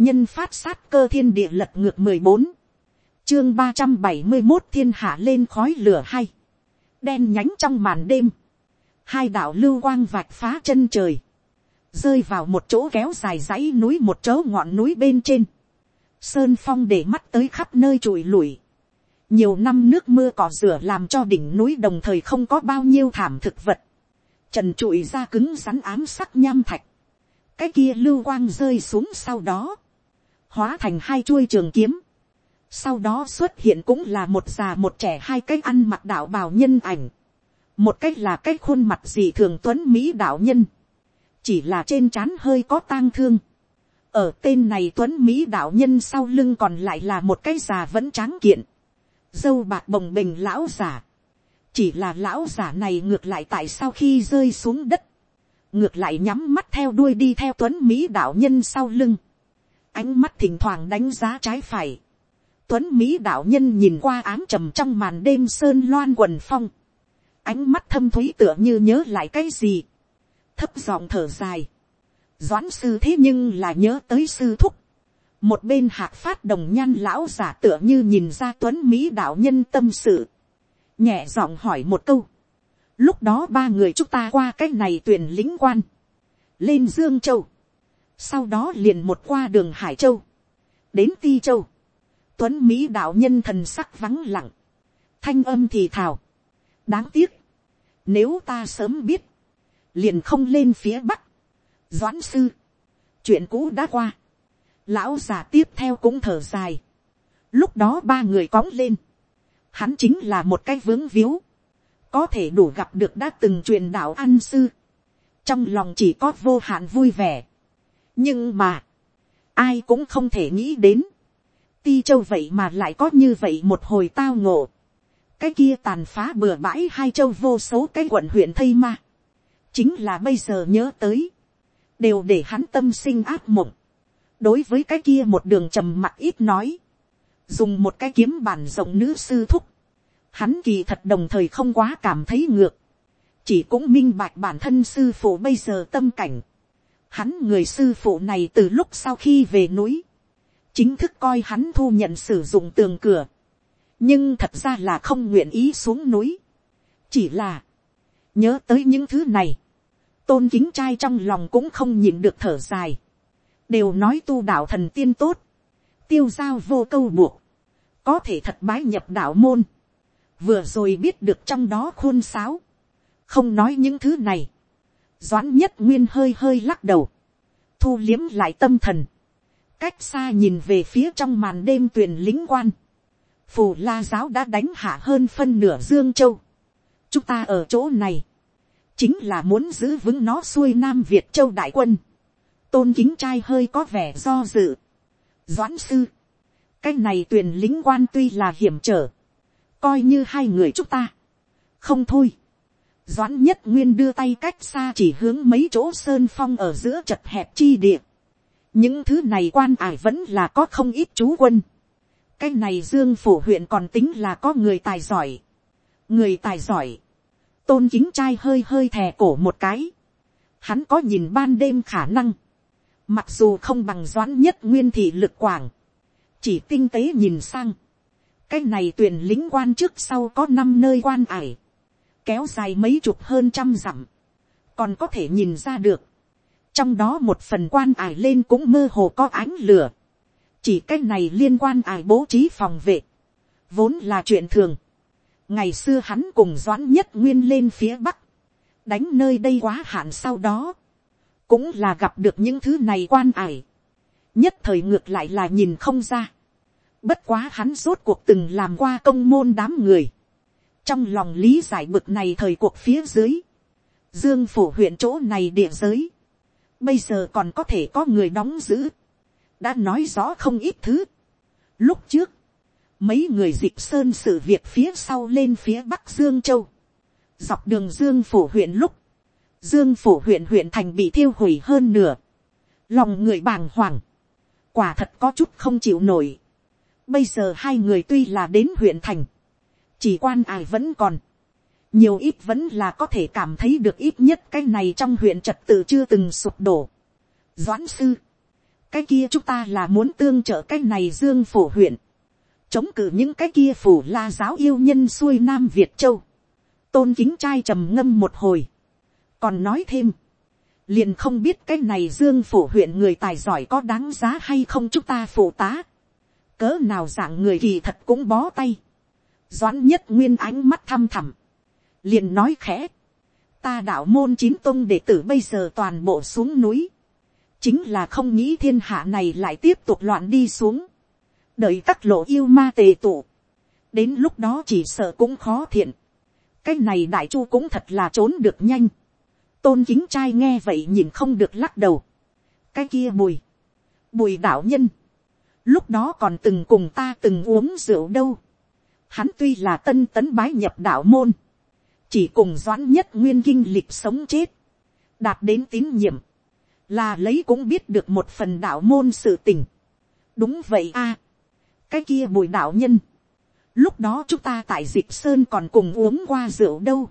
nhân phát sát cơ thiên địa lật ngược mười bốn, chương ba trăm bảy mươi một thiên hạ lên khói lửa hay, đen nhánh trong màn đêm, hai đạo lưu quang vạch phá chân trời, rơi vào một chỗ kéo dài dãy núi một chỗ ngọn núi bên trên, sơn phong để mắt tới khắp nơi trụi lủi, nhiều năm nước mưa cỏ rửa làm cho đỉnh núi đồng thời không có bao nhiêu thảm thực vật, trần trụi ra cứng rắn ám sắc nham thạch, cái kia lưu quang rơi xuống sau đó, hóa thành hai chuôi trường kiếm, sau đó xuất hiện cũng là một già một trẻ hai cái ăn mặc đạo bào nhân ảnh, một cách là cái khuôn mặt dị thường tuấn mỹ đạo nhân, chỉ là trên trán hơi có tang thương, ở tên này tuấn mỹ đạo nhân sau lưng còn lại là một cái già vẫn tráng kiện, dâu bạc bồng bềnh lão giả, chỉ là lão giả này ngược lại tại sau khi rơi xuống đất, ngược lại nhắm mắt theo đuôi đi theo tuấn mỹ đạo nhân sau lưng, ánh mắt thỉnh thoảng đánh giá trái phải, tuấn mỹ đạo nhân nhìn qua ám trầm trong màn đêm sơn loan quần phong, ánh mắt thâm thúy tựa như nhớ lại cái gì, thấp giọng thở dài, doãn sư thế nhưng là nhớ tới sư thúc, một bên hạc phát đồng nhan lão giả tựa như nhìn ra tuấn mỹ đạo nhân tâm sự, nhẹ giọng hỏi một câu, lúc đó ba người chúng ta qua cái này tuyển lính quan, lên dương châu, sau đó liền một qua đường hải châu, đến ti châu, tuấn mỹ đạo nhân thần sắc vắng lặng, thanh âm thì thào, đáng tiếc, nếu ta sớm biết, liền không lên phía bắc, doãn sư, chuyện cũ đã qua, lão già tiếp theo cũng thở dài, lúc đó ba người cóng lên, hắn chính là một cái vướng víu, có thể đủ gặp được đã từng truyền đạo ăn sư, trong lòng chỉ có vô hạn vui vẻ nhưng mà, ai cũng không thể nghĩ đến, ti châu vậy mà lại có như vậy một hồi tao ngộ, cái kia tàn phá bừa bãi hai châu vô số cái quận huyện thây ma, chính là bây giờ nhớ tới, đều để hắn tâm sinh ác mộng, đối với cái kia một đường trầm mặt ít nói, dùng một cái kiếm bản rộng nữ sư thúc, hắn kỳ thật đồng thời không quá cảm thấy ngược, chỉ cũng minh bạch bản thân sư phụ bây giờ tâm cảnh, hắn người sư phụ này từ lúc sau khi về núi, chính thức coi hắn thu nhận sử dụng tường cửa, nhưng thật ra là không nguyện ý xuống núi, chỉ là, nhớ tới những thứ này, tôn kính trai trong lòng cũng không nhịn được thở dài, đều nói tu đạo thần tiên tốt, tiêu giao vô câu buộc, có thể thật bái nhập đạo môn, vừa rồi biết được trong đó khôn sáo, không nói những thứ này, doãn nhất nguyên hơi hơi lắc đầu, thu liếm lại tâm thần, cách xa nhìn về phía trong màn đêm tuyền lính quan, phù la giáo đã đánh hạ hơn phân nửa dương châu, chúng ta ở chỗ này, chính là muốn giữ vững nó xuôi nam việt châu đại quân, tôn kính trai hơi có vẻ do dự, doãn sư, cái này tuyền lính quan tuy là hiểm trở, coi như hai người chúng ta, không thôi, doãn nhất nguyên đưa tay cách xa chỉ hướng mấy chỗ sơn phong ở giữa chật hẹp chi địa, những thứ này quan ải vẫn là có không ít chú quân, cái này dương phủ huyện còn tính là có người tài giỏi, người tài giỏi, tôn chính trai hơi hơi thè cổ một cái, hắn có nhìn ban đêm khả năng, mặc dù không bằng doãn nhất nguyên thị lực quảng, chỉ tinh tế nhìn sang, cái này tuyển lính quan trước sau có năm nơi quan ải, kéo dài mấy chục hơn trăm dặm, còn có thể nhìn ra được, trong đó một phần quan ải lên cũng mơ hồ có ánh lửa, chỉ cái này liên quan ải bố trí phòng vệ, vốn là chuyện thường, ngày xưa hắn cùng doãn nhất nguyên lên phía bắc, đánh nơi đây quá hạn sau đó, cũng là gặp được những thứ này quan ải, nhất thời ngược lại là nhìn không ra, Bất quá hắn rốt cuộc từng làm qua công môn đám người. Trong lòng lý giải bực này thời cuộc phía dưới. Dương phủ huyện chỗ này địa giới. Bây giờ còn có thể có người đóng giữ. Đã nói rõ không ít thứ. Lúc trước. Mấy người dịp sơn sự việc phía sau lên phía bắc Dương Châu. Dọc đường Dương phủ huyện lúc. Dương phủ huyện huyện thành bị thiêu hủy hơn nửa. Lòng người bàng hoàng. Quả thật có chút không chịu nổi Bây giờ hai người tuy là đến huyện thành. Chỉ quan ải vẫn còn. Nhiều ít vẫn là có thể cảm thấy được ít nhất cái này trong huyện trật tự chưa từng sụp đổ. Doãn sư. cái kia chúng ta là muốn tương trợ cái này dương phổ huyện, chống cự những cái kia phủ la giáo yêu nhân xuôi nam việt châu, tôn kính trai trầm ngâm một hồi, còn nói thêm, liền không biết cái này dương phổ huyện người tài giỏi có đáng giá hay không chúng ta phụ tá, cỡ nào dạng người kỳ thật cũng bó tay, doãn nhất nguyên ánh mắt thăm thẳm, liền nói khẽ, ta đạo môn chín tông đệ tử bây giờ toàn bộ xuống núi, chính là không nghĩ thiên hạ này lại tiếp tục loạn đi xuống, đợi các lộ yêu ma tề tụ, đến lúc đó chỉ sợ cũng khó thiện, cái này đại chu cũng thật là trốn được nhanh, tôn kính trai nghe vậy nhìn không được lắc đầu, cái kia bùi, bùi đạo nhân, lúc đó còn từng cùng ta từng uống rượu đâu, hắn tuy là tân tấn bái nhập đạo môn, chỉ cùng doãn nhất nguyên kinh lịch sống chết, đạt đến tín nhiệm, là lấy cũng biết được một phần đạo môn sự tình. đúng vậy a, cái kia bùi đạo nhân, lúc đó chúng ta tại dịp sơn còn cùng uống qua rượu đâu,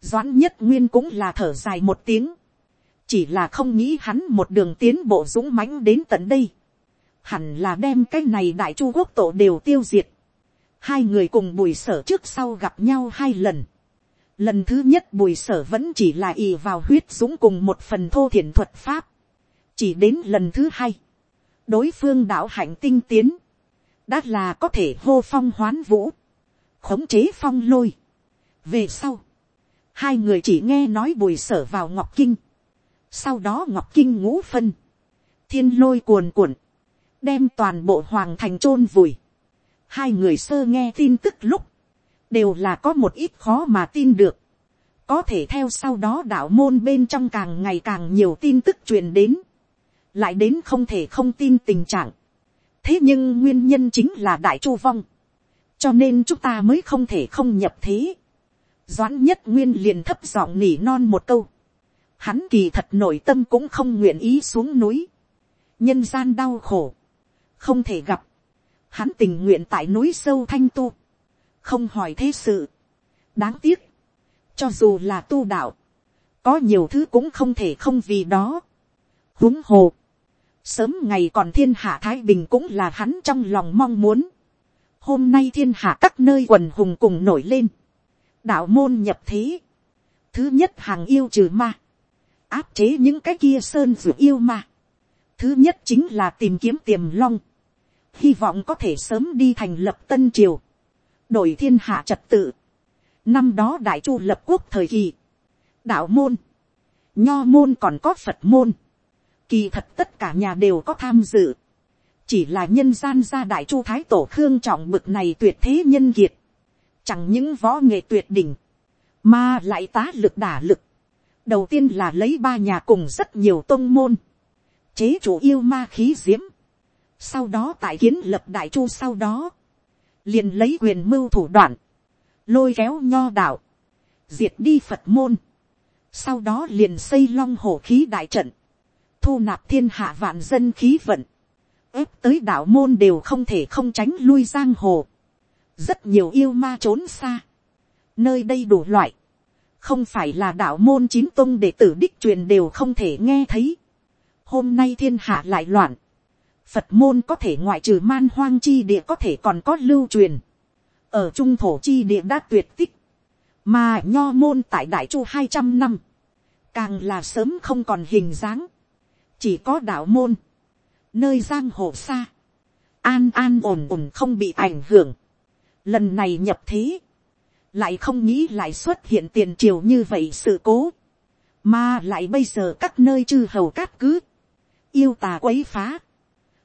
doãn nhất nguyên cũng là thở dài một tiếng, chỉ là không nghĩ hắn một đường tiến bộ dũng mãnh đến tận đây, hẳn là đem cái này đại chu quốc tổ đều tiêu diệt, hai người cùng bùi sở trước sau gặp nhau hai lần, Lần thứ nhất bùi sở vẫn chỉ là ì vào huyết dũng cùng một phần thô thiển thuật pháp. Chỉ đến lần thứ hai. Đối phương đạo hạnh tinh tiến. Đã là có thể hô phong hoán vũ. Khống chế phong lôi. Về sau. Hai người chỉ nghe nói bùi sở vào Ngọc Kinh. Sau đó Ngọc Kinh ngũ phân. Thiên lôi cuồn cuộn. Đem toàn bộ hoàng thành chôn vùi. Hai người sơ nghe tin tức lúc. Đều là có một ít khó mà tin được. có thể theo sau đó đạo môn bên trong càng ngày càng nhiều tin tức truyền đến, lại đến không thể không tin tình trạng. thế nhưng nguyên nhân chính là đại chu vong, cho nên chúng ta mới không thể không nhập thế. doãn nhất nguyên liền thấp giọng nỉ non một câu, hắn kỳ thật nội tâm cũng không nguyện ý xuống núi, nhân gian đau khổ, không thể gặp, hắn tình nguyện tại núi sâu thanh tu, không hỏi thế sự. đáng tiếc, cho dù là tu đạo, có nhiều thứ cũng không thể không vì đó. huống hồ, sớm ngày còn thiên hạ thái bình cũng là hắn trong lòng mong muốn. hôm nay thiên hạ các nơi quần hùng cùng nổi lên, đạo môn nhập thế, thứ nhất hàng yêu trừ ma, áp chế những cái kia sơn ruột yêu ma. thứ nhất chính là tìm kiếm tiềm long, hy vọng có thể sớm đi thành lập tân triều đổi thiên hạ trật tự. Năm đó đại chu lập quốc thời kỳ, đạo môn, nho môn còn có phật môn, kỳ thật tất cả nhà đều có tham dự, chỉ là nhân gian gia đại chu thái tổ khương trọng bực này tuyệt thế nhân kiệt, chẳng những võ nghệ tuyệt đỉnh, mà lại tá lực đả lực. đầu tiên là lấy ba nhà cùng rất nhiều tôn môn, chế chủ yêu ma khí diễm, sau đó tại kiến lập đại chu sau đó, liền lấy quyền mưu thủ đoạn, lôi kéo nho đạo, diệt đi phật môn, sau đó liền xây long hổ khí đại trận, thu nạp thiên hạ vạn dân khí vận, ép tới đạo môn đều không thể không tránh lui giang hồ, rất nhiều yêu ma trốn xa, nơi đây đủ loại, không phải là đạo môn chín tông đệ tử đích truyền đều không thể nghe thấy, hôm nay thiên hạ lại loạn, Phật môn có thể ngoại trừ man hoang chi địa có thể còn có lưu truyền. Ở trung thổ chi địa đã tuyệt tích. Mà nho môn tại đại chu hai trăm năm. Càng là sớm không còn hình dáng. Chỉ có đạo môn. Nơi giang hồ xa. An an ổn ổn không bị ảnh hưởng. Lần này nhập thế. Lại không nghĩ lại xuất hiện tiền triều như vậy sự cố. Mà lại bây giờ các nơi chư hầu cát cứ. Yêu tà quấy phá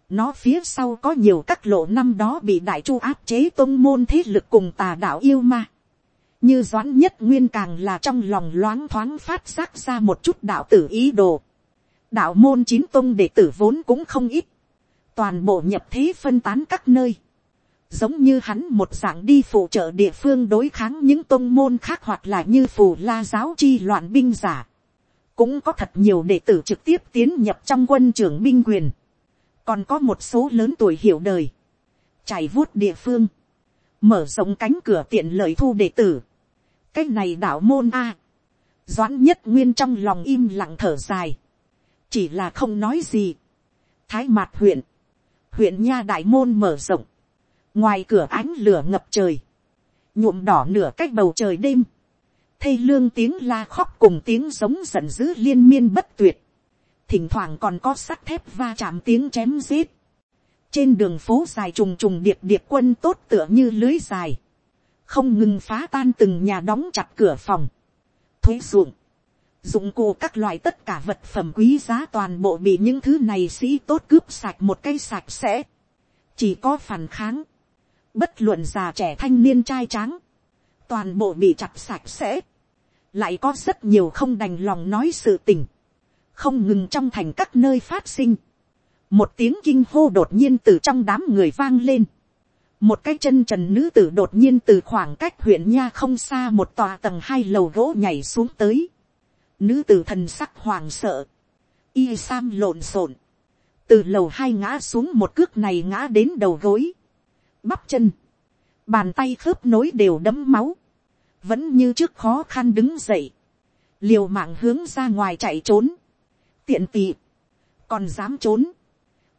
nó phía sau có nhiều các lộ năm đó bị đại chu áp chế tôn môn thế lực cùng tà đạo yêu ma. Như doãn nhất nguyên càng là trong lòng loáng thoáng phát giác ra một chút đạo tử ý đồ. Đạo môn chín tôn đệ tử vốn cũng không ít. Toàn bộ nhập thế phân tán các nơi. Giống như hắn một dạng đi phụ trợ địa phương đối kháng những tôn môn khác hoặc là như phù la giáo chi loạn binh giả. Cũng có thật nhiều đệ tử trực tiếp tiến nhập trong quân trưởng binh quyền còn có một số lớn tuổi hiểu đời, trải vuốt địa phương, mở rộng cánh cửa tiện lợi thu đệ tử, cái này đạo môn a, doãn nhất nguyên trong lòng im lặng thở dài, chỉ là không nói gì, thái mạt huyện, huyện nha đại môn mở rộng, ngoài cửa ánh lửa ngập trời, nhuộm đỏ nửa cách bầu trời đêm, thê lương tiếng la khóc cùng tiếng giống giận dữ liên miên bất tuyệt, thỉnh thoảng còn có sắt thép va chạm tiếng chém giết, trên đường phố dài trùng trùng điệp điệp quân tốt tựa như lưới dài, không ngừng phá tan từng nhà đóng chặt cửa phòng, thuế ruộng, dụng cụ các loại tất cả vật phẩm quý giá toàn bộ bị những thứ này sĩ tốt cướp sạch một cây sạch sẽ, chỉ có phản kháng, bất luận già trẻ thanh niên trai tráng, toàn bộ bị chặt sạch sẽ, lại có rất nhiều không đành lòng nói sự tình, không ngừng trong thành các nơi phát sinh, một tiếng kinh hô đột nhiên từ trong đám người vang lên, một cái chân trần nữ tử đột nhiên từ khoảng cách huyện nha không xa một tòa tầng hai lầu gỗ nhảy xuống tới, nữ tử thần sắc hoàng sợ, y sam lộn xộn, từ lầu hai ngã xuống một cước này ngã đến đầu gối, bắp chân, bàn tay khớp nối đều đấm máu, vẫn như trước khó khăn đứng dậy, liều mạng hướng ra ngoài chạy trốn, tiện tị, còn dám trốn,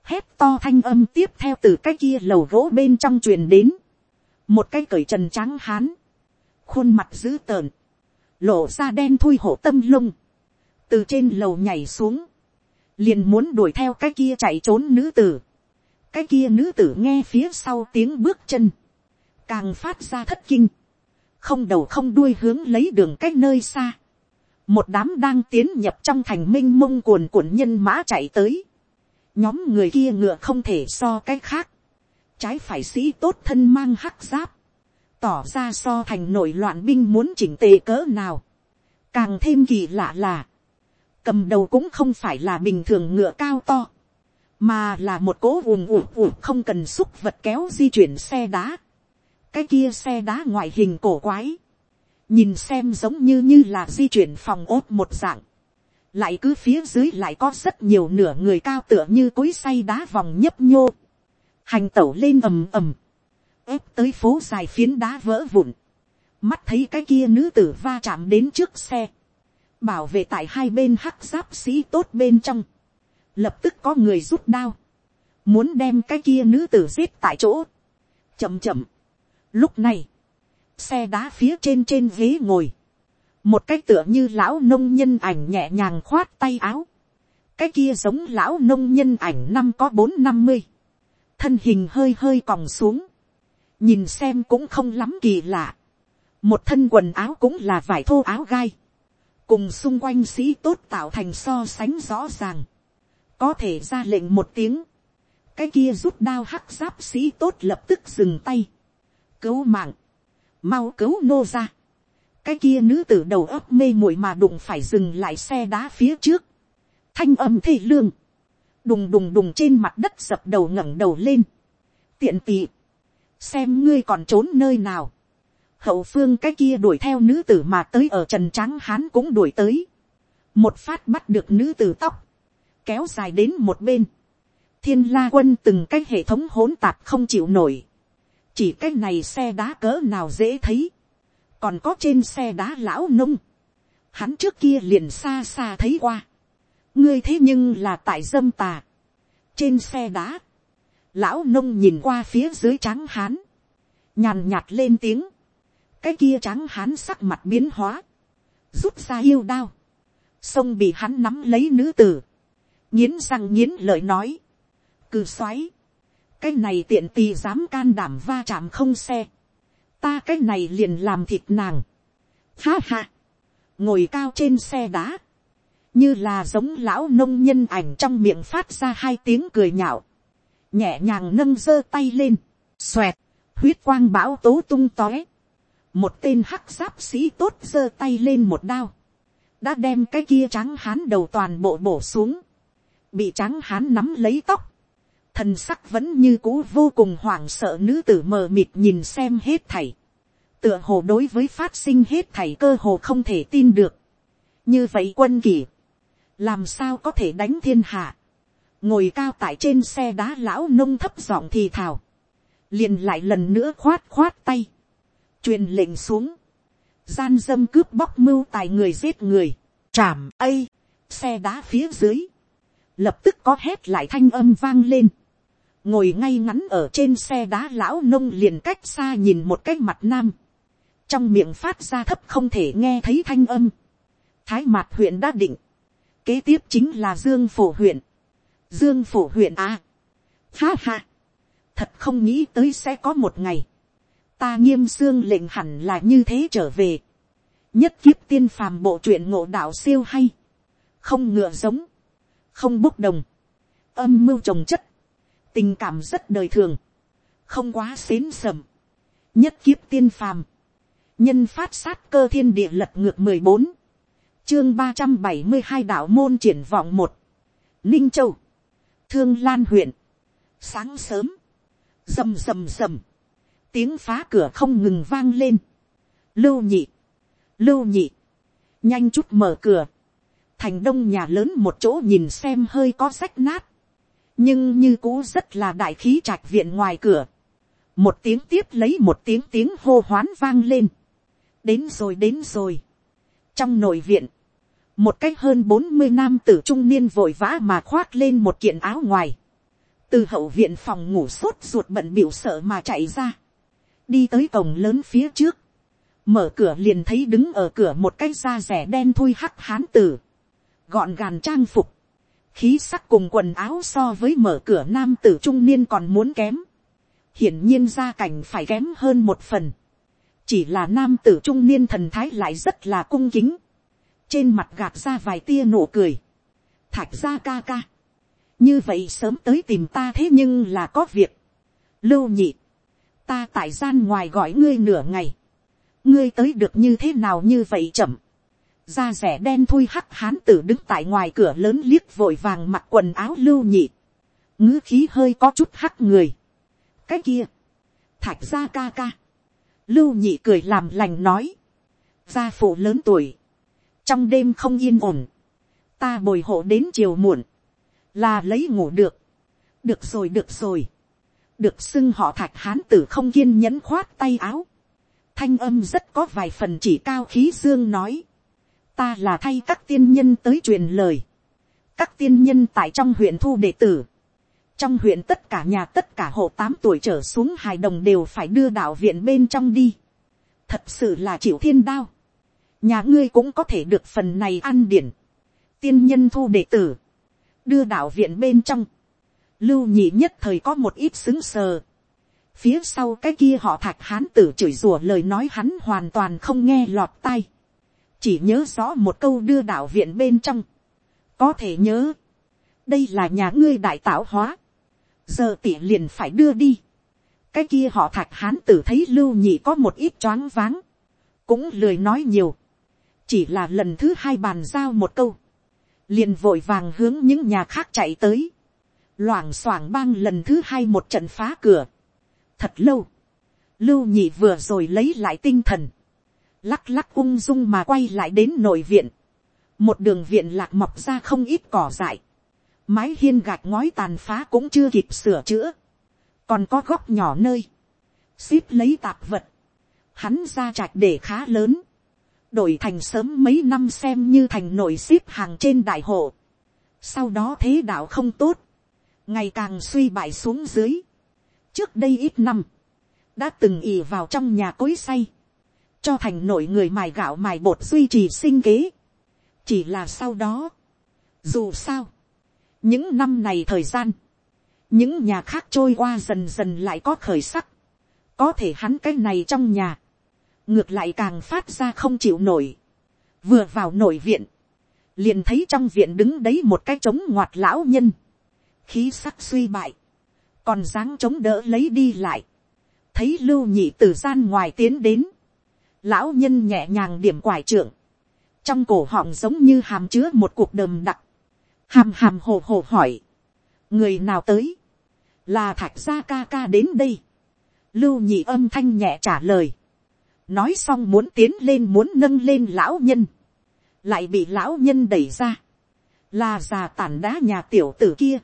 hét to thanh âm tiếp theo từ cái kia lầu gỗ bên trong truyền đến, một cái cởi trần trắng hán, khuôn mặt dữ tợn, lộ ra đen thui hổ tâm lung, từ trên lầu nhảy xuống, liền muốn đuổi theo cái kia chạy trốn nữ tử, cái kia nữ tử nghe phía sau tiếng bước chân, càng phát ra thất kinh, không đầu không đuôi hướng lấy đường cách nơi xa, một đám đang tiến nhập trong thành m i n h mông cuồn cuộn nhân mã chạy tới, nhóm người kia ngựa không thể so cái khác, trái phải sĩ tốt thân mang hắc giáp, tỏ ra so thành nội loạn binh muốn chỉnh tề cỡ nào, càng thêm kỳ lạ là, cầm đầu cũng không phải là bình thường ngựa cao to, mà là một cố ùm ùm ùm không cần xúc vật kéo di chuyển xe đá, cái kia xe đá ngoại hình cổ quái, nhìn xem giống như như là di chuyển phòng ốt một dạng, lại cứ phía dưới lại có rất nhiều nửa người cao tựa như cối say đá vòng nhấp nhô, hành tẩu lên ầm ầm, ép tới phố dài phiến đá vỡ vụn, mắt thấy cái kia nữ tử va chạm đến trước xe, bảo vệ tại hai bên hắc giáp sĩ tốt bên trong, lập tức có người rút đao, muốn đem cái kia nữ tử giết tại chỗ, chậm chậm, Lúc này, xe đá phía trên trên ghế ngồi, một cái tựa như lão nông nhân ảnh nhẹ nhàng khoát tay áo, cái kia giống lão nông nhân ảnh năm có bốn năm mươi, thân hình hơi hơi còng xuống, nhìn xem cũng không lắm kỳ lạ, một thân quần áo cũng là vải thô áo gai, cùng xung quanh sĩ tốt tạo thành so sánh rõ ràng, có thể ra lệnh một tiếng, cái kia rút đao hắc giáp sĩ tốt lập tức dừng tay, cứu mạng, mau cứu nô ra. cái kia nữ tử đầu óc mê muội mà đụng phải dừng lại xe đá phía trước. thanh âm thê lương, đùng đùng đùng trên mặt đất dập đầu ngẩng đầu lên. tiện tị, xem ngươi còn trốn nơi nào. hậu phương cái kia đuổi theo nữ tử mà tới ở trần tráng hán cũng đuổi tới. một phát bắt được nữ tử tóc, kéo dài đến một bên. thiên la quân từng cái hệ thống hỗn tạp không chịu nổi chỉ cái này xe đá cỡ nào dễ thấy, còn có trên xe đá lão nông, hắn trước kia liền xa xa thấy qua, ngươi thế nhưng là tại dâm tà, trên xe đá, lão nông nhìn qua phía dưới tráng hán, nhàn nhạt lên tiếng, cái kia tráng hán sắc mặt biến hóa, rút ra yêu đao, sông bị hắn nắm lấy nữ tử, nghiến răng nghiến lợi nói, cừ xoáy, cái này tiện tì dám can đảm va chạm không xe, ta cái này liền làm thịt nàng, ha ha, ngồi cao trên xe đá, như là giống lão nông nhân ảnh trong miệng phát ra hai tiếng cười nhạo, nhẹ nhàng nâng giơ tay lên, xoẹt, huyết quang bão tố tung tóe, một tên hắc giáp sĩ tốt giơ tay lên một đao, đã đem cái kia trắng hán đầu toàn bộ bổ xuống, bị trắng hán nắm lấy tóc, thần sắc vẫn như cũ vô cùng hoảng sợ nữ tử mờ mịt nhìn xem hết thảy. tựa hồ đối với phát sinh hết thảy cơ hồ không thể tin được. như vậy quân kỷ, làm sao có thể đánh thiên hạ. ngồi cao tại trên xe đá lão nông thấp giọng thì thào. liền lại lần nữa khoát khoát tay. truyền lệnh xuống. gian dâm cướp bóc mưu tài người giết người. trảm ây. xe đá phía dưới lập tức có hét lại thanh âm vang lên, ngồi ngay ngắn ở trên xe đá lão nông liền cách xa nhìn một cái mặt nam, trong miệng phát ra thấp không thể nghe thấy thanh âm, thái mạt huyện đã định, kế tiếp chính là dương phổ huyện, dương phổ huyện à, ha ha, thật không nghĩ tới sẽ có một ngày, ta nghiêm xương lệnh hẳn là như thế trở về, nhất kiếp tiên phàm bộ truyện ngộ đạo siêu hay, không ngựa giống, không bốc đồng, âm mưu trồng chất, tình cảm rất đời thường, không quá xến sầm, nhất kiếp tiên phàm, nhân phát sát cơ thiên địa lật ngược mười bốn, chương ba trăm bảy mươi hai đạo môn triển vọng một, ninh châu, thương lan huyện, sáng sớm, rầm rầm rầm, tiếng phá cửa không ngừng vang lên, lưu nhị, lưu nhị, nhanh chút mở cửa, thành đông nhà lớn một chỗ nhìn xem hơi có rách nát, nhưng như cũ rất là đại khí trạch viện ngoài cửa, một tiếng tiếp lấy một tiếng tiếng hô hoán vang lên, đến rồi đến rồi, trong nội viện, một cách hơn bốn mươi nam tử trung niên vội vã mà khoác lên một kiện áo ngoài, từ hậu viện phòng ngủ sốt ruột bận biểu sợ mà chạy ra, đi tới cổng lớn phía trước, mở cửa liền thấy đứng ở cửa một cái da rẻ đen thui hắc hán tử, gọn gàn trang phục, khí sắc cùng quần áo so với mở cửa nam tử trung niên còn muốn kém, hiển nhiên gia cảnh phải kém hơn một phần, chỉ là nam tử trung niên thần thái lại rất là cung kính, trên mặt gạt ra vài tia nụ cười, thạch ra ca ca, như vậy sớm tới tìm ta thế nhưng là có việc, lưu nhị, ta tại gian ngoài gọi ngươi nửa ngày, ngươi tới được như thế nào như vậy chậm, da rẻ đen thui hắc hán tử đứng tại ngoài cửa lớn liếc vội vàng mặc quần áo lưu nhị, ngữ khí hơi có chút hắc người, cái kia, thạch ra ca ca, lưu nhị cười làm lành nói, gia phụ lớn tuổi, trong đêm không yên ổn, ta bồi hộ đến chiều muộn, là lấy ngủ được, được rồi được rồi, được xưng họ thạch hán tử không kiên nhẫn khoát tay áo, thanh âm rất có vài phần chỉ cao khí dương nói, ta là thay các tiên nhân tới truyền lời, các tiên nhân tại trong huyện thu đệ tử, trong huyện tất cả nhà tất cả hộ tám tuổi trở xuống hài đồng đều phải đưa đạo viện bên trong đi, thật sự là chịu thiên đao, nhà ngươi cũng có thể được phần này ăn điển, tiên nhân thu đệ tử, đưa đạo viện bên trong, lưu nhị nhất thời có một ít xứng sờ, phía sau cái kia họ thạch hán tử chửi rủa lời nói hắn hoàn toàn không nghe lọt tai, chỉ nhớ rõ một câu đưa đạo viện bên trong, có thể nhớ, đây là nhà ngươi đại tạo hóa, giờ tỉ liền phải đưa đi, cái kia họ thạch hán tử thấy lưu nhị có một ít choáng váng, cũng lười nói nhiều, chỉ là lần thứ hai bàn giao một câu, liền vội vàng hướng những nhà khác chạy tới, loảng xoảng bang lần thứ hai một trận phá cửa, thật lâu, lưu nhị vừa rồi lấy lại tinh thần, lắc lắc ung dung mà quay lại đến nội viện, một đường viện lạc mọc ra không ít cỏ dại, mái hiên gạch ngói tàn phá cũng chưa kịp sửa chữa, còn có góc nhỏ nơi, Xíp lấy tạp vật, hắn ra trạch để khá lớn, đổi thành sớm mấy năm xem như thành nội xíp hàng trên đại hộ, sau đó thế đạo không tốt, ngày càng suy bại xuống dưới, trước đây ít năm, đã từng ỉ vào trong nhà cối say, cho thành nội người mài gạo mài bột duy trì sinh kế. chỉ là sau đó, dù sao, những năm này thời gian, những nhà khác trôi qua dần dần lại có khởi sắc, có thể hắn cái này trong nhà, ngược lại càng phát ra không chịu nổi, vừa vào nội viện, liền thấy trong viện đứng đấy một cái trống ngoặt lão nhân, khí sắc suy bại, còn dáng chống đỡ lấy đi lại, thấy lưu nhị từ gian ngoài tiến đến, lão nhân nhẹ nhàng điểm quải trưởng, trong cổ họng giống như hàm chứa một cuộc đờm đặc, hàm hàm hồ hồ hỏi, người nào tới, là thạch gia ca ca đến đây, lưu nhị âm thanh nhẹ trả lời, nói xong muốn tiến lên muốn nâng lên lão nhân, lại bị lão nhân đẩy ra, là già tản đá nhà tiểu tử kia,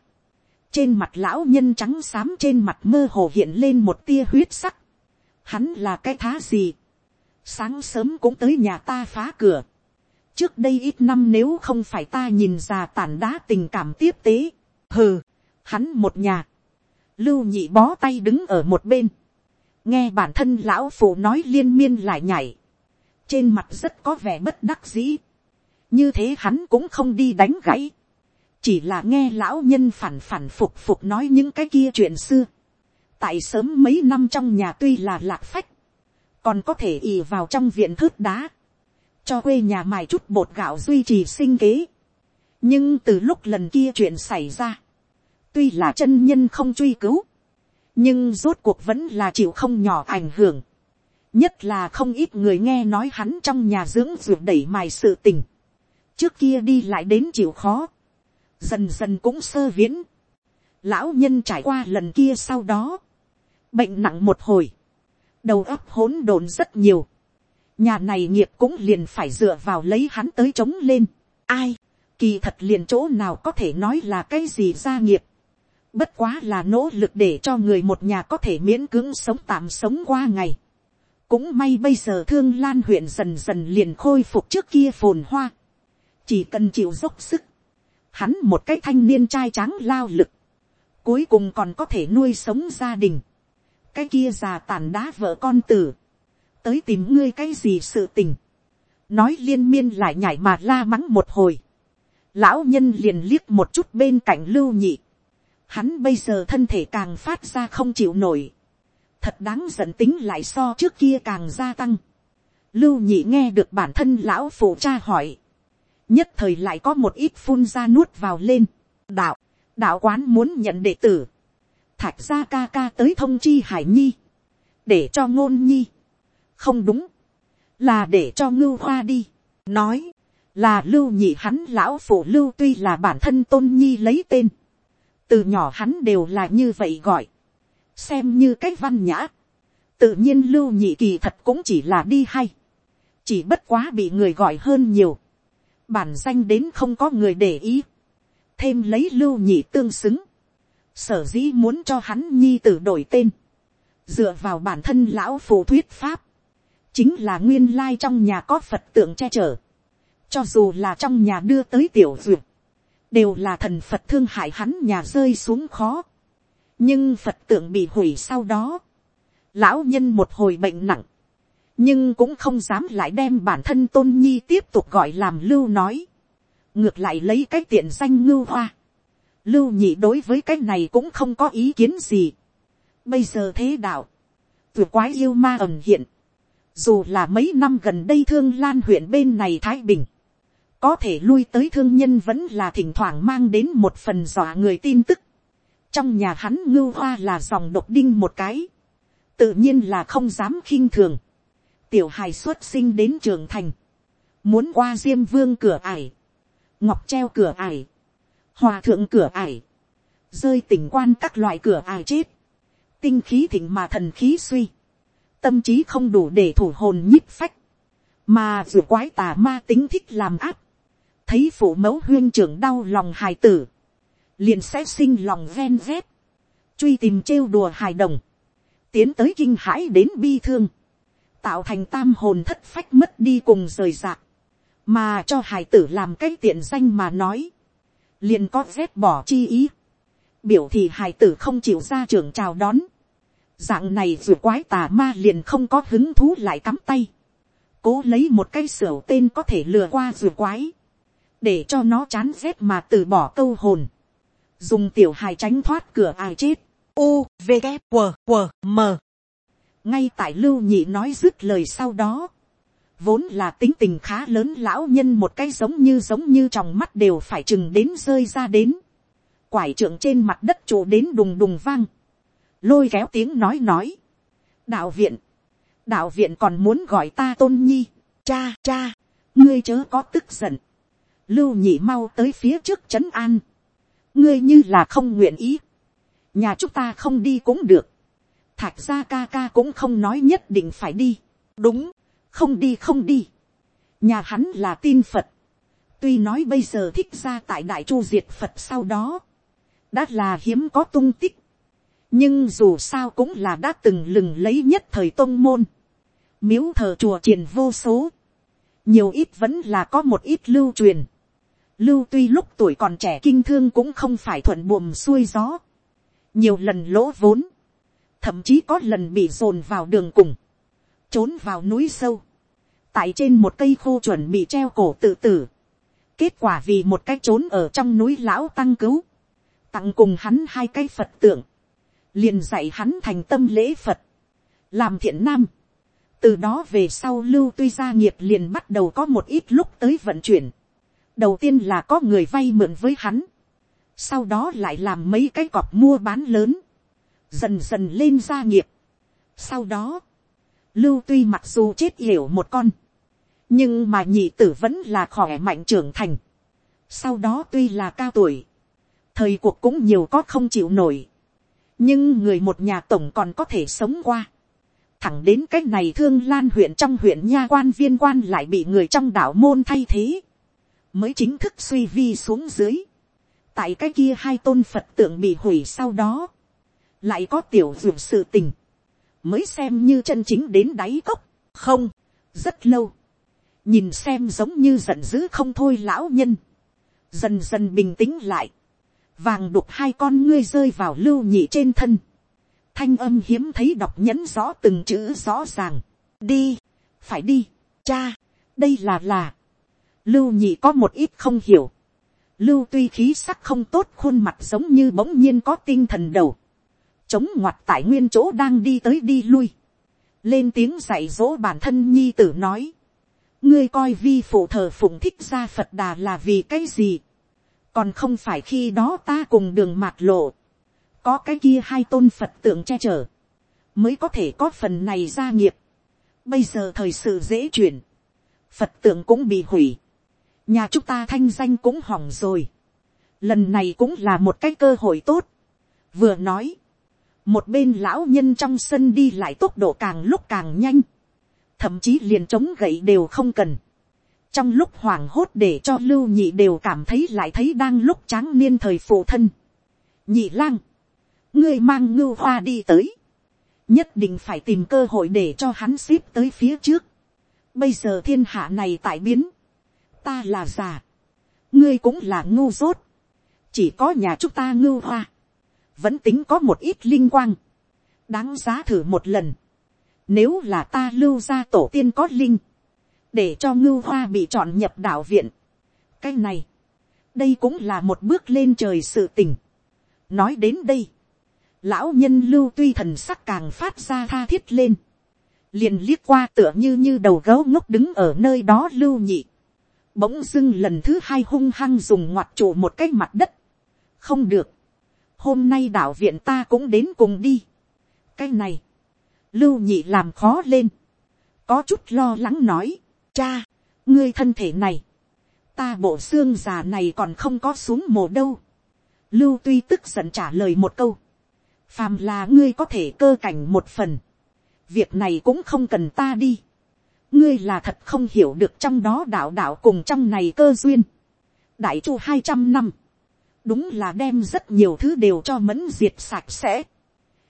trên mặt lão nhân trắng xám trên mặt mơ hồ hiện lên một tia huyết sắc, hắn là cái thá gì, sáng sớm cũng tới nhà ta phá cửa, trước đây ít năm nếu không phải ta nhìn già tàn đá tình cảm tiếp tế, hừ, hắn một nhà, lưu nhị bó tay đứng ở một bên, nghe bản thân lão phụ nói liên miên lại nhảy, trên mặt rất có vẻ bất đắc dĩ, như thế hắn cũng không đi đánh gãy, chỉ là nghe lão nhân phản phản phục phục nói những cái kia chuyện xưa, tại sớm mấy năm trong nhà tuy là lạc phách, còn có thể ì vào trong viện thớt đá, cho quê nhà mài chút bột gạo duy trì sinh kế. nhưng từ lúc lần kia chuyện xảy ra, tuy là chân nhân không truy cứu, nhưng rốt cuộc vẫn là chịu không nhỏ ảnh hưởng. nhất là không ít người nghe nói hắn trong nhà dưỡng ruột đẩy mài sự tình. trước kia đi lại đến chịu khó, dần dần cũng sơ viễn. lão nhân trải qua lần kia sau đó, bệnh nặng một hồi, đầu óc hỗn độn rất nhiều, nhà này nghiệp cũng liền phải dựa vào lấy hắn tới chống lên. ai, kỳ thật liền chỗ nào có thể nói là cái gì gia nghiệp. bất quá là nỗ lực để cho người một nhà có thể miễn cưỡng sống tạm sống qua ngày. cũng may bây giờ thương lan huyện dần dần liền khôi phục trước kia phồn hoa. chỉ cần chịu dốc sức. hắn một cái thanh niên trai tráng lao lực. cuối cùng còn có thể nuôi sống gia đình cái kia già tàn đá vợ con tử tới tìm ngươi cái gì sự tình, nói liên miên lại nhảy mà la mắng một hồi, lão nhân liền liếc một chút bên cạnh lưu nhị, hắn bây giờ thân thể càng phát ra không chịu nổi, thật đáng giận tính lại so trước kia càng gia tăng, lưu nhị nghe được bản thân lão phụ cha hỏi, nhất thời lại có một ít phun ra nuốt vào lên, đạo, đạo quán muốn nhận đệ tử, thạch gia ca ca tới thông chi hải nhi, để cho ngôn nhi, không đúng, là để cho ngưu khoa đi, nói, là lưu nhị hắn lão phụ lưu tuy là bản thân tôn nhi lấy tên, từ nhỏ hắn đều là như vậy gọi, xem như cái văn nhã, tự nhiên lưu nhị kỳ thật cũng chỉ là đi hay, chỉ bất quá bị người gọi hơn nhiều, bản danh đến không có người để ý, thêm lấy lưu nhị tương xứng, sở dĩ muốn cho hắn nhi tử đổi tên, dựa vào bản thân lão phù thuyết pháp, chính là nguyên lai trong nhà có phật tượng che chở, cho dù là trong nhà đưa tới tiểu duyệt, đều là thần phật thương hại hắn nhà rơi xuống khó, nhưng phật tượng bị hủy sau đó, lão nhân một hồi bệnh nặng, nhưng cũng không dám lại đem bản thân tôn nhi tiếp tục gọi làm lưu nói, ngược lại lấy cái tiện danh ngưu hoa, lưu nhị đối với cái này cũng không có ý kiến gì. bây giờ thế đạo, vừa quái yêu ma ẩm hiện, dù là mấy năm gần đây thương lan huyện bên này thái bình. Có thể lui tới thương nhân vẫn là thỉnh thoảng mang đến một phần dọa người tin tức. Trong nhà hắn ngưu hoa là dòng độc đinh một cái. Tự nhiên là không dám khinh thường. Tiểu hài xuất sinh đến trường thành. Muốn qua diêm vương cửa ải. Ngọc treo cửa ải. Hòa thượng cửa ải. Rơi tỉnh quan các loại cửa ải chết. Tinh khí thịnh mà thần khí suy. Tâm trí không đủ để thủ hồn nhích phách, mà dù quái tà ma tính thích làm áp, thấy phụ mẫu huyên trưởng đau lòng hài tử, liền sẽ sinh lòng ven vét, truy tìm trêu đùa hài đồng, tiến tới kinh hãi đến bi thương, tạo thành tam hồn thất phách mất đi cùng rời rạc, mà cho hài tử làm cái tiện danh mà nói, liền có rét bỏ chi ý, biểu thì hài tử không chịu ra trường chào đón, dạng này vừa quái tà ma liền không có hứng thú lại cắm tay, cố lấy một cái sửa tên có thể lừa qua vừa quái, để cho nó chán rét mà từ bỏ câu hồn, dùng tiểu hài tránh thoát cửa ai chết, u v g q q m. Ngay tại lưu nhị nói dứt lời sau đó, vốn là tính tình khá lớn lão nhân một cái giống như giống như tròng mắt đều phải chừng đến rơi ra đến, quải trưởng trên mặt đất trụ đến đùng đùng vang, lôi kéo tiếng nói nói. đạo viện, đạo viện còn muốn gọi ta tôn nhi, cha cha, ngươi chớ có tức giận, lưu nhị mau tới phía trước trấn an, ngươi như là không nguyện ý, nhà chúng ta không đi cũng được, thạch gia ca ca cũng không nói nhất định phải đi, đúng, không đi không đi, nhà hắn là tin phật, tuy nói bây giờ thích ra tại đại chu diệt phật sau đó, đã là hiếm có tung tích, nhưng dù sao cũng là đã từng lừng lấy nhất thời tôn môn, miếu thờ chùa triển vô số, nhiều ít vẫn là có một ít lưu truyền. lưu tuy lúc tuổi còn trẻ kinh thương cũng không phải thuận buồm xuôi gió, nhiều lần lỗ vốn, thậm chí có lần bị dồn vào đường cùng, trốn vào núi sâu, tại trên một cây khô chuẩn bị treo cổ tự tử, kết quả vì một cái trốn ở trong núi lão tăng cứu, tặng cùng hắn hai cái phật tượng, liền dạy hắn thành tâm lễ phật, làm thiện nam, từ đó về sau lưu tuy gia nghiệp liền bắt đầu có một ít lúc tới vận chuyển, đầu tiên là có người vay mượn với hắn, sau đó lại làm mấy cái cọp mua bán lớn, dần dần lên gia nghiệp. Sau đó, lưu tuy mặc dù chết hiểu một con, nhưng mà nhị tử vẫn là khỏe mạnh trưởng thành. Sau đó tuy là cao tuổi, thời cuộc cũng nhiều có không chịu nổi, nhưng người một nhà tổng còn có thể sống qua. Thẳng đến cách này thương lan huyện trong huyện nha quan viên quan lại bị người trong đảo môn thay thế, mới chính thức suy vi xuống dưới tại cái kia hai tôn phật tượng bị hủy sau đó, lại có tiểu dụng sự tình, mới xem như chân chính đến đáy cốc, không, rất lâu, nhìn xem giống như giận dữ không thôi lão nhân, dần dần bình tĩnh lại, vàng đục hai con ngươi rơi vào lưu nhị trên thân, thanh âm hiếm thấy đọc nhẫn rõ từng chữ rõ ràng, đi, phải đi, cha, đây là là, lưu nhị có một ít không hiểu, lưu tuy khí sắc không tốt khuôn mặt giống như bỗng nhiên có tinh thần đầu, chống ngoặt tại nguyên chỗ đang đi tới đi lui, lên tiếng dạy dỗ bản thân nhi tử nói, ngươi coi vi phụ thờ phụng thích gia phật đà là vì cái gì, còn không phải khi đó ta cùng đường mạt lộ, có cái kia hai tôn phật tượng che chở, mới có thể có phần này gia nghiệp. Bây giờ thời sự dễ chuyển, phật tượng cũng bị hủy, nhà chúng ta thanh danh cũng hỏng rồi. lần này cũng là một cái cơ hội tốt. vừa nói, một bên lão nhân trong sân đi lại tốc độ càng lúc càng nhanh, thậm chí liền chống gậy đều không cần. trong lúc hoảng hốt để cho lưu nhị đều cảm thấy lại thấy đang lúc tráng niên thời phụ thân. nhị lang, ngươi mang ngưu hoa đi tới, nhất định phải tìm cơ hội để cho hắn ship tới phía trước. bây giờ thiên hạ này tại biến, ta là già, ngươi cũng là ngu dốt, chỉ có nhà chúng ta ngưu hoa, vẫn tính có một ít linh quang, đáng giá thử một lần, nếu là ta lưu ra tổ tiên có linh, để cho ngưu hoa bị chọn nhập đạo viện, cái này, đây cũng là một bước lên trời sự tình. nói đến đây, lão nhân lưu tuy thần sắc càng phát ra tha thiết lên, liền liếc qua tựa như như đầu gấu ngốc đứng ở nơi đó lưu nhị, bỗng dưng lần thứ hai hung hăng dùng ngoặt trụ một cái mặt đất. không được, hôm nay đạo viện ta cũng đến cùng đi. cái này, lưu nhị làm khó lên, có chút lo lắng nói, cha, ngươi thân thể này, ta bộ xương già này còn không có xuống mồ đâu. lưu tuy tức giận trả lời một câu, phàm là ngươi có thể cơ cảnh một phần, việc này cũng không cần ta đi ngươi là thật không hiểu được trong đó đạo đạo cùng trong này cơ duyên. đại chu hai trăm năm, đúng là đem rất nhiều thứ đều cho mẫn diệt sạch sẽ.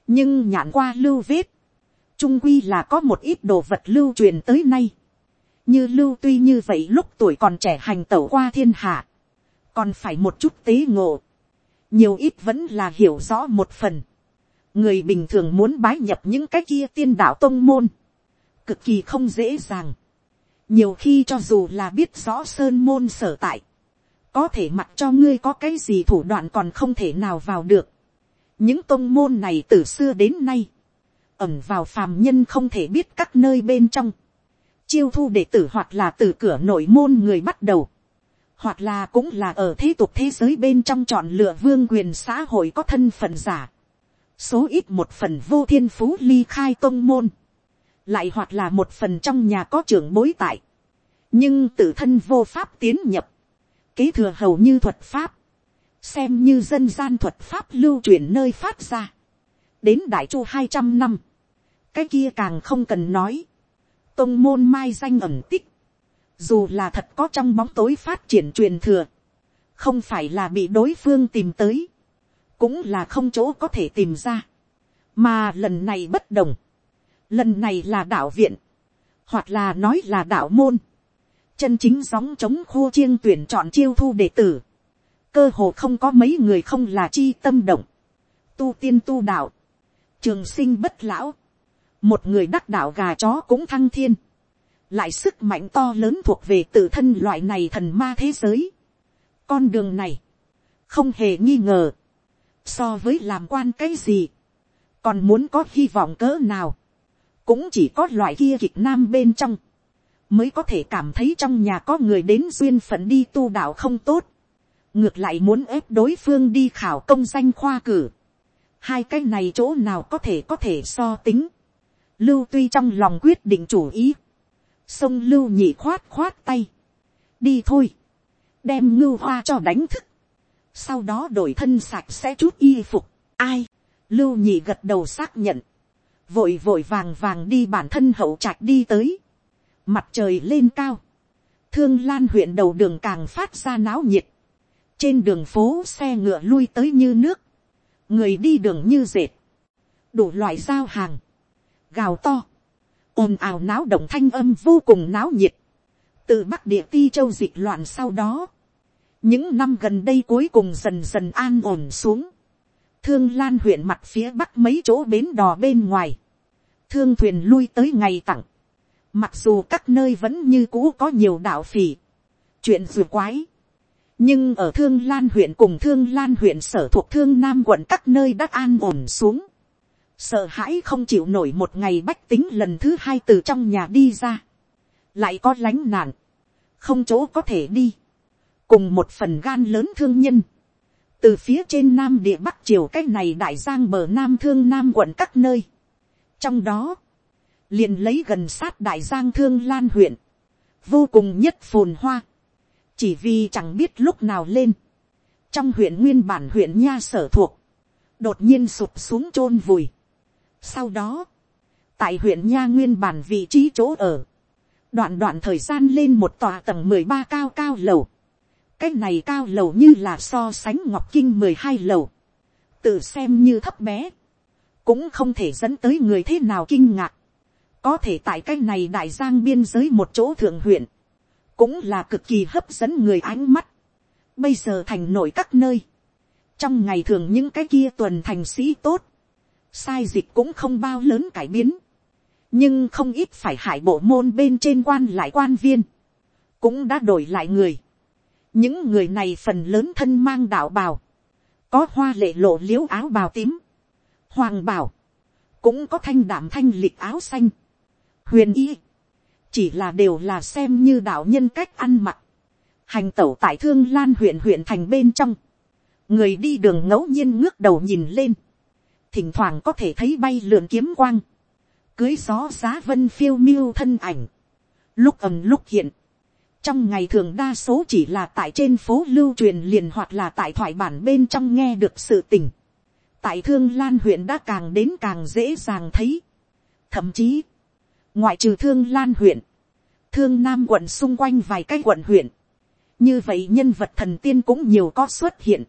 nhưng nhãn qua lưu vết, trung quy là có một ít đồ vật lưu truyền tới nay. như lưu tuy như vậy lúc tuổi còn trẻ hành tẩu qua thiên hạ, còn phải một chút tế ngộ. nhiều ít vẫn là hiểu rõ một phần. người bình thường muốn bái nhập những cái kia tiên đạo tông môn cực kỳ không dễ dàng. nhiều khi cho dù là biết rõ sơn môn sở tại, có thể mặc cho ngươi có cái gì thủ đoạn còn không thể nào vào được. những tôn môn này từ xưa đến nay, ẩm vào phàm nhân không thể biết các nơi bên trong, chiêu thu đệ tử hoặc là từ cửa nội môn người bắt đầu, hoặc là cũng là ở thế tục thế giới bên trong chọn lựa vương quyền xã hội có thân phận giả, số ít một phần vô thiên phú ly khai tôn môn, lại hoặc là một phần trong nhà có trưởng bối tại, nhưng tự thân vô pháp tiến nhập, kế thừa hầu như thuật pháp, xem như dân gian thuật pháp lưu truyền nơi phát ra, đến đại chu hai trăm năm, cái kia càng không cần nói, tông môn mai danh ẩn tích, dù là thật có trong bóng tối phát triển truyền thừa, không phải là bị đối phương tìm tới, cũng là không chỗ có thể tìm ra, mà lần này bất đồng, lần này là đạo viện, hoặc là nói là đạo môn, chân chính gióng chống khô chiêng tuyển chọn chiêu thu đệ tử, cơ hồ không có mấy người không là chi tâm động, tu tiên tu đạo, trường sinh bất lão, một người đắc đạo gà chó cũng thăng thiên, lại sức mạnh to lớn thuộc về tự thân loại này thần ma thế giới. Con đường này, không hề nghi ngờ, so với làm quan cái gì, còn muốn có hy vọng cỡ nào, cũng chỉ có loại kia kịch nam bên trong, mới có thể cảm thấy trong nhà có người đến duyên phận đi tu đạo không tốt, ngược lại muốn ép đối phương đi khảo công danh khoa cử, hai cái này chỗ nào có thể có thể so tính, lưu tuy trong lòng quyết định chủ ý, sông lưu nhị khoát khoát tay, đi thôi, đem ngưu hoa cho đánh thức, sau đó đổi thân sạch sẽ chút y phục, ai, lưu nhị gật đầu xác nhận, vội vội vàng vàng đi bản thân hậu trạch đi tới, mặt trời lên cao, thương lan huyện đầu đường càng phát ra náo nhiệt, trên đường phố xe ngựa lui tới như nước, người đi đường như dệt, đủ loại giao hàng, gào to, ồn ào náo động thanh âm vô cùng náo nhiệt, từ bắc địa ti châu dịch loạn sau đó, những năm gần đây cuối cùng dần dần an ổn xuống, thương lan huyện mặt phía bắc mấy chỗ bến đò bên ngoài, thương thuyền lui tới ngày tặng, mặc dù các nơi vẫn như cũ có nhiều đạo phỉ, chuyện dù quái, nhưng ở thương lan huyện cùng thương lan huyện sở thuộc thương nam quận các nơi đã an ổn xuống, sợ hãi không chịu nổi một ngày bách tính lần thứ hai từ trong nhà đi ra, lại có lánh nạn, không chỗ có thể đi, cùng một phần gan lớn thương nhân, từ phía trên nam địa bắc triều cái này đại giang bờ nam thương nam quận các nơi, trong đó, liền lấy gần sát đại giang thương lan huyện, vô cùng nhất phồn hoa, chỉ vì chẳng biết lúc nào lên, trong huyện nguyên bản huyện nha sở thuộc, đột nhiên sụp xuống chôn vùi, sau đó, tại huyện Nha nguyên bản vị trí chỗ ở, đoạn đoạn thời gian lên một tòa tầng mười ba cao cao lầu. Cái này cao lầu như là so sánh ngọc kinh mười hai lầu. Tự xem như thấp bé. Cũng không thể dẫn tới người thế nào kinh ngạc. Có thể tại cái này đại giang biên giới một chỗ thượng huyện. Cũng là cực kỳ hấp dẫn người ánh mắt. Bây giờ thành nổi các nơi. Trong ngày thường những cái kia tuần thành sĩ tốt sai dịch cũng không bao lớn cải biến, nhưng không ít phải hại bộ môn bên trên quan lại quan viên, cũng đã đổi lại người. những người này phần lớn thân mang đạo bào, có hoa lệ lộ l i ễ u áo bào tím, hoàng bào, cũng có thanh đảm thanh lịch áo xanh, huyền y, chỉ là đều là xem như đạo nhân cách ăn mặc, hành tẩu tại thương lan huyện huyện thành bên trong, người đi đường ngẫu nhiên ngước đầu nhìn lên, thỉnh thoảng có thể thấy bay lượn kiếm quang, cưới gió giá vân phiêu miêu thân ảnh, lúc ầm lúc hiện, trong ngày thường đa số chỉ là tại trên phố lưu truyền liền hoặc là tại thoại bản bên trong nghe được sự tình, tại thương lan huyện đã càng đến càng dễ dàng thấy, thậm chí, ngoại trừ thương lan huyện, thương nam quận xung quanh vài cái quận huyện, như vậy nhân vật thần tiên cũng nhiều có xuất hiện,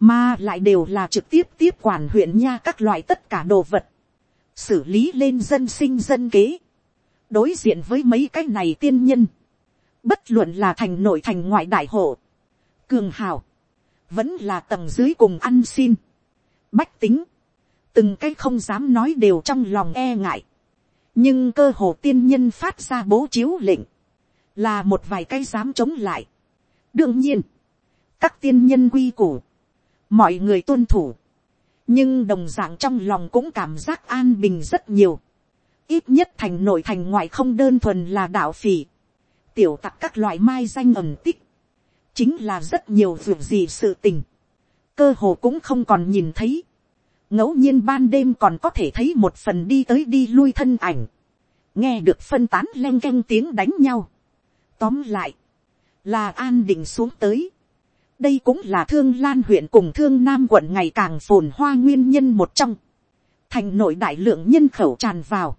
mà lại đều là trực tiếp tiếp quản huyện nha các loại tất cả đồ vật, xử lý lên dân sinh dân kế, đối diện với mấy cái này tiên nhân, bất luận là thành nội thành ngoại đại hộ, cường hào, vẫn là tầng dưới cùng ăn xin, bách tính, từng cái không dám nói đều trong lòng e ngại, nhưng cơ hồ tiên nhân phát ra bố chiếu lệnh, là một vài cái dám chống lại. đương nhiên, các tiên nhân quy củ, mọi người tuân thủ, nhưng đồng d ạ n g trong lòng cũng cảm giác an bình rất nhiều, ít nhất thành nội thành ngoại không đơn thuần là đạo phỉ, tiểu tặc các loại mai danh ẩm tích, chính là rất nhiều việc gì sự tình, cơ hồ cũng không còn nhìn thấy, ngẫu nhiên ban đêm còn có thể thấy một phần đi tới đi lui thân ảnh, nghe được phân tán len canh tiếng đánh nhau, tóm lại, là an định xuống tới, đây cũng là thương lan huyện cùng thương nam quận ngày càng phồn hoa nguyên nhân một trong. thành nội đại lượng nhân khẩu tràn vào.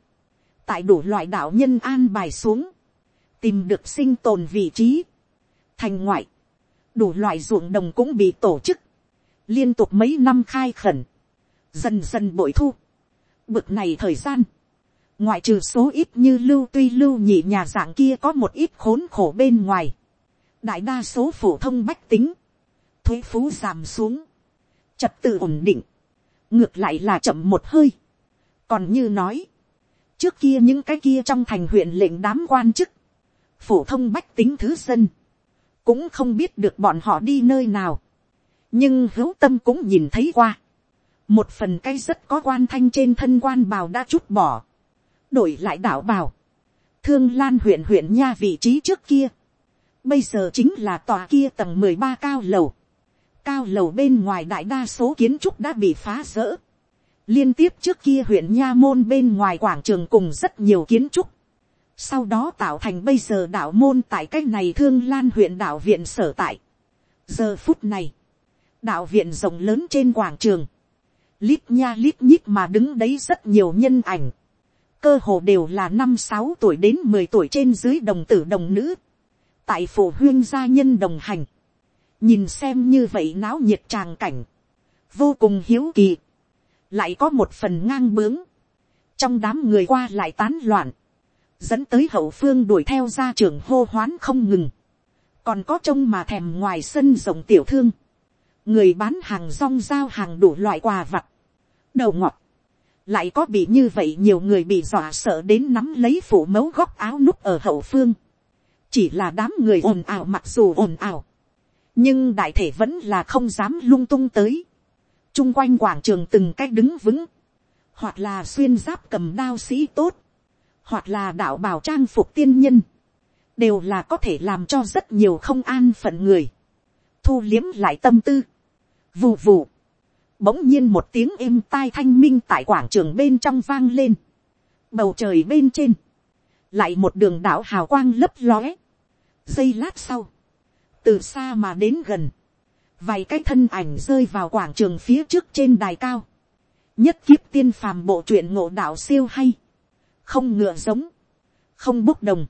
tại đủ loại đạo nhân an bài xuống. tìm được sinh tồn vị trí. thành ngoại. đủ loại ruộng đồng cũng bị tổ chức. liên tục mấy năm khai khẩn dần dần bội thu. bực này thời gian. ngoại trừ số ít như lưu tuy lưu nhị nhà dạng kia có một ít khốn khổ bên ngoài, đại đa số phổ thông bách tính, thuế phú giảm xuống, trật tự ổn định, ngược lại là chậm một hơi. còn như nói, trước kia những cái kia trong thành huyện lệnh đám quan chức, phổ thông bách tính thứ dân, cũng không biết được bọn họ đi nơi nào, nhưng hữu tâm cũng nhìn thấy qua, một phần cây rất có quan thanh trên thân quan bào đã chút bỏ, đổi lại đảo bào, thương lan huyện huyện nha vị trí trước kia, bây giờ chính là tòa kia tầng mười ba cao lầu, cao lầu bên ngoài đại đa số kiến trúc đã bị phá rỡ, liên tiếp trước kia huyện nha môn bên ngoài quảng trường cùng rất nhiều kiến trúc, sau đó tạo thành bây giờ đạo môn tại c á c h này thương lan huyện đạo viện sở tại. giờ phút này, đạo viện rộng lớn trên quảng trường, lít nha lít nhít mà đứng đấy rất nhiều nhân ảnh, cơ hồ đều là năm sáu tuổi đến mười tuổi trên dưới đồng tử đồng nữ, tại phổ huyên gia nhân đồng hành, nhìn xem như vậy náo nhiệt tràng cảnh, vô cùng hiếu kỳ, lại có một phần ngang bướng, trong đám người qua lại tán loạn, dẫn tới hậu phương đuổi theo ra trường hô hoán không ngừng, còn có trông mà thèm ngoài sân rộng tiểu thương, người bán hàng rong giao hàng đủ loại quà vặt, đầu ngọt, lại có bị như vậy nhiều người bị dọa sợ đến nắm lấy phủ mấu góc áo núp ở hậu phương, chỉ là đám người ồn ào mặc dù ồn ào, nhưng đại thể vẫn là không dám lung tung tới, chung quanh quảng trường từng cách đứng vững, hoặc là xuyên giáp cầm đao sĩ tốt, hoặc là đạo bào trang phục tiên nhân, đều là có thể làm cho rất nhiều không an phận người, thu liếm lại tâm tư, vù vù, bỗng nhiên một tiếng êm tai thanh minh tại quảng trường bên trong vang lên, bầu trời bên trên, lại một đường đảo hào quang lấp lóe, giây lát sau, từ xa mà đến gần, vài cái thân ảnh rơi vào quảng trường phía trước trên đài cao, nhất kiếp tiên phàm bộ truyện ngộ đạo siêu hay, không ngựa giống, không bốc đồng,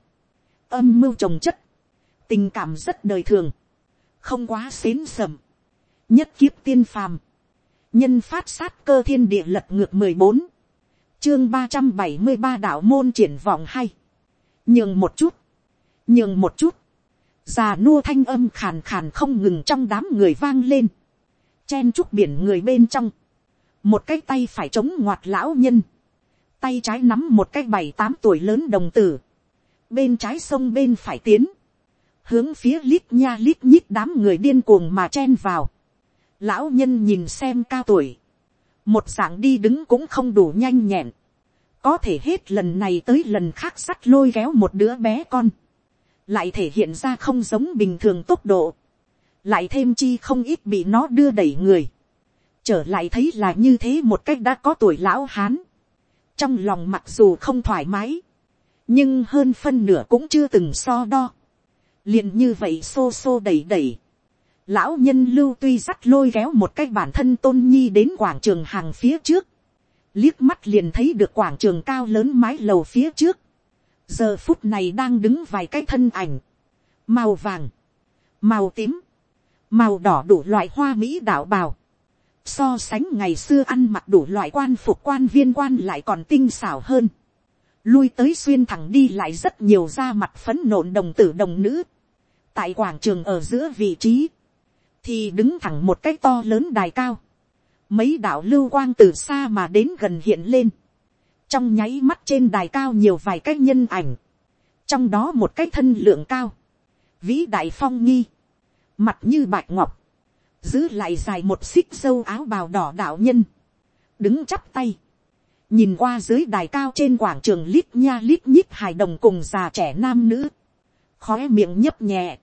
âm mưu trồng chất, tình cảm rất đời thường, không quá xến sầm, nhất kiếp tiên phàm, nhân phát sát cơ thiên địa lật ngược mười bốn, chương ba trăm bảy mươi ba đạo môn triển vọng hay, nhường một chút, nhường một chút, già nua thanh âm khàn khàn không ngừng trong đám người vang lên, chen chúc biển người bên trong, một cái tay phải chống ngoặt lão nhân, tay trái nắm một cái bảy tám tuổi lớn đồng tử, bên trái sông bên phải tiến, hướng phía lít nha lít nhít đám người điên cuồng mà chen vào. Lão nhân nhìn xem cao tuổi, một dạng đi đứng cũng không đủ nhanh nhẹn, có thể hết lần này tới lần khác sắt lôi kéo một đứa bé con, lại thể hiện ra không giống bình thường tốc độ, lại thêm chi không ít bị nó đưa đẩy người, trở lại thấy là như thế một cách đã có tuổi lão hán, trong lòng mặc dù không thoải mái, nhưng hơn phân nửa cũng chưa từng so đo, liền như vậy xô xô đẩy đẩy, lão nhân lưu tuy dắt lôi kéo một cái bản thân tôn nhi đến quảng trường hàng phía trước, liếc mắt liền thấy được quảng trường cao lớn mái lầu phía trước, giờ phút này đang đứng vài cái thân ảnh, màu vàng, màu tím, màu đỏ đủ loại hoa mỹ đạo bào, so sánh ngày xưa ăn mặc đủ loại quan phục quan viên quan lại còn tinh xảo hơn, lui tới xuyên thẳng đi lại rất nhiều da mặt phấn nộn đồng tử đồng nữ, tại quảng trường ở giữa vị trí, thì đứng thẳng một cái to lớn đài cao, mấy đạo lưu quang từ xa mà đến gần hiện lên, trong nháy mắt trên đài cao nhiều vài cái nhân ảnh, trong đó một cái thân lượng cao, vĩ đại phong nghi, mặt như bạch ngọc, giữ lại dài một xích dâu áo bào đỏ đạo nhân, đứng chắp tay, nhìn qua dưới đài cao trên quảng trường lít nha lít nhít hài đồng cùng già trẻ nam nữ, khóe miệng nhấp nhẹ,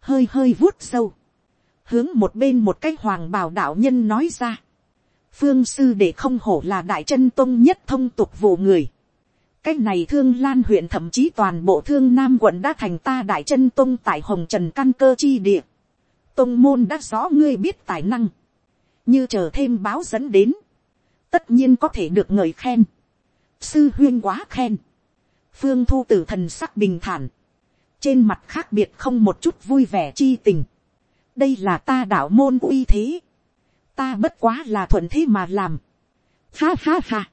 hơi hơi vuốt sâu, hướng một bên một cái hoàng bào đạo nhân nói ra, phương sư để không hổ là đại chân tôn nhất thông tục vụ người, cái này thương lan huyện thậm chí toàn bộ thương nam quận đã thành ta đại chân tôn tại hồng trần căn cơ chi địa, Tông môn đã rõ ngươi biết tài năng. Như chờ thêm báo dẫn đến. Tất nhiên có thể được ngợi khen. Sư huyên quá khen. Phương thu tử thần sắc bình thản. Trên mặt khác biệt không một chút vui vẻ chi tình. Đây là ta đạo môn uy thế. Ta bất quá là thuận thế mà làm. Ha ha ha.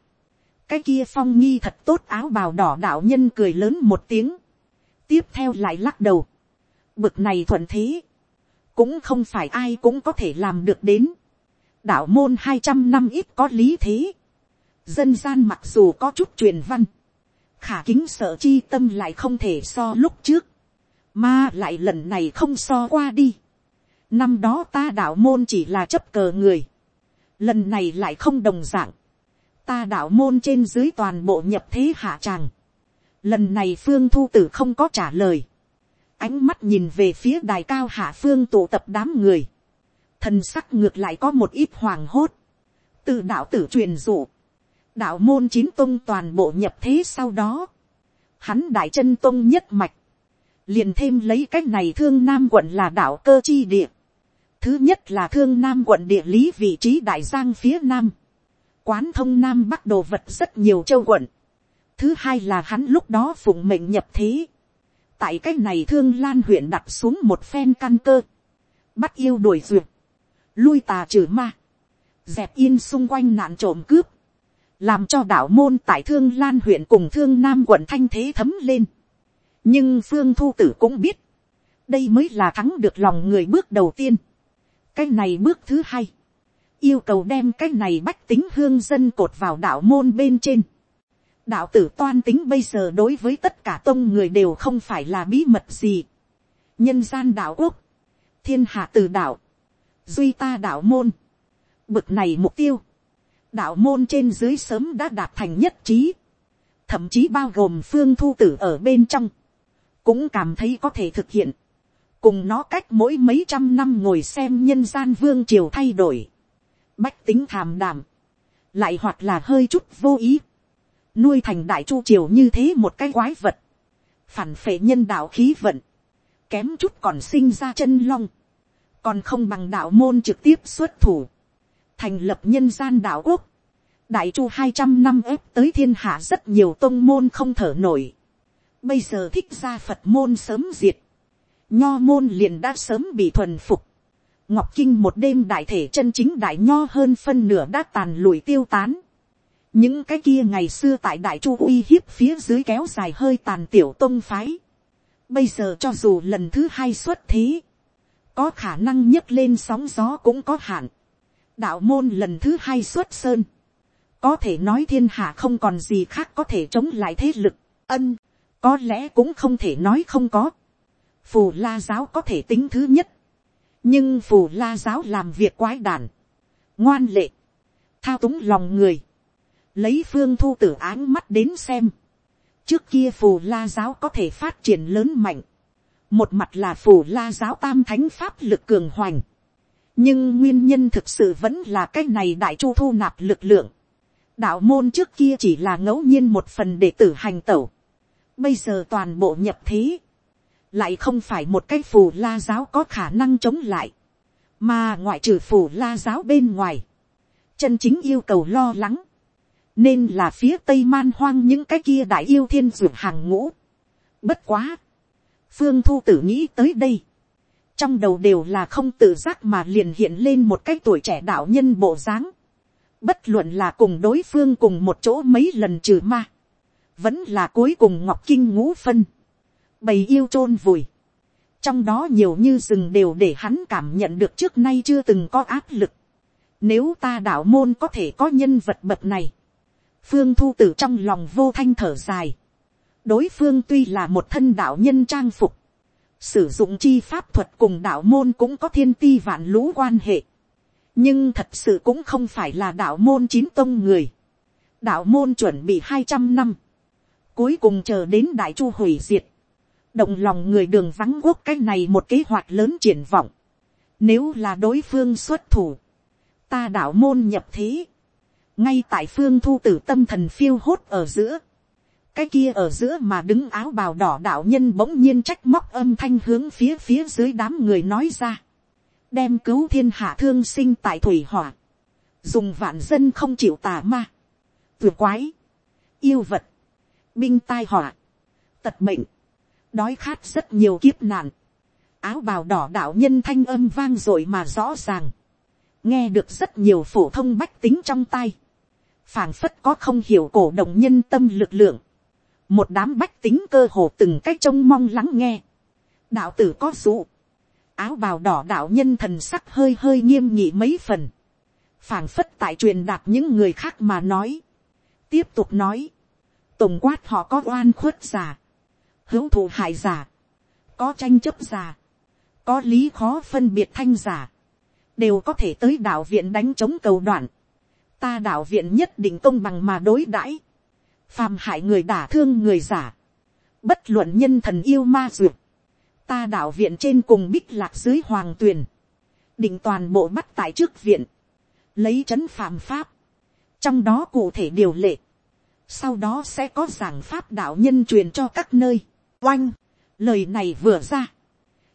cái kia phong nghi thật tốt áo bào đỏ đạo nhân cười lớn một tiếng, tiếp theo lại lắc đầu, bực này thuận thế, cũng không phải ai cũng có thể làm được đến, đạo môn hai trăm năm ít có lý thế, dân gian mặc dù có chút truyền văn, khả kính sợ chi tâm lại không thể so lúc trước, mà lại lần này không so qua đi năm đó ta đạo môn chỉ là chấp cờ người, lần này lại không đồng dạng, ta đạo môn trên dưới toàn bộ nhập thế hạ tràng, lần này phương thu tử không có trả lời, ánh mắt nhìn về phía đài cao hạ phương tụ tập đám người, thần sắc ngược lại có một ít hoàng hốt, từ đạo tử truyền dụ, đạo môn chín tông toàn bộ nhập thế sau đó, hắn đại chân tông nhất mạch, liền thêm lấy cách này thương nam quận là đạo cơ chi địa, thứ nhất là thương nam quận địa lý vị trí đại giang phía nam, quán thông nam bắc đồ vật rất nhiều châu quận, thứ hai là hắn lúc đó phụng mệnh nhập thế, tại cách này thương lan huyện đặt xuống một phen căn cơ, bắt yêu đuổi duyệt, lui tà trừ ma, dẹp yên xung quanh nạn trộm cướp, làm cho đạo môn tại thương lan huyện cùng thương nam quận thanh thế thấm lên. nhưng phương thu tử cũng biết, đây mới là thắng được lòng người bước đầu tiên cái này bước thứ hai, yêu cầu đem cái này bách tính hương dân cột vào đạo môn bên trên. đạo tử toan tính bây giờ đối với tất cả tông người đều không phải là bí mật gì. nhân gian đạo quốc, thiên hạ từ đạo, duy ta đạo môn, bực này mục tiêu, đạo môn trên dưới sớm đã đạt thành nhất trí, thậm chí bao gồm phương thu tử ở bên trong, cũng cảm thấy có thể thực hiện, cùng nó cách mỗi mấy trăm năm ngồi xem nhân gian vương triều thay đổi, bách tính thàm đảm, lại hoặc là hơi chút vô ý, nuôi thành đại chu triều như thế một cái quái vật, phản phệ nhân đạo khí vận, kém chút còn sinh ra chân long, còn không bằng đạo môn trực tiếp xuất thủ, thành lập nhân gian đạo quốc, đại chu hai trăm năm ép tới thiên hạ rất nhiều tôn môn không thở nổi. Bây giờ thích ra Phật môn sớm diệt. Nho môn liền đã sớm bị thuần phục. Ngọc Kinh một đêm đại thể chân chính đại nho hơn phân nửa đã tàn lùi tiêu tán. Những cái kia ngày xưa tại đại chu uy hiếp phía dưới kéo dài hơi tàn tiểu tông phái. Bây giờ cho dù lần thứ hai xuất thế. Có khả năng nhấc lên sóng gió cũng có hạn đạo môn lần thứ hai xuất sơn, có thể nói thiên hạ không còn gì khác có thể chống lại thế lực, ân, có lẽ cũng không thể nói không có, phù la giáo có thể tính thứ nhất, nhưng phù la giáo làm việc quái đản, ngoan lệ, thao túng lòng người, lấy phương thu tử áng mắt đến xem, trước kia phù la giáo có thể phát triển lớn mạnh, một mặt là phù la giáo tam thánh pháp lực cường hoành, nhưng nguyên nhân thực sự vẫn là cái này đại chu thu nạp lực lượng. đạo môn trước kia chỉ là ngẫu nhiên một phần để tử hành tẩu. bây giờ toàn bộ nhập thế lại không phải một cái phù la giáo có khả năng chống lại. mà ngoại trừ phù la giáo bên ngoài. chân chính yêu cầu lo lắng. nên là phía tây man hoang những cái kia đại yêu thiên dược hàng ngũ. bất quá. phương thu tử nghĩ tới đây, trong đầu đều là không tự giác mà liền hiện lên một cái tuổi trẻ đạo nhân bộ dáng. Bất luận là cùng đối phương cùng một chỗ mấy lần trừ ma. Vẫn là cuối cùng ngọc kinh ngũ phân. Bầy yêu chôn vùi. Trong đó nhiều như rừng đều để hắn cảm nhận được trước nay chưa từng có áp lực. Nếu ta đạo môn có thể có nhân vật bậc này. Phương thu tử trong lòng vô thanh thở dài. Đối phương tuy là một thân đạo nhân trang phục, sử dụng chi pháp thuật cùng đạo môn cũng có thiên ti vạn lũ quan hệ. nhưng thật sự cũng không phải là đạo môn chín tông người. đạo môn chuẩn bị hai trăm năm. cuối cùng chờ đến đại chu hủy diệt động lòng người đường vắng quốc cái này một kế hoạch lớn triển vọng. nếu là đối phương xuất thủ, ta đạo môn nhập thế. ngay tại phương thu tử tâm thần phiêu hốt ở giữa cái kia ở giữa mà đứng áo bào đỏ đạo nhân bỗng nhiên trách móc âm thanh hướng phía phía dưới đám người nói ra. đem cứu thiên hạ thương sinh tại thủy hỏa. dùng vạn dân không chịu tà ma. Vừa quái. yêu vật. binh tai họa. tật mệnh đói khát rất nhiều kiếp nạn. áo bào đỏ đạo nhân thanh âm vang dội mà rõ ràng. nghe được rất nhiều phổ thông bách tính trong tay phảng phất có không hiểu cổ động nhân tâm lực lượng, một đám bách tính cơ hồ từng cách trông mong lắng nghe, đạo tử có dụ, áo bào đỏ đạo nhân thần sắc hơi hơi nghiêm nghị mấy phần, phảng phất tại truyền đạt những người khác mà nói, tiếp tục nói, tổng quát họ có oan khuất giả, hữu thụ hại giả, có tranh chấp giả, có lý khó phân biệt thanh giả, đều có thể tới đạo viện đánh chống cầu đoạn, ta đạo viện nhất định công bằng mà đối đãi, phàm hại người đả thương người giả, bất luận nhân thần yêu ma duyệt, ta đạo viện trên cùng bích lạc dưới hoàng tuyền, định toàn bộ bắt tại trước viện, lấy c phạm pháp, trong đó cụ thể điều lệ, sau đó sẽ có giảng pháp đạo nhân truyền cho các nơi, oanh, lời này vừa ra,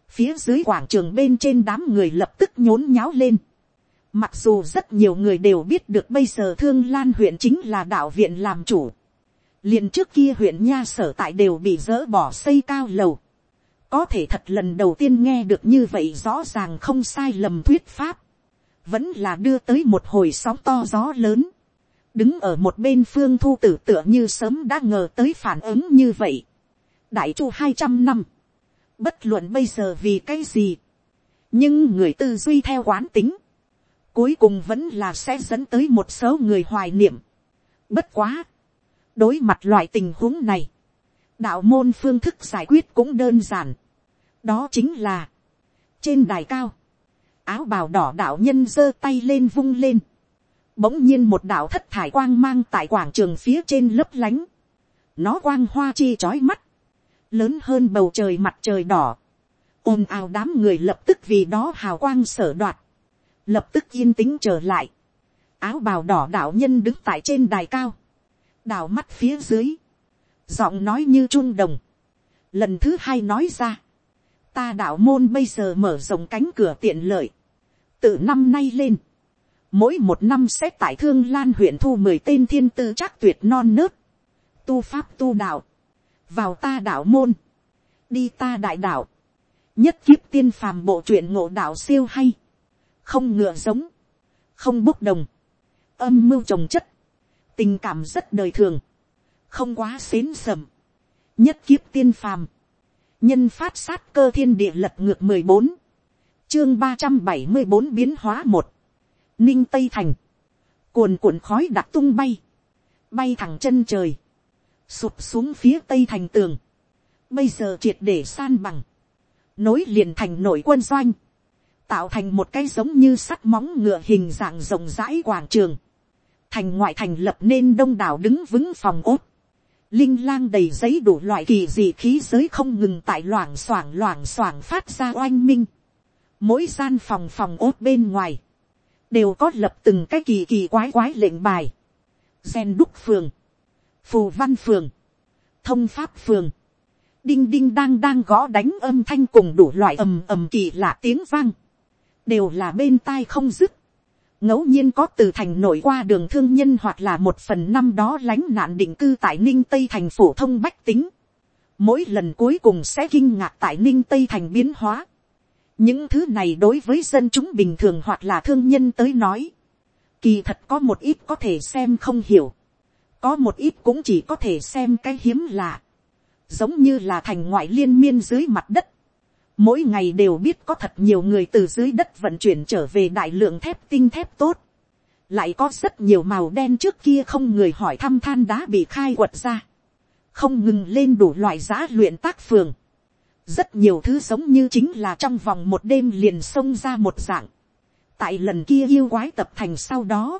phía dưới quảng trường bên trên đám người lập tức nhốn nháo lên, mặc dù rất nhiều người đều biết được bây giờ thương lan huyện chính là đạo viện làm chủ, liền trước kia huyện nha sở tại đều bị dỡ bỏ xây cao lầu, có thể thật lần đầu tiên nghe được như vậy rõ ràng không sai lầm thuyết pháp, vẫn là đưa tới một hồi sóng to gió lớn, đứng ở một bên phương thu tử tựa như sớm đã ngờ tới phản ứng như vậy đại chu hai trăm năm, bất luận bây giờ vì cái gì, nhưng người tư duy theo quán tính, cuối cùng vẫn là sẽ dẫn tới một số người hoài niệm. bất quá, đối mặt loại tình huống này, đạo môn phương thức giải quyết cũng đơn giản. đó chính là, trên đài cao, áo bào đỏ đạo nhân giơ tay lên vung lên, bỗng nhiên một đạo thất thải quang mang tại quảng trường phía trên lấp lánh, nó quang hoa chi trói mắt, lớn hơn bầu trời mặt trời đỏ, ồn ào đám người lập tức vì đó hào quang sở đoạt, lập tức yên tĩnh trở lại, áo bào đỏ đạo nhân đứng tại trên đài cao, đào mắt phía dưới, giọng nói như trung đồng, lần thứ hai nói ra, ta đạo môn bây giờ mở rộng cánh cửa tiện lợi, từ năm nay lên, mỗi một năm sẽ tại thương lan huyện thu mười tên thiên tư chắc tuyệt non nớt, tu pháp tu đạo, vào ta đạo môn, đi ta đại đạo, nhất kiếp tiên phàm bộ truyện ngộ đạo siêu hay, không ngựa giống, không bốc đồng, âm mưu trồng chất, tình cảm rất đời thường, không quá xến sầm, nhất kiếp tiên phàm, nhân phát sát cơ thiên địa lật ngược mười bốn, chương ba trăm bảy mươi bốn biến hóa một, ninh tây thành, cuồn cuộn khói đặc tung bay, bay thẳng chân trời, sụp xuống phía tây thành tường, bây giờ triệt để san bằng, nối liền thành nội quân doanh, tạo thành một cái giống như sắt móng ngựa hình dạng rộng rãi quảng trường, thành ngoại thành lập nên đông đảo đứng vững phòng ốt, linh lang đầy giấy đủ loại kỳ dị khí giới không ngừng tại loảng xoảng loảng xoảng phát ra oanh minh, mỗi gian phòng phòng ốt bên ngoài, đều có lập từng cái kỳ kỳ quái quái lệnh bài, gen đúc phường, phù văn phường, thông pháp phường, đinh đinh đang đang gõ đánh âm thanh cùng đủ loại ầm ầm kỳ lạ tiếng vang, đều là bên tai không dứt, ngẫu nhiên có từ thành nổi qua đường thương nhân hoặc là một phần năm đó lánh nạn định cư tại ninh tây thành phổ thông bách tính, mỗi lần cuối cùng sẽ kinh ngạc tại ninh tây thành biến hóa, những thứ này đối với dân chúng bình thường hoặc là thương nhân tới nói, kỳ thật có một ít có thể xem không hiểu, có một ít cũng chỉ có thể xem cái hiếm lạ, giống như là thành ngoại liên miên dưới mặt đất, mỗi ngày đều biết có thật nhiều người từ dưới đất vận chuyển trở về đại lượng thép tinh thép tốt, lại có rất nhiều màu đen trước kia không người hỏi thăm than đá bị khai quật ra, không ngừng lên đủ loại giá luyện tác phường, rất nhiều thứ giống như chính là trong vòng một đêm liền xông ra một dạng. tại lần kia yêu quái tập thành sau đó,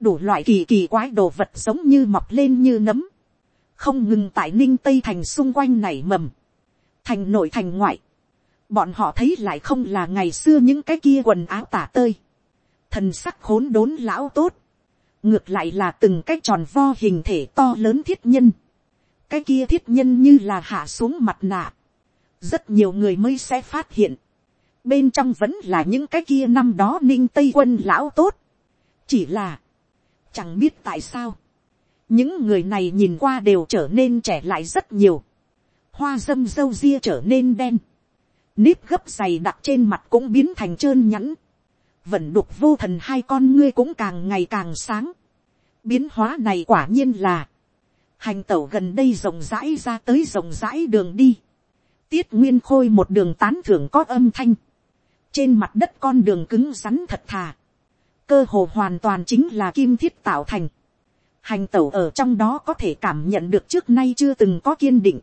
đủ loại kỳ kỳ quái đồ vật giống như mọc lên như nấm, không ngừng tại ninh tây thành xung quanh nảy mầm, thành nội thành ngoại, bọn họ thấy lại không là ngày xưa những cái kia quần áo tả tơi, thần sắc khốn đốn lão tốt, ngược lại là từng cái tròn vo hình thể to lớn thiết nhân, cái kia thiết nhân như là hạ xuống mặt nạ, rất nhiều người mới sẽ phát hiện, bên trong vẫn là những cái kia năm đó ninh tây quân lão tốt, chỉ là, chẳng biết tại sao, những người này nhìn qua đều trở nên trẻ lại rất nhiều, hoa dâm dâu ria trở nên đen, nếp gấp dày đặc trên mặt cũng biến thành trơn nhẵn, vẫn đục vô thần hai con ngươi cũng càng ngày càng sáng, biến hóa này quả nhiên là, hành tẩu gần đây rộng rãi ra tới rộng rãi đường đi, tiết nguyên khôi một đường tán thưởng có âm thanh, trên mặt đất con đường cứng rắn thật thà, cơ hồ hoàn toàn chính là kim thiết tạo thành, hành tẩu ở trong đó có thể cảm nhận được trước nay chưa từng có kiên định,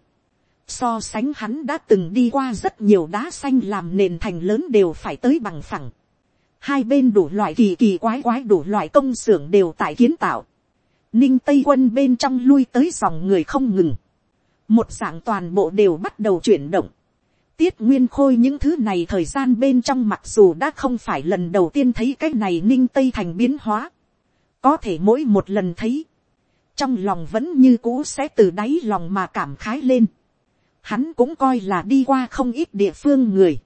so sánh hắn đã từng đi qua rất nhiều đá xanh làm nền thành lớn đều phải tới bằng phẳng, hai bên đủ loại kỳ kỳ quái quái đủ loại công xưởng đều tại kiến tạo, ninh tây quân bên trong lui tới dòng người không ngừng, một dạng toàn bộ đều bắt đầu chuyển động, tiết nguyên khôi những thứ này thời gian bên trong mặc dù đã không phải lần đầu tiên thấy cái này ninh tây thành biến hóa, có thể mỗi một lần thấy, trong lòng vẫn như cũ sẽ từ đáy lòng mà cảm khái lên, hắn cũng coi là đi qua không ít địa phương người,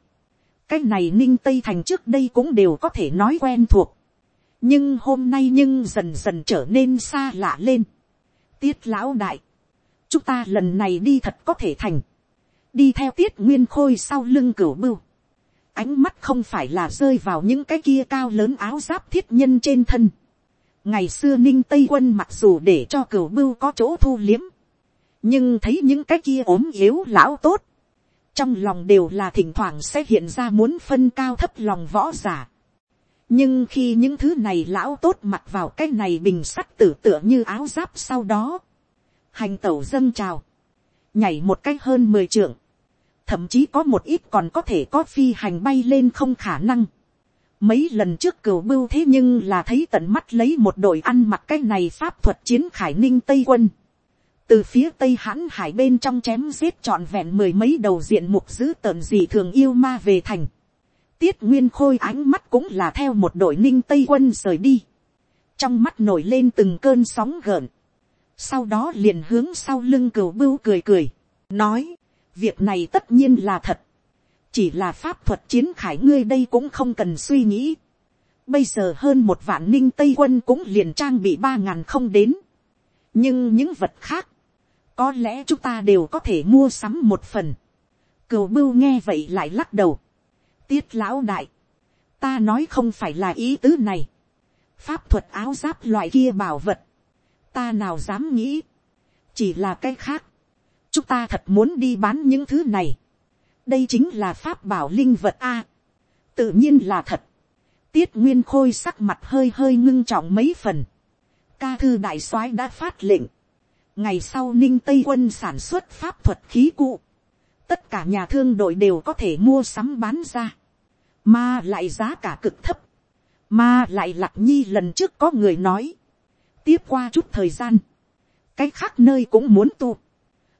cái này ninh tây thành trước đây cũng đều có thể nói quen thuộc, nhưng hôm nay nhưng dần dần trở nên xa lạ lên. tiết lão đại, chúng ta lần này đi thật có thể thành, đi theo tiết nguyên khôi sau lưng cửu bưu, ánh mắt không phải là rơi vào những cái kia cao lớn áo giáp thiết nhân trên thân. ngày xưa ninh tây quân mặc dù để cho cửu bưu có chỗ thu liếm, nhưng thấy những cái kia ốm yếu lão tốt, trong lòng đều là thỉnh thoảng sẽ hiện ra muốn phân cao thấp lòng võ giả. Nhưng khi những thứ này lão tốt mặc vào cái này bình sắt tử tựa như áo giáp sau đó, hành tẩu dâng trào, nhảy một cách hơn mười trượng, thậm chí có một ít còn có thể có phi hành bay lên không khả năng. Mấy lần trước cửu bưu thế nhưng là thấy tận mắt lấy một đội ăn mặc cái này pháp thuật chiến khải ninh tây quân. Từ phía tây hãn hải bên trong chém giết trọn vẹn mười mấy đầu diện mục giữ tợn gì thường yêu ma về thành tiết nguyên khôi ánh mắt cũng là theo một đội ninh tây quân rời đi, trong mắt nổi lên từng cơn sóng gợn, sau đó liền hướng sau lưng cửu bưu cười cười, nói, việc này tất nhiên là thật, chỉ là pháp thuật chiến khải ngươi đây cũng không cần suy nghĩ, bây giờ hơn một vạn ninh tây quân cũng liền trang bị ba ngàn không đến, nhưng những vật khác, có lẽ chúng ta đều có thể mua sắm một phần, cửu bưu nghe vậy lại lắc đầu, tiết lão đại, ta nói không phải là ý tứ này, pháp thuật áo giáp loại kia bảo vật, ta nào dám nghĩ, chỉ là cái khác, chúng ta thật muốn đi bán những thứ này, đây chính là pháp bảo linh vật a, tự nhiên là thật, tiết nguyên khôi sắc mặt hơi hơi ngưng trọng mấy phần, ca thư đại soái đã phát lệnh, ngày sau ninh tây quân sản xuất pháp thuật khí cụ, tất cả nhà thương đội đều có thể mua sắm bán ra, mà lại giá cả cực thấp, mà lại lạc nhi lần trước có người nói, tiếp qua chút thời gian, cái khác nơi cũng muốn tu,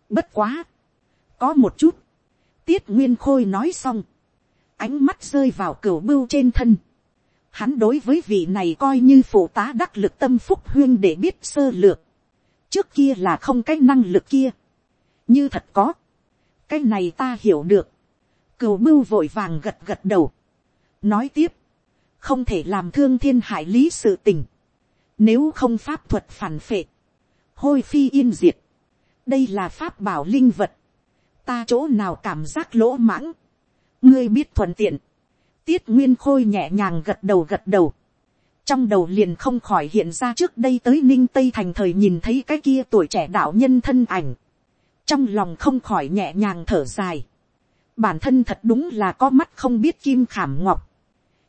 bất quá, có một chút, tiết nguyên khôi nói xong, ánh mắt rơi vào cửa bưu trên thân, hắn đối với vị này coi như phụ tá đắc lực tâm phúc huyên để biết sơ lược, trước kia là không cái năng lực kia, như thật có, cái này ta hiểu được, cửu bưu vội vàng gật gật đầu, nói tiếp, không thể làm thương thiên hại lý sự tình, nếu không pháp thuật phản phệ, hôi phi yên diệt, đây là pháp bảo linh vật, ta chỗ nào cảm giác lỗ mãng, ngươi biết thuận tiện, tiết nguyên khôi nhẹ nhàng gật đầu gật đầu, trong đầu liền không khỏi hiện ra trước đây tới ninh tây thành thời nhìn thấy cái kia tuổi trẻ đạo nhân thân ảnh, trong lòng không khỏi nhẹ nhàng thở dài, bản thân thật đúng là có mắt không biết kim khảm ngọc,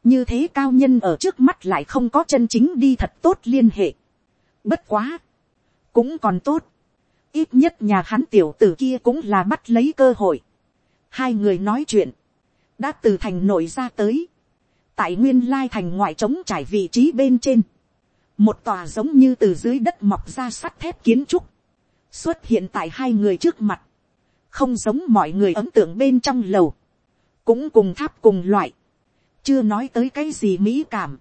như thế cao nhân ở trước mắt lại không có chân chính đi thật tốt liên hệ. bất quá, cũng còn tốt, ít nhất nhà hắn tiểu tử kia cũng là bắt lấy cơ hội. hai người nói chuyện, đã từ thành nội ra tới, tại nguyên lai thành ngoại trống trải vị trí bên trên, một tòa giống như từ dưới đất mọc ra sắt thép kiến trúc, xuất hiện tại hai người trước mặt, không giống mọi người ấn tượng bên trong lầu, cũng cùng tháp cùng loại, chưa nói tới cái gì mỹ cảm,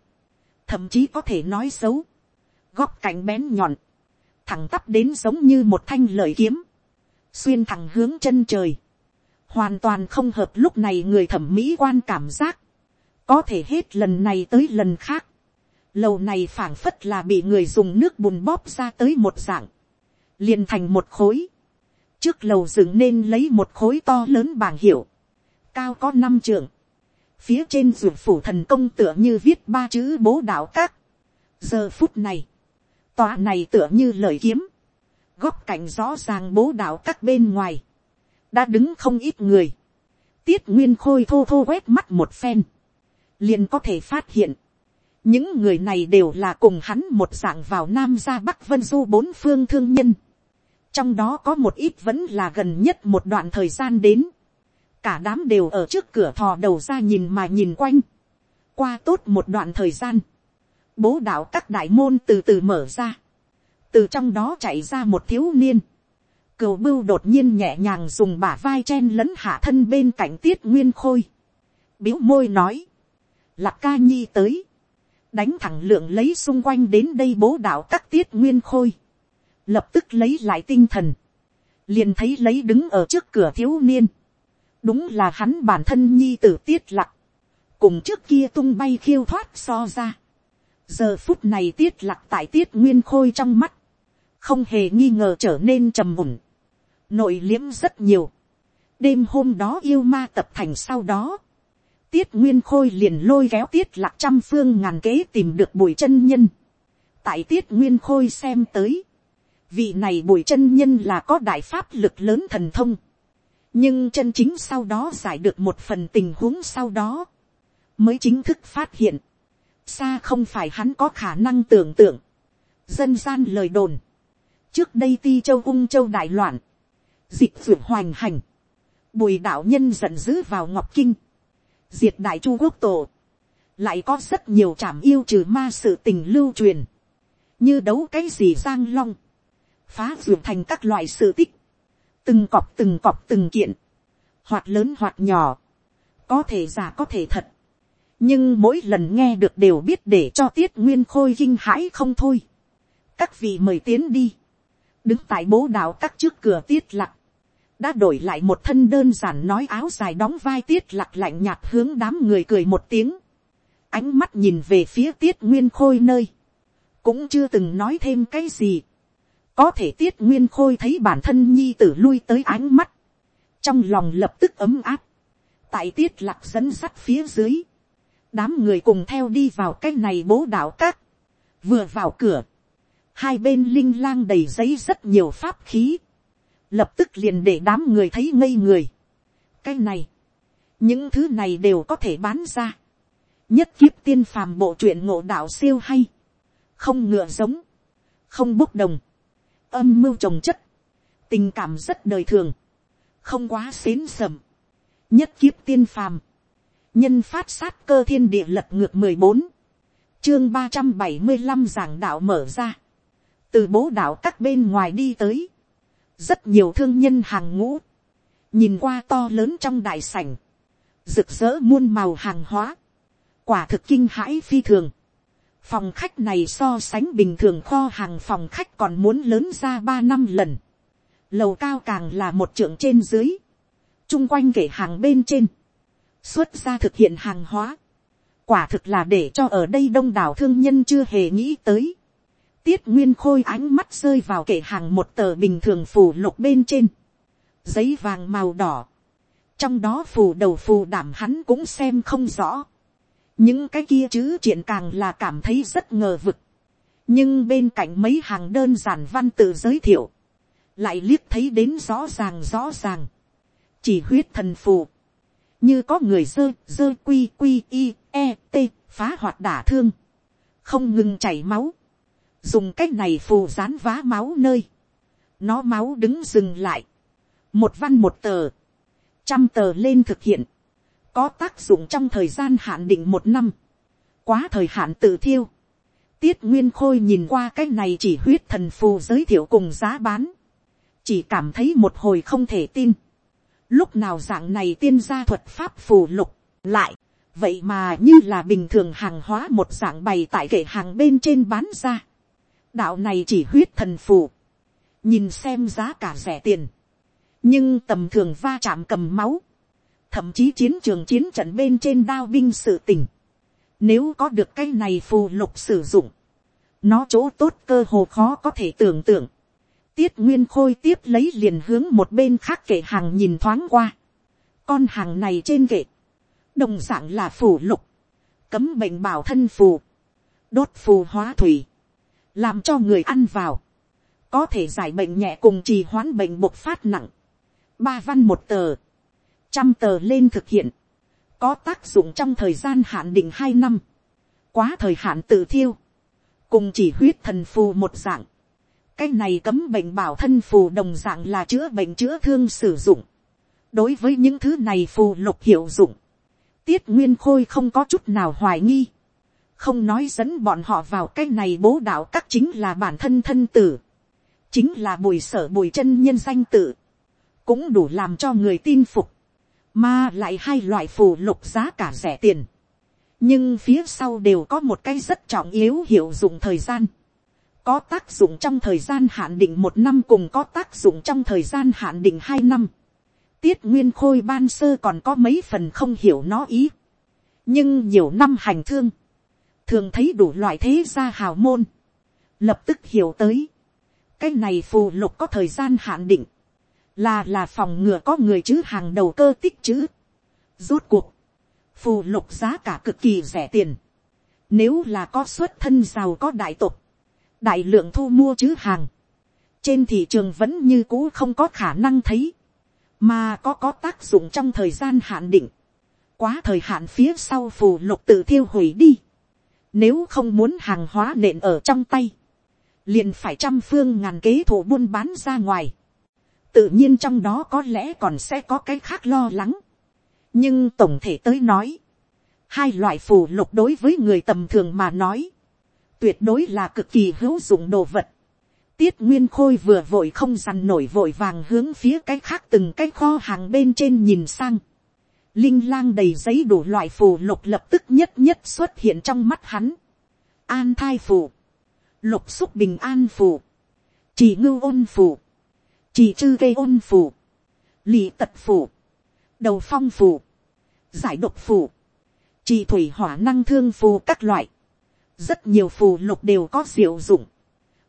thậm chí có thể nói xấu, góc cạnh bén nhọn, thẳng tắp đến giống như một thanh lợi kiếm, xuyên thẳng hướng chân trời, hoàn toàn không hợp lúc này người thẩm mỹ quan cảm giác, có thể hết lần này tới lần khác, lầu này phảng phất là bị người dùng nước bùn bóp ra tới một dạng, liền thành một khối, trước lầu dựng nên lấy một khối to lớn bảng hiệu, cao có năm trường, phía trên ruột phủ thần công tựa như viết ba chữ bố đạo các. giờ phút này, tòa này tựa như lời kiếm, góc cạnh rõ ràng bố đạo các bên ngoài, đã đứng không ít người, tiết nguyên khôi thô thô quét mắt một phen, liền có thể phát hiện, những người này đều là cùng hắn một dạng vào nam ra bắc vân du bốn phương thương nhân, trong đó có một ít vẫn là gần nhất một đoạn thời gian đến, cả đám đều ở trước cửa thò đầu ra nhìn mà nhìn quanh, qua tốt một đoạn thời gian, bố đạo các đại môn từ từ mở ra, từ trong đó chạy ra một thiếu niên, cừu bưu đột nhiên nhẹ nhàng dùng bả vai chen lẫn hạ thân bên cạnh tiết nguyên khôi, biếu môi nói, lạc ca nhi tới, đánh thẳng lượng lấy xung quanh đến đây bố đạo các tiết nguyên khôi, lập tức lấy lại tinh thần, liền thấy lấy đứng ở trước cửa thiếu niên, đúng là hắn bản thân nhi tử tiết lặc, cùng trước kia tung bay khiêu thoát so ra. giờ phút này tiết lặc tại tiết nguyên khôi trong mắt, không hề nghi ngờ trở nên trầm mùn, nội liếm rất nhiều. đêm hôm đó yêu ma tập thành sau đó, tiết nguyên khôi liền lôi kéo tiết lạc trăm phương ngàn kế tìm được bùi chân nhân. tại tiết nguyên khôi xem tới, vị này bùi chân nhân là có đại pháp lực lớn thần thông nhưng chân chính sau đó giải được một phần tình huống sau đó, mới chính thức phát hiện, xa không phải hắn có khả năng tưởng tượng. dân gian lời đồn, trước đây ti châu ung châu đại loạn, dịch vượt hoành hành, bùi đạo nhân giận dữ vào ngọc kinh, diệt đại chu quốc tổ, lại có rất nhiều trảm yêu trừ ma sự tình lưu truyền, như đấu cái gì giang long, phá ruột thành các loại sự tích, từng cọp từng cọp từng kiện, hoặc lớn hoặc nhỏ, có thể giả có thể thật, nhưng mỗi lần nghe được đều biết để cho tiết nguyên khôi kinh hãi không thôi. các vị mời tiến đi, đứng tại bố đạo các trước cửa tiết lặng, đã đổi lại một thân đơn giản nói áo dài đóng vai tiết lặc lạnh nhạt hướng đám người cười một tiếng, ánh mắt nhìn về phía tiết nguyên khôi nơi, cũng chưa từng nói thêm cái gì, có thể tiết nguyên khôi thấy bản thân nhi tử lui tới ánh mắt, trong lòng lập tức ấm áp, tại tiết lạc dẫn sắt phía dưới, đám người cùng theo đi vào cái này bố đạo các, vừa vào cửa, hai bên linh lang đầy giấy rất nhiều pháp khí, lập tức liền để đám người thấy ngây người. cái này, những thứ này đều có thể bán ra. nhất kiếp tiên phàm bộ truyện ngộ đạo siêu hay, không ngựa giống, không bốc đồng, âm mưu trồng chất, tình cảm rất đời thường, không quá xến sầm, nhất kiếp tiên phàm, nhân phát sát cơ thiên địa lật ngược mười bốn, chương ba trăm bảy mươi năm giảng đạo mở ra, từ bố đạo các bên ngoài đi tới, rất nhiều thương nhân hàng ngũ, nhìn qua to lớn trong đại sảnh, rực rỡ muôn màu hàng hóa, quả thực kinh hãi phi thường. Phòng khách này so sánh bình thường kho hàng phòng khách còn muốn lớn ra ba năm lần. Lầu cao càng là một trượng trên dưới. chung quanh kể hàng bên trên. Xuất ra thực hiện hàng hóa. Quả thực là để cho ở đây đông đảo thương nhân chưa hề nghĩ tới tiết nguyên khôi ánh mắt rơi vào kể hàng một tờ bình thường phù lục bên trên. Giấy vàng màu đỏ. Trong đó phù đầu phù đảm hắn cũng xem không rõ. Những cái kia chữ chuyện càng là cảm thấy rất ngờ vực. Nhưng bên cạnh mấy hàng đơn giản văn tự giới thiệu. Lại liếc thấy đến rõ ràng rõ ràng. Chỉ huyết thần phù. Như có người dơ, dơ quy quy i e, t, phá hoạt đả thương. Không ngừng chảy máu dùng cái này phù dán vá máu nơi, nó máu đứng dừng lại, một văn một tờ, trăm tờ lên thực hiện, có tác dụng trong thời gian hạn định một năm, quá thời hạn tự thiêu, tiết nguyên khôi nhìn qua cái này chỉ huyết thần phù giới thiệu cùng giá bán, chỉ cảm thấy một hồi không thể tin, lúc nào dạng này tiên gia thuật pháp phù lục, lại, vậy mà như là bình thường hàng hóa một dạng bày tại kệ hàng bên trên bán ra. Đạo này chỉ huyết thần phù, nhìn xem giá cả rẻ tiền, nhưng tầm thường va chạm cầm máu, thậm chí chiến trường chiến trận bên trên đao binh sự tình, nếu có được cái này phù lục sử dụng, nó chỗ tốt cơ hồ khó có thể tưởng tượng, tiết nguyên khôi tiếp lấy liền hướng một bên khác kệ hàng nhìn thoáng qua, con hàng này trên kệ, đồng d ạ n g là phù lục, cấm bệnh bảo thân phù, đốt phù hóa thủy, làm cho người ăn vào, có thể giải bệnh nhẹ cùng trì hoãn bệnh bộc phát nặng, ba văn một tờ, trăm tờ lên thực hiện, có tác dụng trong thời gian hạn định hai năm, quá thời hạn tự thiêu, cùng chỉ huyết thần phù một dạng, cái này cấm bệnh bảo thân phù đồng dạng là chữa bệnh chữa thương sử dụng, đối với những thứ này phù lục hiệu dụng, tiết nguyên khôi không có chút nào hoài nghi, không nói dẫn bọn họ vào cái này bố đạo các chính là bản thân thân tử, chính là bùi sở bùi chân nhân danh tự, cũng đủ làm cho người tin phục, mà lại hai loại phù lục giá cả rẻ tiền, nhưng phía sau đều có một cái rất trọng yếu hiệu dụng thời gian, có tác dụng trong thời gian hạn định một năm cùng có tác dụng trong thời gian hạn định hai năm. Tiết nguyên khôi ban sơ còn có mấy phần không hiểu nó ý. nhưng nhiều năm hành thương, thường thấy đủ loại thế gia hào môn, lập tức hiểu tới. cái này phù lục có thời gian hạn định, là là phòng ngừa có người chứ hàng đầu cơ tích chữ. rốt cuộc, phù lục giá cả cực kỳ rẻ tiền. Nếu là có xuất thân giàu có đại tục, đại lượng thu mua chứ hàng, trên thị trường vẫn như cũ không có khả năng thấy, mà có có tác dụng trong thời gian hạn định, quá thời hạn phía sau phù lục tự thiêu hủy đi, nếu không muốn hàng hóa nện ở trong tay, liền phải trăm phương ngàn kế thủ buôn bán ra ngoài, tự nhiên trong đó có lẽ còn sẽ có cái khác lo lắng, nhưng tổng thể tới nói, hai loại phù lục đối với người tầm thường mà nói, tuyệt đối là cực kỳ hữu dụng đồ vật. Tiết Nguyên Khôi vừa vội không dằn nổi vội vàng hướng phía cái khác từng cái kho hàng bên trên nhìn sang. Linh lang đầy giấy đủ loại phù lục lập tức nhất nhất xuất hiện trong mắt hắn. An thai phù. Lục xúc bình an phù. Chỉ ngưu ôn phù. Chỉ chư gây ôn phù. Lị tật phù. Đầu phong phù. Giải độc phù. Chỉ thủy hỏa năng thương phù các loại rất nhiều phù lục đều có diệu dụng,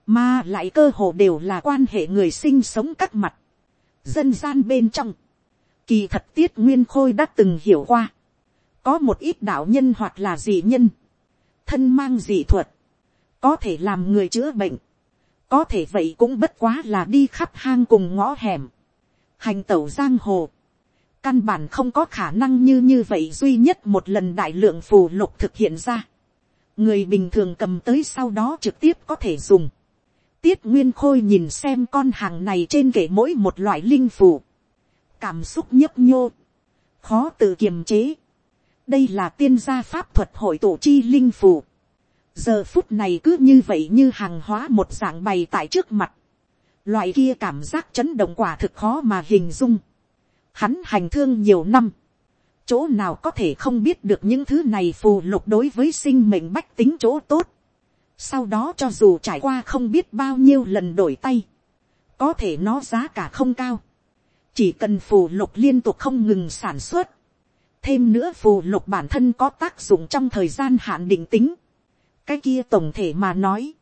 mà lại cơ hồ đều là quan hệ người sinh sống các mặt, dân gian bên trong, kỳ thật tiết nguyên khôi đã từng hiểu qua, có một ít đạo nhân hoặc là dị nhân, thân mang dị thuật, có thể làm người chữa bệnh, có thể vậy cũng bất quá là đi khắp hang cùng ngõ hẻm, hành tẩu giang hồ, căn bản không có khả năng như như vậy duy nhất một lần đại lượng phù lục thực hiện ra người bình thường cầm tới sau đó trực tiếp có thể dùng. tiết nguyên khôi nhìn xem con hàng này trên kệ mỗi một loại linh phù. cảm xúc nhấp nhô. khó tự kiềm chế. đây là tiên gia pháp thuật hội tổ chi linh phù giờ phút này cứ như vậy như hàng hóa một dạng bày tại trước mặt. loại kia cảm giác chấn động quả thực khó mà hình dung. hắn hành thương nhiều năm chỗ nào có thể không biết được những thứ này phù lục đối với sinh mệnh bách tính chỗ tốt. Sau đó cho dù trải qua không biết bao nhiêu lần đổi tay, có thể nó giá cả không cao. Chỉ cần phù lục liên tục không ngừng sản xuất. Thêm nữa phù lục bản thân có tác dụng trong thời gian hạn định tính. Cái kia tổng thể mà nói.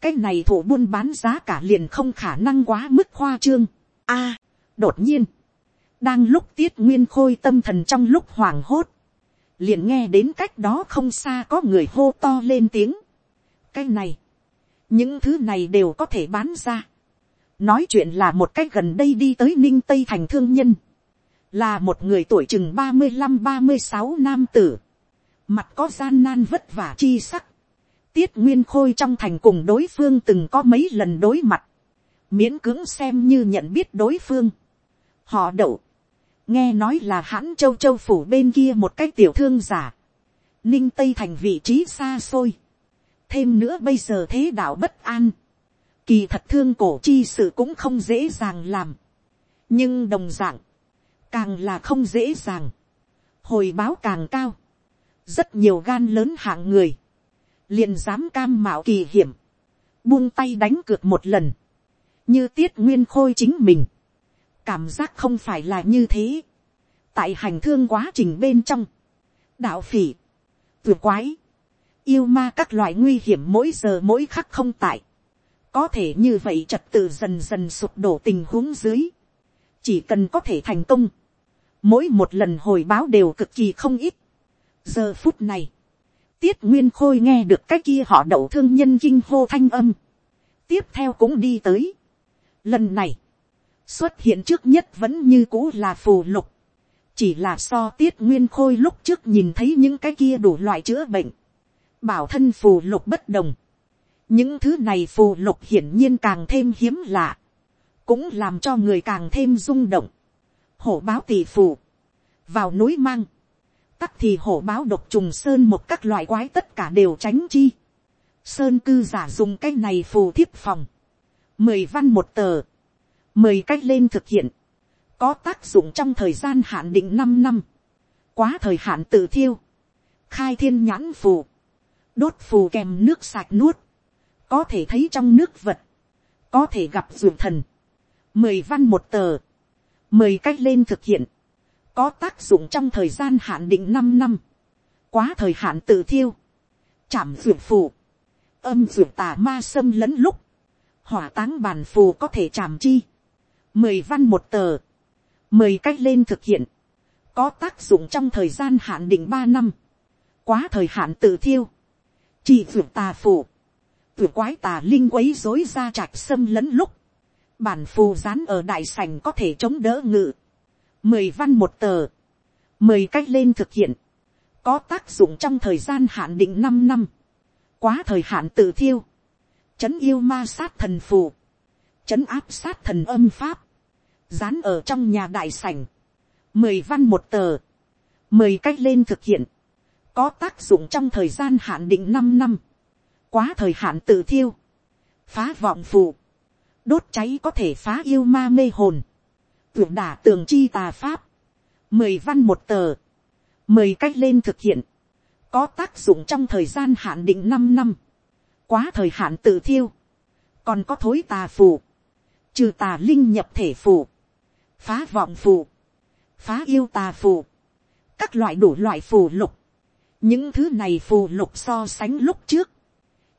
Cái này thủ buôn bán giá cả liền không khả năng quá mức khoa trương. a đột nhiên đang lúc tiết nguyên khôi tâm thần trong lúc hoảng hốt, liền nghe đến cách đó không xa có người hô to lên tiếng. cái này, những thứ này đều có thể bán ra. nói chuyện là một cách gần đây đi tới ninh tây thành thương nhân, là một người tuổi chừng ba mươi năm ba mươi sáu nam tử, mặt có gian nan vất vả chi sắc, tiết nguyên khôi trong thành cùng đối phương từng có mấy lần đối mặt, miễn cưỡng xem như nhận biết đối phương. họ đậu, nghe nói là hãn châu châu phủ bên kia một cái tiểu thương giả, ninh tây thành vị trí xa xôi, thêm nữa bây giờ thế đạo bất an, kỳ thật thương cổ chi sự cũng không dễ dàng làm, nhưng đồng d ạ n g càng là không dễ dàng, hồi báo càng cao, rất nhiều gan lớn hạng người, liền dám cam mạo kỳ hiểm, buông tay đánh cược một lần, như tiết nguyên khôi chính mình, cảm giác không phải là như thế. tại hành thương quá trình bên trong, đạo phỉ, tuyệt quái, yêu ma các loại nguy hiểm mỗi giờ mỗi khắc không tại, có thể như vậy trật tự dần dần sụp đổ tình huống dưới, chỉ cần có thể thành công, mỗi một lần hồi báo đều cực kỳ không ít. giờ phút này, tiết nguyên khôi nghe được cái kia họ đậu thương nhân kinh hô thanh âm, tiếp theo cũng đi tới. Lần này, xuất hiện trước nhất vẫn như cũ là phù lục, chỉ là so tiết nguyên khôi lúc trước nhìn thấy những cái kia đủ loại chữa bệnh, bảo thân phù lục bất đồng, những thứ này phù lục hiển nhiên càng thêm hiếm lạ, cũng làm cho người càng thêm rung động. hổ báo tỷ phù, vào núi mang, tắc thì hổ báo độc trùng sơn một các loại quái tất cả đều tránh chi. sơn cư giả dùng cái này phù thiếp phòng, mười văn một tờ, mười cách lên thực hiện, có tác dụng trong thời gian hạn định năm năm, quá thời hạn tự thiêu, khai thiên nhãn phù, đốt phù kèm nước sạch nuốt, có thể thấy trong nước vật, có thể gặp ruột thần, mười văn một tờ, mười cách lên thực hiện, có tác dụng trong thời gian hạn định năm năm, quá thời hạn tự thiêu, chạm ruột phù, âm ruột tà ma xâm lẫn lúc, hỏa táng bàn phù có thể chạm chi, mười văn một tờ, mười cách lên thực hiện, có tác dụng trong thời gian hạn định ba năm, quá thời hạn tự thiêu, chỉ ruột tà phù, Tử quái tà linh quấy rối ra trạch xâm lẫn lúc. Bản phù dán ở đại sảnh có thể chống đỡ ngự. Mười văn một tờ. Mười cách lên thực hiện. Có tác dụng trong thời gian hạn định năm năm. Quá thời hạn tự thiêu. Chấn yêu ma sát thần phù. Chấn áp sát thần âm pháp. Dán ở trong nhà đại sảnh. Mười văn một tờ. Mười cách lên thực hiện. Có tác dụng trong thời gian hạn định năm năm quá thời hạn tự thiêu, phá vọng phù, đốt cháy có thể phá yêu ma mê hồn, tưởng đả tường chi tà pháp, mười văn một tờ, mười cách lên thực hiện, có tác dụng trong thời gian hạn định năm năm, quá thời hạn tự thiêu, còn có thối tà phù, trừ tà linh nhập thể phù, phá vọng phù, phá yêu tà phù, các loại đủ loại phù lục, những thứ này phù lục so sánh lúc trước,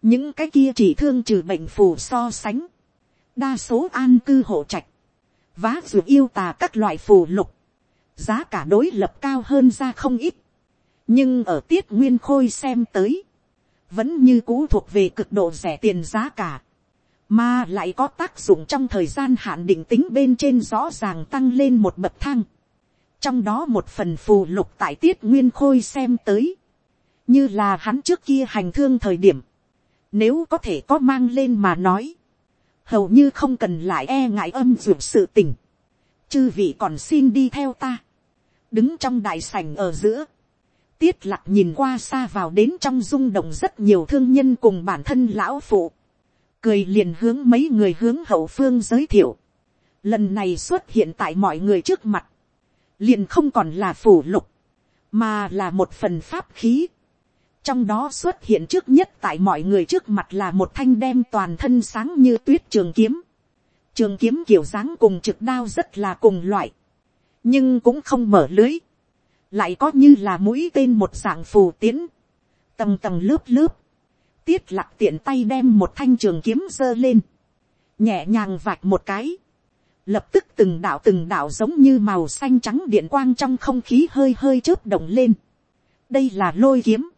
những cái kia chỉ thương trừ bệnh phù so sánh, đa số an cư hộ trạch, vá dù yêu tà các loại phù lục, giá cả đối lập cao hơn ra không ít, nhưng ở tiết nguyên khôi xem tới, vẫn như cũ thuộc về cực độ rẻ tiền giá cả, mà lại có tác dụng trong thời gian hạn định tính bên trên rõ ràng tăng lên một bậc thang, trong đó một phần phù lục tại tiết nguyên khôi xem tới, như là hắn trước kia hành thương thời điểm, nếu có thể có mang lên mà nói. Hầu như không cần lại e ngại âm dược sự tình. Chư vị còn xin đi theo ta. Đứng trong đại sảnh ở giữa. Tiết lạc nhìn qua xa vào đến trong rung động rất nhiều thương nhân cùng bản thân lão phụ. Cười liền hướng mấy người hướng hậu phương giới thiệu. Lần này xuất hiện tại mọi người trước mặt. Liền không còn là phủ lục. Mà là một phần pháp khí trong đó xuất hiện trước nhất tại mọi người trước mặt là một thanh đem toàn thân sáng như tuyết trường kiếm. trường kiếm kiểu dáng cùng trực đao rất là cùng loại, nhưng cũng không mở lưới, lại có như là mũi tên một dạng phù tiến, tầng tầng lớp lớp, tiết lặc tiện tay đem một thanh trường kiếm giơ lên, nhẹ nhàng vạch một cái, lập tức từng đạo từng đạo giống như màu xanh trắng điện quang trong không khí hơi hơi chớp động lên. đây là lôi kiếm,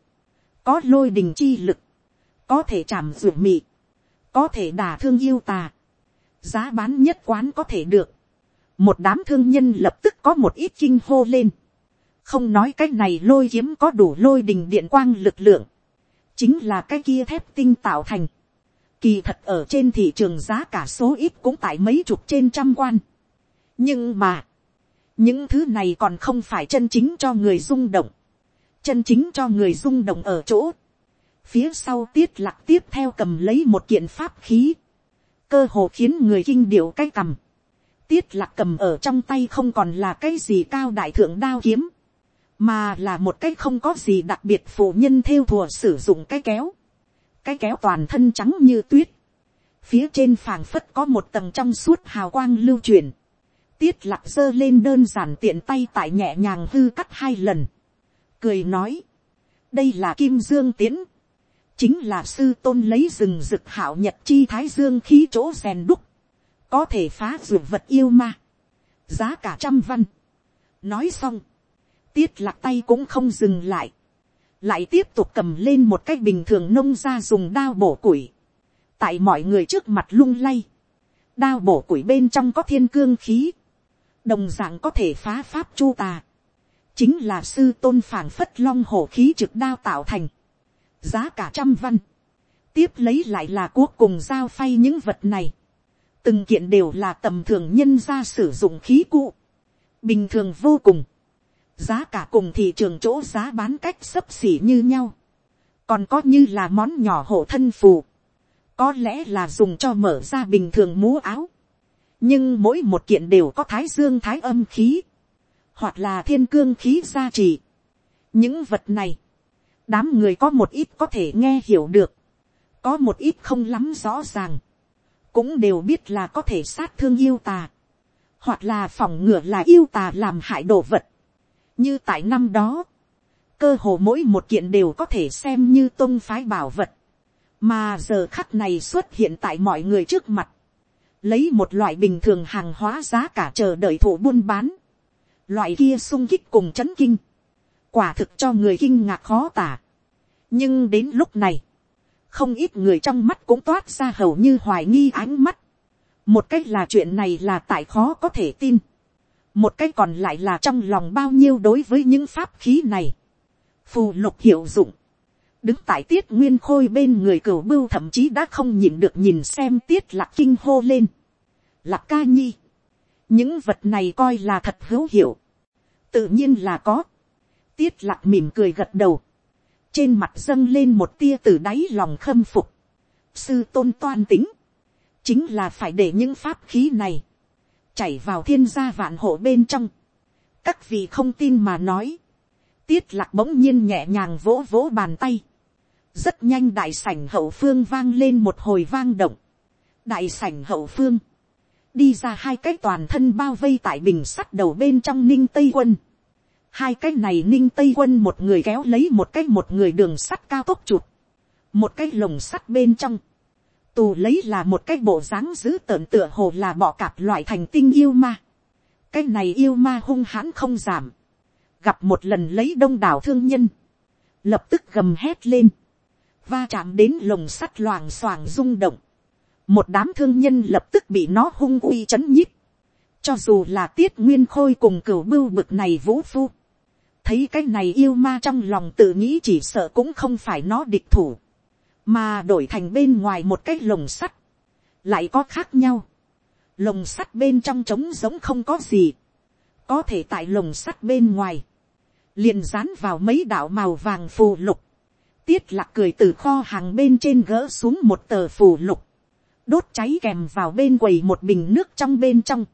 có lôi đình chi lực, có thể chạm ruột mị, có thể đả thương yêu tà, giá bán nhất quán có thể được, một đám thương nhân lập tức có một ít kinh hô lên, không nói cái này lôi kiếm có đủ lôi đình điện quang lực lượng, chính là cái kia thép tinh tạo thành, kỳ thật ở trên thị trường giá cả số ít cũng tại mấy chục trên trăm quan, nhưng mà, những thứ này còn không phải chân chính cho người rung động, chân chính cho người rung động ở chỗ. Phía sau tiết lạc tiếp theo cầm lấy một kiện pháp khí. Cơ hồ khiến người kinh điệu cái cầm. Tiết lạc cầm ở trong tay không còn là cái gì cao đại thượng đao kiếm. Mà là một cái không có gì đặc biệt phụ nhân theo thùa sử dụng cái kéo. Cái kéo toàn thân trắng như tuyết. Phía trên phảng phất có một tầng trong suốt hào quang lưu truyền. Tiết lạc giơ lên đơn giản tiện tay tại nhẹ nhàng hư cắt hai lần cười nói, đây là kim dương tiến, chính là sư tôn lấy rừng rực hảo nhật chi thái dương khí chỗ rèn đúc, có thể phá ruột vật yêu ma, giá cả trăm văn. nói xong, tiết lạc tay cũng không dừng lại, lại tiếp tục cầm lên một cái bình thường nông ra dùng đao bổ củi, tại mọi người trước mặt lung lay, đao bổ củi bên trong có thiên cương khí, đồng d ạ n g có thể phá pháp chu tà, chính là sư tôn phảng phất long hổ khí trực đao tạo thành, giá cả trăm văn, tiếp lấy lại là cuối cùng giao phay những vật này, từng kiện đều là tầm thường nhân ra sử dụng khí cụ, bình thường vô cùng, giá cả cùng thị trường chỗ giá bán cách sấp xỉ như nhau, còn có như là món nhỏ hộ thân phù, có lẽ là dùng cho mở ra bình thường mũ áo, nhưng mỗi một kiện đều có thái dương thái âm khí, hoặc là thiên cương khí gia trì. những vật này, đám người có một ít có thể nghe hiểu được, có một ít không lắm rõ ràng, cũng đều biết là có thể sát thương yêu tà, hoặc là phòng ngừa là yêu tà làm hại đồ vật. như tại năm đó, cơ hồ mỗi một kiện đều có thể xem như tôn phái bảo vật mà giờ khắc này xuất hiện tại mọi người trước mặt, lấy một loại bình thường hàng hóa giá cả chờ đợi thụ buôn bán, loại kia sung kích cùng c h ấ n kinh, quả thực cho người kinh ngạc khó tả. nhưng đến lúc này, không ít người trong mắt cũng toát ra hầu như hoài nghi ánh mắt. một cách là chuyện này là tại khó có thể tin. một cách còn lại là trong lòng bao nhiêu đối với những pháp khí này. phù lục hiệu dụng đứng tại tiết nguyên khôi bên người cửu bưu thậm chí đã không nhìn được nhìn xem tiết lạc kinh hô lên. lạc ca nhi những vật này coi là thật hữu hiệu. tự nhiên là có. tiết lạc mỉm cười gật đầu. trên mặt dâng lên một tia từ đáy lòng khâm phục. sư tôn toan tính. chính là phải để những pháp khí này. chảy vào thiên gia vạn hộ bên trong. các vị không tin mà nói tiết lạc bỗng nhiên nhẹ nhàng vỗ vỗ bàn tay rất nhanh đại sảnh hậu phương vang lên một hồi vang động. đại sảnh hậu phương, đi ra hai cái toàn thân bao vây tại bình sắt đầu bên trong ninh tây quân. hai cái này ninh tây quân một người kéo lấy một cái một người đường sắt cao tốc chụp. một cái lồng sắt bên trong. tù lấy là một cái bộ dáng dữ tợn tựa hồ là bọ cạp loại thành tinh yêu ma. cái này yêu ma hung hãn không giảm. gặp một lần lấy đông đảo thương nhân. lập tức gầm hét lên va chạm đến lồng sắt loàng xoàng rung động, một đám thương nhân lập tức bị nó hung uy c h ấ n nhíp, cho dù là tiết nguyên khôi cùng cửu bưu bực này vũ phu, thấy cái này yêu ma trong lòng tự nghĩ chỉ sợ cũng không phải nó địch thủ, mà đổi thành bên ngoài một cái lồng sắt, lại có khác nhau, lồng sắt bên trong trống giống không có gì, có thể tại lồng sắt bên ngoài, liền dán vào mấy đạo màu vàng phù lục, tiết lạc cười từ kho hàng bên trên gỡ xuống một tờ phù lục, đốt cháy kèm vào bên quầy một bình nước trong bên trong,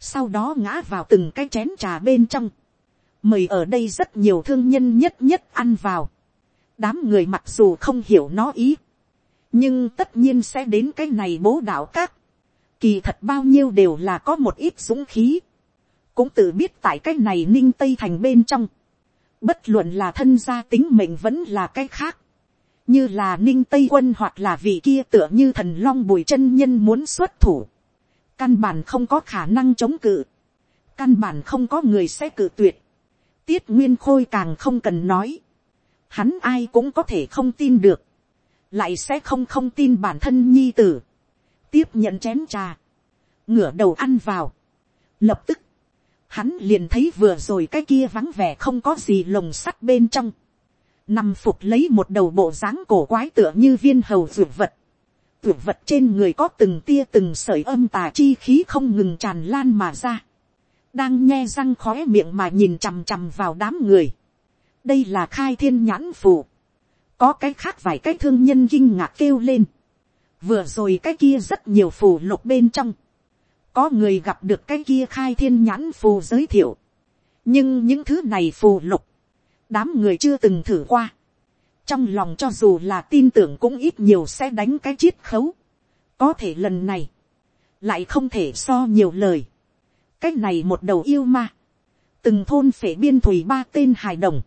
sau đó ngã vào từng cái chén trà bên trong, mời ở đây rất nhiều thương nhân nhất nhất ăn vào, đám người mặc dù không hiểu nó ý, nhưng tất nhiên sẽ đến cái này bố đạo các, kỳ thật bao nhiêu đều là có một ít dũng khí, cũng tự biết tại cái này ninh tây thành bên trong, Bất luận là thân gia tính mệnh vẫn là cái khác. Như là ninh tây quân hoặc là vị kia tựa như thần long bùi chân nhân muốn xuất thủ. Căn bản không có khả năng chống cự. Căn bản không có người sẽ cự tuyệt. Tiết Nguyên Khôi càng không cần nói. Hắn ai cũng có thể không tin được. Lại sẽ không không tin bản thân nhi tử. Tiếp nhận chén trà. Ngửa đầu ăn vào. Lập tức hắn liền thấy vừa rồi cái kia vắng vẻ không có gì lồng sắt bên trong, nằm phục lấy một đầu bộ dáng cổ quái tựa như viên hầu ruột vật, ruột vật trên người có từng tia từng sợi âm tà chi khí không ngừng tràn lan mà ra, đang nghe răng khóe miệng mà nhìn chằm chằm vào đám người, đây là khai thiên nhãn phù, có cái khác vài cái thương nhân kinh ngạc kêu lên, vừa rồi cái kia rất nhiều phù lục bên trong, có người gặp được cái kia khai thiên nhãn phù giới thiệu. nhưng những thứ này phù lục, đám người chưa từng thử qua. trong lòng cho dù là tin tưởng cũng ít nhiều sẽ đánh cái chiết khấu. có thể lần này, lại không thể so nhiều lời. cái này một đầu yêu ma, từng thôn phể biên thủy ba tên hài đồng.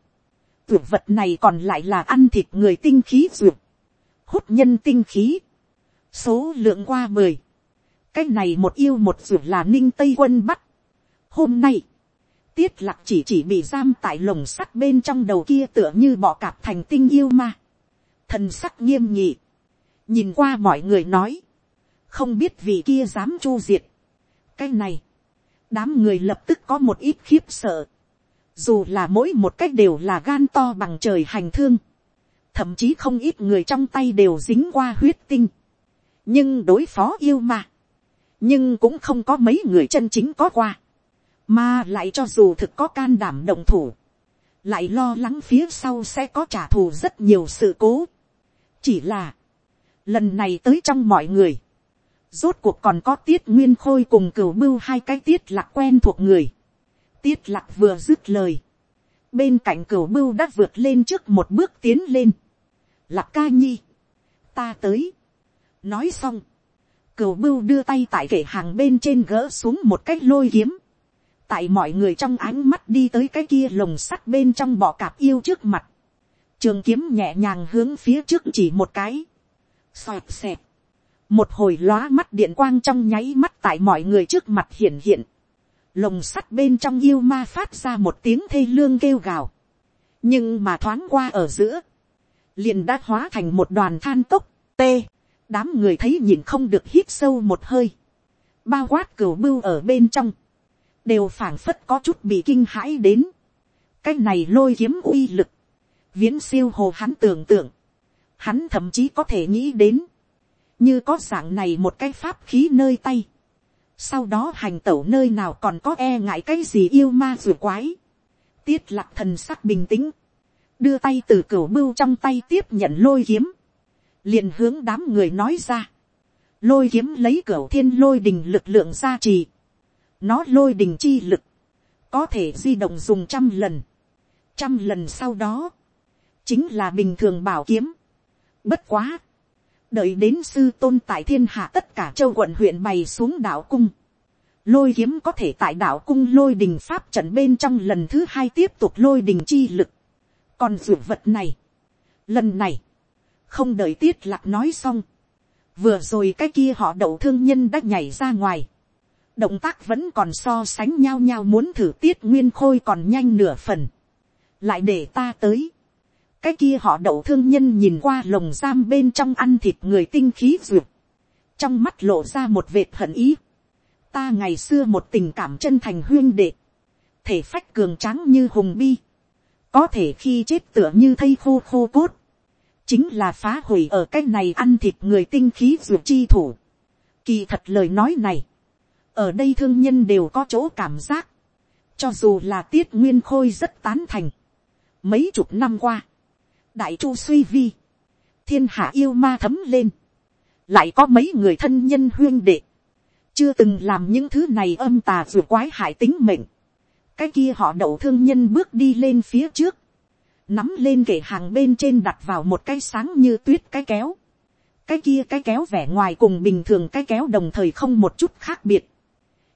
tuyệt vật này còn lại là ăn thịt người tinh khí duyệt, hút nhân tinh khí, số lượng qua mười cái này một yêu một ruột là ninh tây quân bắt. hôm nay, tiết lạc chỉ chỉ bị giam tại lồng sắt bên trong đầu kia tựa như bọ cạp thành tinh yêu ma. thần sắc nghiêm nhị. nhìn qua mọi người nói. không biết vị kia dám chu diệt. cái này, đám người lập tức có một ít khiếp sợ. dù là mỗi một cách đều là gan to bằng trời hành thương. thậm chí không ít người trong tay đều dính qua huyết tinh. nhưng đối phó yêu ma. nhưng cũng không có mấy người chân chính có qua mà lại cho dù thực có can đảm động thủ, lại lo lắng phía sau sẽ có trả thù rất nhiều sự cố. chỉ là, lần này tới trong mọi người, rốt cuộc còn có tiết nguyên khôi cùng cửu bưu hai cái tiết lạc quen thuộc người. tiết lạc vừa dứt lời, bên cạnh cửu bưu đã vượt lên trước một bước tiến lên. lạc ca nhi, ta tới. nói xong, cửu bưu đưa tay tại kệ hàng bên trên gỡ xuống một cái lôi kiếm tại mọi người trong ánh mắt đi tới cái kia lồng sắt bên trong bọ cạp yêu trước mặt, trường kiếm nhẹ nhàng hướng phía trước chỉ một cái, xoẹt xẹt, một hồi lóa mắt điện quang trong nháy mắt tại mọi người trước mặt hiện hiện, lồng sắt bên trong yêu ma phát ra một tiếng thê lương kêu gào, nhưng mà thoáng qua ở giữa, liền đã hóa thành một đoàn than tốc, tê, đám người thấy nhìn không được hít sâu một hơi, bao quát cửu bưu ở bên trong, đều phảng phất có chút bị kinh hãi đến. cái này lôi kiếm uy lực, viễn siêu hồ hắn tưởng tượng, hắn thậm chí có thể nghĩ đến, như có dạng này một cái pháp khí nơi tay, sau đó hành tẩu nơi nào còn có e ngại cái gì yêu ma rùa quái, tiết lạc thần sắc bình tĩnh, đưa tay từ cửa bưu trong tay tiếp nhận lôi kiếm, liền hướng đám người nói ra, lôi kiếm lấy cửa thiên lôi đình lực lượng gia trì, nó lôi đình chi lực, có thể di động dùng trăm lần, trăm lần sau đó, chính là bình thường bảo kiếm. Bất quá, đợi đến sư tôn tại thiên hạ tất cả châu quận huyện bày xuống đảo cung, lôi kiếm có thể tại đảo cung lôi đình pháp trận bên trong lần thứ hai tiếp tục lôi đình chi lực. còn d vật này, lần này, không đợi tiết lạc nói xong, vừa rồi cái kia họ đậu thương nhân đã nhảy ra ngoài, động tác vẫn còn so sánh nhau nhau muốn thử tiết nguyên khôi còn nhanh nửa phần, lại để ta tới. cái kia họ đậu thương nhân nhìn qua lồng giam bên trong ăn thịt người tinh khí duyệt, trong mắt lộ ra một vệt hận ý. ta ngày xưa một tình cảm chân thành huyên đệ, thể phách cường tráng như hùng bi, có thể khi chết tựa như thây khô khô cốt, chính là phá hủy ở cái này ăn thịt người tinh khí duyệt chi thủ. Kỳ thật lời nói này, ở đây thương nhân đều có chỗ cảm giác, cho dù là tiết nguyên khôi rất tán thành. mấy chục năm qua, đại chu suy vi, thiên hạ yêu ma thấm lên, lại có mấy người thân nhân huyên đệ, chưa từng làm những thứ này âm tà r quái hại tính mệnh. cái kia họ đậu thương nhân bước đi lên phía trước, nắm lên kệ hàng bên trên đặt vào một cái sáng như tuyết cái kéo. cái kia cái kéo vẻ ngoài cùng bình thường cái kéo đồng thời không một chút khác biệt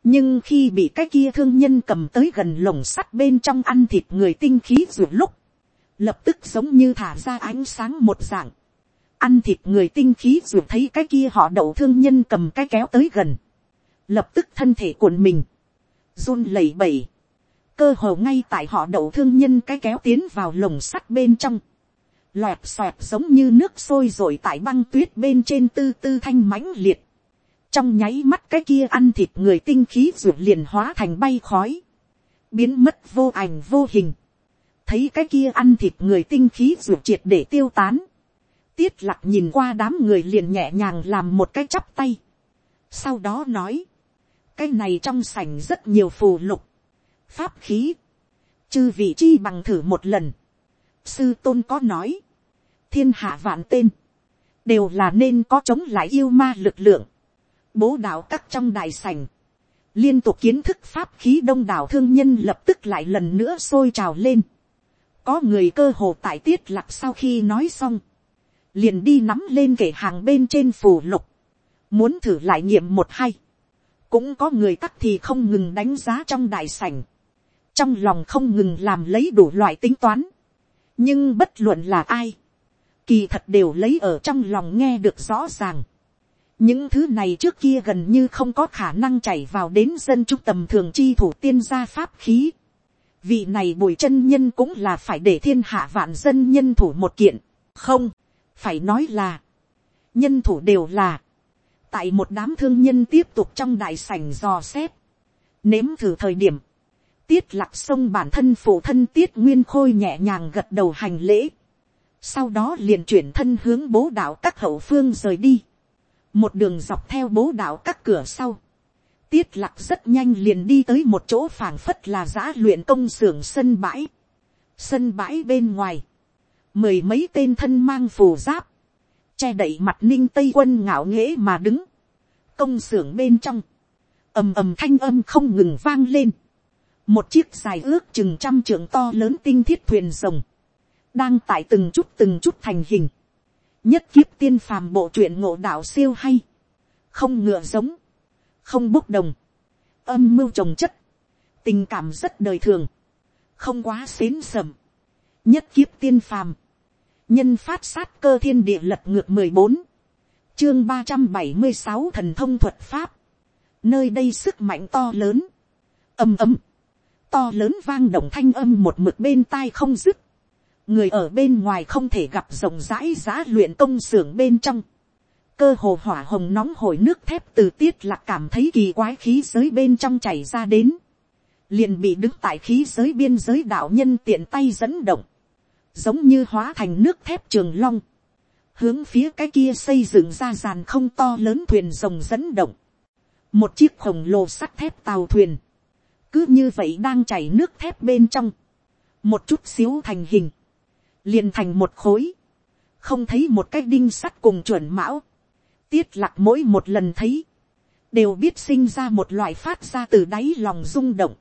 nhưng khi bị cái kia thương nhân cầm tới gần lồng sắt bên trong ăn thịt người tinh khí ruột lúc, lập tức giống như thả ra ánh sáng một dạng, ăn thịt người tinh khí ruột thấy cái kia họ đậu thương nhân cầm cái kéo tới gần, lập tức thân thể cuộn mình, run lẩy bẩy, cơ hồ ngay tại họ đậu thương nhân cái kéo tiến vào lồng sắt bên trong, loẹt xoẹt giống như nước sôi r ồ i tại băng tuyết bên trên tư tư thanh mãnh liệt, trong nháy mắt cái kia ăn thịt người tinh khí ruột liền hóa thành bay khói, biến mất vô ảnh vô hình, thấy cái kia ăn thịt người tinh khí ruột triệt để tiêu tán, tiết lặc nhìn qua đám người liền nhẹ nhàng làm một cái chắp tay, sau đó nói, cái này trong sảnh rất nhiều phù lục, pháp khí, chư vị chi bằng thử một lần, sư tôn có nói, thiên hạ vạn tên, đều là nên có chống lại yêu ma lực lượng, bố đạo các trong đại sảnh, liên tục kiến thức pháp khí đông đảo thương nhân lập tức lại lần nữa sôi trào lên. có người cơ hồ tại tiết lạc sau khi nói xong, liền đi nắm lên kể hàng bên trên phù lục, muốn thử lại nghiệm một hay. cũng có người tắc thì không ngừng đánh giá trong đại sảnh, trong lòng không ngừng làm lấy đủ loại tính toán, nhưng bất luận là ai, kỳ thật đều lấy ở trong lòng nghe được rõ ràng những thứ này trước kia gần như không có khả năng chảy vào đến dân trung tầm thường chi thủ tiên gia pháp khí. vị này bùi chân nhân cũng là phải để thiên hạ vạn dân nhân thủ một kiện, không, phải nói là, nhân thủ đều là, tại một đám thương nhân tiếp tục trong đại sảnh dò xét, nếm thử thời điểm, tiết lạc sông bản thân phụ thân tiết nguyên khôi nhẹ nhàng gật đầu hành lễ, sau đó liền chuyển thân hướng bố đạo các hậu phương rời đi, một đường dọc theo bố đạo các cửa sau, tiết lạc rất nhanh liền đi tới một chỗ phảng phất là giã luyện công xưởng sân bãi, sân bãi bên ngoài, mười mấy tên thân mang phù giáp, che đậy mặt ninh tây quân ngạo nghễ mà đứng, công xưởng bên trong, ầm ầm thanh âm không ngừng vang lên, một chiếc dài ước chừng trăm trượng to lớn tinh thiết thuyền rồng, đang tại từng chút từng chút thành hình, nhất kiếp tiên phàm bộ truyện ngộ đạo siêu hay, không ngựa giống, không bốc đồng, âm mưu trồng chất, tình cảm rất đời thường, không quá xến sầm, nhất kiếp tiên phàm, nhân phát sát cơ thiên địa lật ngược mười bốn, chương ba trăm bảy mươi sáu thần thông thuật pháp, nơi đây sức mạnh to lớn, âm âm to lớn vang động thanh âm một mực bên tai không dứt, người ở bên ngoài không thể gặp rộng rãi giá luyện công xưởng bên trong, cơ hồ hỏa hồng nóng hổi nước thép từ tiết lạc cảm thấy kỳ quái khí giới bên trong chảy ra đến, liền bị đứng tại khí giới biên giới đạo nhân tiện tay dẫn động, giống như hóa thành nước thép trường long, hướng phía cái kia xây dựng ra dàn không to lớn thuyền rồng dẫn động, một chiếc khổng lồ sắt thép tàu thuyền, cứ như vậy đang chảy nước thép bên trong, một chút xíu thành hình, liền thành một khối, không thấy một cái đinh sắt cùng chuẩn mão, tiết lạc mỗi một lần thấy, đều biết sinh ra một loại phát ra từ đáy lòng rung động.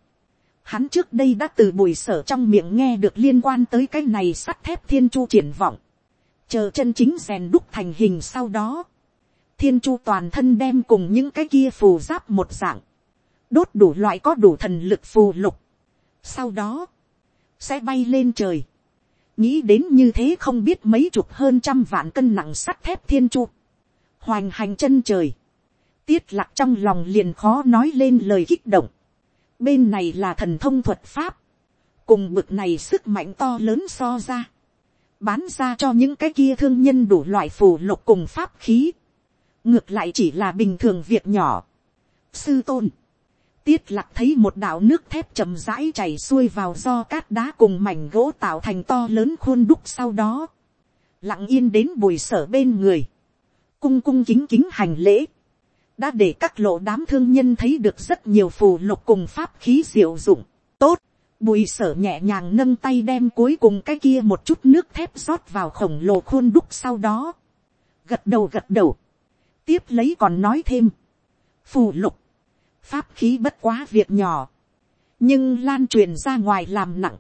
Hắn trước đây đã từ bùi sở trong miệng nghe được liên quan tới cái này sắt thép thiên chu triển vọng. Chờ chân chính rèn đúc thành hình sau đó. Thiên chu toàn thân đem cùng những cái kia phù giáp một dạng. Đốt đủ loại có đủ thần lực phù lục. Sau đó. Sẽ bay lên trời. Nghĩ đến như thế không biết mấy chục hơn trăm vạn cân nặng sắt thép thiên chu. Hoành hành chân trời, tiết lạc trong lòng liền khó nói lên lời kích động, bên này là thần thông thuật pháp, cùng bực này sức mạnh to lớn so ra, bán ra cho những cái kia thương nhân đủ loại phù lục cùng pháp khí, ngược lại chỉ là bình thường việc nhỏ. sư tôn, tiết lạc thấy một đạo nước thép chậm rãi chảy xuôi vào do cát đá cùng mảnh gỗ tạo thành to lớn khuôn đúc sau đó, lặng yên đến bùi sở bên người, cung cung kính kính hành lễ, đã để các lộ đám thương nhân thấy được rất nhiều phù lục cùng pháp khí diệu dụng. Tốt, bùi sở nhẹ nhàng nâng tay đem cuối cùng cái kia một chút nước thép rót vào khổng lồ khuôn đúc sau đó. Gật đầu gật đầu. Tiếp lấy còn nói thêm. Phù lục. Pháp khí bất quá việc nhỏ. Nhưng lan truyền ra ngoài làm nặng.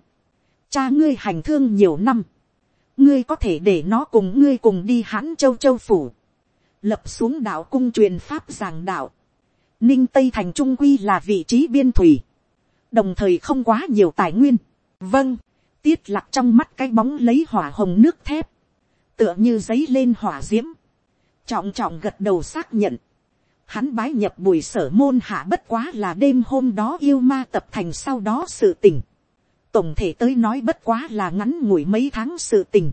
Cha ngươi hành thương nhiều năm. Ngươi có thể để nó cùng ngươi cùng đi hãn châu châu phủ lập xuống đạo cung truyền pháp giảng đạo. Ninh Tây Thành Trung Quy là vị trí biên thủy. Đồng thời không quá nhiều tài nguyên. Vâng, tiết lạc trong mắt cái bóng lấy hỏa hồng nước thép. Tựa như giấy lên hỏa diễm. Trọng trọng gật đầu xác nhận. Hắn bái nhập bùi sở môn hạ bất quá là đêm hôm đó yêu ma tập thành sau đó sự tình. Tổng thể tới nói bất quá là ngắn ngủi mấy tháng sự tình.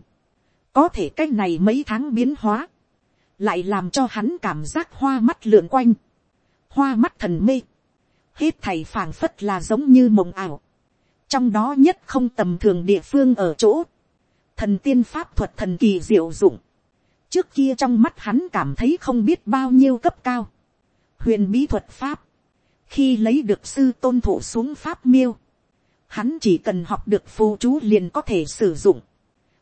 Có thể cách này mấy tháng biến hóa. Lại làm cho hắn cảm giác hoa mắt lượn quanh, hoa mắt thần mê, hết thầy phảng phất là giống như mộng ảo, trong đó nhất không tầm thường địa phương ở chỗ, thần tiên pháp thuật thần kỳ diệu dụng, trước kia trong mắt hắn cảm thấy không biết bao nhiêu cấp cao, huyền bí thuật pháp, khi lấy được sư tôn thụ xuống pháp miêu, hắn chỉ cần học được phù chú liền có thể sử dụng,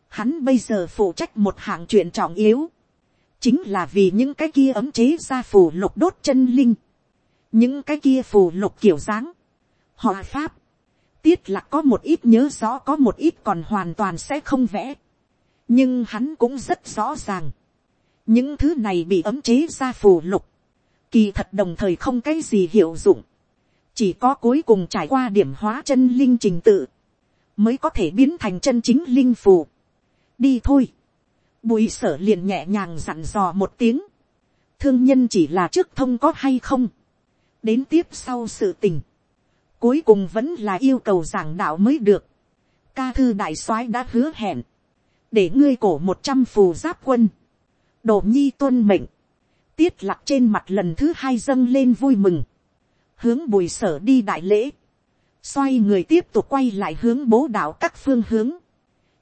hắn bây giờ phụ trách một hạng chuyện trọng yếu, chính là vì những cái kia ấm chế ra phù lục đốt chân linh, những cái kia phù lục kiểu dáng, họ pháp, tiết là có một ít nhớ rõ có một ít còn hoàn toàn sẽ không vẽ, nhưng hắn cũng rất rõ ràng, những thứ này bị ấm chế ra phù lục, kỳ thật đồng thời không cái gì hiệu dụng, chỉ có cuối cùng trải qua điểm hóa chân linh trình tự, mới có thể biến thành chân chính linh phù. đi thôi, Bùi sở liền nhẹ nhàng dặn dò một tiếng. Thương nhân chỉ là trước thông có hay không. Đến tiếp sau sự tình. cuối cùng vẫn là yêu cầu giảng đạo mới được, ca thư đại soái đã hứa hẹn, để ngươi cổ một trăm phù giáp quân, đổ nhi tuân mệnh, tiết lặc trên mặt lần thứ hai dâng lên vui mừng, hướng bùi sở đi đại lễ, xoay người tiếp tục quay lại hướng bố đạo các phương hướng,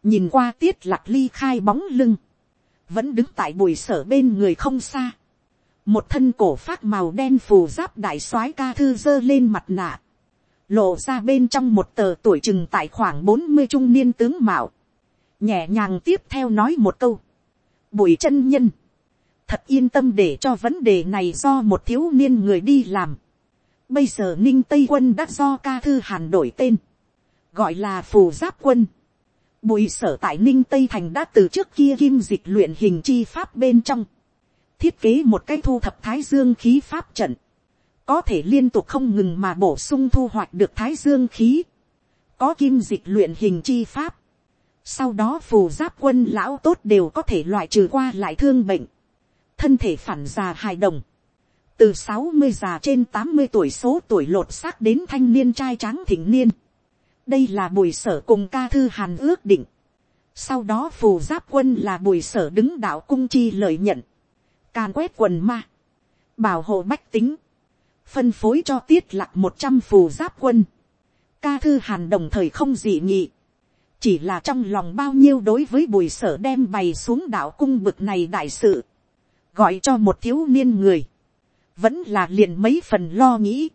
nhìn qua tiết lặc ly khai bóng lưng, vẫn đứng tại bùi sở bên người không xa, một thân cổ phát màu đen phù giáp đại soái ca thư giơ lên mặt nạ, lộ ra bên trong một tờ tuổi chừng tại khoảng bốn mươi trung niên tướng mạo, nhẹ nhàng tiếp theo nói một câu, bùi chân nhân, thật yên tâm để cho vấn đề này do một thiếu niên người đi làm. Bây giờ ninh tây quân đã do ca thư hàn đổi tên, gọi là phù giáp quân. Bùi sở tại ninh tây thành đã từ trước kia kim dịch luyện hình chi pháp bên trong, thiết kế một cái thu thập thái dương khí pháp trận, có thể liên tục không ngừng mà bổ sung thu hoạch được thái dương khí, có kim dịch luyện hình chi pháp, sau đó phù giáp quân lão tốt đều có thể loại trừ qua lại thương bệnh, thân thể phản già hài đồng, từ sáu mươi già trên tám mươi tuổi số tuổi lột xác đến thanh niên trai tráng thịnh niên. đây là bùi sở cùng ca thư hàn ước định. sau đó phù giáp quân là bùi sở đứng đạo cung chi lợi nhận, càn quét quần ma, bảo hộ bách tính, phân phối cho tiết lạc một trăm phù giáp quân. ca thư hàn đồng thời không dị nghị, chỉ là trong lòng bao nhiêu đối với bùi sở đem bày xuống đạo cung bực này đại sự, gọi cho một thiếu niên người, vẫn là liền mấy phần lo nghĩ.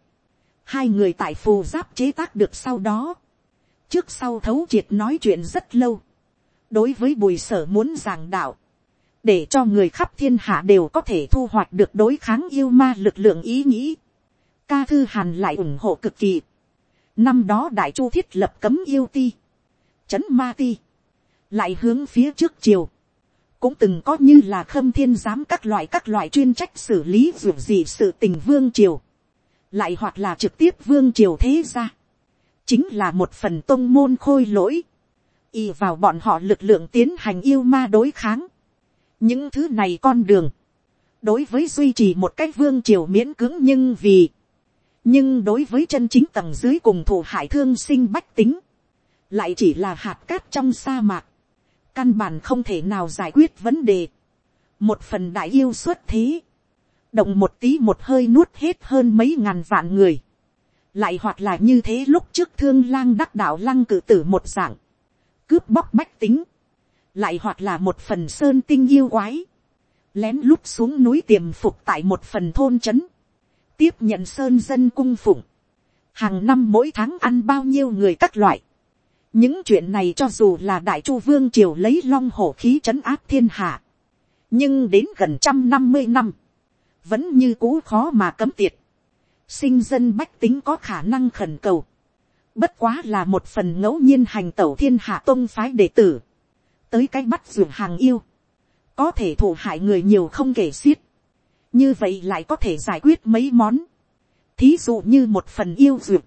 Hai người tại phù giáp chế tác được sau đó, trước sau thấu triệt nói chuyện rất lâu, đối với bùi sở muốn giảng đạo, để cho người khắp thiên hạ đều có thể thu hoạch được đối kháng yêu ma lực lượng ý nghĩ. Ca thư hàn lại ủng hộ cực kỳ. Năm đó đại chu thiết lập cấm yêu ti, chấn ma ti, lại hướng phía trước chiều, cũng từng có như là khâm thiên giám các loại các loại chuyên trách xử lý dù gì sự tình vương triều, lại hoặc là trực tiếp vương triều thế ra, chính là một phần tôn môn khôi lỗi, y vào bọn họ lực lượng tiến hành yêu ma đối kháng, những thứ này con đường, đối với duy trì một cách vương triều miễn cưỡng nhưng vì, nhưng đối với chân chính tầng dưới cùng thủ hải thương sinh bách tính, lại chỉ là hạt cát trong sa mạc, căn bản không thể nào giải quyết vấn đề. một phần đại yêu xuất thế, động một tí một hơi nuốt hết hơn mấy ngàn vạn người. lại hoặc là như thế lúc trước thương lang đắc đạo lăng cử tử một dạng, cướp bóc bách tính, lại hoặc là một phần sơn tinh yêu quái, lén lút xuống núi tiềm phục tại một phần thôn trấn, tiếp nhận sơn dân cung phụng, hàng năm mỗi tháng ăn bao nhiêu người các loại, những chuyện này cho dù là đại chu vương triều lấy long hổ khí trấn áp thiên hạ, nhưng đến gần trăm năm mươi năm, vẫn như cũ khó mà cấm tiệt, sinh dân bách tính có khả năng khẩn cầu, bất quá là một phần ngẫu nhiên hành tẩu thiên hạ tôn phái đệ tử, tới cái bắt ruột hàng yêu, có thể thủ hại người nhiều không kể xiết, như vậy lại có thể giải quyết mấy món, thí dụ như một phần yêu ruột,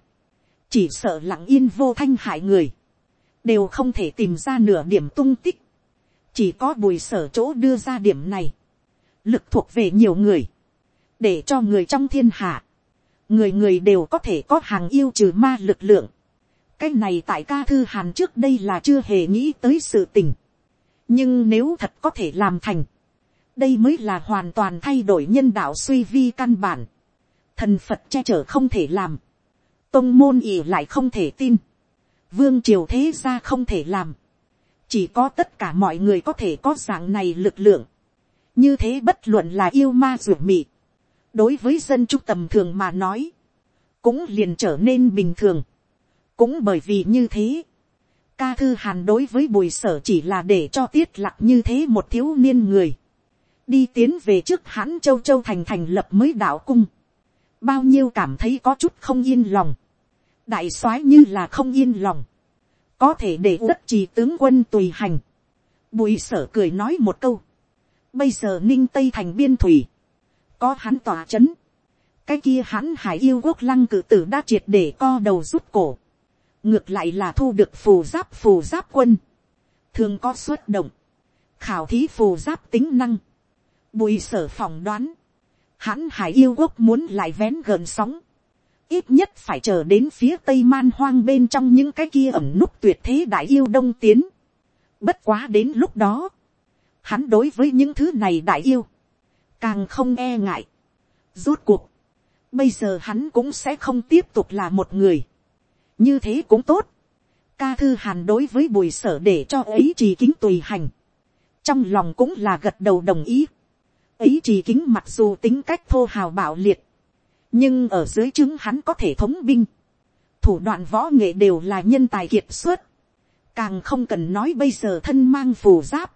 chỉ sợ lặng yên vô thanh hại người, đều không thể tìm ra nửa điểm tung tích, chỉ có bùi sở chỗ đưa ra điểm này, lực thuộc về nhiều người, để cho người trong thiên hạ, người người đều có thể có hàng yêu trừ ma lực lượng, cái này tại ca thư hàn trước đây là chưa hề nghĩ tới sự tình, nhưng nếu thật có thể làm thành, đây mới là hoàn toàn thay đổi nhân đạo suy vi căn bản, thần phật che chở không thể làm, tông môn ỉ lại không thể tin, vương triều thế ra không thể làm, chỉ có tất cả mọi người có thể có dạng này lực lượng, như thế bất luận là yêu ma ruột mị, đối với dân trung tầm thường mà nói, cũng liền trở nên bình thường, cũng bởi vì như thế, ca thư hàn đối với bùi sở chỉ là để cho tiết lặng như thế một thiếu niên người, đi tiến về trước hãn châu châu thành thành lập mới đạo cung, bao nhiêu cảm thấy có chút không yên lòng, đại soái như là không yên lòng, có thể để đất trì tướng quân tùy hành. Bùi sở cười nói một câu, bây giờ ninh tây thành biên thủy, có hắn tỏa c h ấ n cái kia hắn hải yêu quốc lăng cử tử đã triệt để co đầu rút cổ, ngược lại là thu được phù giáp phù giáp quân, thường có xuất động, khảo thí phù giáp tính năng, bùi sở phỏng đoán, hắn hải yêu quốc muốn lại vén gợn sóng, ít nhất phải chờ đến phía tây man hoang bên trong những cái kia ẩm núp tuyệt thế đại yêu đông tiến. bất quá đến lúc đó, hắn đối với những thứ này đại yêu, càng không e ngại. rút cuộc, bây giờ hắn cũng sẽ không tiếp tục là một người. như thế cũng tốt. ca thư hàn đối với bùi sở để cho ấy trì kính tùy hành. trong lòng cũng là gật đầu đồng ý. ấy trì kính mặc dù tính cách thô hào bạo liệt, nhưng ở dưới chứng hắn có thể thống binh, thủ đoạn võ nghệ đều là nhân tài kiệt xuất, càng không cần nói bây giờ thân mang phù giáp,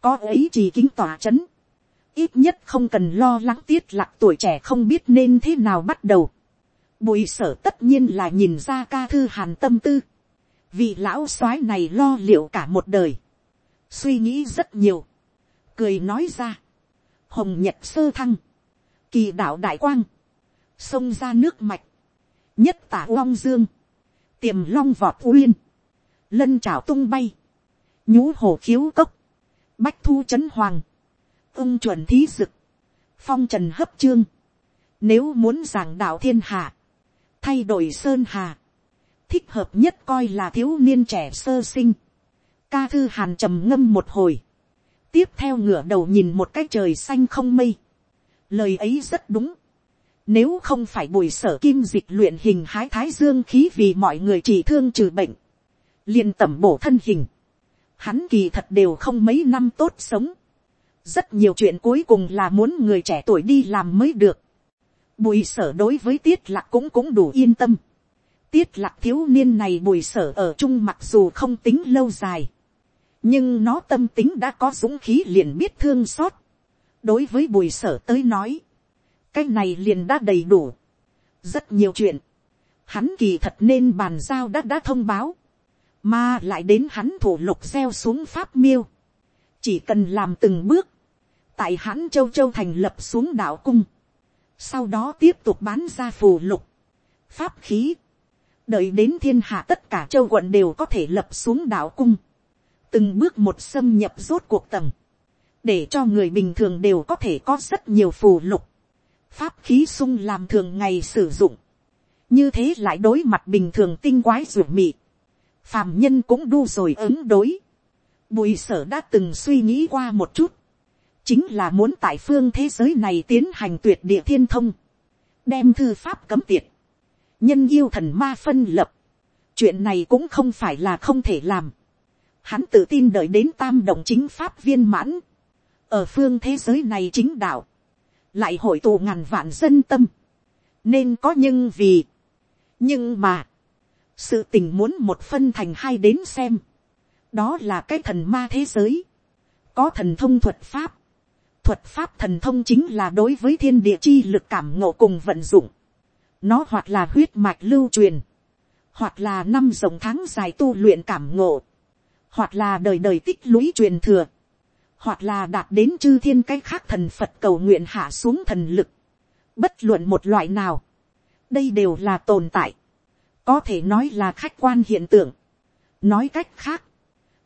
có ấy chỉ kính tỏa c h ấ n ít nhất không cần lo lắng tiết lạc tuổi trẻ không biết nên thế nào bắt đầu, bùi sở tất nhiên là nhìn ra ca thư hàn tâm tư, vị lão soái này lo liệu cả một đời, suy nghĩ rất nhiều, cười nói ra, hồng nhật sơ thăng, kỳ đạo đại quang, xông ra nước mạch, nhất tả long dương, tiềm long vọt uyên, lân trào tung bay, nhú hồ khiếu cốc, bách thu c h ấ n hoàng, ưng chuẩn thí dực, phong trần hấp trương, nếu muốn giảng đạo thiên hạ, thay đổi sơn hà, thích hợp nhất coi là thiếu niên trẻ sơ sinh, ca thư hàn trầm ngâm một hồi, tiếp theo ngửa đầu nhìn một cái trời xanh không mây, lời ấy rất đúng, nếu không phải bùi sở kim dịch luyện hình hái thái dương khí vì mọi người chỉ thương trừ bệnh. liền tẩm bổ thân hình. Hắn kỳ thật đều không mấy năm tốt sống. Rất nhiều chuyện cuối cùng là muốn người trẻ tuổi đi làm mới được. Bùi sở đối với tiết lạc cũng cũng đủ yên tâm. Tiết lạc thiếu niên này bùi sở ở chung mặc dù không tính lâu dài. Nhưng nó tâm tính đã có dũng khí liền biết thương xót. Đối với bùi sở tới nói cái này liền đã đầy đủ. rất nhiều chuyện, hắn kỳ thật nên bàn giao đã đã thông báo, mà lại đến hắn thủ lục gieo xuống pháp miêu, chỉ cần làm từng bước, tại hắn châu châu thành lập xuống đạo cung, sau đó tiếp tục bán ra phù lục, pháp khí, đợi đến thiên hạ tất cả châu quận đều có thể lập xuống đạo cung, từng bước một xâm nhập rốt cuộc tầng, để cho người bình thường đều có thể có rất nhiều phù lục, pháp khí sung làm thường ngày sử dụng, như thế lại đối mặt bình thường tinh quái ruột mị, phàm nhân cũng đu rồi ứng đối. Bùi sở đã từng suy nghĩ qua một chút, chính là muốn tại phương thế giới này tiến hành tuyệt địa thiên thông, đem thư pháp cấm tiệt, nhân yêu thần ma phân lập, chuyện này cũng không phải là không thể làm. Hắn tự tin đợi đến tam đồng chính pháp viên mãn, ở phương thế giới này chính đạo, lại hội tụ ngàn vạn dân tâm, nên có nhưng vì, nhưng mà, sự tình muốn một phân thành hai đến xem, đó là cái thần ma thế giới, có thần thông thuật pháp, thuật pháp thần thông chính là đối với thiên địa chi lực cảm ngộ cùng vận dụng, nó hoặc là huyết mạch lưu truyền, hoặc là năm dòng tháng dài tu luyện cảm ngộ, hoặc là đời đời tích lũy truyền thừa, hoặc là đạt đến chư thiên cái khác thần phật cầu nguyện hạ xuống thần lực, bất luận một loại nào, đây đều là tồn tại, có thể nói là khách quan hiện tượng, nói cách khác,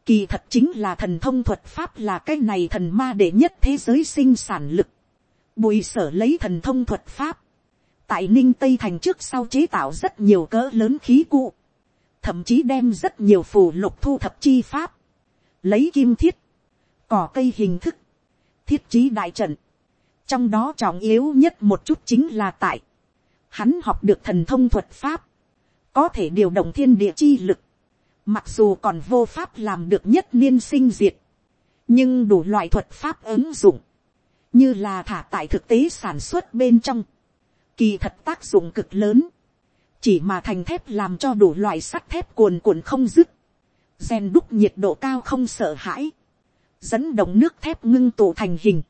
kỳ thật chính là thần thông thuật pháp là cái này thần ma đệ nhất thế giới sinh sản lực, bùi sở lấy thần thông thuật pháp, tại ninh tây thành trước sau chế tạo rất nhiều cỡ lớn khí cụ, thậm chí đem rất nhiều phù lục thu thập chi pháp, lấy kim thiết, cỏ cây hình thức, thiết trí đại trận, trong đó trọng yếu nhất một chút chính là tại, hắn học được thần thông thuật pháp, có thể điều động thiên địa chi lực, mặc dù còn vô pháp làm được nhất niên sinh diệt, nhưng đủ loại thuật pháp ứng dụng, như là thả tại thực tế sản xuất bên trong, kỳ thật tác dụng cực lớn, chỉ mà thành thép làm cho đủ loại sắt thép cuồn cuộn không dứt, rèn đúc nhiệt độ cao không sợ hãi, dẫn động nước thép ngưng tụ thành hình,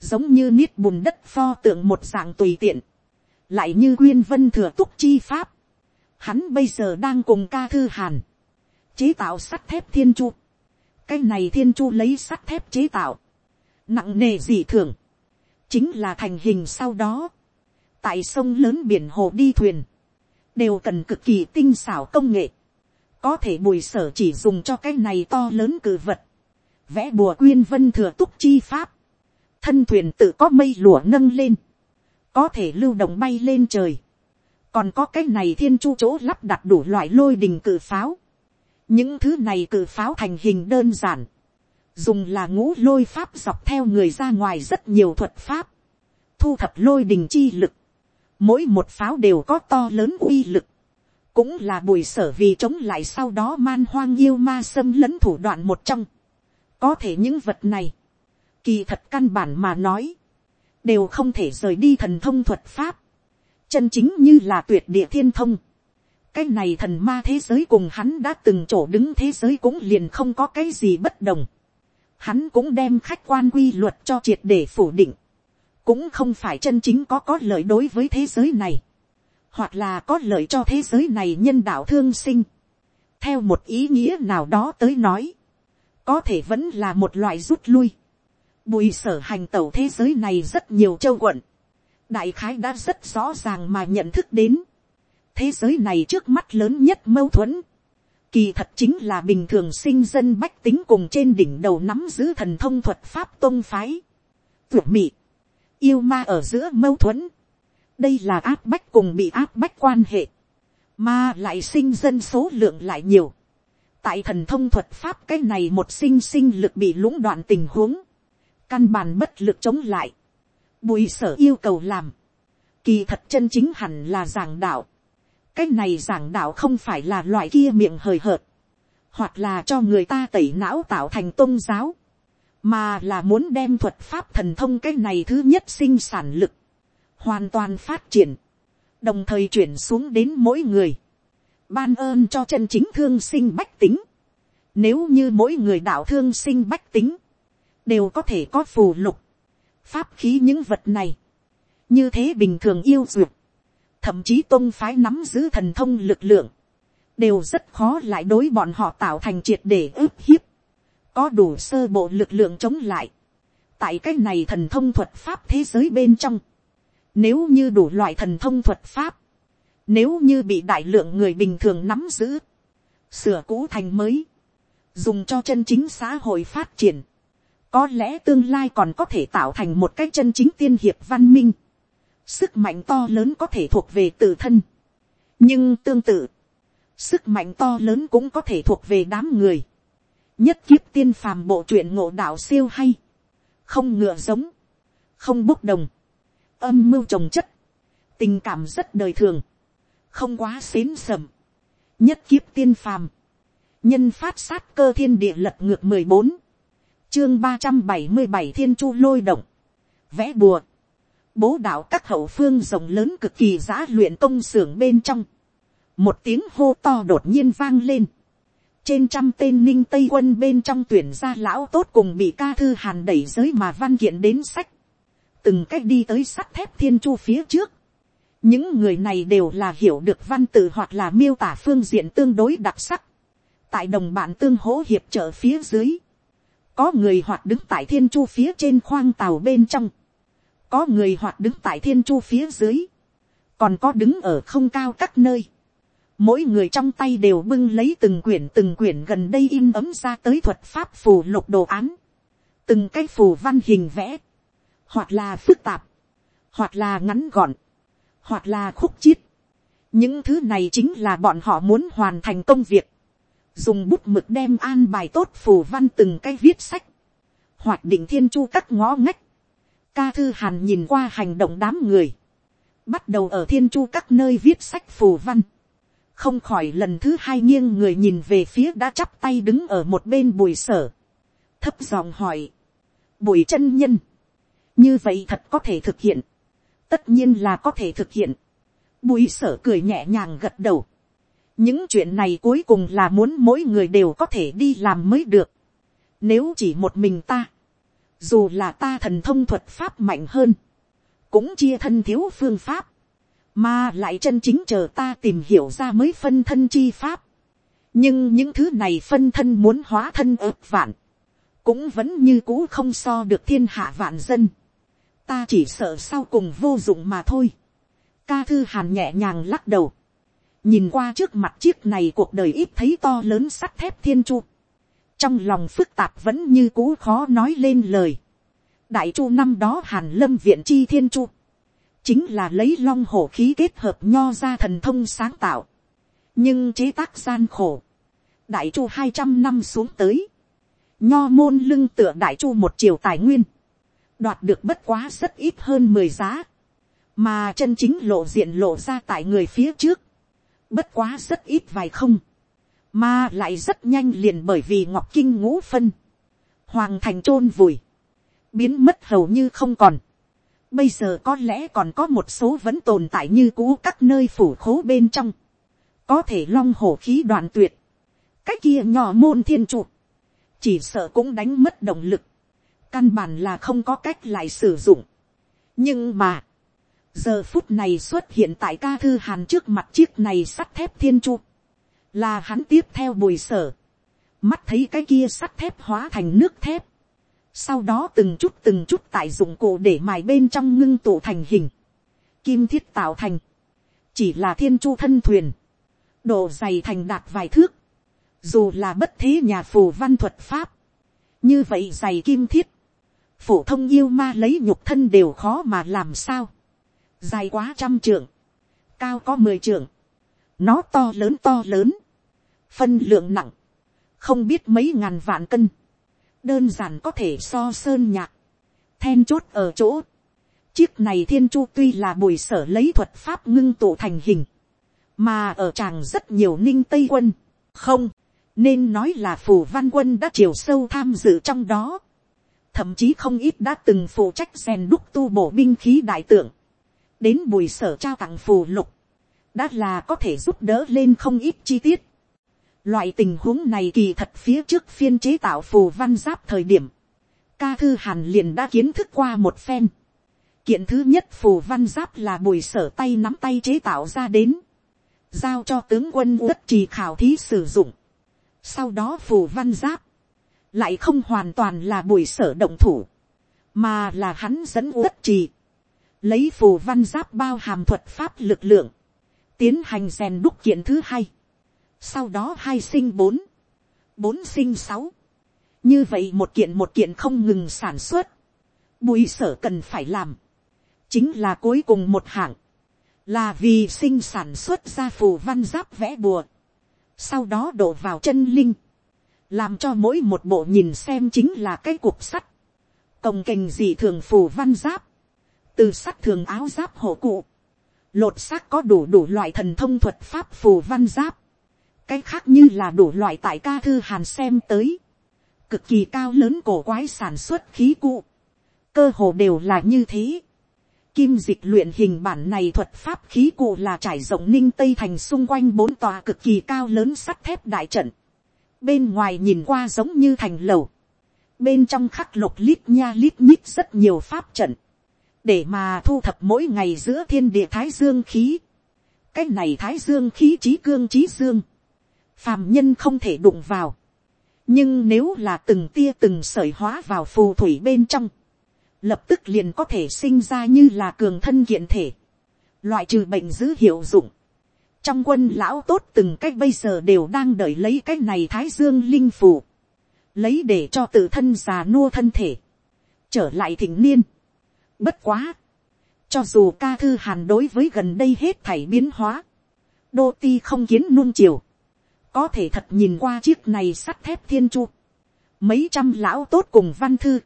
giống như niết bùn đất pho tượng một dạng tùy tiện, lại như quyên vân thừa túc chi pháp. Hắn bây giờ đang cùng ca thư hàn, chế tạo sắt thép thiên chu. cái này thiên chu lấy sắt thép chế tạo, nặng nề dị thường, chính là thành hình sau đó, tại sông lớn biển hồ đi thuyền, đều cần cực kỳ tinh xảo công nghệ, có thể bùi sở chỉ dùng cho cái này to lớn cử vật, vẽ bùa quyên vân thừa túc chi pháp, thân thuyền tự có mây lụa nâng lên, có thể lưu động bay lên trời, còn có cái này thiên chu chỗ lắp đặt đủ loại lôi đình cự pháo, những thứ này cự pháo thành hình đơn giản, dùng là ngũ lôi pháp dọc theo người ra ngoài rất nhiều thuật pháp, thu thập lôi đình chi lực, mỗi một pháo đều có to lớn uy lực, cũng là bùi sở vì chống lại sau đó man hoang yêu ma xâm lấn thủ đoạn một trong có thể những vật này, kỳ thật căn bản mà nói, đều không thể rời đi thần thông thuật pháp, chân chính như là tuyệt địa thiên thông. cái này thần ma thế giới cùng hắn đã từng chỗ đứng thế giới cũng liền không có cái gì bất đồng. hắn cũng đem khách quan quy luật cho triệt để phủ định, cũng không phải chân chính có có lợi đối với thế giới này hoặc là có lợi cho thế giới này nhân đạo thương sinh. theo một ý nghĩa nào đó tới nói, có thể vẫn là một loại rút lui. bùi sở hành tẩu thế giới này rất nhiều châu quận. đại khái đã rất rõ ràng mà nhận thức đến. thế giới này trước mắt lớn nhất mâu thuẫn. kỳ thật chính là bình thường sinh dân bách tính cùng trên đỉnh đầu nắm giữ thần thông thuật pháp tôn phái. tuyệt mị, yêu ma ở giữa mâu thuẫn đây là áp bách cùng bị áp bách quan hệ, mà lại sinh dân số lượng lại nhiều tại thần thông thuật pháp cái này một sinh sinh lực bị lũng đoạn tình huống, căn bản bất lực chống lại, bùi sở yêu cầu làm, kỳ thật chân chính hẳn là giảng đạo, cái này giảng đạo không phải là loại kia miệng hời hợt, hoặc là cho người ta tẩy não tạo thành tôn giáo, mà là muốn đem thuật pháp thần thông cái này thứ nhất sinh sản lực, hoàn toàn phát triển, đồng thời chuyển xuống đến mỗi người, ban ơn cho chân chính thương sinh bách tính, nếu như mỗi người đạo thương sinh bách tính, đều có thể có phù lục, pháp khí những vật này, như thế bình thường yêu duyệt, thậm chí tôn phái nắm giữ thần thông lực lượng, đều rất khó lại đối bọn họ tạo thành triệt để ức hiếp, có đủ sơ bộ lực lượng chống lại, tại cái này thần thông thuật pháp thế giới bên trong, nếu như đủ loại thần thông thuật pháp, nếu như bị đại lượng người bình thường nắm giữ, sửa cũ thành mới, dùng cho chân chính xã hội phát triển, có lẽ tương lai còn có thể tạo thành một cái chân chính tiên hiệp văn minh, sức mạnh to lớn có thể thuộc về tự thân, nhưng tương tự, sức mạnh to lớn cũng có thể thuộc về đám người, nhất kiếp tiên phàm bộ truyện ngộ đạo siêu hay, không ngựa giống, không bốc đồng, âm mưu trồng chất, tình cảm rất đời thường, không quá xến sầm, nhất kiếp tiên phàm, nhân phát sát cơ thiên địa lật ngược mười bốn, chương ba trăm bảy mươi bảy thiên chu lôi động, vẽ bùa, bố đạo các hậu phương rộng lớn cực kỳ giã luyện công xưởng bên trong, một tiếng hô to đột nhiên vang lên, trên trăm tên ninh tây quân bên trong tuyển gia lão tốt cùng bị ca thư hàn đẩy giới mà văn kiện đến sách, từng cách đi tới sắt thép thiên chu phía trước những người này đều là hiểu được văn tự hoặc là miêu tả phương diện tương đối đặc sắc. tại đồng bạn tương hỗ hiệp trợ phía dưới, có người hoặc đứng tại thiên chu phía trên khoang tàu bên trong, có người hoặc đứng tại thiên chu phía dưới, còn có đứng ở không cao các nơi. Mỗi người trong tay đều bưng lấy từng quyển từng quyển gần đây in ấm ra tới thuật pháp phù lục đồ án. Từng cái phù văn hình vẽ hoặc là phức tạp, hoặc là ngắn gọn, hoặc là khúc chiết. những thứ này chính là bọn họ muốn hoàn thành công việc, dùng bút mực đem an bài tốt phù văn từng cái viết sách, hoặc định thiên chu các ngõ ngách, ca thư hàn nhìn qua hành động đám người, bắt đầu ở thiên chu các nơi viết sách phù văn, không khỏi lần thứ hai nghiêng người nhìn về phía đã chắp tay đứng ở một bên bùi sở, thấp giọng hỏi, bùi chân nhân, như vậy thật có thể thực hiện, tất nhiên là có thể thực hiện, bùi sở cười nhẹ nhàng gật đầu, những chuyện này cuối cùng là muốn mỗi người đều có thể đi làm mới được, nếu chỉ một mình ta, dù là ta thần thông thuật pháp mạnh hơn, cũng chia thân thiếu phương pháp, mà lại chân chính chờ ta tìm hiểu ra mới phân thân chi pháp. nhưng những thứ này phân thân muốn hóa thân ớt vạn, cũng vẫn như cũ không so được thiên hạ vạn dân ta chỉ sợ sau cùng vô dụng mà thôi. ca thư hàn nhẹ nhàng lắc đầu, nhìn qua trước mặt chiếc này cuộc đời ít thấy to lớn sắt thép thiên chu, trong lòng phức tạp vẫn như cũ khó nói lên lời. đại chu năm đó hàn lâm viện chi thiên chu, chính là lấy long hổ khí kết hợp nho ra thần thông sáng tạo, nhưng chế tác gian khổ, đại chu hai trăm năm xuống tới, nho môn lưng tựa đại chu một chiều tài nguyên, đoạt được bất quá rất ít hơn mười giá, mà chân chính lộ diện lộ ra tại người phía trước, bất quá rất ít vài không, mà lại rất nhanh liền bởi vì ngọc kinh ngũ phân, hoàng thành t r ô n vùi, biến mất hầu như không còn. Bây giờ có lẽ còn có một số vẫn tồn tại như cũ các nơi phủ khố bên trong, có thể long hổ khí đoạn tuyệt, cách kia nhỏ môn thiên trụ, chỉ sợ cũng đánh mất động lực, căn bản là không có cách lại sử dụng. nhưng mà, giờ phút này xuất hiện tại ca thư hàn trước mặt chiếc này sắt thép thiên chu là hắn tiếp theo bùi sở, mắt thấy cái kia sắt thép hóa thành nước thép, sau đó từng chút từng chút tại dụng cụ để mài bên trong ngưng tụ thành hình, kim thiết tạo thành, chỉ là thiên chu thân thuyền, độ dày thành đạt vài thước, dù là bất thế nhà phù văn thuật pháp, như vậy dày kim thiết, phổ thông yêu ma lấy nhục thân đều khó mà làm sao, dài quá trăm trượng, cao có mười trượng, nó to lớn to lớn, phân lượng nặng, không biết mấy ngàn vạn cân, đơn giản có thể so sơn nhạc, then chốt ở chỗ, chiếc này thiên chu tuy là bùi sở lấy thuật pháp ngưng tụ thành hình, mà ở tràng rất nhiều ninh tây quân, không, nên nói là phù văn quân đã chiều sâu tham dự trong đó, thậm chí không ít đã từng phụ trách rèn đúc tu bổ binh khí đại tượng, đến bùi sở trao tặng phù lục, đã là có thể giúp đỡ lên không ít chi tiết, Loại tình huống này kỳ thật phía trước phiên chế tạo phù văn giáp thời điểm. Ca thư hàn liền đã kiến thức qua một phen. Kiện thứ nhất phù văn giáp là bùi sở tay nắm tay chế tạo ra đến. Giao cho tướng quân uất trì khảo thí sử dụng. Sau đó phù văn giáp. Lại không hoàn toàn là bùi sở động thủ. Mà là hắn dẫn uất trì. Lấy phù văn giáp bao hàm thuật pháp lực lượng. Tiến hành rèn đúc kiện thứ hai sau đó hai sinh bốn, bốn sinh sáu, như vậy một kiện một kiện không ngừng sản xuất, bùi sở cần phải làm, chính là cuối cùng một hạng, là vì sinh sản xuất ra phù văn giáp vẽ bùa, sau đó đổ vào chân linh, làm cho mỗi một bộ nhìn xem chính là cái cục sắt, cồng kềnh gì thường phù văn giáp, từ sắt thường áo giáp hộ cụ, lột xác có đủ đủ loại thần thông thuật pháp phù văn giáp, cái khác như là đủ loại tại ca thư hàn xem tới, cực kỳ cao lớn cổ quái sản xuất khí cụ, cơ hồ đều là như thế. Kim dịch luyện hình bản này thuật pháp khí cụ là trải rộng ninh tây thành xung quanh bốn tòa cực kỳ cao lớn sắt thép đại trận. Bên ngoài nhìn qua giống như thành lầu. Bên trong khắc lục lít nha lít nhít rất nhiều pháp trận. Để mà thu thập mỗi ngày giữa thiên địa thái dương khí. Cái này thái dương khí trí cương trí dương phàm nhân không thể đụng vào. nhưng nếu là từng tia từng sởi hóa vào phù thủy bên trong, lập tức liền có thể sinh ra như là cường thân kiện thể, loại trừ bệnh giữ hiệu dụng trong quân lão tốt từng cách bây giờ đều đang đợi lấy cái này thái dương linh phù, lấy để cho tự thân già nua thân thể, trở lại thỉnh niên. bất quá, cho dù ca thư hàn đối với gần đây hết thảy biến hóa, đô ti không kiến nuông chiều, có thể thật nhìn qua chiếc này sắt thép thiên chu, mấy trăm lão tốt cùng văn thư,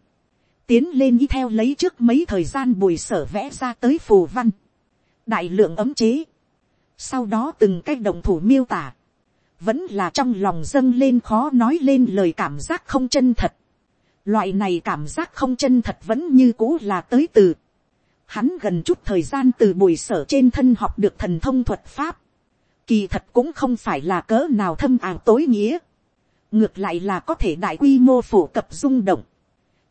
tiến lên y theo lấy trước mấy thời gian bùi sở vẽ ra tới phù văn, đại lượng ấm chế, sau đó từng cái đồng thủ miêu tả, vẫn là trong lòng dâng lên khó nói lên lời cảm giác không chân thật, loại này cảm giác không chân thật vẫn như cũ là tới từ, hắn gần chút thời gian từ bùi sở trên thân học được thần thông thuật pháp, kỳ thật cũng không phải là cỡ nào thâm ảo tối nghĩa, ngược lại là có thể đại quy mô phổ cập rung động.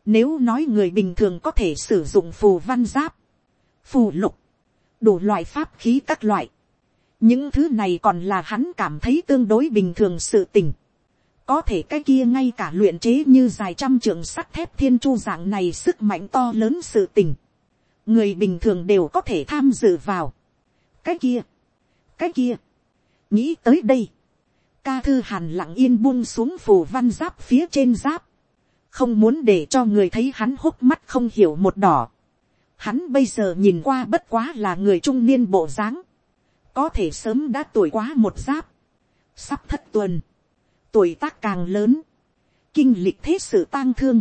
Nếu nói người bình thường có thể sử dụng phù văn giáp, phù lục, đủ loại pháp khí các loại, những thứ này còn là hắn cảm thấy tương đối bình thường sự tình. có thể cái kia ngay cả luyện chế như dài trăm trường sắt thép thiên chu dạng này sức mạnh to lớn sự tình. người bình thường đều có thể tham dự vào. cái kia, cái kia, nghĩ tới đây, ca thư hàn lặng yên buông xuống phù văn giáp phía trên giáp, không muốn để cho người thấy hắn hốc mắt không hiểu một đỏ, Hắn bây giờ nhìn qua bất quá là người trung niên bộ dáng. Có thể sớm đã tuổi quá một giáp. Sắp thất tuần. Tuổi tác càng lớn. Kinh lịch thế sự tang thương.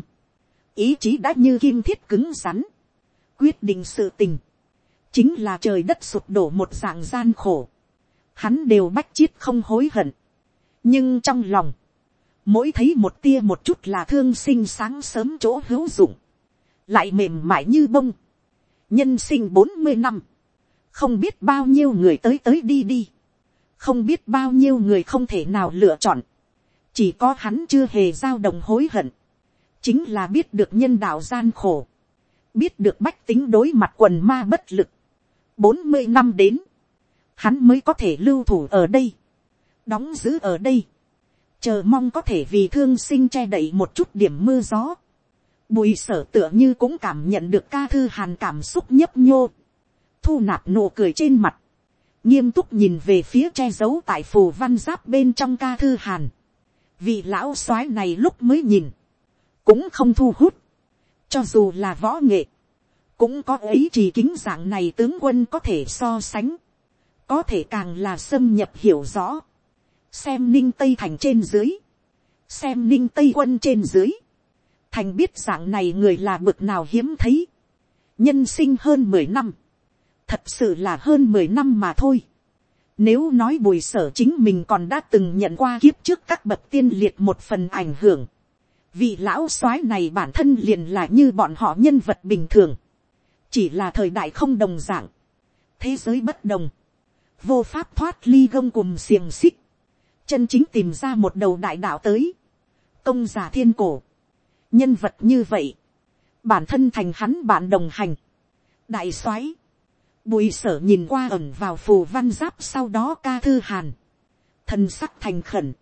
Ý chí đã như kim thiết cứng rắn. Quyết định sự tình. Chính là trời đất sụp đổ một dạng gian khổ. Hắn đều bách chiết không hối hận. Nhưng trong lòng. Mỗi thấy một tia một chút là thương sinh sáng sớm chỗ hữu dụng. Lại mềm mại như bông nhân sinh bốn mươi năm, không biết bao nhiêu người tới tới đi đi, không biết bao nhiêu người không thể nào lựa chọn, chỉ có hắn chưa hề giao động hối hận, chính là biết được nhân đạo gian khổ, biết được bách tính đối mặt quần ma bất lực, bốn mươi năm đến, hắn mới có thể lưu thủ ở đây, đóng giữ ở đây, chờ mong có thể vì thương sinh che đậy một chút điểm mưa gió, Bùi sở tựa như cũng cảm nhận được ca thư hàn cảm xúc nhấp nhô. Thu nạp nụ cười trên mặt. Nghiêm túc nhìn về phía che giấu tại phù văn giáp bên trong ca thư hàn. Vị lão soái này lúc mới nhìn. Cũng không thu hút. Cho dù là võ nghệ. Cũng có ấy chỉ kính dạng này tướng quân có thể so sánh. Có thể càng là xâm nhập hiểu rõ. Xem ninh tây thành trên dưới. Xem ninh tây quân trên dưới thành biết dạng này người là bực nào hiếm thấy, nhân sinh hơn mười năm, thật sự là hơn mười năm mà thôi. Nếu nói bùi sở chính mình còn đã từng nhận qua kiếp trước các bậc tiên liệt một phần ảnh hưởng, vị lão soái này bản thân liền là như bọn họ nhân vật bình thường, chỉ là thời đại không đồng dạng, thế giới bất đồng, vô pháp thoát ly gông cùng xiềng xích, chân chính tìm ra một đầu đại đạo tới, công giả thiên cổ, nhân vật như vậy, bản thân thành hắn bạn đồng hành, đại soái, bùi sở nhìn qua ẩn vào phù văn giáp sau đó ca thư hàn, thần sắc thành khẩn,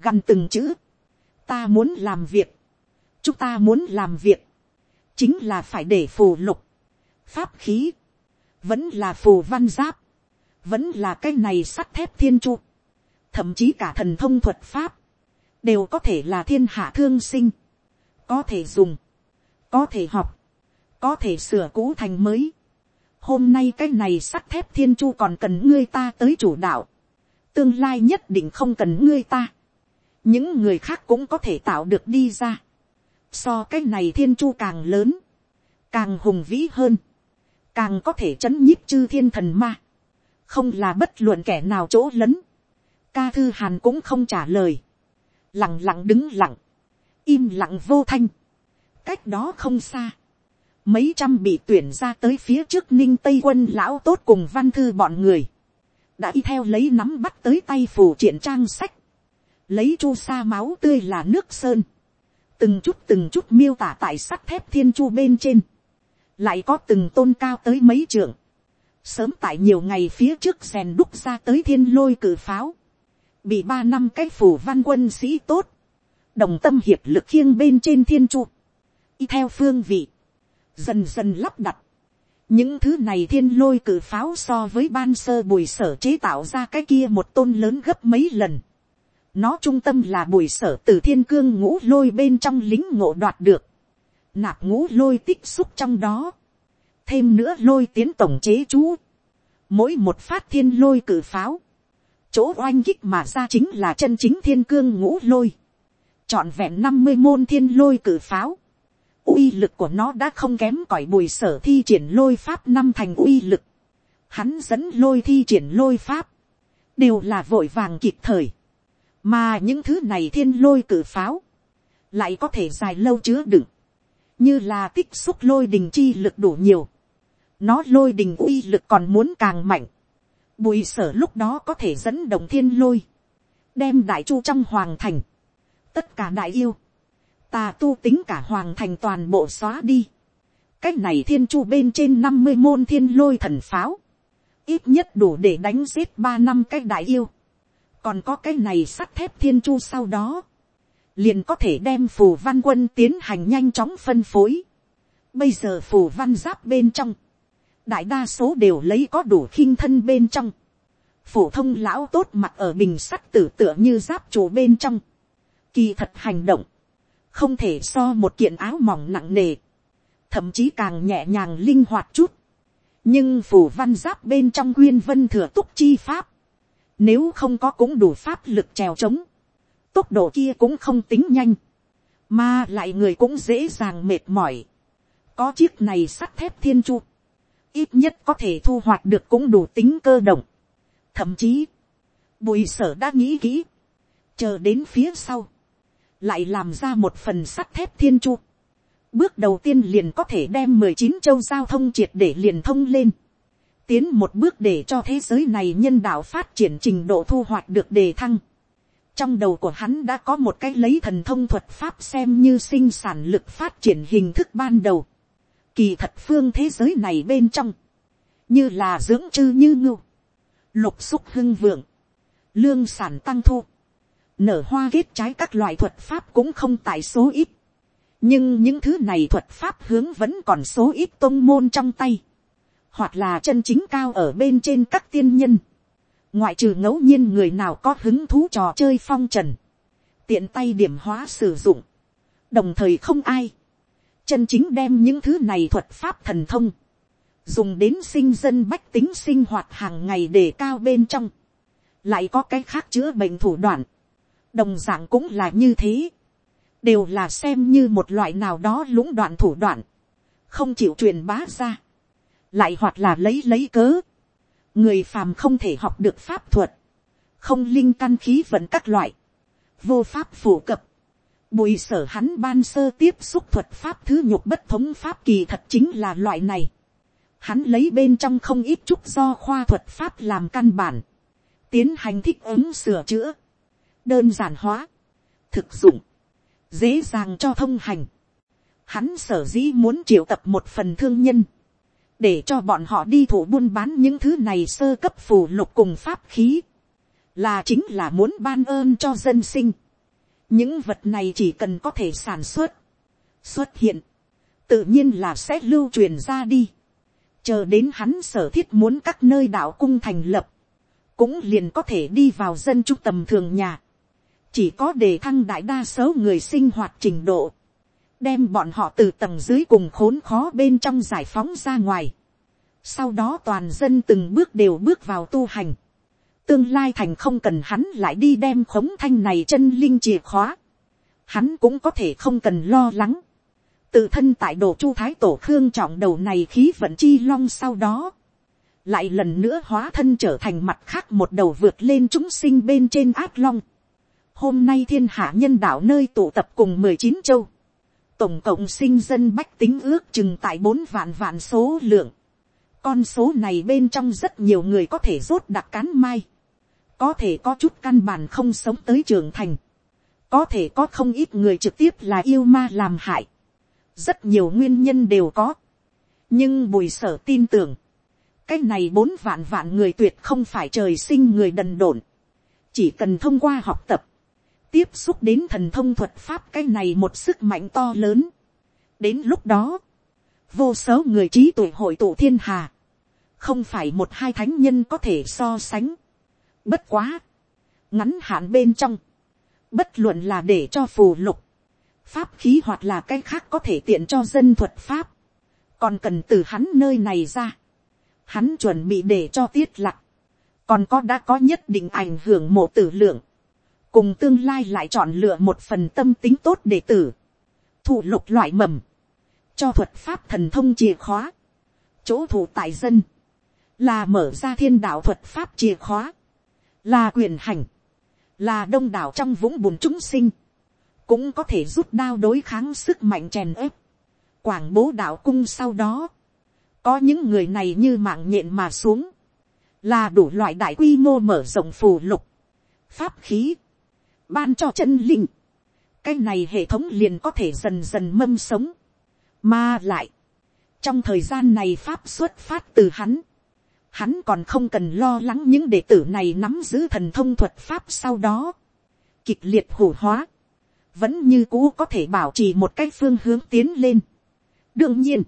gần từng chữ, ta muốn làm việc, chúng ta muốn làm việc, chính là phải để phù lục, pháp khí, vẫn là phù văn giáp, vẫn là cái này sắt thép thiên chu, thậm chí cả thần thông thuật pháp, đều có thể là thiên hạ thương sinh, có thể dùng, có thể học, có thể sửa cũ thành mới. Hôm nay cái này sắt thép thiên chu còn cần ngươi ta tới chủ đạo, tương lai nhất định không cần ngươi ta, những người khác cũng có thể tạo được đi ra. So cái này thiên chu càng lớn, càng hùng vĩ hơn, càng có thể chấn nhíp chư thiên thần ma, không là bất luận kẻ nào chỗ lấn. Ca thư hàn cũng không trả lời, lặng lặng đứng lặng, im lặng vô thanh, cách đó không xa, mấy trăm bị tuyển ra tới phía trước ninh tây quân lão tốt cùng văn thư bọn người, đã y theo lấy nắm bắt tới tay phủ triển trang sách, lấy chu sa máu tươi là nước sơn, từng chút từng chút miêu tả tại sắt thép thiên chu bên trên, lại có từng tôn cao tới mấy trưởng, sớm tại nhiều ngày phía trước rèn đúc ra tới thiên lôi cử pháo, bị ba năm cái phủ văn quân sĩ tốt, đồng tâm hiệp lực khiêng bên trên thiên chu, y theo phương vị, dần dần lắp đặt. những thứ này thiên lôi cử pháo so với ban sơ bùi sở chế tạo ra cái kia một tôn lớn gấp mấy lần. nó trung tâm là bùi sở từ thiên cương ngũ lôi bên trong lính ngộ đoạt được, nạp ngũ lôi tích xúc trong đó, thêm nữa lôi tiến tổng chế chú, mỗi một phát thiên lôi cử pháo, chỗ oanh kích mà ra chính là chân chính thiên cương ngũ lôi trọn vẹn năm mươi môn thiên lôi cử pháo uy lực của nó đã không kém cỏi bùi sở thi triển lôi pháp năm thành uy lực. Hắn dẫn lôi thi triển lôi pháp. Đều là vội vàng kịp thời. Mà những thứ này thiên lôi cử pháo. Lại có thể dài lâu chứa đựng. Như là tích xúc lôi đình chi lực đủ nhiều. Nó lôi đình uy lực còn muốn càng mạnh. Bùi sở lúc đó có thể dẫn động thiên lôi. Đem đại chu trong hoàng thành tất cả đại yêu, tà tu tính cả hoàng thành toàn bộ xóa đi. cách này thiên chu bên trên năm mươi môn thiên lôi thần pháo, ít nhất đủ để đánh giết ba năm cái đại yêu. còn có cái này sắt thép thiên chu sau đó, liền có thể đem phù văn quân tiến hành nhanh chóng phân phối. bây giờ phù văn giáp bên trong, đại đa số đều lấy có đủ khinh thân bên trong. phổ thông lão tốt mặt ở bình sắt tử tựa như giáp chủ bên trong Kỳ thật hành động. Không thể so một kiện áo mỏng nặng nề. thậm chí càng nhẹ nhàng linh hoạt chút, nhưng phủ văn giáp bên trong quyên vân thừa túc chi pháp, nếu không có cũng đủ pháp lực trèo trống, tốc độ kia cũng không tính nhanh, mà lại người cũng dễ dàng mệt mỏi. có chiếc này sắt thép thiên chu, ít nhất có thể thu hoạch được cũng đủ tính cơ động. thậm chí, bùi sở đã nghĩ kỹ, chờ đến phía sau, lại làm ra một phần sắt thép thiên chu. bước đầu tiên liền có thể đem mười chín châu giao thông triệt để liền thông lên. tiến một bước để cho thế giới này nhân đạo phát triển trình độ thu hoạch được đề thăng trong đầu của hắn đã có một cái lấy thần thông thuật pháp xem như sinh sản lực phát triển hình thức ban đầu. Kỳ thật phương thế giới này bên trong, như là dưỡng chư như ngưu, lục xúc hưng vượng, lương sản tăng thu, nở hoa kết trái các loại thuật pháp cũng không tại số ít. nhưng những thứ này thuật pháp hướng vẫn còn số ít tôn môn trong tay, hoặc là chân chính cao ở bên trên các tiên nhân. Ngoại trừ ngẫu nhiên người nào có hứng thú trò chơi phong trần, tiện tay điểm hóa sử dụng, đồng thời không ai, chân chính đem những thứ này thuật pháp thần thông, dùng đến sinh dân bách tính sinh hoạt hàng ngày để cao bên trong, lại có cái khác chữa bệnh thủ đoạn, đồng d ạ n g cũng là như thế, đều là xem như một loại nào đó lũng đoạn thủ đoạn, không chịu truyền bá ra, lại hoặc là lấy lấy cớ, người phàm không thể học được pháp thuật, không linh căn khí vận các loại, vô pháp phổ cập, bùi sở hắn ban sơ tiếp xúc thuật pháp thứ nhục bất thống pháp kỳ thật chính là loại này. Hắn lấy bên trong không ít chút do khoa thuật pháp làm căn bản, tiến hành thích ứng sửa chữa, đơn giản hóa, thực dụng, dễ dàng cho thông hành. Hắn sở dĩ muốn triệu tập một phần thương nhân, để cho bọn họ đi thủ buôn bán những thứ này sơ cấp phù lục cùng pháp khí, là chính là muốn ban ơn cho dân sinh. những vật này chỉ cần có thể sản xuất, xuất hiện, tự nhiên là sẽ lưu truyền ra đi, chờ đến hắn sở thiết muốn các nơi đạo cung thành lập, cũng liền có thể đi vào dân trung tầm thường nhà, chỉ có để thăng đại đa số người sinh hoạt trình độ, đem bọn họ từ tầng dưới cùng khốn khó bên trong giải phóng ra ngoài. Sau đó toàn dân từng bước đều bước vào tu hành. Tương lai thành không cần hắn lại đi đem khống thanh này chân linh chìa khóa. Hắn cũng có thể không cần lo lắng. Tự thân tại đồ chu thái tổ khương trọng đầu này khí vận chi long sau đó. Lại lần nữa hóa thân trở thành mặt khác một đầu vượt lên chúng sinh bên trên ác long. Hôm nay thiên hạ nhân đạo nơi tụ tập cùng mười chín châu tổng cộng sinh dân bách tính ước chừng tại bốn vạn vạn số lượng. Con số này bên trong rất nhiều người có thể rốt đặc cán mai. Có thể có chút căn bản không sống tới trưởng thành. Có thể có không ít người trực tiếp là yêu ma làm hại. Rất nhiều nguyên nhân đều có. Nhưng bùi sở tin tưởng. Cái này bốn vạn vạn người tuyệt không phải trời sinh người đần độn. Chỉ cần thông qua học tập tiếp xúc đến thần thông thuật pháp cái này một sức mạnh to lớn. đến lúc đó, vô số người trí tuệ hội tụ thiên hà, không phải một hai thánh nhân có thể so sánh. bất quá, ngắn hạn bên trong, bất luận là để cho phù lục, pháp khí hoặc là cái khác có thể tiện cho dân thuật pháp, còn cần từ hắn nơi này ra, hắn chuẩn bị để cho tiết lặng, còn có đã có nhất định ảnh hưởng mộ tử lượng, cùng tương lai lại chọn lựa một phần tâm tính tốt để tử, thủ lục loại mầm, cho thuật pháp thần thông chìa khóa, chỗ thủ tại dân, là mở ra thiên đạo thuật pháp chìa khóa, là quyền hành, là đông đảo trong vũng bùn chúng sinh, cũng có thể rút đao đối kháng sức mạnh chèn ép, quảng bố đạo cung sau đó, có những người này như mạng nhện mà xuống, là đủ loại đại quy mô mở rộng phù lục, pháp khí, ban cho chân linh, cái này hệ thống liền có thể dần dần mâm sống, mà lại, trong thời gian này pháp xuất phát từ hắn, hắn còn không cần lo lắng những đệ tử này nắm giữ thần thông thuật pháp sau đó, kịch liệt hủ hóa, vẫn như cũ có thể bảo trì một cái phương hướng tiến lên. đương nhiên,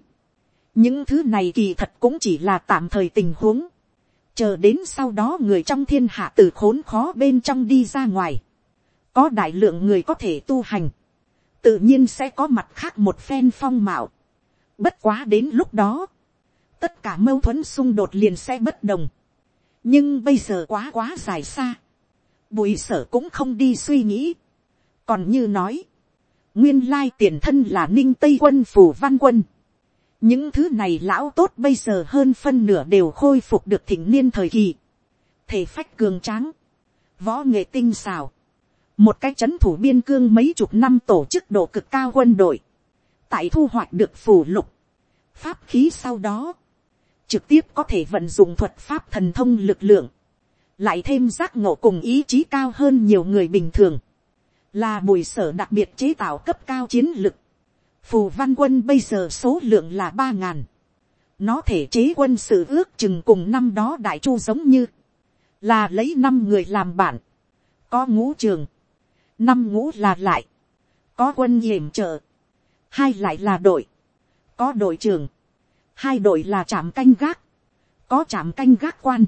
những thứ này kỳ thật cũng chỉ là tạm thời tình huống, chờ đến sau đó người trong thiên hạ từ khốn khó bên trong đi ra ngoài, có đại lượng người có thể tu hành, tự nhiên sẽ có mặt khác một phen phong mạo. Bất quá đến lúc đó, tất cả mâu thuẫn xung đột liền sẽ bất đồng. nhưng bây giờ quá quá dài xa. bùi sở cũng không đi suy nghĩ. còn như nói, nguyên lai tiền thân là ninh tây quân phủ văn quân. những thứ này lão tốt bây giờ hơn phân nửa đều khôi phục được thịnh niên thời kỳ. thể phách cường tráng, võ nghệ tinh xào, một cái c h ấ n thủ biên cương mấy chục năm tổ chức độ cực cao quân đội, tại thu hoạch được phủ lục, pháp khí sau đó, trực tiếp có thể vận dụng thuật pháp thần thông lực lượng, lại thêm giác ngộ cùng ý chí cao hơn nhiều người bình thường, là bùi sở đặc biệt chế tạo cấp cao chiến lực. Phù văn quân bây giờ số lượng là ba ngàn. Nó thể chế quân sự ước chừng cùng năm đó đại chu giống như. Là lấy năm người làm bản. Có ngũ trường, năm ngũ là lại, có quân yểm trợ, hai lại là đội, có đội trưởng, hai đội là trạm canh gác, có trạm canh gác quan,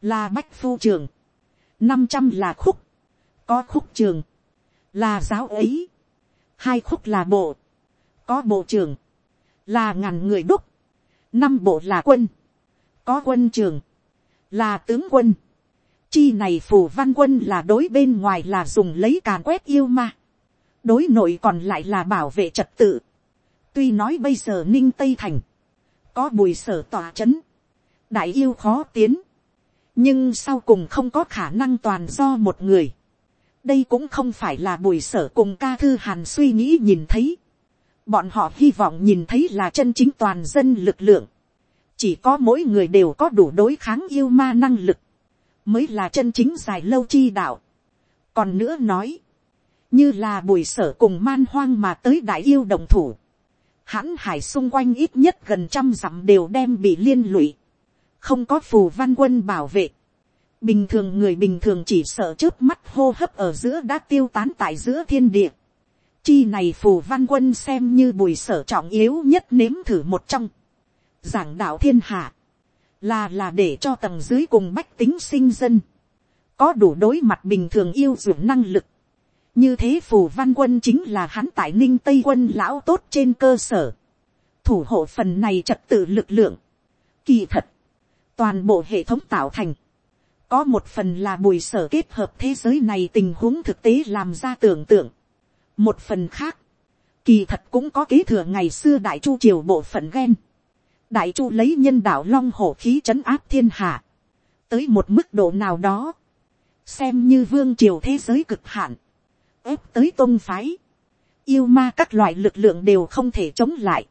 là bách phu trường, năm trăm là khúc, có khúc trường, là giáo ấy, hai khúc là bộ, có bộ trường, là ngàn người đúc, năm bộ là quân, có quân trường, là tướng quân, Chi này phù văn quân là đối bên ngoài là dùng lấy càn quét yêu ma. Đối nội còn lại là bảo vệ trật tự. Tuy nói bây giờ ninh tây thành. Có bùi sở tòa chấn. Đại yêu khó tiến. Nhưng sau cùng không có khả năng toàn do một người. Đây cũng không phải là bùi sở cùng ca thư hàn suy nghĩ nhìn thấy. Bọn họ hy vọng nhìn thấy là chân chính toàn dân lực lượng. Chỉ có mỗi người đều có đủ đối kháng yêu ma năng lực mới là chân chính dài lâu chi đạo. còn nữa nói, như là bùi sở cùng man hoang mà tới đại yêu đồng thủ, hãn hải xung quanh ít nhất gần trăm dặm đều đem bị liên lụy, không có phù văn quân bảo vệ, bình thường người bình thường chỉ sợ trước mắt hô hấp ở giữa đã tiêu tán tại giữa thiên địa, chi này phù văn quân xem như bùi sở trọng yếu nhất nếm thử một trong, giảng đạo thiên hạ, là là để cho tầng dưới cùng bách tính sinh dân, có đủ đối mặt bình thường yêu dụng năng lực. như thế phù văn quân chính là hắn tại ninh tây quân lão tốt trên cơ sở, thủ hộ phần này trật tự lực lượng. Kỳ thật, toàn bộ hệ thống tạo thành, có một phần là bùi sở kết hợp thế giới này tình huống thực tế làm ra tưởng tượng. một phần khác, kỳ thật cũng có kế thừa ngày xưa đại chu triều bộ phận ghen đại chu lấy nhân đạo long hổ khí trấn áp thiên hạ, tới một mức độ nào đó, xem như vương triều thế giới cực hạn, ép tới tôn phái, yêu ma các loại lực lượng đều không thể chống lại,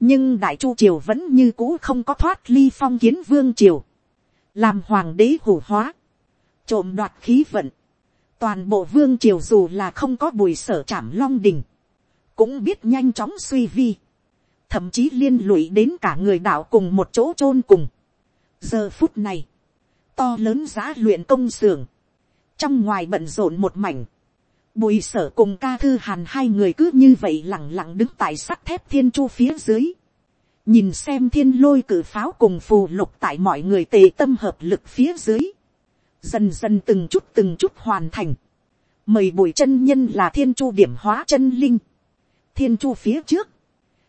nhưng đại chu triều vẫn như cũ không có thoát ly phong kiến vương triều, làm hoàng đế hủ hóa, trộm đoạt khí vận, toàn bộ vương triều dù là không có bùi sở trảm long đình, cũng biết nhanh chóng suy vi, thậm chí liên lụy đến cả người đạo cùng một chỗ chôn cùng. giờ phút này, to lớn giá luyện công xưởng, trong ngoài bận rộn một mảnh, bùi sở cùng ca thư hàn hai người cứ như vậy lẳng lặng đứng tại sắt thép thiên chu phía dưới, nhìn xem thiên lôi cử pháo cùng phù lục tại mọi người tề tâm hợp lực phía dưới, dần dần từng chút từng chút hoàn thành, mời bùi chân nhân là thiên chu điểm hóa chân linh, thiên chu phía trước,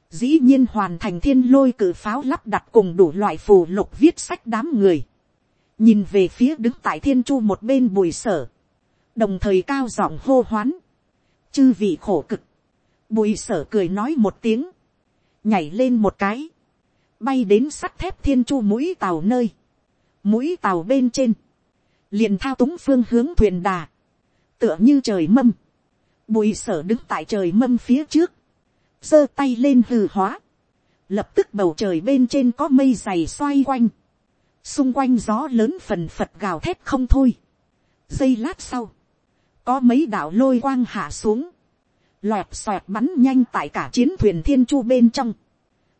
dĩ nhiên hoàn thành thiên lôi cử pháo lắp đặt cùng đủ loại phù lục viết sách đám người, nhìn về phía đứng tại thiên chu một bên bùi sở, đồng thời cao giọng hô hoán, chư vị khổ cực, bùi sở cười nói một tiếng, nhảy lên một cái, bay đến sắt thép thiên chu mũi tàu nơi, mũi tàu bên trên, liền thao túng phương hướng thuyền đà, tựa như trời mâm, bùi sở đứng tại trời mâm phía trước, giơ tay lên hư hóa, lập tức bầu trời bên trên có mây dày xoay quanh, xung quanh gió lớn phần phật gào thét không thôi. giây lát sau, có mấy đạo lôi quang hạ xuống, loẹt xoẹt bắn nhanh tại cả chiến thuyền thiên chu bên trong.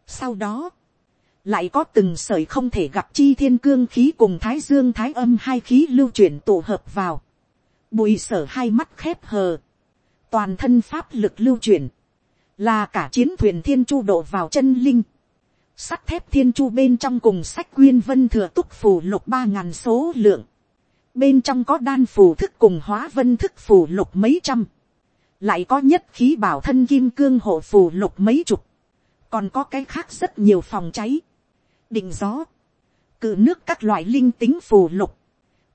sau đó, lại có từng sởi không thể gặp chi thiên cương khí cùng thái dương thái âm hai khí lưu chuyển tụ hợp vào. Bùi sở hai mắt khép hờ. Toàn thân pháp lực lưu chuyển là cả chiến thuyền thiên chu độ vào chân linh, sắt thép thiên chu bên trong cùng sách quyên vân thừa túc phù lục ba ngàn số lượng, bên trong có đan phù thức cùng hóa vân thức phù lục mấy trăm, lại có nhất khí bảo thân kim cương hộ phù lục mấy chục, còn có cái khác rất nhiều phòng cháy, định gió, cự nước các loại linh tính phù lục,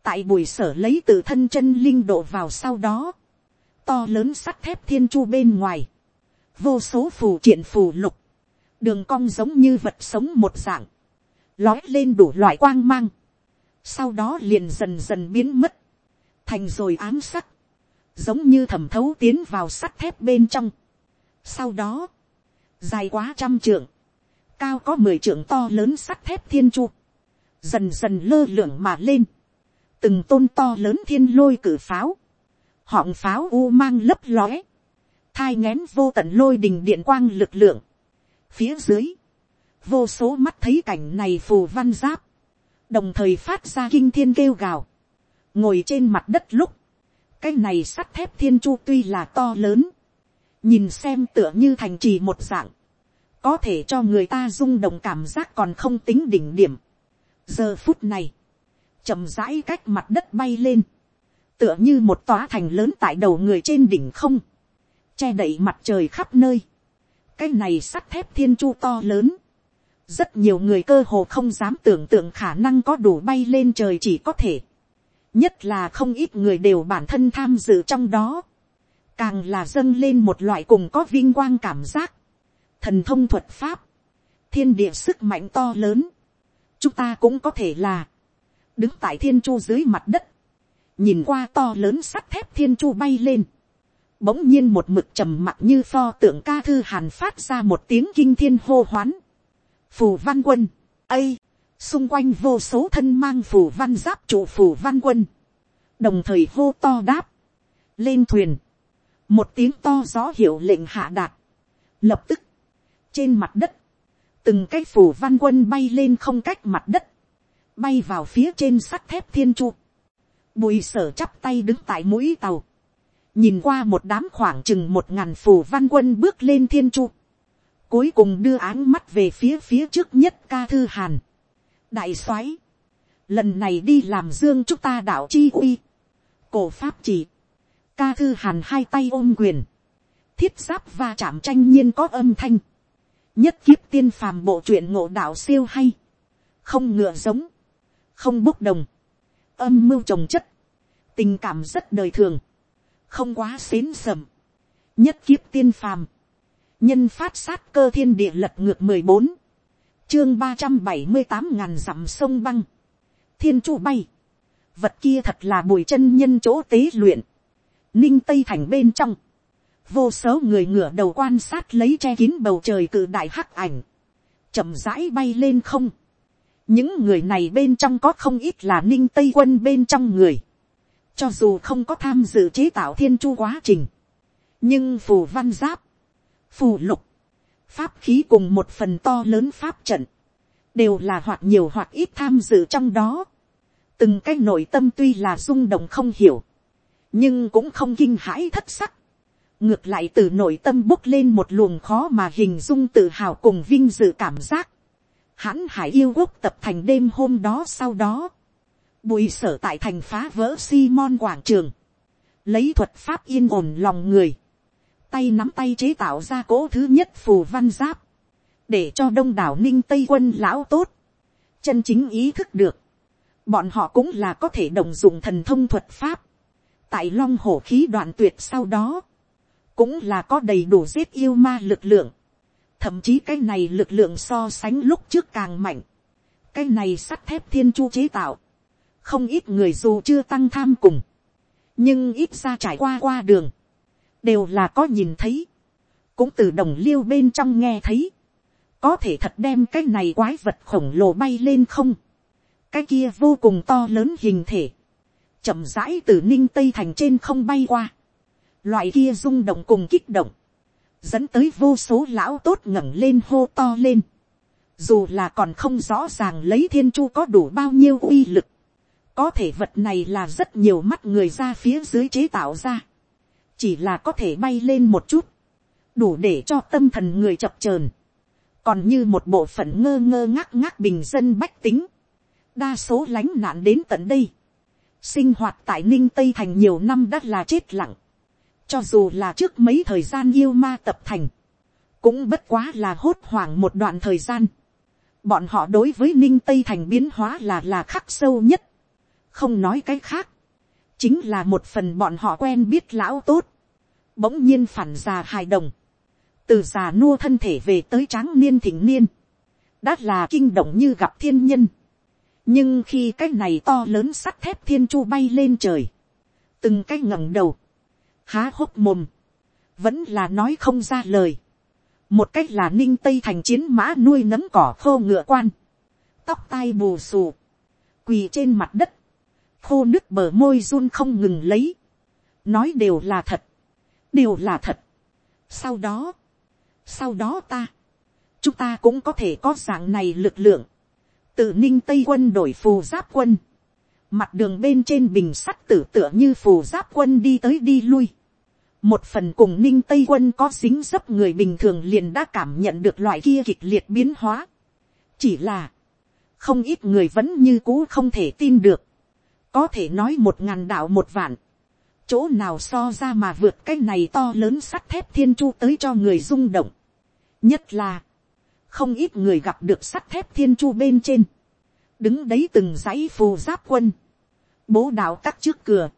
tại buổi sở lấy từ thân chân linh độ vào sau đó, to lớn sắt thép thiên chu bên ngoài, vô số phù triện phù lục, đường cong giống như vật sống một dạng, lói lên đủ loại quang mang, sau đó liền dần dần biến mất, thành rồi ám sắc, giống như thẩm thấu tiến vào sắt thép bên trong. Sau đó, dài quá trăm trượng, cao có mười trượng to lớn sắt thép thiên chu, dần dần lơ lửng mà lên, từng tôn to lớn thiên lôi cử pháo, họng pháo u mang lấp lóe, thai ngén vô tận lôi đình điện quang lực lượng. Phía dưới, vô số mắt thấy cảnh này phù văn giáp, đồng thời phát ra kinh thiên kêu gào, ngồi trên mặt đất lúc, cái này sắt thép thiên chu tuy là to lớn, nhìn xem tựa như thành trì một dạng, có thể cho người ta rung động cảm giác còn không tính đỉnh điểm. giờ phút này, chậm rãi cách mặt đất bay lên, tựa như một tòa thành lớn tại đầu người trên đỉnh không, che đậy mặt trời khắp nơi. cái này sắt thép thiên chu to lớn, rất nhiều người cơ hồ không dám tưởng tượng khả năng có đủ bay lên trời chỉ có thể. nhất là không ít người đều bản thân tham dự trong đó. càng là dâng lên một loại cùng có vinh quang cảm giác. thần thông thuật pháp, thiên địa sức mạnh to lớn. chúng ta cũng có thể là, đứng tại thiên chu dưới mặt đất, nhìn qua to lớn sắt thép thiên chu bay lên bỗng nhiên một mực trầm mặc như pho tượng ca thư hàn phát ra một tiếng kinh thiên hô hoán. Phù văn quân, ây, xung quanh vô số thân mang phù văn giáp trụ phù văn quân, đồng thời hô to đáp, lên thuyền, một tiếng to gió hiệu lệnh hạ đạt, lập tức, trên mặt đất, từng cái phù văn quân bay lên không cách mặt đất, bay vào phía trên sắt thép thiên chu, bùi sở chắp tay đứng tại mũi tàu, nhìn qua một đám khoảng chừng một ngàn phù văn quân bước lên thiên chu, cuối cùng đưa áng mắt về phía phía trước nhất ca thư hàn. đại soái, lần này đi làm dương chúng ta đạo chi uy, cổ pháp chỉ, ca thư hàn hai tay ôm quyền, thiết giáp va chạm tranh nhiên có âm thanh, nhất kiếp tiên phàm bộ truyện ngộ đạo siêu hay, không ngựa giống, không bốc đồng, âm mưu trồng chất, tình cảm rất đời thường, không quá xến sầm, nhất kiếp tiên phàm, nhân phát sát cơ thiên địa lật ngược mười bốn, chương ba trăm bảy mươi tám ngàn dặm sông băng, thiên chu bay, vật kia thật là bùi chân nhân chỗ tế luyện, ninh tây thành bên trong, vô số người ngửa đầu quan sát lấy che kín bầu trời cự đại hắc ảnh, chậm rãi bay lên không, những người này bên trong có không ít là ninh tây quân bên trong người, cho dù không có tham dự chế tạo thiên chu quá trình, nhưng phù văn giáp, phù lục, pháp khí cùng một phần to lớn pháp trận, đều là hoặc nhiều hoặc ít tham dự trong đó. từng cái nội tâm tuy là rung động không hiểu, nhưng cũng không kinh hãi thất sắc. ngược lại từ nội tâm bốc lên một luồng khó mà hình dung tự hào cùng vinh dự cảm giác. hãn hải yêu quốc tập thành đêm hôm đó sau đó, bùi sở tại thành phá vỡ Simon quảng trường, lấy thuật pháp yên ổn lòng người, tay nắm tay chế tạo ra cỗ thứ nhất phù văn giáp, để cho đông đảo ninh tây quân lão tốt, chân chính ý thức được, bọn họ cũng là có thể đồng dụng thần thông thuật pháp, tại long hổ khí đoạn tuyệt sau đó, cũng là có đầy đủ giết yêu ma lực lượng, thậm chí cái này lực lượng so sánh lúc trước càng mạnh, cái này sắt thép thiên chu chế tạo, không ít người dù chưa tăng tham cùng, nhưng ít ra trải qua qua đường, đều là có nhìn thấy, cũng từ đồng liêu bên trong nghe thấy, có thể thật đem cái này quái vật khổng lồ bay lên không, cái kia vô cùng to lớn hình thể, chậm rãi từ ninh tây thành trên không bay qua, loại kia rung động cùng kích động, dẫn tới vô số lão tốt ngẩng lên hô to lên, dù là còn không rõ ràng lấy thiên chu có đủ bao nhiêu uy lực, có thể vật này là rất nhiều mắt người ra phía dưới chế tạo ra, chỉ là có thể bay lên một chút, đủ để cho tâm thần người chập chờn, còn như một bộ phận ngơ ngơ ngác ngác bình dân bách tính, đa số lánh nạn đến tận đây, sinh hoạt tại ninh tây thành nhiều năm đã là chết lặng, cho dù là trước mấy thời gian yêu ma tập thành, cũng bất quá là hốt hoảng một đoạn thời gian. bọn họ đối với ninh tây thành biến hóa là là khắc sâu nhất không nói cái khác. chính là một phần bọn họ quen biết lão tốt. bỗng nhiên phản già hài đồng. từ già nua thân thể về tới tráng niên thỉnh niên. đã là kinh động như gặp thiên nhân. nhưng khi cái này to lớn sắt thép thiên chu bay lên trời. từng cái ngẩng đầu. há hốc mồm. vẫn là nói không ra lời một cách là ninh tây thành chiến mã nuôi nấm cỏ khô ngựa quan, tóc tai bù xù, quỳ trên mặt đất, khô nước bờ môi run không ngừng lấy, nói đều là thật, đều là thật. sau đó, sau đó ta, chúng ta cũng có thể có dạng này lực lượng, từ ninh tây quân đổi phù giáp quân, mặt đường bên trên bình sắt tử tựa như phù giáp quân đi tới đi lui, một phần cùng ninh tây quân có xính dấp người bình thường liền đã cảm nhận được loại kia kịch liệt biến hóa. chỉ là, không ít người vẫn như cũ không thể tin được có thể nói một ngàn đạo một vạn. chỗ nào so ra mà vượt cái này to lớn sắt thép thiên chu tới cho người rung động. nhất là, không ít người gặp được sắt thép thiên chu bên trên. đứng đấy từng dãy phù giáp quân. bố đạo các trước cửa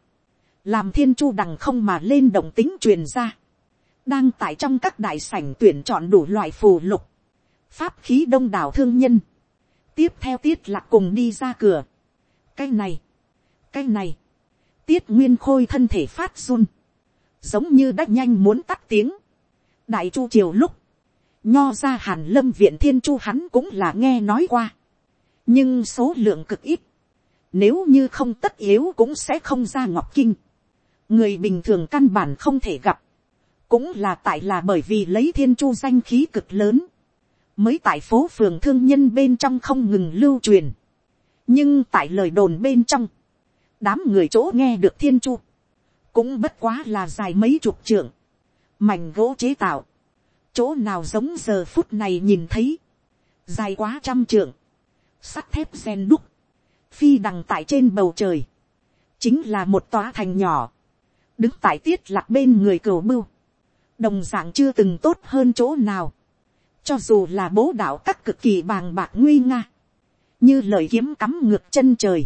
làm thiên chu đằng không mà lên động tính truyền ra, đang tại trong các đại sảnh tuyển chọn đủ loại phù lục, pháp khí đông đảo thương nhân, tiếp theo tiết lạc cùng đi ra cửa, cái này, cái này, tiết nguyên khôi thân thể phát run, giống như đã nhanh muốn tắt tiếng, đại chu triều lúc, nho ra hàn lâm viện thiên chu hắn cũng là nghe nói qua, nhưng số lượng cực ít, nếu như không tất yếu cũng sẽ không ra ngọc kinh, người bình thường căn bản không thể gặp, cũng là tại là bởi vì lấy thiên chu danh khí cực lớn, mới tại phố phường thương nhân bên trong không ngừng lưu truyền, nhưng tại lời đồn bên trong, đám người chỗ nghe được thiên chu, cũng bất quá là dài mấy chục trượng, mảnh gỗ chế tạo, chỗ nào giống giờ phút này nhìn thấy, dài quá trăm trượng, sắt thép sen đúc, phi đằng tại trên bầu trời, chính là một tòa thành nhỏ, đứng tại tiết lạc bên người cửu mưu, đồng d ạ n g chưa từng tốt hơn chỗ nào, cho dù là bố đạo các cực kỳ bàng bạc nguy nga, như lời kiếm cắm ngược chân trời,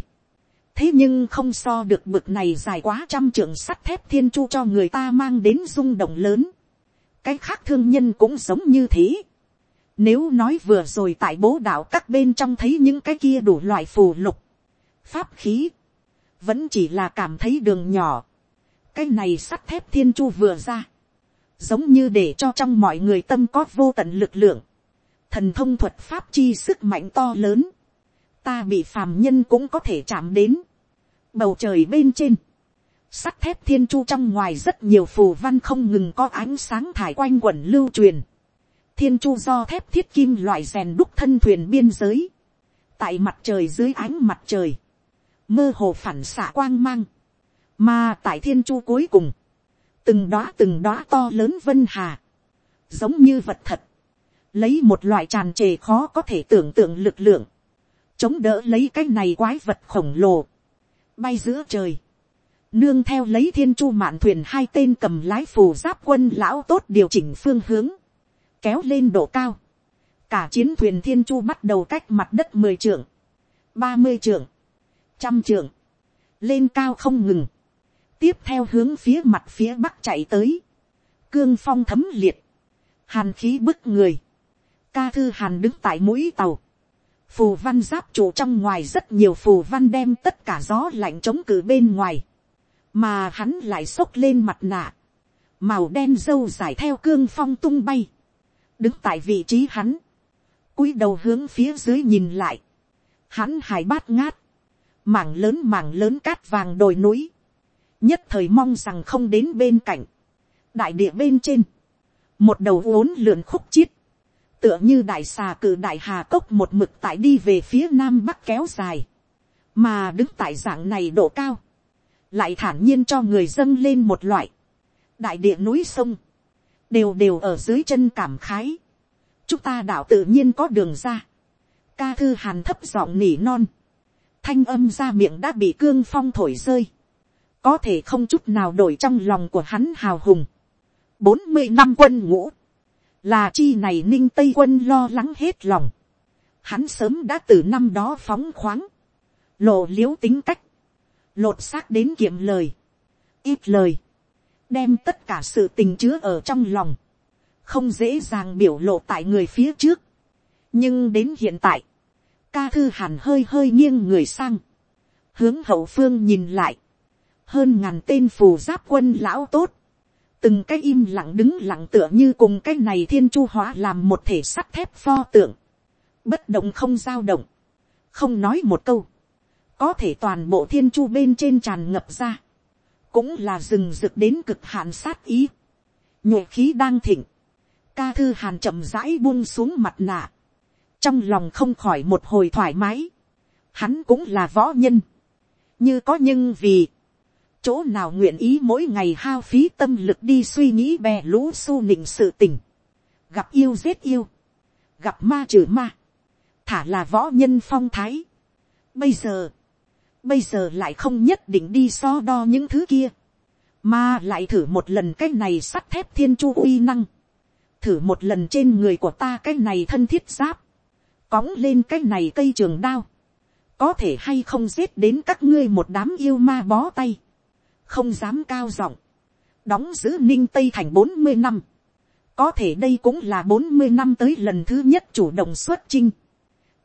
thế nhưng không so được bực này dài quá trăm trưởng sắt thép thiên chu cho người ta mang đến rung động lớn, cái khác thương nhân cũng giống như thế, nếu nói vừa rồi tại bố đạo các bên trong thấy những cái kia đủ loại phù lục, pháp khí, vẫn chỉ là cảm thấy đường nhỏ, cái này sắt thép thiên chu vừa ra, giống như để cho trong mọi người tâm có vô tận lực lượng, thần thông thuật pháp chi sức mạnh to lớn, ta bị phàm nhân cũng có thể chạm đến, bầu trời bên trên, sắt thép thiên chu trong ngoài rất nhiều phù văn không ngừng có ánh sáng thải quanh quẩn lưu truyền, thiên chu do thép thiết kim loại rèn đúc thân thuyền biên giới, tại mặt trời dưới ánh mặt trời, mơ hồ phản xạ quang mang, mà tại thiên chu cuối cùng, từng đóa từng đóa to lớn vân hà, giống như vật thật, lấy một loại tràn trề khó có thể tưởng tượng lực lượng, chống đỡ lấy cái này quái vật khổng lồ, bay giữa trời, nương theo lấy thiên chu mạn thuyền hai tên cầm lái phù giáp quân lão tốt điều chỉnh phương hướng, kéo lên độ cao, cả chiến thuyền thiên chu bắt đầu cách mặt đất mười trượng, ba mươi trượng, trăm trượng, lên cao không ngừng, tiếp theo hướng phía mặt phía bắc chạy tới, cương phong thấm liệt, hàn khí bức người, ca thư hàn đứng tại mũi tàu, phù văn giáp trụ trong ngoài rất nhiều phù văn đem tất cả gió lạnh chống cử bên ngoài, mà hắn lại xốc lên mặt nạ, màu đen dâu dài theo cương phong tung bay, đứng tại vị trí hắn, cúi đầu hướng phía dưới nhìn lại, hắn hài bát ngát, mảng lớn mảng lớn cát vàng đồi núi, nhất thời mong rằng không đến bên cạnh, đại địa bên trên, một đầu uốn lượn khúc chiết, tựa như đại xà cử đại hà cốc một mực tại đi về phía nam bắc kéo dài, mà đứng tại dạng này độ cao, lại thản nhiên cho người dâng lên một loại, đại địa núi sông, đều đều ở dưới chân cảm khái, chúng ta đạo tự nhiên có đường ra, ca thư hàn thấp giọng nỉ non, thanh âm ra miệng đã bị cương phong thổi rơi, có thể không chút nào đổi trong lòng của hắn hào hùng. bốn mươi năm quân ngũ, là chi này ninh tây quân lo lắng hết lòng, hắn sớm đã từ năm đó phóng khoáng, lộ l i ễ u tính cách, lột xác đến kiệm lời, ít lời, đem tất cả sự tình chứa ở trong lòng, không dễ dàng biểu lộ tại người phía trước, nhưng đến hiện tại, ca thư hàn hơi hơi nghiêng người sang, hướng hậu phương nhìn lại, hơn ngàn tên phù giáp quân lão tốt, từng cái im lặng đứng lặng tựa như cùng cái này thiên chu hóa làm một thể sắt thép pho tượng, bất động không giao động, không nói một câu, có thể toàn bộ thiên chu bên trên tràn ngập ra, cũng là rừng rực đến cực hạn sát ý, nhuệ khí đang thịnh, ca thư hàn chậm rãi buông xuống mặt nạ, trong lòng không khỏi một hồi thoải mái, hắn cũng là võ nhân, như có nhưng vì, chỗ nào nguyện ý mỗi ngày hao phí tâm lực đi suy nghĩ bè lũ su nịnh sự tình, gặp yêu giết yêu, gặp ma trừ ma, thả là võ nhân phong thái. Bây giờ, bây giờ lại không nhất định đi so đo những thứ kia, mà lại thử một lần cái này sắt thép thiên chu uy năng, thử một lần trên người của ta cái này thân thiết giáp, cõng lên cái này cây trường đao, có thể hay không giết đến các ngươi một đám yêu ma bó tay, không dám cao giọng, đóng giữ ninh tây thành bốn mươi năm, có thể đây cũng là bốn mươi năm tới lần thứ nhất chủ động xuất chinh,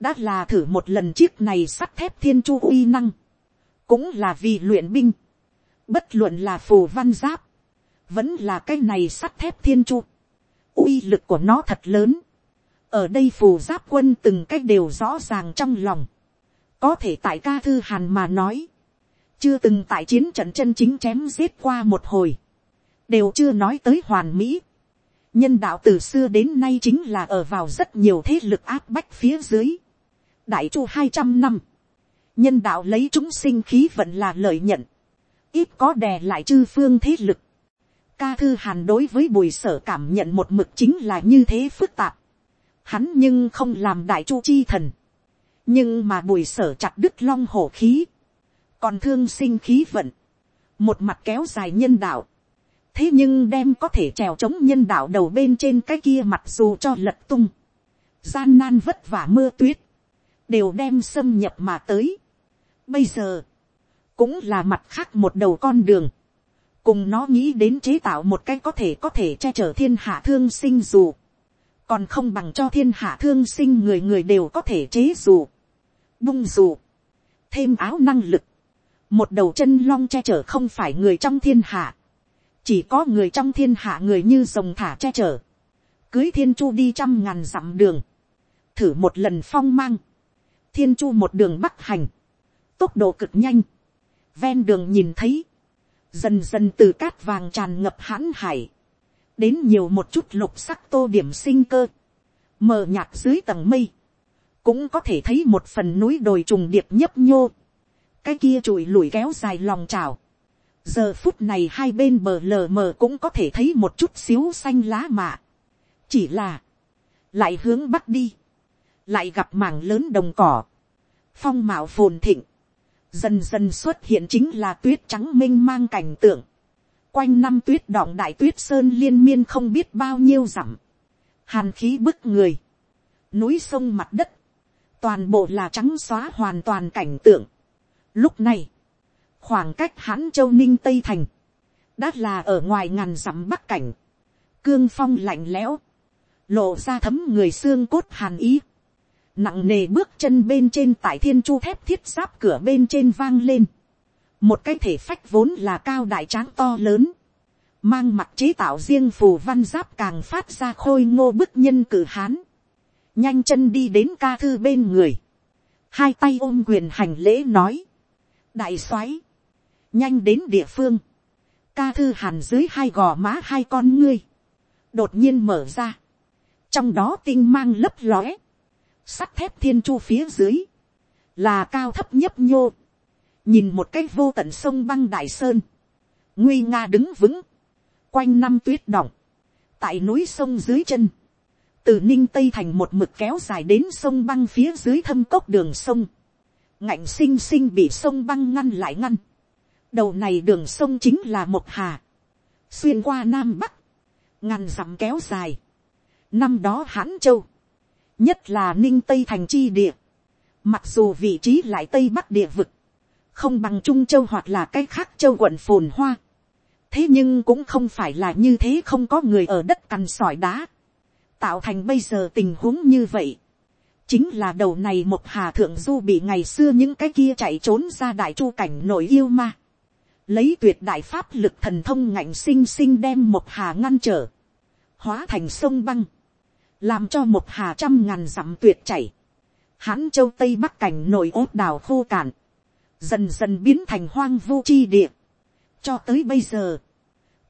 đã là thử một lần chiếc này sắt thép thiên chu uy năng, cũng là vì luyện binh, bất luận là phù văn giáp, vẫn là cái này sắt thép thiên chu, uy lực của nó thật lớn, ở đây phù giáp quân từng cách đều rõ ràng trong lòng, có thể tại ca thư hàn mà nói, chưa từng tại chiến trận chân chính chém giết qua một hồi, đều chưa nói tới hoàn mỹ. nhân đạo từ xưa đến nay chính là ở vào rất nhiều thế lực áp bách phía dưới. đại chu hai trăm năm, nhân đạo lấy chúng sinh khí vận là lợi nhận, ít có đè lại chư phương thế lực. ca thư hàn đối với bùi sở cảm nhận một mực chính là như thế phức tạp. hắn nhưng không làm đại chu chi thần. nhưng mà bùi sở chặt đứt long hổ khí còn thương sinh khí vận, một mặt kéo dài nhân đạo, thế nhưng đem có thể trèo chống nhân đạo đầu bên trên cái kia mặt dù cho lật tung, gian nan vất vả mưa tuyết, đều đem xâm nhập mà tới. Bây giờ, cũng là mặt khác một đầu con đường, cùng nó nghĩ đến chế tạo một cái có thể có thể che chở thiên hạ thương sinh dù, còn không bằng cho thiên hạ thương sinh người người đều có thể chế dù, bung dù, thêm áo năng lực, một đầu chân long che chở không phải người trong thiên hạ, chỉ có người trong thiên hạ người như rồng thả che chở, cưới thiên chu đi trăm ngàn dặm đường, thử một lần phong mang, thiên chu một đường bắc hành, tốc độ cực nhanh, ven đường nhìn thấy, dần dần từ cát vàng tràn ngập hãn hải, đến nhiều một chút lục sắc tô điểm sinh cơ, mờ nhạt dưới tầng mây, cũng có thể thấy một phần núi đồi trùng điệp nhấp nhô, cái kia trụi lùi kéo dài lòng trào. giờ phút này hai bên bờ lờ mờ cũng có thể thấy một chút xíu xanh lá mạ. chỉ là, lại hướng bắc đi, lại gặp mảng lớn đồng cỏ, phong mạo phồn thịnh, dần dần xuất hiện chính là tuyết trắng m i n h mang cảnh tượng, quanh năm tuyết đọng đại tuyết sơn liên miên không biết bao nhiêu dặm, hàn khí bức người, núi sông mặt đất, toàn bộ là trắng xóa hoàn toàn cảnh tượng, Lúc này, khoảng cách hãn châu ninh tây thành, đã là ở ngoài ngàn dặm bắc cảnh, cương phong lạnh lẽo, lộ ra thấm người xương cốt hàn ý, nặng nề bước chân bên trên tại thiên chu thép thiết giáp cửa bên trên vang lên, một cái thể phách vốn là cao đại tráng to lớn, mang mặt chế tạo riêng phù văn giáp càng phát ra khôi ngô bức nhân cử hán, nhanh chân đi đến ca thư bên người, hai tay ôm quyền hành lễ nói, đại soái, nhanh đến địa phương, ca thư hàn dưới hai gò má hai con ngươi, đột nhiên mở ra, trong đó tinh mang lấp lóe, sắt thép thiên chu phía dưới, là cao thấp nhấp nhô, nhìn một cái vô tận sông băng đại sơn, nguy nga đứng vững, quanh năm tuyết đọng, tại núi sông dưới chân, từ ninh tây thành một mực kéo dài đến sông băng phía dưới thâm cốc đường sông, ngạnh sinh sinh bị sông băng ngăn lại ngăn. đầu này đường sông chính là một hà, xuyên qua nam bắc, ngàn dặm kéo dài, Năm đó hãn châu, nhất là ninh tây thành chi địa, mặc dù vị trí lại tây bắc địa vực, không bằng trung châu hoặc là cái khác châu quận phồn hoa, thế nhưng cũng không phải là như thế không có người ở đất cằn sỏi đá, tạo thành bây giờ tình huống như vậy, chính là đầu này một hà thượng du bị ngày xưa những cái kia chạy trốn ra đại chu cảnh nội yêu ma, lấy tuyệt đại pháp lực thần thông ngạnh sinh sinh đem một hà ngăn trở, hóa thành sông băng, làm cho một hà trăm ngàn dặm tuyệt chảy, hán châu tây bắc cảnh nội ốt đào khô cạn, dần dần biến thành hoang vu chi địa, cho tới bây giờ,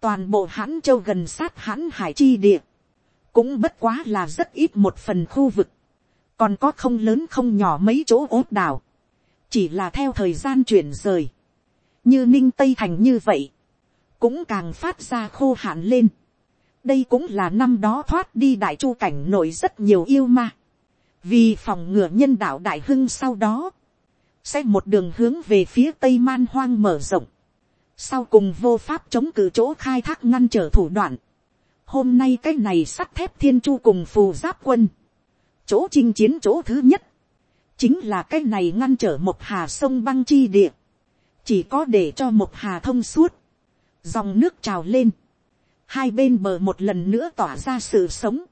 toàn bộ hán châu gần sát hán hải chi địa, cũng bất quá là rất ít một phần khu vực, còn có không lớn không nhỏ mấy chỗ ốt đảo, chỉ là theo thời gian chuyển rời, như ninh tây thành như vậy, cũng càng phát ra khô hạn lên. đây cũng là năm đó thoát đi đại chu cảnh nổi rất nhiều yêu ma, vì phòng ngừa nhân đạo đại hưng sau đó, sẽ một đường hướng về phía tây man hoang mở rộng, sau cùng vô pháp chống cự chỗ khai thác ngăn trở thủ đoạn, hôm nay cái này sắt thép thiên chu cùng phù giáp quân, chỗ chinh chiến chỗ thứ nhất, chính là cái này ngăn trở một hà sông băng chi địa, chỉ có để cho một hà thông suốt, dòng nước trào lên, hai bên bờ một lần nữa tỏa ra sự sống,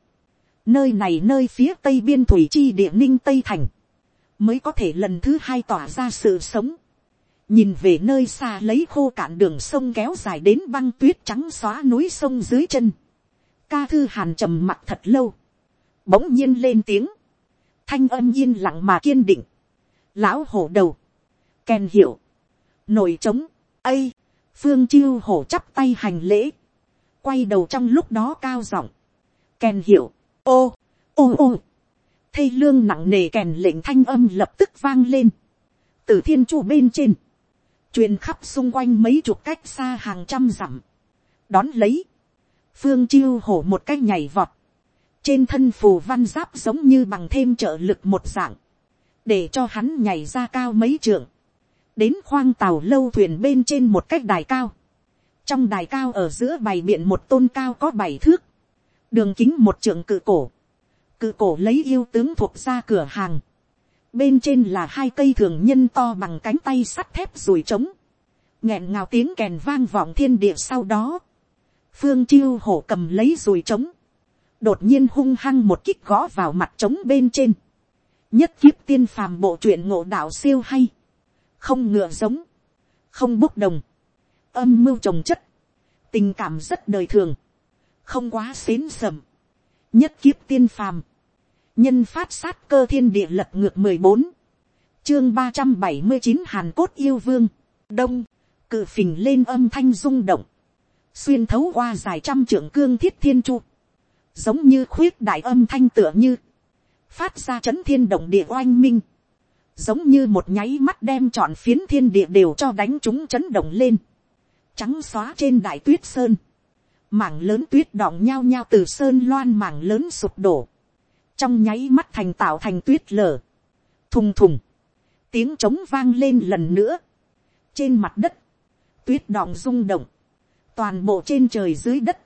nơi này nơi phía tây biên thủy chi địa ninh tây thành, mới có thể lần thứ hai tỏa ra sự sống, nhìn về nơi xa lấy khô cạn đường sông kéo dài đến băng tuyết trắng xóa núi sông dưới chân, ca thư hàn trầm mặt thật lâu, bỗng nhiên lên tiếng, thanh âm yên lặng mà kiên định, lão hổ đầu, kèn hiểu, nổi trống, ây, phương chiêu hổ chắp tay hành lễ, quay đầu trong lúc đó cao giọng, kèn hiểu, ô, ô ô, thây lương nặng nề kèn lệnh thanh âm lập tức vang lên, từ thiên chu bên trên, truyền khắp xung quanh mấy chục cách xa hàng trăm dặm, đón lấy, phương chiêu hổ một cách nhảy vọt, trên thân phù văn giáp giống như bằng thêm trợ lực một dạng, để cho hắn nhảy ra cao mấy trượng, đến khoang tàu lâu thuyền bên trên một cách đài cao, trong đài cao ở giữa bày biện một tôn cao có bảy thước, đường kính một trượng cự cổ, cự cổ lấy yêu tướng thuộc ra cửa hàng, bên trên là hai cây thường nhân to bằng cánh tay sắt thép rùi trống, nghẹn ngào tiếng kèn vang vọng thiên địa sau đó, phương chiêu hổ cầm lấy rùi trống, đột nhiên hung hăng một kích gõ vào mặt trống bên trên, nhất kiếp tiên phàm bộ truyện ngộ đạo siêu hay, không ngựa giống, không bốc đồng, âm mưu trồng chất, tình cảm rất đời thường, không quá xến sầm, nhất kiếp tiên phàm, nhân phát sát cơ thiên địa lật ngược mười bốn, chương ba trăm bảy mươi chín hàn cốt yêu vương, đông, cự phình lên âm thanh rung động, xuyên thấu qua dài trăm trưởng cương thiết thiên chu, giống như khuyết đại âm thanh tựa như, phát ra c h ấ n thiên động địa oanh minh, giống như một nháy mắt đem trọn phiến thiên địa đều cho đánh chúng chấn động lên, trắng xóa trên đại tuyết sơn, mảng lớn tuyết đọng nhao nhao từ sơn loan mảng lớn sụp đổ, trong nháy mắt thành tạo thành tuyết lở, thùng thùng, tiếng trống vang lên lần nữa, trên mặt đất, tuyết đọng rung động, toàn bộ trên trời dưới đất,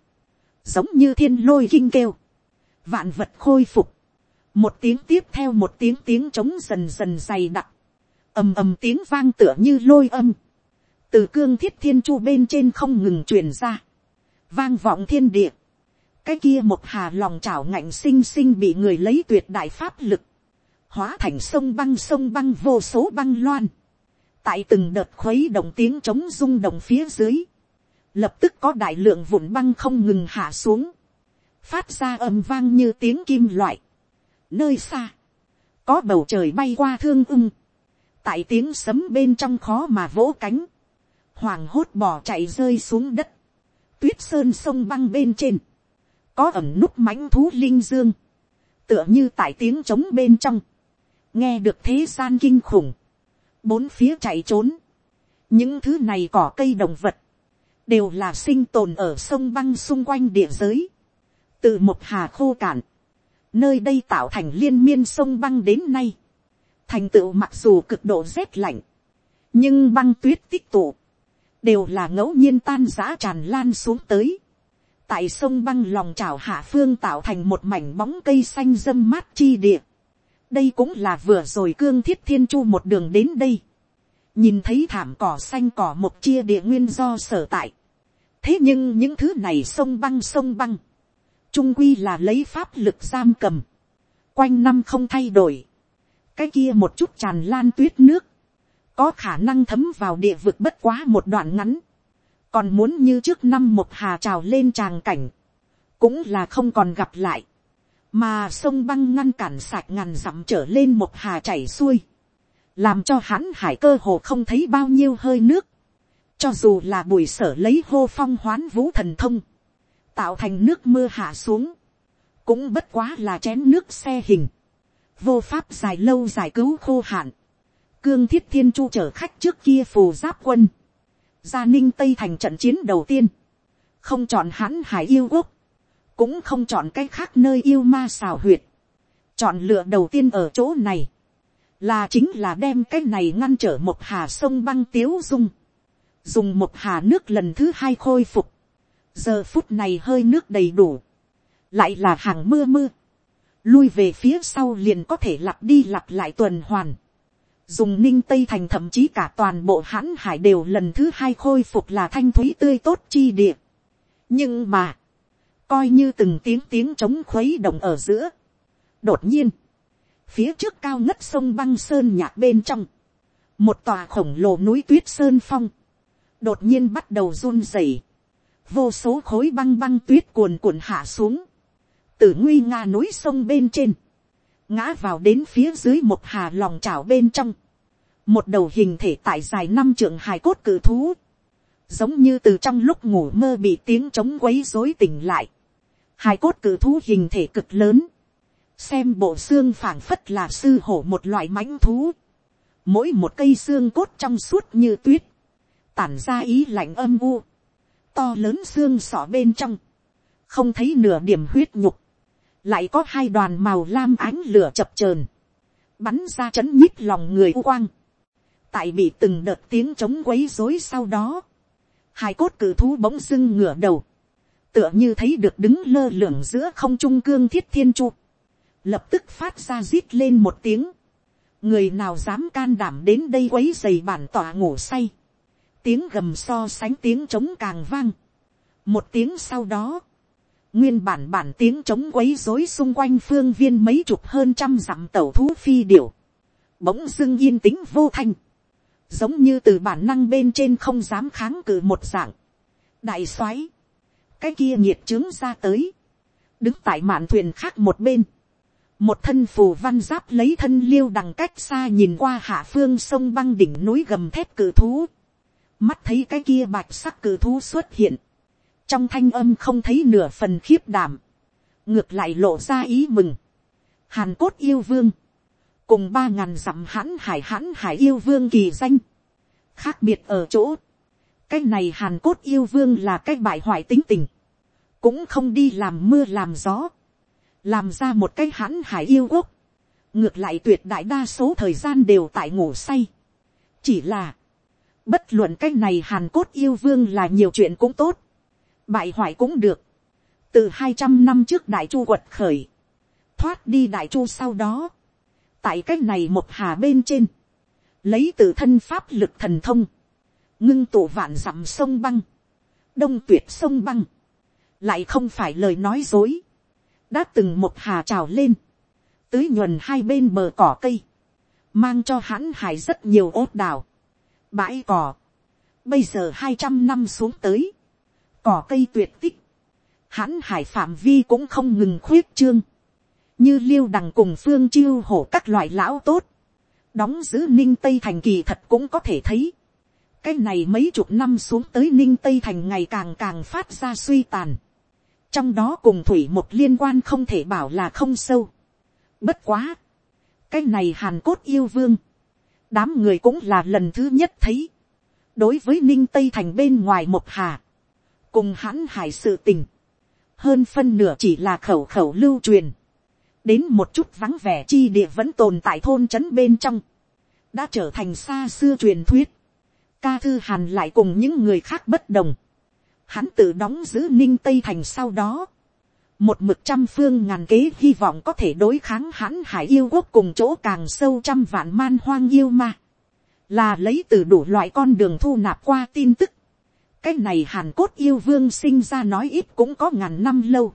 giống như thiên lôi kinh kêu, vạn vật khôi phục, một tiếng tiếp theo một tiếng tiếng trống dần dần dày đặc, ầm ầm tiếng vang tựa như lôi âm, từ cương thiết thiên chu bên trên không ngừng truyền ra, vang vọng thiên địa, cái kia một hà lòng chảo ngạnh xinh xinh bị người lấy tuyệt đại pháp lực, hóa thành sông băng sông băng vô số băng loan, tại từng đợt khuấy động tiếng trống rung động phía dưới, lập tức có đại lượng vụn băng không ngừng hạ xuống, phát ra âm vang như tiếng kim loại. Nơi xa, có bầu trời bay qua thương ưng, tại tiếng sấm bên trong khó mà vỗ cánh, hoàng hốt bỏ chạy rơi xuống đất, tuyết sơn sông băng bên trên, có ẩm núp mãnh thú linh dương, tựa như tại tiếng trống bên trong, nghe được thế gian kinh khủng, bốn phía chạy trốn, những thứ này cỏ cây động vật, đều là sinh tồn ở sông băng xung quanh địa giới, từ một hà khô cạn, nơi đây tạo thành liên miên sông băng đến nay, thành tựu mặc dù cực độ rét lạnh, nhưng băng tuyết tích tụ, đều là ngẫu nhiên tan giã tràn lan xuống tới, tại sông băng lòng trào hạ phương tạo thành một mảnh bóng cây xanh dâm mát chi địa. đây cũng là vừa rồi cương thiết thiên chu một đường đến đây. nhìn thấy thảm cỏ xanh cỏ một chia địa nguyên do sở tại thế nhưng những thứ này sông băng sông băng, trung quy là lấy pháp lực giam cầm, quanh năm không thay đổi. cái kia một chút tràn lan tuyết nước, có khả năng thấm vào địa vực bất quá một đoạn ngắn. Còn muốn như trước năm một hà trào lên tràng cảnh, cũng là không còn gặp lại, mà sông băng ngăn cản sạch ngàn dặm trở lên một hà chảy xuôi, làm cho hắn hải cơ hồ không thấy bao nhiêu hơi nước, cho dù là bùi sở lấy hô phong hoán vũ thần thông, tạo thành nước mưa hạ xuống, cũng bất quá là chén nước xe hình, vô pháp dài lâu giải cứu khô hạn, cương thiết thiên chu chở khách trước kia phù giáp quân, gia ninh tây thành trận chiến đầu tiên, không chọn hãn hải yêu quốc, cũng không chọn cái khác nơi yêu ma xào huyệt, chọn lựa đầu tiên ở chỗ này, là chính là đem cái này ngăn trở một hà sông băng tiếu dung, dùng một hà nước lần thứ hai khôi phục, giờ phút này hơi nước đầy đủ, lại là hàng mưa mưa, lui về phía sau liền có thể lặp đi lặp lại tuần hoàn, dùng ninh tây thành thậm chí cả toàn bộ hãn hải đều lần thứ hai khôi phục là thanh thúy tươi tốt chi địa. nhưng mà, coi như từng tiếng tiếng trống khuấy động ở giữa. đột nhiên, phía trước cao ngất sông băng sơn nhạc bên trong, một tòa khổng lồ núi tuyết sơn phong, đột nhiên bắt đầu run rẩy, vô số khối băng băng tuyết cuồn cuộn hạ xuống, từ nguy nga núi sông bên trên, ngã vào đến phía dưới một hà lòng chảo bên trong, một đầu hình thể tại dài năm trượng hài cốt cử thú, giống như từ trong lúc ngủ mơ bị tiếng trống quấy rối tỉnh lại, hài cốt cử thú hình thể cực lớn, xem bộ xương phảng phất là sư hổ một loại mãnh thú, mỗi một cây xương cốt trong suốt như tuyết, tản ra ý lạnh âm u, to lớn xương sọ bên trong, không thấy nửa điểm huyết nhục, lại có hai đoàn màu lam ánh lửa chập chờn, bắn ra chấn nhít lòng người u quang, tại bị từng đợt tiếng trống quấy rối sau đó, hai cốt cử thú bỗng dưng ngửa đầu, tựa như thấy được đứng lơ lửng giữa không trung cương thiết thiên chu, lập tức phát ra rít lên một tiếng, người nào dám can đảm đến đây quấy dày bản tỏa ngủ say, tiếng gầm so sánh tiếng trống càng vang, một tiếng sau đó, Nguyên bản bản tiếng trống quấy rối xung quanh phương viên mấy chục hơn trăm dặm tẩu thú phi điểu. Bỗng dưng yên tĩnh vô thanh. Giống như từ bản năng bên trên không dám kháng cự một dạng. Đại soái Cái kia nhiệt trướng ra tới. Đứng tại mạn thuyền khác một bên. Một thân phù văn giáp lấy thân liêu đằng cách xa nhìn qua hạ phương sông băng đỉnh núi gầm thép cử thú. Mắt thấy cái kia bạch sắc cử thú xuất hiện. Trong thanh âm không thấy nửa phần khiếp đảm, ngược lại lộ ra ý mừng. Hàn cốt yêu vương, cùng ba ngàn dặm hãn hải hãn hải yêu vương kỳ danh, khác biệt ở chỗ, cái này hàn cốt yêu vương là cái bại hoại tính tình, cũng không đi làm mưa làm gió, làm ra một cái hãn hải yêu quốc, ngược lại tuyệt đại đa số thời gian đều tại ngủ say. chỉ là, bất luận cái này hàn cốt yêu vương là nhiều chuyện cũng tốt, bại hoại cũng được, từ hai trăm năm trước đại chu quật khởi, thoát đi đại chu sau đó, tại cái này một hà bên trên, lấy từ thân pháp lực thần thông, ngưng tụ vạn dặm sông băng, đông tuyệt sông băng, lại không phải lời nói dối, đã từng một hà trào lên, tưới nhuần hai bên bờ cỏ cây, mang cho hãn hải rất nhiều ốt đào, bãi cỏ, bây giờ hai trăm năm xuống tới, cỏ cây tuyệt tích, hãn hải phạm vi cũng không ngừng khuyết trương, như liêu đằng cùng phương chiêu hổ các loại lão tốt, đóng giữ ninh tây thành kỳ thật cũng có thể thấy, cái này mấy chục năm xuống tới ninh tây thành ngày càng càng phát ra suy tàn, trong đó cùng thủy một liên quan không thể bảo là không sâu, bất quá, cái này hàn cốt yêu vương, đám người cũng là lần thứ nhất thấy, đối với ninh tây thành bên ngoài một hà, cùng hãn hải sự tình, hơn phân nửa chỉ là khẩu khẩu lưu truyền, đến một chút vắng vẻ chi địa vẫn tồn tại thôn trấn bên trong, đã trở thành xa xưa truyền thuyết, ca thư hàn lại cùng những người khác bất đồng, hắn tự đóng giữ ninh tây thành sau đó, một mực trăm phương ngàn kế hy vọng có thể đối kháng hãn hải yêu quốc cùng chỗ càng sâu trăm vạn man hoang yêu ma, là lấy từ đủ loại con đường thu nạp qua tin tức. cái này hàn cốt yêu vương sinh ra nói ít cũng có ngàn năm lâu.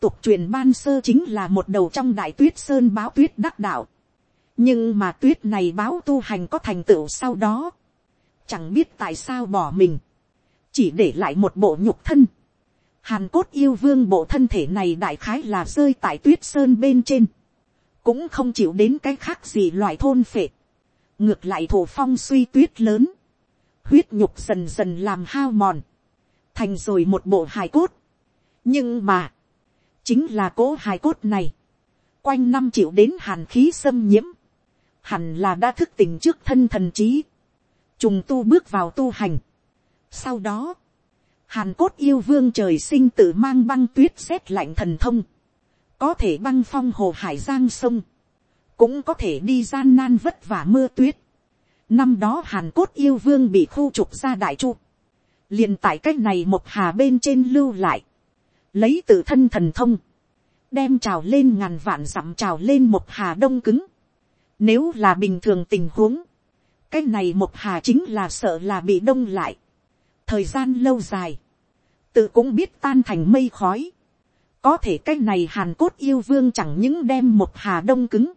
tục truyền ban sơ chính là một đầu trong đại tuyết sơn báo tuyết đắc đạo. nhưng mà tuyết này báo tu hành có thành tựu sau đó. chẳng biết tại sao bỏ mình. chỉ để lại một bộ nhục thân Hàn cốt yêu vương bộ thân thể này đại khái là rơi tại tuyết sơn bên trên. Cũng không chịu đến cái khác gì loại thôn phệ. Ngược lại thổ phong suy tuyết lớn. Huyết nhục dần dần làm hao mòn. Thành rồi một bộ hài cốt. Nhưng mà. Chính là cố hài cốt này. Quanh năm chịu đến hàn khí xâm nhiễm. Hẳn là đã thức tỉnh trước thân thần trí. Trùng tu bước vào tu hành. Sau đó Hàn cốt yêu vương trời sinh tự mang băng tuyết rét lạnh thần thông. Có thể băng phong hồ hải giang sông. Cũng có thể đi gian nan vất vả mưa tuyết. Năm đó hàn cốt yêu vương bị khu trục ra đại chu. liền tại cách này một hà bên trên lưu lại. Lấy tự thân thần thông. Đem trào lên ngàn vạn dặm trào lên một hà đông cứng. Nếu là bình thường tình huống. cách này một hà chính là sợ là bị đông lại. Thời gian lâu dài tự cũng biết tan thành mây khói. có thể cái này hàn cốt yêu vương chẳng những đem một hà đông cứng,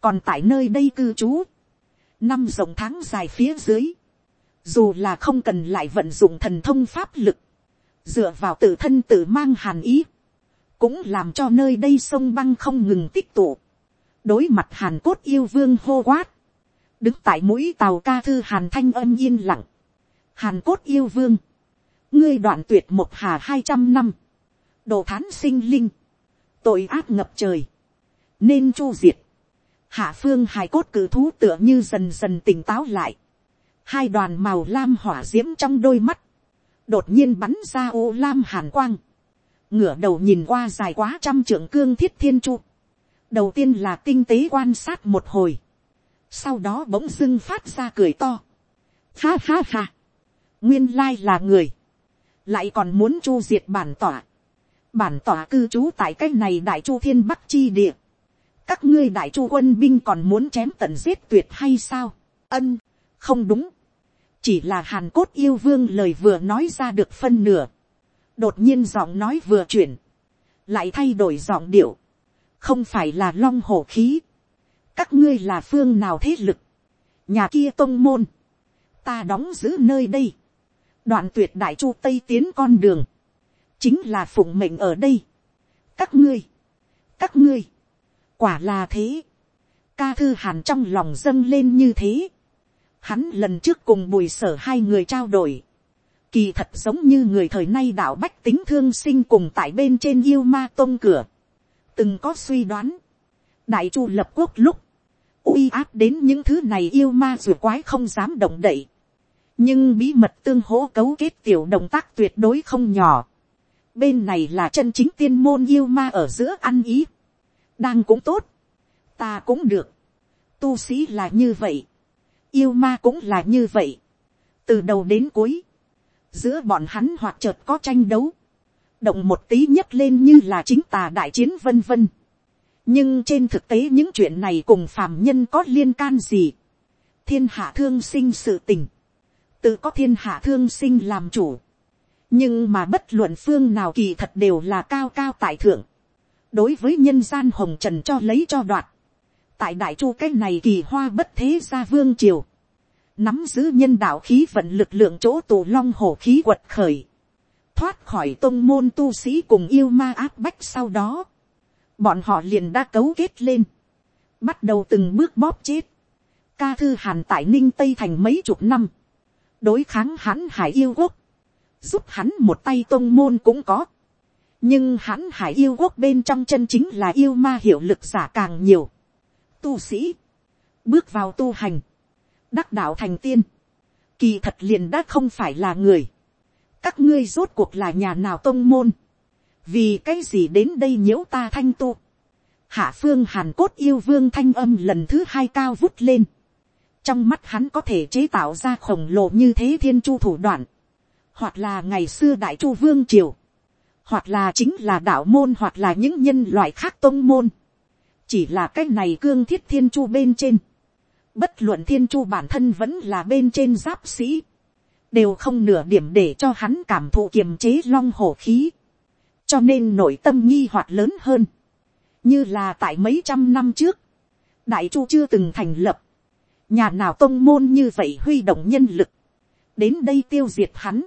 còn tại nơi đây cư trú, năm rộng tháng dài phía dưới, dù là không cần lại vận dụng thần thông pháp lực, dựa vào tự thân tự mang hàn ý, cũng làm cho nơi đây sông băng không ngừng tích tụ, đối mặt hàn cốt yêu vương hô quát, đứng tại mũi tàu ca thư hàn thanh âm yên lặng, hàn cốt yêu vương, ngươi đoạn tuyệt một hà hai trăm năm, đồ thán sinh linh, tội ác ngập trời, nên chu diệt, hạ phương hài cốt cử thú tựa như dần dần tỉnh táo lại, hai đoàn màu lam hỏa d i ễ m trong đôi mắt, đột nhiên bắn ra ô lam hàn quang, ngửa đầu nhìn qua dài quá trăm trưởng cương thiết thiên chu, đầu tiên là tinh tế quan sát một hồi, sau đó bỗng dưng phát ra cười to, ha ha ha, nguyên lai là người, lại còn muốn chu diệt bản tỏa, bản tỏa cư trú tại cái này đại chu thiên bắc chi địa, các ngươi đại chu quân binh còn muốn chém tận giết tuyệt hay sao, ân, không đúng, chỉ là hàn cốt yêu vương lời vừa nói ra được phân nửa, đột nhiên giọng nói vừa chuyển, lại thay đổi giọng điệu, không phải là long hổ khí, các ngươi là phương nào thế lực, nhà kia tôn môn, ta đóng giữ nơi đây, đoạn tuyệt đại chu tây tiến con đường, chính là phụng mệnh ở đây. các ngươi, các ngươi, quả là thế, ca thư hàn trong lòng dâng lên như thế. Hắn lần trước cùng bùi sở hai người trao đổi, kỳ thật giống như người thời nay đạo bách tính thương sinh cùng tại bên trên yêu ma tôn cửa, từng có suy đoán, đại chu lập quốc lúc, uy áp đến những thứ này yêu ma dù quái không dám động đậy, nhưng bí mật tương hỗ cấu kết tiểu động tác tuyệt đối không nhỏ. bên này là chân chính tiên môn yêu ma ở giữa ăn ý. đang cũng tốt. ta cũng được. tu sĩ là như vậy. yêu ma cũng là như vậy. từ đầu đến cuối. giữa bọn hắn hoặc chợt có tranh đấu. động một tí nhấc lên như là chính tà đại chiến vân vân. nhưng trên thực tế những chuyện này cùng phàm nhân có liên can gì. thiên hạ thương sinh sự tình tự có thiên hạ thương sinh làm chủ. nhưng mà bất luận phương nào kỳ thật đều là cao cao tại thượng. đối với nhân gian hồng trần cho lấy cho đoạt. tại đại chu cái này kỳ hoa bất thế gia vương triều. nắm giữ nhân đạo khí vận lực lượng chỗ tù long hổ khí quật khởi. thoát khỏi tôn môn tu sĩ cùng yêu ma áp bách sau đó. bọn họ liền đã cấu kết lên. bắt đầu từng bước bóp chết. ca thư hàn tại ninh tây thành mấy chục năm đối kháng hắn hải yêu quốc, giúp hắn một tay tôn môn cũng có. nhưng hắn hải yêu quốc bên trong chân chính là yêu ma hiệu lực giả càng nhiều. tu sĩ, bước vào tu hành, đắc đạo thành tiên, kỳ thật liền đã không phải là người. các ngươi rốt cuộc là nhà nào tôn môn, vì cái gì đến đây nhiễu ta thanh tu. hạ phương hàn cốt yêu vương thanh âm lần thứ hai cao vút lên trong mắt hắn có thể chế tạo ra khổng lồ như thế thiên chu thủ đoạn, hoặc là ngày xưa đại chu vương triều, hoặc là chính là đạo môn hoặc là những nhân loại khác tôn môn, chỉ là cái này cương thiết thiên chu bên trên, bất luận thiên chu bản thân vẫn là bên trên giáp sĩ, đều không nửa điểm để cho hắn cảm thụ kiềm chế long hổ khí, cho nên nội tâm nghi hoặc lớn hơn, như là tại mấy trăm năm trước, đại chu chưa từng thành lập, nhà nào tông môn như vậy huy động nhân lực, đến đây tiêu diệt hắn,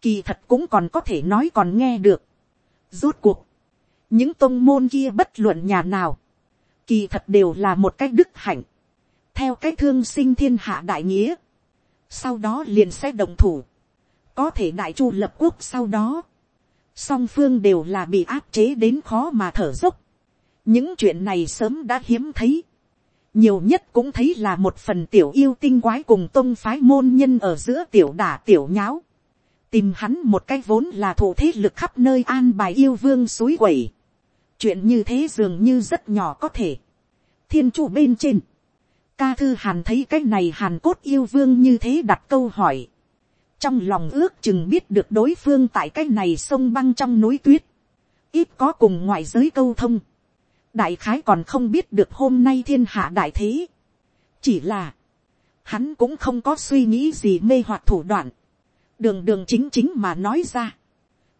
kỳ thật cũng còn có thể nói còn nghe được. Rốt cuộc, những tông môn kia bất luận nhà nào, kỳ thật đều là một cách đức hạnh, theo cái thương sinh thiên hạ đại nghĩa, sau đó liền sẽ đồng thủ, có thể đại chu lập quốc sau đó, song phương đều là bị áp chế đến khó mà thở dốc, những chuyện này sớm đã hiếm thấy, nhiều nhất cũng thấy là một phần tiểu yêu tinh quái cùng tôn phái môn nhân ở giữa tiểu đả tiểu nháo, tìm hắn một cái vốn là thủ thế lực khắp nơi an bài yêu vương suối quẩy, chuyện như thế dường như rất nhỏ có thể, thiên chủ bên trên, ca thư hàn thấy cái này hàn cốt yêu vương như thế đặt câu hỏi, trong lòng ước chừng biết được đối phương tại cái này sông băng trong núi tuyết, ít có cùng ngoại giới câu thông, đại khái còn không biết được hôm nay thiên hạ đại thế, chỉ là, hắn cũng không có suy nghĩ gì mê hoặc thủ đoạn, đường đường chính chính mà nói ra,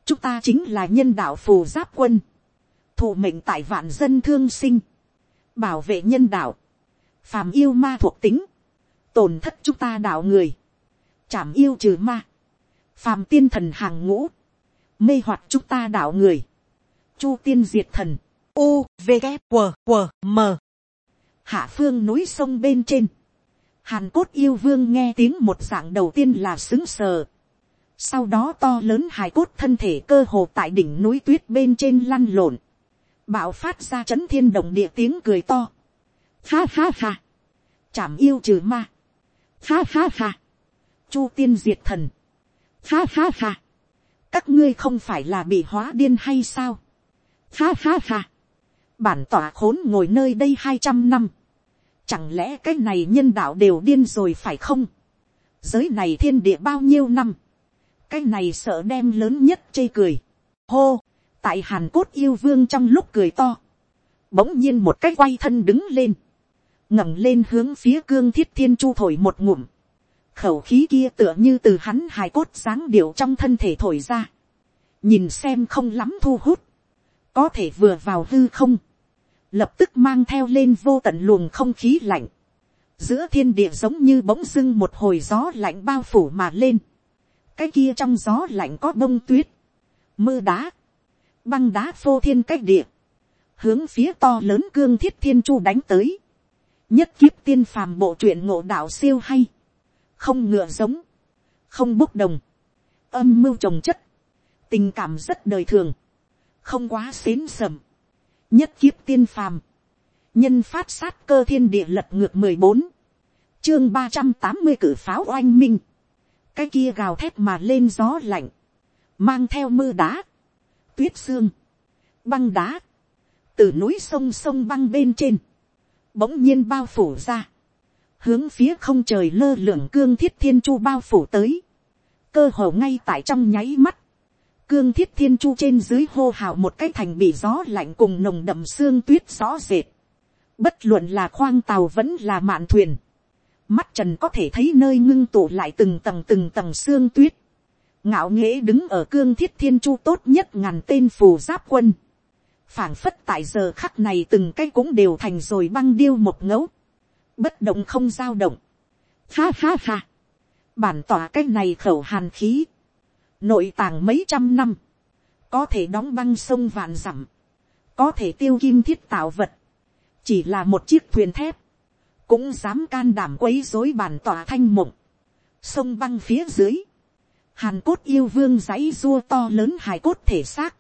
chúng ta chính là nhân đạo phù giáp quân, thụ mệnh tại vạn dân thương sinh, bảo vệ nhân đạo, phàm yêu ma thuộc tính, tổn thất chúng ta đạo người, chảm yêu trừ ma, phàm tiên thần hàng ngũ, mê hoặc chúng ta đạo người, chu tiên diệt thần, u v g q q m. Hạ phương núi sông bên trên, hàn cốt yêu vương nghe tiếng một dạng đầu tiên là xứng sờ, sau đó to lớn hài cốt thân thể cơ hồ tại đỉnh núi tuyết bên trên lăn lộn, bạo phát ra chấn thiên động địa tiếng cười to, ha ha ha, chảm yêu trừ ma, ha ha ha, chu tiên diệt thần, ha ha ha, các ngươi không phải là bị hóa điên hay sao, ha ha ha, bản tỏa khốn ngồi nơi đây hai trăm năm, chẳng lẽ cái này nhân đạo đều điên rồi phải không, giới này thiên địa bao nhiêu năm, cái này sợ đem lớn nhất chê cười, hô, tại hàn cốt yêu vương trong lúc cười to, bỗng nhiên một cái quay thân đứng lên, ngẩng lên hướng phía cương thiết thiên chu thổi một ngụm, khẩu khí kia tựa như từ hắn hài cốt sáng điệu trong thân thể thổi ra, nhìn xem không lắm thu hút, có thể vừa vào hư không, lập tức mang theo lên vô tận luồng không khí lạnh, giữa thiên địa giống như bỗng dưng một hồi gió lạnh bao phủ mà lên, cái kia trong gió lạnh có bông tuyết, mưa đá, băng đá phô thiên cách địa, hướng phía to lớn cương thiết thiên chu đánh tới, nhất kiếp tiên phàm bộ truyện ngộ đạo siêu hay, không ngựa giống, không bốc đồng, âm mưu trồng chất, tình cảm rất đời thường, không quá xến sầm, nhất kiếp tiên phàm, nhân phát sát cơ thiên địa lật ngược mười bốn, chương ba trăm tám mươi cử pháo oanh minh, cái kia gào thét mà lên gió lạnh, mang theo mưa đá, tuyết xương, băng đá, từ núi sông sông băng bên trên, bỗng nhiên bao phủ ra, hướng phía không trời lơ lửng cương thiết thiên chu bao phủ tới, cơ hồ ngay tại trong nháy mắt, cương thiết thiên chu trên dưới hô hào một cái thành bị gió lạnh cùng nồng đậm xương tuyết rõ rệt, bất luận là khoang tàu vẫn là mạn thuyền, mắt trần có thể thấy nơi ngưng tụ lại từng tầng từng tầng xương tuyết, ngạo nghễ đứng ở cương thiết thiên chu tốt nhất ngàn tên phù giáp quân, phảng phất tại giờ khắc này từng cái cũng đều thành rồi băng điêu một ngẫu, bất động không giao động, ha ha ha, bản tỏa cái này khẩu hàn khí, nội tàng mấy trăm năm, có thể đóng băng sông vạn dặm, có thể tiêu kim thiết tạo vật, chỉ là một chiếc thuyền thép, cũng dám can đảm quấy dối bản tỏa thanh mộng, sông băng phía dưới, hàn cốt yêu vương dãy dua to lớn hài cốt thể xác,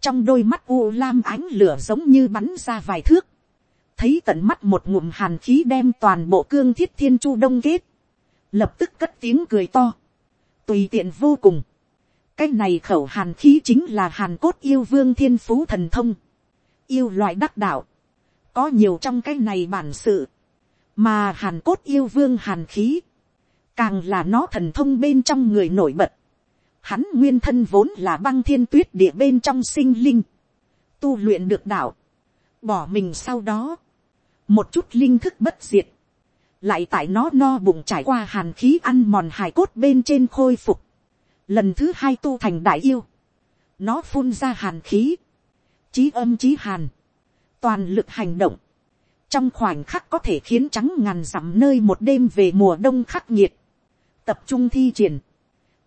trong đôi mắt u lam ánh lửa giống như bắn ra vài thước, thấy tận mắt một ngụm hàn khí đem toàn bộ cương thiết thiên chu đông kết, lập tức cất tiếng cười to, tùy tiện vô cùng, cái này khẩu hàn khí chính là hàn cốt yêu vương thiên phú thần thông, yêu loại đắc đạo, có nhiều trong cái này bản sự, mà hàn cốt yêu vương hàn khí, càng là nó thần thông bên trong người nổi bật, Hắn nguyên thân vốn là băng thiên tuyết địa bên trong sinh linh. Tu luyện được đạo. Bỏ mình sau đó. Một chút linh thức bất diệt. Lại tại nó no bụng trải qua hàn khí ăn mòn hài cốt bên trên khôi phục. Lần thứ hai tu thành đại yêu. Nó phun ra hàn khí. trí âm trí hàn. Toàn lực hành động. Trong khoảnh khắc có thể khiến trắng ngàn dặm nơi một đêm về mùa đông khắc nghiệt. Tập trung thi triển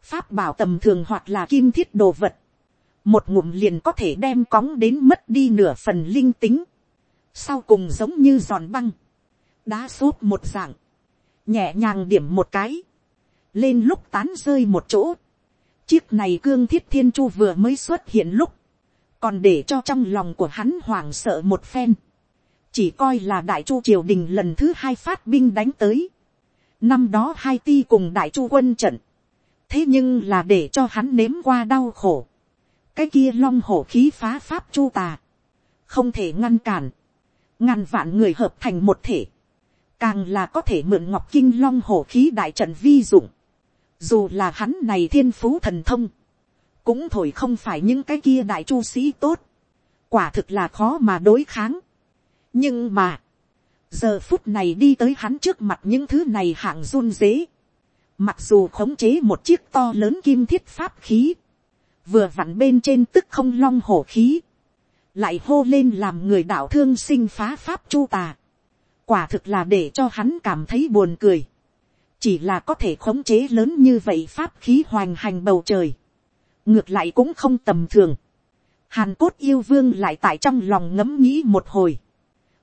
pháp bảo tầm thường hoặc là kim thiết đồ vật, một ngụm liền có thể đem cóng đến mất đi nửa phần linh tính, sau cùng giống như giòn băng, đá xốp một dạng, nhẹ nhàng điểm một cái, lên lúc tán rơi một chỗ, chiếc này cương thiết thiên chu vừa mới xuất hiện lúc, còn để cho trong lòng của hắn hoảng sợ một phen, chỉ coi là đại chu triều đình lần thứ hai phát binh đánh tới, năm đó hai ti cùng đại chu quân trận, thế nhưng là để cho hắn nếm qua đau khổ. cái kia long hổ khí phá pháp chu tà, không thể ngăn cản, ngàn vạn người hợp thành một thể, càng là có thể mượn ngọc kinh long hổ khí đại trận vi dụng, dù là hắn này thiên phú thần thông, cũng thổi không phải những cái kia đại chu sĩ tốt, quả thực là khó mà đối kháng. nhưng mà, giờ phút này đi tới hắn trước mặt những thứ này hạng run dế, Mặc dù khống chế một chiếc to lớn kim thiết pháp khí. Vừa vặn bên trên tức không long hổ khí. Lại hô lên làm người đạo thương sinh phá pháp chu tà. Quả thực là để cho hắn cảm thấy buồn cười. Chỉ là có thể khống chế lớn như vậy pháp khí hoành hành bầu trời. Ngược lại cũng không tầm thường. Hàn cốt yêu vương lại tại trong lòng ngẫm nghĩ một hồi.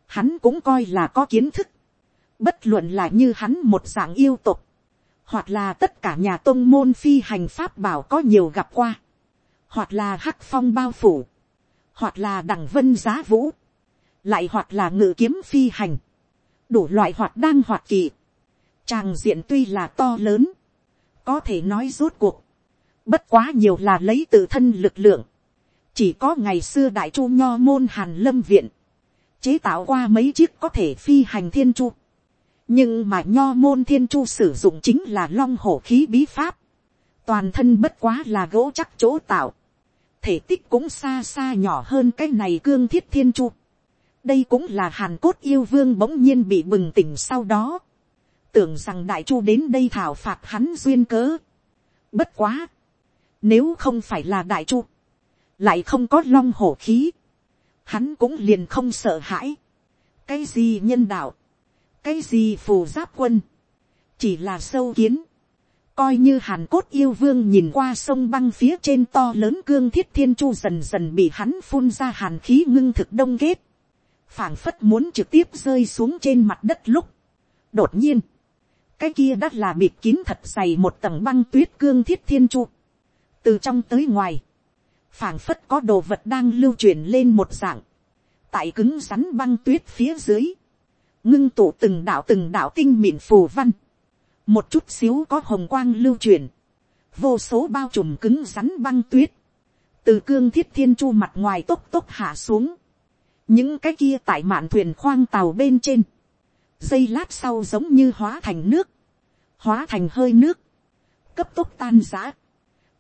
Hắn cũng coi là có kiến thức. Bất luận là như hắn một dạng yêu tục hoặc là tất cả nhà tôn môn phi hành pháp bảo có nhiều gặp qua, hoặc là hắc phong bao phủ, hoặc là đằng vân giá vũ, lại hoặc là ngự kiếm phi hành, đủ loại hoạt đang hoạt kỳ, tràng diện tuy là to lớn, có thể nói rốt cuộc, bất quá nhiều là lấy tự thân lực lượng, chỉ có ngày xưa đại chu nho môn hàn lâm viện, chế tạo qua mấy chiếc có thể phi hành thiên chu, nhưng mà nho môn thiên chu sử dụng chính là long hổ khí bí pháp, toàn thân bất quá là gỗ chắc chỗ tạo, thể tích cũng xa xa nhỏ hơn cái này cương thiết thiên chu. đây cũng là hàn cốt yêu vương bỗng nhiên bị bừng tỉnh sau đó, tưởng rằng đại chu đến đây thảo phạt hắn duyên cớ. bất quá, nếu không phải là đại chu, lại không có long hổ khí, hắn cũng liền không sợ hãi. cái gì nhân đạo, cái gì phù giáp quân, chỉ là sâu kiến, coi như hàn cốt yêu vương nhìn qua sông băng phía trên to lớn cương thiết thiên chu dần dần bị hắn phun ra hàn khí ngưng thực đông kết, phảng phất muốn trực tiếp rơi xuống trên mặt đất lúc. đột nhiên, cái kia đã là bịt kín thật dày một tầng băng tuyết cương thiết thiên chu, từ trong tới ngoài, phảng phất có đồ vật đang lưu truyền lên một dạng, tại cứng rắn băng tuyết phía dưới, ngưng tụ từng đạo từng đạo tinh mịn phù văn, một chút xíu có hồng quang lưu truyền, vô số bao trùm cứng rắn băng tuyết, từ cương thiết thiên chu mặt ngoài tốc tốc hạ xuống, những cái kia tại mạn thuyền khoang tàu bên trên, giây lát sau giống như hóa thành nước, hóa thành hơi nước, cấp tốc tan giã,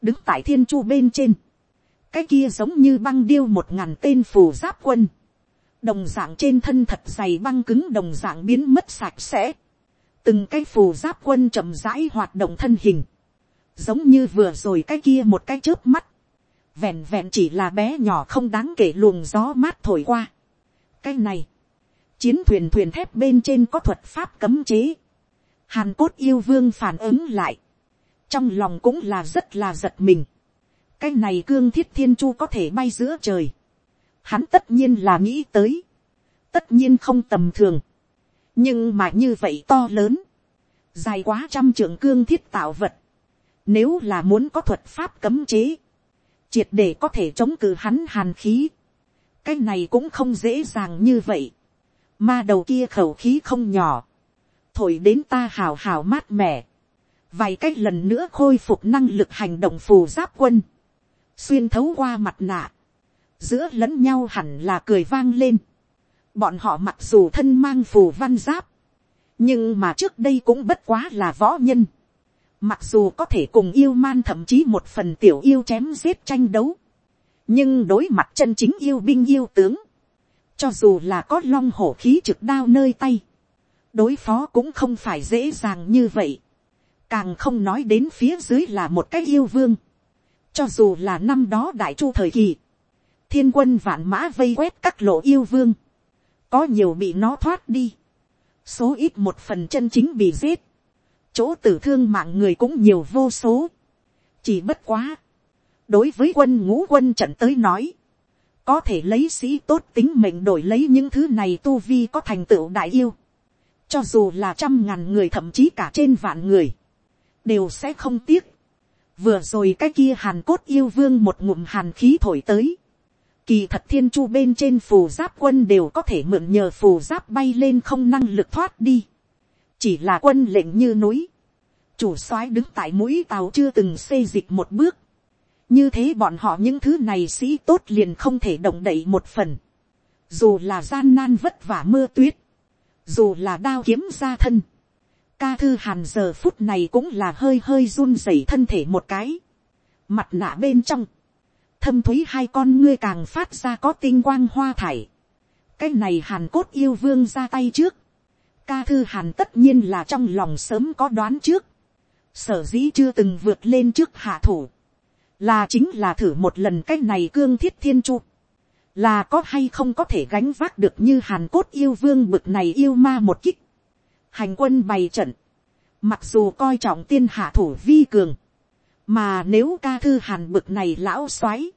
đứng tại thiên chu bên trên, cái kia giống như băng điêu một ngàn tên phù giáp quân, đồng dạng trên thân thật dày băng cứng đồng dạng biến mất sạch sẽ, từng cái phù giáp quân chậm rãi hoạt động thân hình, giống như vừa rồi cái kia một cái chớp mắt, vẹn vẹn chỉ là bé nhỏ không đáng kể luồng gió mát thổi qua. cái này, chiến thuyền thuyền thép bên trên có thuật pháp cấm chế, hàn cốt yêu vương phản ứng lại, trong lòng cũng là rất là giật mình, cái này cương thiết thiên chu có thể bay giữa trời, hắn tất nhiên là nghĩ tới, tất nhiên không tầm thường, nhưng mà như vậy to lớn, dài quá trăm trưởng cương thiết tạo vật, nếu là muốn có thuật pháp cấm chế, triệt để có thể chống cự hắn hàn khí, cái này cũng không dễ dàng như vậy, ma đầu kia khẩu khí không nhỏ, thổi đến ta hào hào mát mẻ, vài cách lần nữa khôi phục năng lực hành động phù giáp quân, xuyên thấu qua mặt nạ, giữa lẫn nhau hẳn là cười vang lên. Bọn họ mặc dù thân mang phù văn giáp, nhưng mà trước đây cũng bất quá là võ nhân. Mặc dù có thể cùng yêu man thậm chí một phần tiểu yêu chém giết tranh đấu. Nhưng đối mặt chân chính yêu binh yêu tướng. Cho dù là có long hổ khí trực đao nơi tay. Đối phó cũng không phải dễ dàng như vậy. Càng không nói đến phía dưới là một cái yêu vương. Cho dù là năm đó đại chu thời kỳ. Thiên quân vạn mã vây quét các lộ yêu vương. Có nhiều bị nó thoát đi. Số ít một phần chân chính bị giết chỗ tử thương mạng người cũng nhiều vô số. chỉ bất quá. đối với quân ngũ quân trận tới nói, có thể lấy sĩ tốt tính mệnh đổi lấy những thứ này tu vi có thành tựu đại yêu. cho dù là trăm ngàn người thậm chí cả trên vạn người, đều sẽ không tiếc. vừa rồi cái kia hàn cốt yêu vương một ngụm hàn khí thổi tới. Kỳ thật thiên chu bên trên phù giáp quân đều có thể mượn nhờ phù giáp bay lên không năng lực thoát đi chỉ là quân lệnh như núi, chủ soái đứng tại mũi tàu chưa từng xây dịch một bước, như thế bọn họ những thứ này sĩ tốt liền không thể động đậy một phần, dù là gian nan vất vả mưa tuyết, dù là đao kiếm ra thân, ca thư hàn giờ phút này cũng là hơi hơi run rẩy thân thể một cái, mặt nạ bên trong, thâm thúy hai con ngươi càng phát ra có tinh quang hoa thải, cái này hàn cốt yêu vương ra tay trước, ca thư hàn tất nhiên là trong lòng sớm có đoán trước. Sở dĩ chưa từng vượt lên trước hạ thủ. Là chính là thử một lần cái này cương thiết thiên chu. Là có hay không có thể gánh vác được như hàn cốt yêu vương bực này yêu ma một kích. Hành quân bày trận. Mặc dù coi trọng tiên hạ thủ vi cường. Mà nếu ca thư hàn bực này lão xoáy.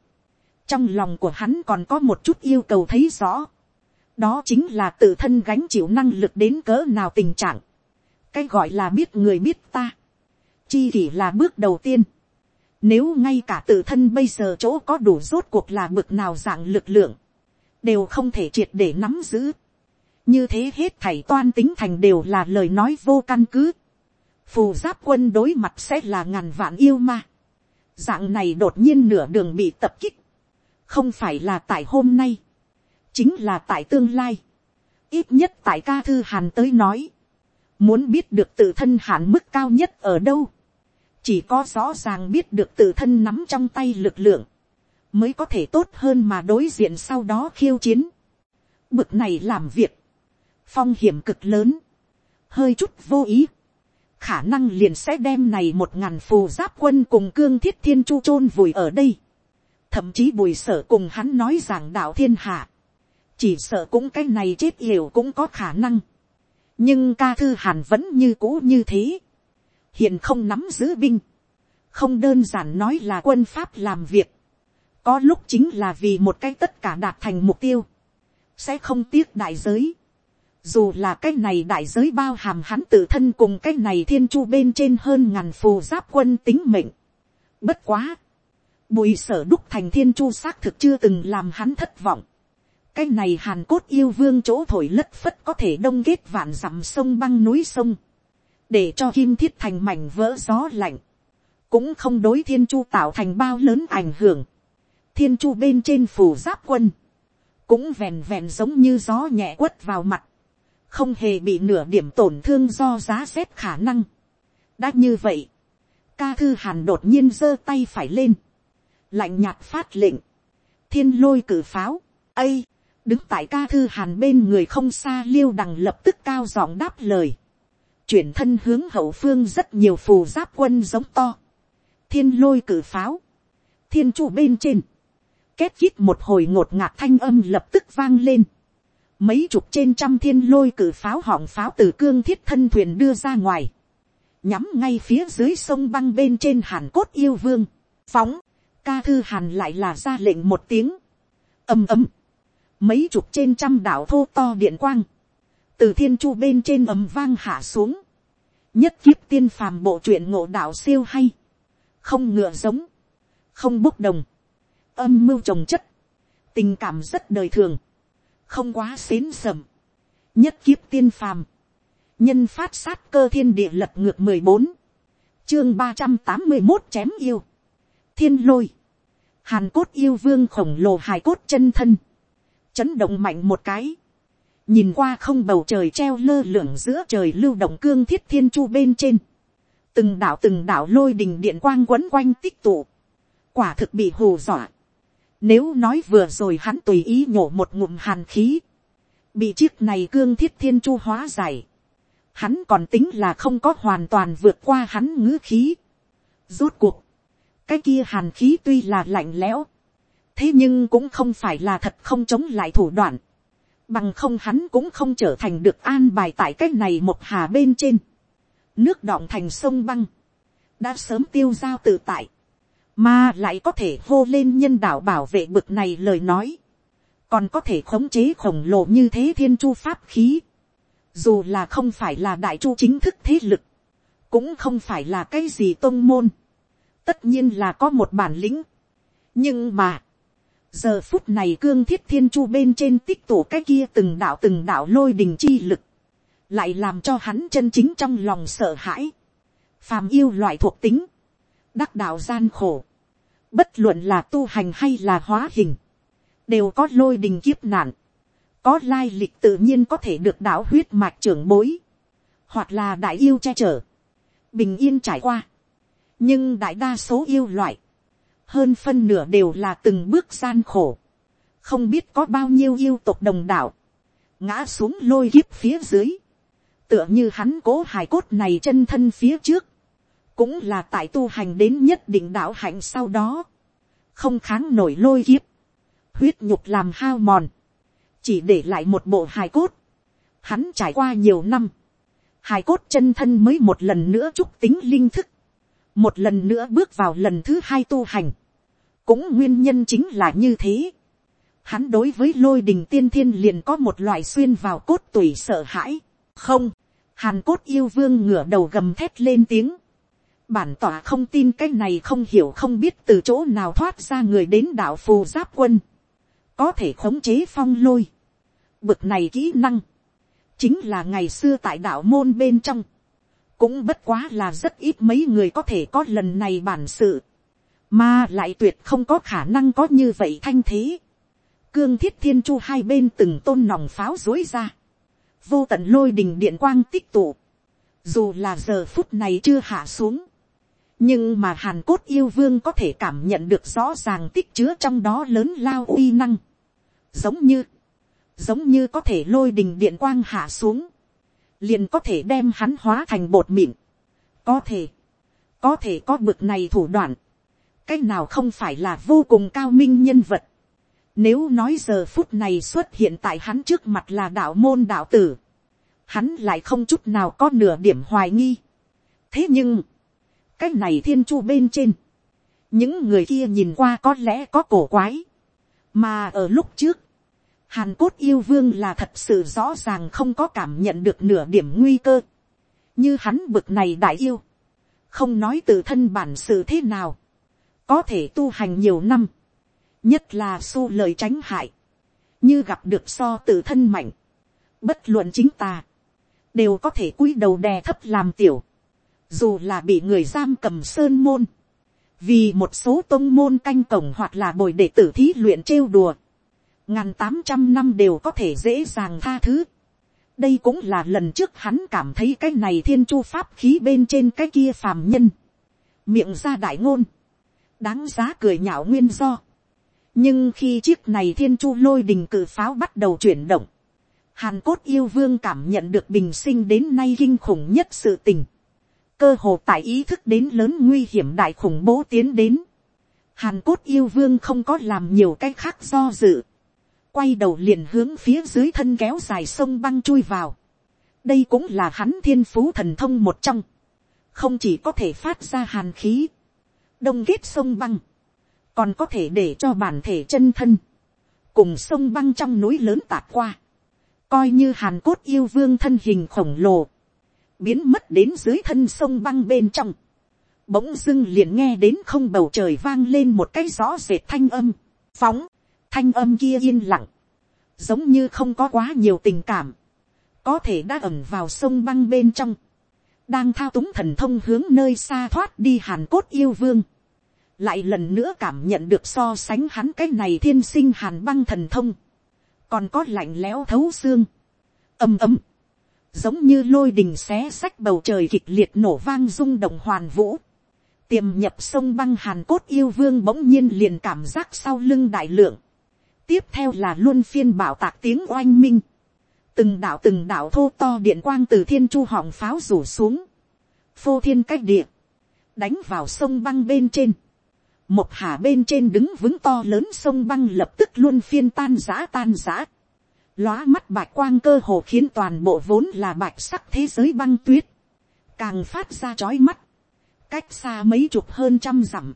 Trong lòng của hắn còn có một chút yêu cầu thấy rõ đó chính là tự thân gánh chịu năng lực đến cỡ nào tình trạng. cái gọi là biết người biết ta. chi kỷ là bước đầu tiên nếu ngay cả tự thân bây giờ chỗ có đủ rốt cuộc là bực nào dạng lực lượng, đều không thể triệt để nắm giữ. như thế hết thảy toan tính thành đều là lời nói vô căn cứ. phù giáp quân đối mặt sẽ là ngàn vạn yêu ma. dạng này đột nhiên nửa đường bị tập kích. không phải là tại hôm nay chính là tại tương lai, ít nhất tại ca thư hàn tới nói, muốn biết được tự thân hạn mức cao nhất ở đâu, chỉ có rõ ràng biết được tự thân nắm trong tay lực lượng, mới có thể tốt hơn mà đối diện sau đó khiêu chiến. Bực này làm việc, phong hiểm cực lớn, hơi chút vô ý, khả năng liền sẽ đem này một ngàn phù giáp quân cùng cương thiết thiên chu chôn vùi ở đây. Thậm chí bùi sở cùng hắn nói rằng đạo thiên hạ chỉ sợ cũng cái này chết hiểu cũng có khả năng. nhưng ca thư hàn vẫn như cũ như thế hiện không nắm giữ binh. không đơn giản nói là quân pháp làm việc. có lúc chính là vì một cái tất cả đạt thành mục tiêu. sẽ không tiếc đại giới. dù là cái này đại giới bao hàm hắn tự thân cùng cái này thiên chu bên trên hơn ngàn phù giáp quân tính mệnh. bất quá. bùi sở đúc thành thiên chu xác thực chưa từng làm hắn thất vọng cái này hàn cốt yêu vương chỗ thổi lất phất có thể đông kết vạn dặm sông băng núi sông, để cho kim thiết thành mảnh vỡ gió lạnh, cũng không đối thiên chu tạo thành bao lớn ảnh hưởng. thiên chu bên trên phủ giáp quân, cũng vèn vèn giống như gió nhẹ quất vào mặt, không hề bị nửa điểm tổn thương do giá rét khả năng. đã như vậy, ca thư hàn đột nhiên giơ tay phải lên, lạnh nhạt phát lệnh, thiên lôi cử pháo, ây, đứng tại ca thư hàn bên người không xa liêu đằng lập tức cao giọng đáp lời, chuyển thân hướng hậu phương rất nhiều phù giáp quân giống to, thiên lôi cử pháo, thiên trụ bên trên, két kít một hồi ngột ngạt thanh âm lập tức vang lên, mấy chục trên trăm thiên lôi cử pháo họng pháo từ cương thiết thân thuyền đưa ra ngoài, nhắm ngay phía dưới sông băng bên trên hàn cốt yêu vương, phóng, ca thư hàn lại là ra lệnh một tiếng, ầm ầm, mấy chục trên trăm đảo thô to điện quang, từ thiên chu bên trên ầm vang hạ xuống, nhất kiếp tiên phàm bộ truyện ngộ đạo siêu hay, không ngựa giống, không bốc đồng, âm mưu trồng chất, tình cảm rất đời thường, không quá xến sầm, nhất kiếp tiên phàm, nhân phát sát cơ thiên địa lật ngược mười bốn, chương ba trăm tám mươi một chém yêu, thiên lôi, hàn cốt yêu vương khổng lồ hài cốt chân thân, chấn động mạnh một cái, nhìn qua không bầu trời treo lơ lửng giữa trời lưu động cương thiết thiên chu bên trên, từng đạo từng đạo lôi đình điện quang quấn quanh tích tụ, quả thực bị hù dọa. Nếu nói vừa rồi hắn tùy ý nhổ một ngụm hàn khí, bị chiếc này cương thiết thiên chu hóa giải, hắn còn tính là không có hoàn toàn vượt qua hắn ngữ khí. Rốt cuộc, cái kia hàn khí tuy là lạnh lẽo, thế nhưng cũng không phải là thật không chống lại thủ đoạn, bằng không hắn cũng không trở thành được an bài tại cái này một hà bên trên, nước đọng thành sông băng, đã sớm tiêu giao tự tại, mà lại có thể hô lên nhân đạo bảo vệ bực này lời nói, còn có thể khống chế khổng lồ như thế thiên chu pháp khí, dù là không phải là đại chu chính thức thế lực, cũng không phải là cái gì tôn môn, tất nhiên là có một bản lĩnh. nhưng mà, giờ phút này cương thiết thiên chu bên trên tích tụ cái kia từng đạo từng đạo lôi đình chi lực, lại làm cho hắn chân chính trong lòng sợ hãi, phàm yêu loại thuộc tính, đắc đạo gian khổ, bất luận là tu hành hay là hóa hình, đều có lôi đình kiếp nạn, có lai lịch tự nhiên có thể được đạo huyết mạch trưởng bối, hoặc là đại yêu che chở, bình yên trải qua. nhưng đại đa số yêu loại, hơn phân nửa đều là từng bước gian khổ, không biết có bao nhiêu yêu tộc đồng đạo, ngã xuống lôi kiếp phía dưới, tựa như hắn cố hài cốt này chân thân phía trước, cũng là tại tu hành đến nhất định đạo hạnh sau đó, không kháng nổi lôi kiếp, huyết nhục làm hao mòn, chỉ để lại một bộ hài cốt. Hắn trải qua nhiều năm, hài cốt chân thân mới một lần nữa chúc tính linh thức, một lần nữa bước vào lần thứ hai tu hành cũng nguyên nhân chính là như thế. Hắn đối với lôi đình tiên thiên liền có một loại xuyên vào cốt tủy sợ hãi. không, hàn cốt yêu vương ngửa đầu gầm thét lên tiếng. bản tỏa không tin cái này không hiểu không biết từ chỗ nào thoát ra người đến đạo phù giáp quân có thể khống chế phong lôi. Bực này kỹ năng, chính là ngày xưa tại đạo môn bên trong, cũng bất quá là rất ít mấy người có thể có lần này bản sự, mà lại tuyệt không có khả năng có như vậy thanh thế. Cương thiết thiên chu hai bên từng tôn nòng pháo dối ra, vô tận lôi đình điện quang tích tụ, dù là giờ phút này chưa hạ xuống, nhưng mà hàn cốt yêu vương có thể cảm nhận được rõ ràng tích chứa trong đó lớn lao uy năng, giống như, giống như có thể lôi đình điện quang hạ xuống, liền có thể đem hắn hóa thành bột mịn, có thể, có thể có bực này thủ đoạn, cái nào không phải là vô cùng cao minh nhân vật, nếu nói giờ phút này xuất hiện tại hắn trước mặt là đạo môn đạo tử, hắn lại không chút nào có nửa điểm hoài nghi. thế nhưng, cái này thiên chu bên trên, những người kia nhìn qua có lẽ có cổ quái, mà ở lúc trước, hàn cốt yêu vương là thật sự rõ ràng không có cảm nhận được nửa điểm nguy cơ, như hắn bực này đại yêu, không nói từ thân bản sự thế nào, có thể tu hành nhiều năm, nhất là su lời tránh hại, như gặp được so tự thân mạnh, bất luận chính ta, đều có thể cúi đầu đè thấp làm tiểu, dù là bị người giam cầm sơn môn, vì một số tôn môn canh cổng hoặc là bồi đệ tử thí luyện trêu đùa, ngàn tám trăm năm đều có thể dễ dàng tha thứ. đây cũng là lần trước hắn cảm thấy cái này thiên chu pháp khí bên trên cái kia phàm nhân, miệng ra đại ngôn, đáng giá cười nhạo nguyên do. nhưng khi chiếc này thiên chu lôi đình cự pháo bắt đầu chuyển động, hàn cốt yêu vương cảm nhận được bình sinh đến nay kinh khủng nhất sự tình cơ hồ tại ý thức đến lớn nguy hiểm đại khủng bố tiến đến. Hàn cốt yêu vương không có làm nhiều cái khác do dự. Quay đầu liền hướng phía dưới thân kéo dài sông băng chui vào. Đây cũng là hắn thiên phú thần thông một trong. Không chỉ có thể phát ra hàn khí. Đông kết sông băng. Còn có thể để cho bản thể chân thân. Cùng sông băng trong núi lớn tạt qua. Coi như hàn cốt yêu vương thân hình khổng lồ biến mất đến dưới thân sông băng bên trong. Bỗng dưng liền nghe đến không bầu trời vang lên một cái rõ rệt thanh âm. Phóng, thanh âm kia yên lặng. Giống như không có quá nhiều tình cảm. Có thể đã ẩn vào sông băng bên trong. Đang thao túng thần thông hướng nơi xa thoát đi hàn cốt yêu vương. Lại lần nữa cảm nhận được so sánh hắn cái này thiên sinh hàn băng thần thông. Còn có lạnh lẽo thấu xương. Âm ầm, giống như lôi đình xé sách bầu trời kịch liệt nổ vang rung động hoàn vũ, tiềm nhập sông băng hàn cốt yêu vương bỗng nhiên liền cảm giác sau lưng đại lượng, tiếp theo là luôn phiên bảo tạc tiếng oanh minh, từng đạo từng đạo thô to điện quang từ thiên chu họng pháo rủ xuống, phô thiên cách địa, đánh vào sông băng bên trên, một hà bên trên đứng vững to lớn sông băng lập tức luôn phiên tan giã tan giã, lóa mắt bạch quang cơ hồ khiến toàn bộ vốn là bạch sắc thế giới băng tuyết, càng phát ra chói mắt, cách xa mấy chục hơn trăm dặm,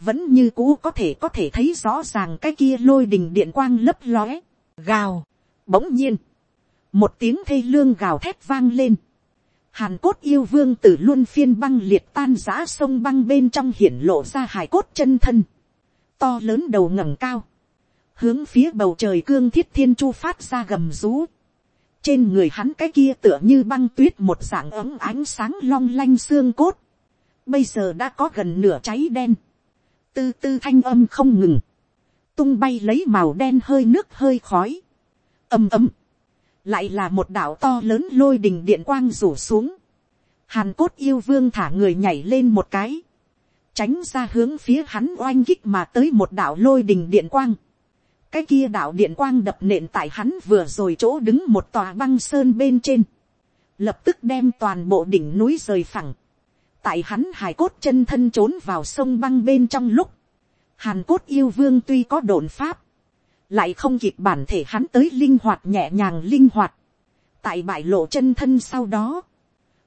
vẫn như cũ có thể có thể thấy rõ ràng cái kia lôi đình điện quang lấp lóe, gào, bỗng nhiên, một tiếng thê lương gào thét vang lên, hàn cốt yêu vương từ luôn phiên băng liệt tan giã sông băng bên trong hiển lộ ra hải cốt chân thân, to lớn đầu ngẩng cao, hướng phía bầu trời cương thiết thiên chu phát ra gầm rú, trên người hắn cái kia tựa như băng tuyết một dạng ấm ánh sáng long lanh xương cốt, bây giờ đã có gần nửa cháy đen, tư tư thanh âm không ngừng, tung bay lấy màu đen hơi nước hơi khói, ầm ầm, lại là một đảo to lớn lôi đình điện quang rủ xuống, hàn cốt yêu vương thả người nhảy lên một cái, tránh ra hướng phía hắn oanh kích mà tới một đảo lôi đình điện quang, cái kia đảo điện quang đập nện tại hắn vừa rồi chỗ đứng một tòa băng sơn bên trên, lập tức đem toàn bộ đỉnh núi rời phẳng, tại hắn hài cốt chân thân trốn vào sông băng bên trong lúc, hàn cốt yêu vương tuy có đồn pháp, lại không kịp bản thể hắn tới linh hoạt nhẹ nhàng linh hoạt, tại bại lộ chân thân sau đó,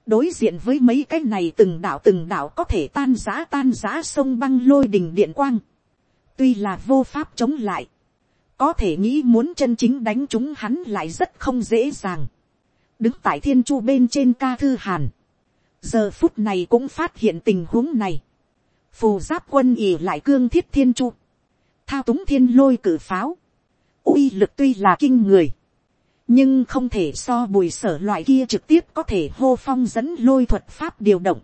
đối diện với mấy cái này từng đảo từng đảo có thể tan giã tan giã sông băng lôi đình điện quang, tuy là vô pháp chống lại, có thể nghĩ muốn chân chính đánh chúng hắn lại rất không dễ dàng, đứng tại thiên chu bên trên ca thư hàn, giờ phút này cũng phát hiện tình huống này, phù giáp quân ỉ lại cương thiết thiên chu, thao túng thiên lôi cử pháo, uy lực tuy là kinh người, nhưng không thể so bùi sở loại kia trực tiếp có thể hô phong dẫn lôi thuật pháp điều động,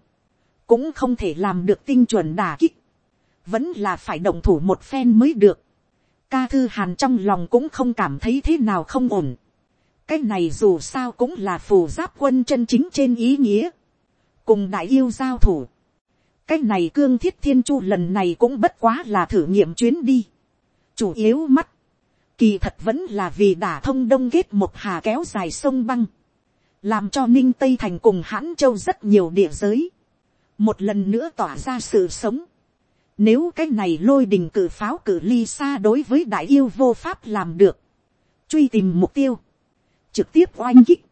cũng không thể làm được tinh chuẩn đà kích, vẫn là phải động thủ một phen mới được. Ca thư hàn trong lòng cũng không cảm thấy thế nào không ổn. cái này dù sao cũng là phù giáp quân chân chính trên ý nghĩa, cùng đại yêu giao thủ. cái này cương thiết thiên chu lần này cũng bất quá là thử nghiệm chuyến đi, chủ yếu mắt Kỳ thật vẫn là vì đả thông đông kết một hà kéo dài sông băng. Làm cho Ninh Tây Thành cùng hãn châu rất nhiều địa giới. Một lần nữa tỏa ra sự sống. Nếu cái này lôi đình cử pháo cử ly xa đối với đại yêu vô pháp làm được. Truy tìm mục tiêu. Trực tiếp oanh kích.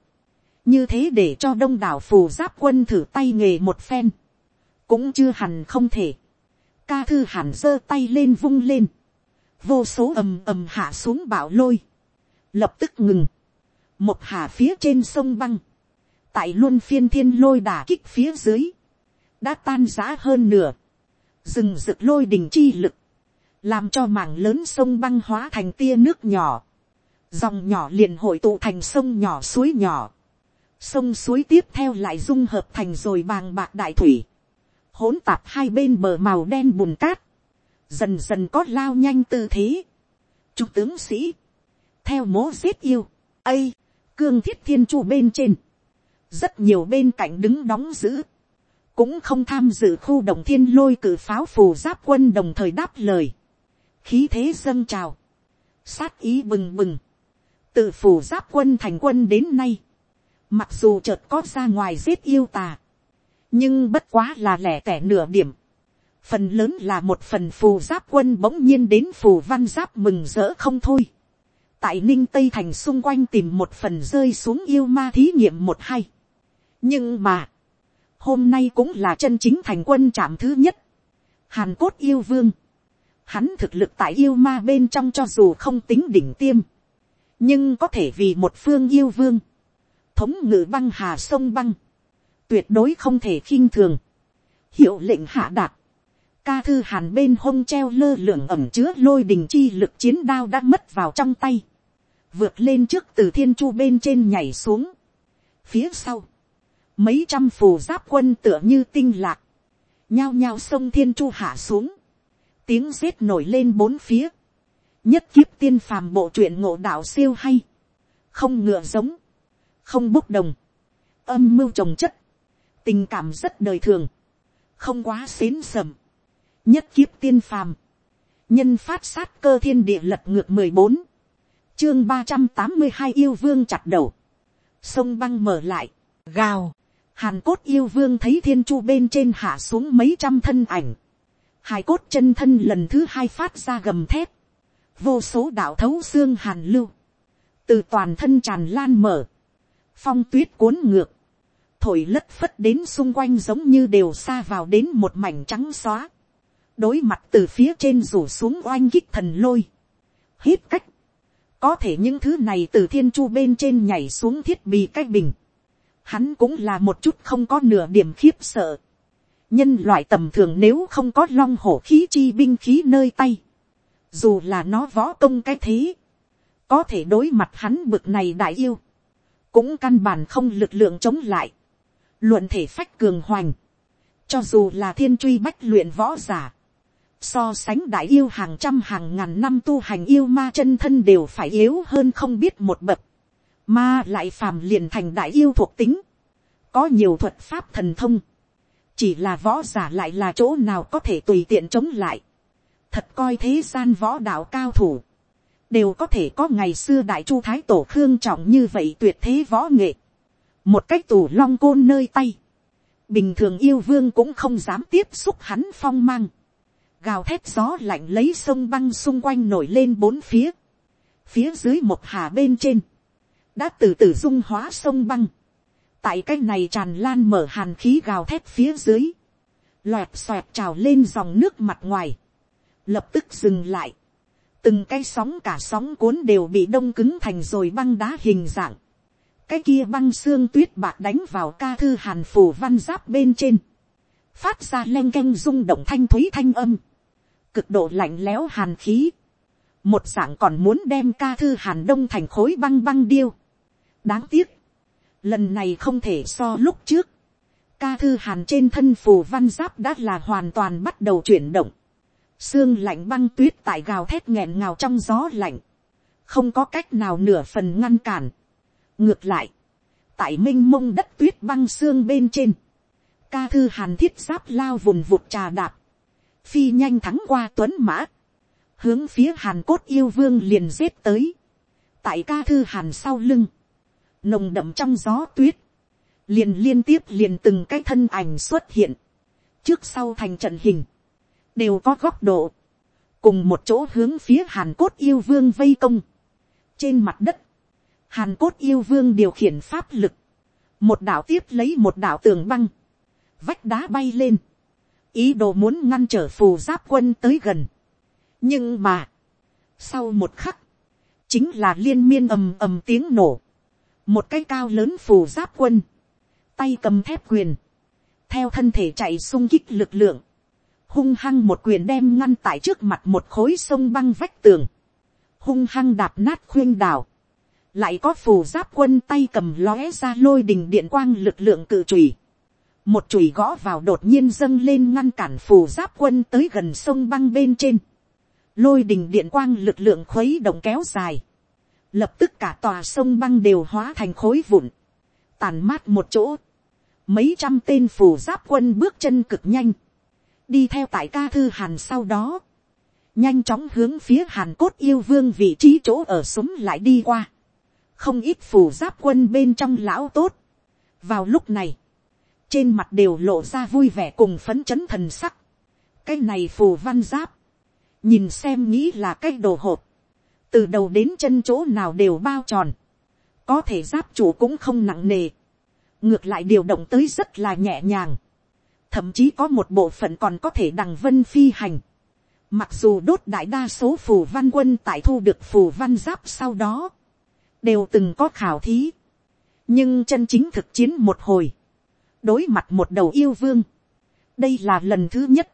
Như thế để cho đông đảo phù giáp quân thử tay nghề một phen. Cũng chưa hẳn không thể. Ca thư hẳn giơ tay lên vung lên vô số ầm ầm hạ xuống bão lôi, lập tức ngừng, một hà phía trên sông băng, tại luôn phiên thiên lôi đả kích phía dưới, đã tan giã hơn nửa, rừng rực lôi đình chi lực, làm cho mảng lớn sông băng hóa thành tia nước nhỏ, dòng nhỏ liền hội tụ thành sông nhỏ suối nhỏ, sông suối tiếp theo lại dung hợp thành rồi bàng bạc đại thủy, hỗn tạp hai bên bờ màu đen bùn cát, dần dần có lao nhanh tư thế. Trung tướng sĩ, theo mố giết yêu, ây, cương thiết thiên chu bên trên, rất nhiều bên cạnh đứng đóng giữ, cũng không tham dự khu đồng thiên lôi cử pháo phù giáp quân đồng thời đáp lời, khí thế dâng trào, sát ý bừng bừng, từ phù giáp quân thành quân đến nay, mặc dù chợt có ra ngoài giết yêu tà, nhưng bất quá là lẻ tẻ nửa điểm, phần lớn là một phần phù giáp quân bỗng nhiên đến phù văn giáp mừng rỡ không thôi. tại ninh tây thành xung quanh tìm một phần rơi xuống yêu ma thí nghiệm một hay. nhưng mà, hôm nay cũng là chân chính thành quân chạm thứ nhất. hàn cốt yêu vương. hắn thực lực tại yêu ma bên trong cho dù không tính đỉnh tiêm. nhưng có thể vì một phương yêu vương. thống ngự băng hà sông băng. tuyệt đối không thể khinh thường. hiệu lệnh hạ đạt ca thư hàn bên hông treo lơ lửng ẩm chứa lôi đình chi lực chiến đao đã mất vào trong tay, vượt lên trước từ thiên chu bên trên nhảy xuống, phía sau, mấy trăm phù giáp quân tựa như tinh lạc, nhao nhao sông thiên chu hạ xuống, tiếng rết nổi lên bốn phía, nhất kiếp tiên phàm bộ truyện ngộ đạo siêu hay, không ngựa giống, không bốc đồng, âm mưu trồng chất, tình cảm rất đời thường, không quá xến sầm, nhất kiếp tiên phàm, nhân phát sát cơ thiên địa lật ngược mười bốn, chương ba trăm tám mươi hai yêu vương chặt đầu, sông băng mở lại, gào, hàn cốt yêu vương thấy thiên chu bên trên hạ xuống mấy trăm thân ảnh, hài cốt chân thân lần thứ hai phát ra gầm thép, vô số đạo thấu xương hàn lưu, từ toàn thân tràn lan mở, phong tuyết cuốn ngược, thổi lất phất đến xung quanh giống như đều xa vào đến một mảnh trắng xóa, đối mặt từ phía trên rủ xuống oanh kích thần lôi, hít cách, có thể những thứ này từ thiên chu bên trên nhảy xuống thiết bị cách bình, hắn cũng là một chút không có nửa điểm khiếp sợ, nhân loại tầm thường nếu không có long hổ khí chi binh khí nơi tay, dù là nó võ công cái thế, có thể đối mặt hắn bực này đại yêu, cũng căn bản không lực lượng chống lại, luận thể phách cường hoành, cho dù là thiên truy bách luyện võ giả, so sánh đại yêu hàng trăm hàng ngàn năm tu hành yêu ma chân thân đều phải yếu hơn không biết một bậc, ma lại phàm liền thành đại yêu thuộc tính, có nhiều thuật pháp thần thông, chỉ là võ giả lại là chỗ nào có thể tùy tiện chống lại, thật coi thế gian võ đạo cao thủ, đều có thể có ngày xưa đại chu thái tổ khương trọng như vậy tuyệt thế võ nghệ, một cách tủ long côn nơi tay, bình thường yêu vương cũng không dám tiếp xúc hắn phong mang, gào thét gió lạnh lấy sông băng xung quanh nổi lên bốn phía, phía dưới một hà bên trên, đã từ từ dung hóa sông băng, tại cái này tràn lan mở hàn khí gào thét phía dưới, loẹt xoẹt trào lên dòng nước mặt ngoài, lập tức dừng lại, từng cái sóng cả sóng cuốn đều bị đông cứng thành rồi băng đá hình dạng, cái kia băng xương tuyết bạc đánh vào ca thư hàn phủ văn giáp bên trên, phát ra len canh rung động thanh thúy thanh âm, cực độ lạnh lẽo hàn khí, một dạng còn muốn đem ca thư hàn đông thành khối băng băng điêu. đáng tiếc, lần này không thể so lúc trước, ca thư hàn trên thân phù văn giáp đã là hoàn toàn bắt đầu chuyển động, xương lạnh băng tuyết tại gào thét nghẹn ngào trong gió lạnh, không có cách nào nửa phần ngăn cản. ngược lại, tại m i n h mông đất tuyết băng xương bên trên, ca thư hàn thiết giáp lao vùn vụt trà đạp, phi nhanh thắng qua tuấn mã, hướng phía hàn cốt yêu vương liền giết tới, tại ca thư hàn sau lưng, nồng đậm trong gió tuyết, liền liên tiếp liền từng cái thân ảnh xuất hiện, trước sau thành trận hình, đều có góc độ, cùng một chỗ hướng phía hàn cốt yêu vương vây công. trên mặt đất, hàn cốt yêu vương điều khiển pháp lực, một đảo tiếp lấy một đảo tường băng, vách đá bay lên, ý đồ muốn ngăn trở phù giáp quân tới gần. nhưng mà, sau một khắc, chính là liên miên ầm ầm tiếng nổ, một cái cao lớn phù giáp quân, tay cầm thép quyền, theo thân thể chạy sung kích lực lượng, hung hăng một quyền đem ngăn tại trước mặt một khối sông băng vách tường, hung hăng đạp nát khuyên đào, lại có phù giáp quân tay cầm lóe ra lôi đình điện quang lực lượng cự trùy, một chùy gõ vào đột nhiên dâng lên ngăn cản phù giáp quân tới gần sông băng bên trên, lôi đình điện quang lực lượng khuấy động kéo dài, lập tức cả tòa sông băng đều hóa thành khối vụn, tàn mát một chỗ, mấy trăm tên phù giáp quân bước chân cực nhanh, đi theo tại ca thư hàn sau đó, nhanh chóng hướng phía hàn cốt yêu vương vị trí chỗ ở súng lại đi qua, không ít phù giáp quân bên trong lão tốt. vào lúc này, trên mặt đều lộ ra vui vẻ cùng phấn chấn thần sắc, cái này phù văn giáp, nhìn xem nghĩ là cái đồ hộp, từ đầu đến chân chỗ nào đều bao tròn, có thể giáp chủ cũng không nặng nề, ngược lại điều động tới rất là nhẹ nhàng, thậm chí có một bộ phận còn có thể đằng vân phi hành. Mặc dù đốt đại đa số phù văn quân tại thu được phù văn giáp sau đó, đều từng có khảo thí. nhưng chân chính thực chiến một hồi, đối mặt một đầu yêu vương, đây là lần thứ nhất,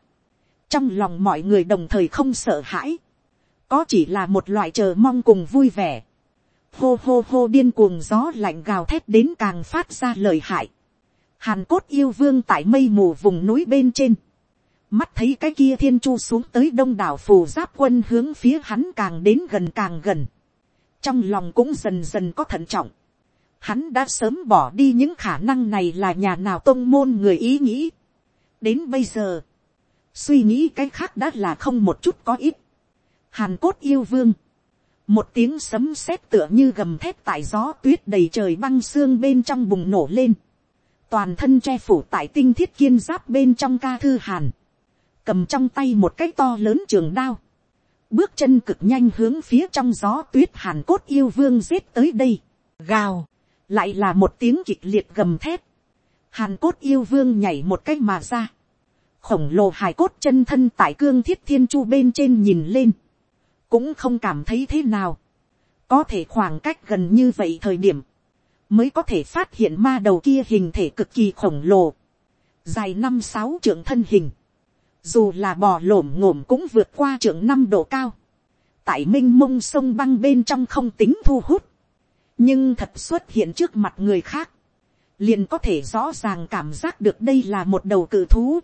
trong lòng mọi người đồng thời không sợ hãi, có chỉ là một loại chờ mong cùng vui vẻ, hô hô hô điên cuồng gió lạnh gào thét đến càng phát ra lời hại, hàn cốt yêu vương tại mây mù vùng núi bên trên, mắt thấy cái kia thiên chu xuống tới đông đảo phù giáp quân hướng phía hắn càng đến gần càng gần, trong lòng cũng dần dần có thận trọng, Hắn đã sớm bỏ đi những khả năng này là nhà nào tôn môn người ý nghĩ. Đến bây giờ, suy nghĩ cái khác đã là không một chút có ít. Hàn cốt yêu vương. Một tiếng sấm sét tựa như gầm thép tại gió tuyết đầy trời băng xương bên trong bùng nổ lên. Toàn thân che phủ tại tinh thiết kiên giáp bên trong ca thư hàn. Cầm trong tay một cái to lớn trường đao. Bước chân cực nhanh hướng phía trong gió tuyết hàn cốt yêu vương giết tới đây. Gào lại là một tiếng kịch liệt gầm thép, hàn cốt yêu vương nhảy một cách mà ra, khổng lồ hài cốt chân thân tại cương thiết thiên chu bên trên nhìn lên, cũng không cảm thấy thế nào, có thể khoảng cách gần như vậy thời điểm, mới có thể phát hiện ma đầu kia hình thể cực kỳ khổng lồ, dài năm sáu trưởng thân hình, dù là bò lổm ngổm cũng vượt qua trưởng năm độ cao, tại m i n h mông sông băng bên trong không tính thu hút, nhưng thật xuất hiện trước mặt người khác, liền có thể rõ ràng cảm giác được đây là một đầu cự thú.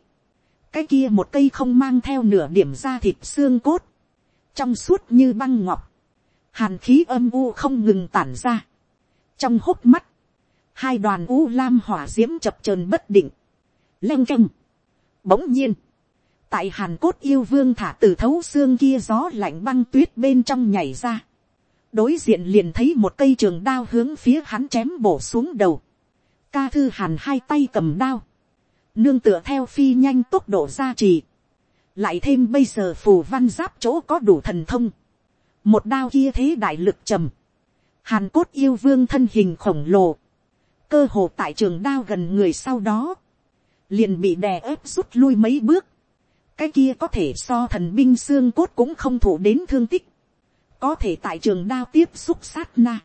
cái kia một cây không mang theo nửa điểm da thịt xương cốt, trong suốt như băng ngọc, hàn khí âm u không ngừng tản ra. trong hốc mắt, hai đoàn u lam hỏa d i ễ m chập trờn bất định, leng keng. bỗng nhiên, tại hàn cốt yêu vương thả từ thấu xương kia gió lạnh băng tuyết bên trong nhảy ra đối diện liền thấy một cây trường đao hướng phía hắn chém bổ xuống đầu. ca thư hàn hai tay cầm đao, nương tựa theo phi nhanh tốc độ gia trì, lại thêm bây giờ phù văn giáp chỗ có đủ thần thông, một đao kia thế đại lực trầm, hàn cốt yêu vương thân hình khổng lồ, cơ hồ tại trường đao gần người sau đó, liền bị đè ép rút lui mấy bước, cái kia có thể so thần binh xương cốt cũng không thủ đến thương tích, có thể tại trường đao tiếp xúc sát na,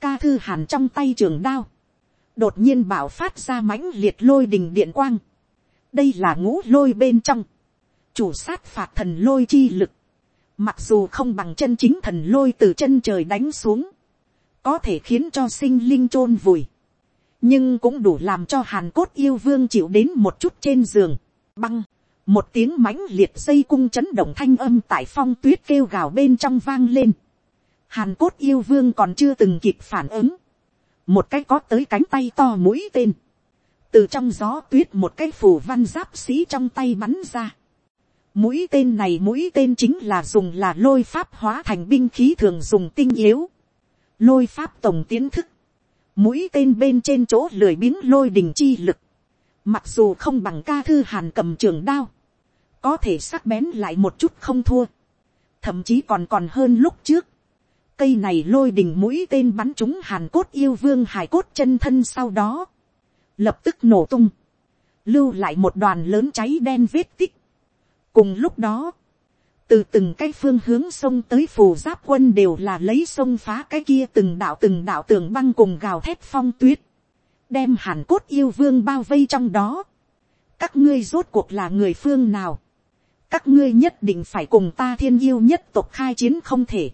ca thư hàn trong tay trường đao, đột nhiên bảo phát ra mãnh liệt lôi đình điện quang, đây là ngũ lôi bên trong, chủ sát phạt thần lôi chi lực, mặc dù không bằng chân chính thần lôi từ chân trời đánh xuống, có thể khiến cho sinh linh chôn vùi, nhưng cũng đủ làm cho hàn cốt yêu vương chịu đến một chút trên giường, băng, một tiếng mãnh liệt dây cung chấn động thanh âm tại phong tuyết kêu gào bên trong vang lên. hàn cốt yêu vương còn chưa từng kịp phản ứng. một cái có tới cánh tay to mũi tên. từ trong gió tuyết một cái phủ văn giáp sĩ trong tay bắn ra. mũi tên này mũi tên chính là dùng là lôi pháp hóa thành binh khí thường dùng tinh yếu. lôi pháp tổng tiến thức. mũi tên bên trên chỗ lười biếng lôi đình chi lực. Mặc dù không bằng ca thư hàn cầm trường đao có thể sắc bén lại một chút không thua, thậm chí còn còn hơn lúc trước. Cây này lôi đình mũi tên bắn chúng hàn cốt yêu vương hài cốt chân thân sau đó, lập tức nổ tung, lưu lại một đoàn lớn cháy đen vết tích. cùng lúc đó, từ từng cái phương hướng sông tới phù giáp quân đều là lấy sông phá cái kia từng đạo từng đạo tường băng cùng gào thét phong tuyết, đem hàn cốt yêu vương bao vây trong đó. các ngươi rốt cuộc là người phương nào, các ngươi nhất định phải cùng ta thiên yêu nhất tộc khai chiến không thể.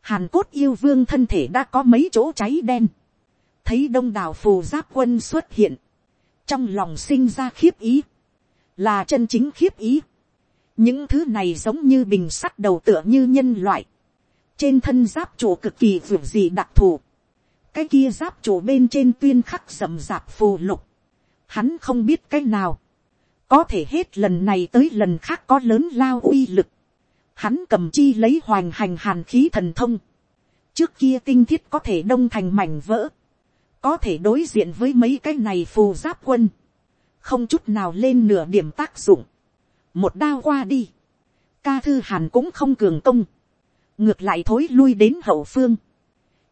hàn cốt yêu vương thân thể đã có mấy chỗ cháy đen. thấy đông đảo phù giáp quân xuất hiện. trong lòng sinh ra khiếp ý. là chân chính khiếp ý. những thứ này giống như bình sắt đầu tựa như nhân loại. trên thân giáp chủ cực kỳ vượt gì đặc thù. cái kia giáp chủ bên trên tuyên khắc rậm rạp phù lục. hắn không biết cái nào có thể hết lần này tới lần khác có lớn lao uy lực, hắn cầm chi lấy hoành hành hàn khí thần thông, trước kia tinh thiết có thể đông thành mảnh vỡ, có thể đối diện với mấy cái này phù giáp quân, không chút nào lên nửa điểm tác dụng, một đao qua đi, ca thư hàn cũng không cường công, ngược lại thối lui đến hậu phương,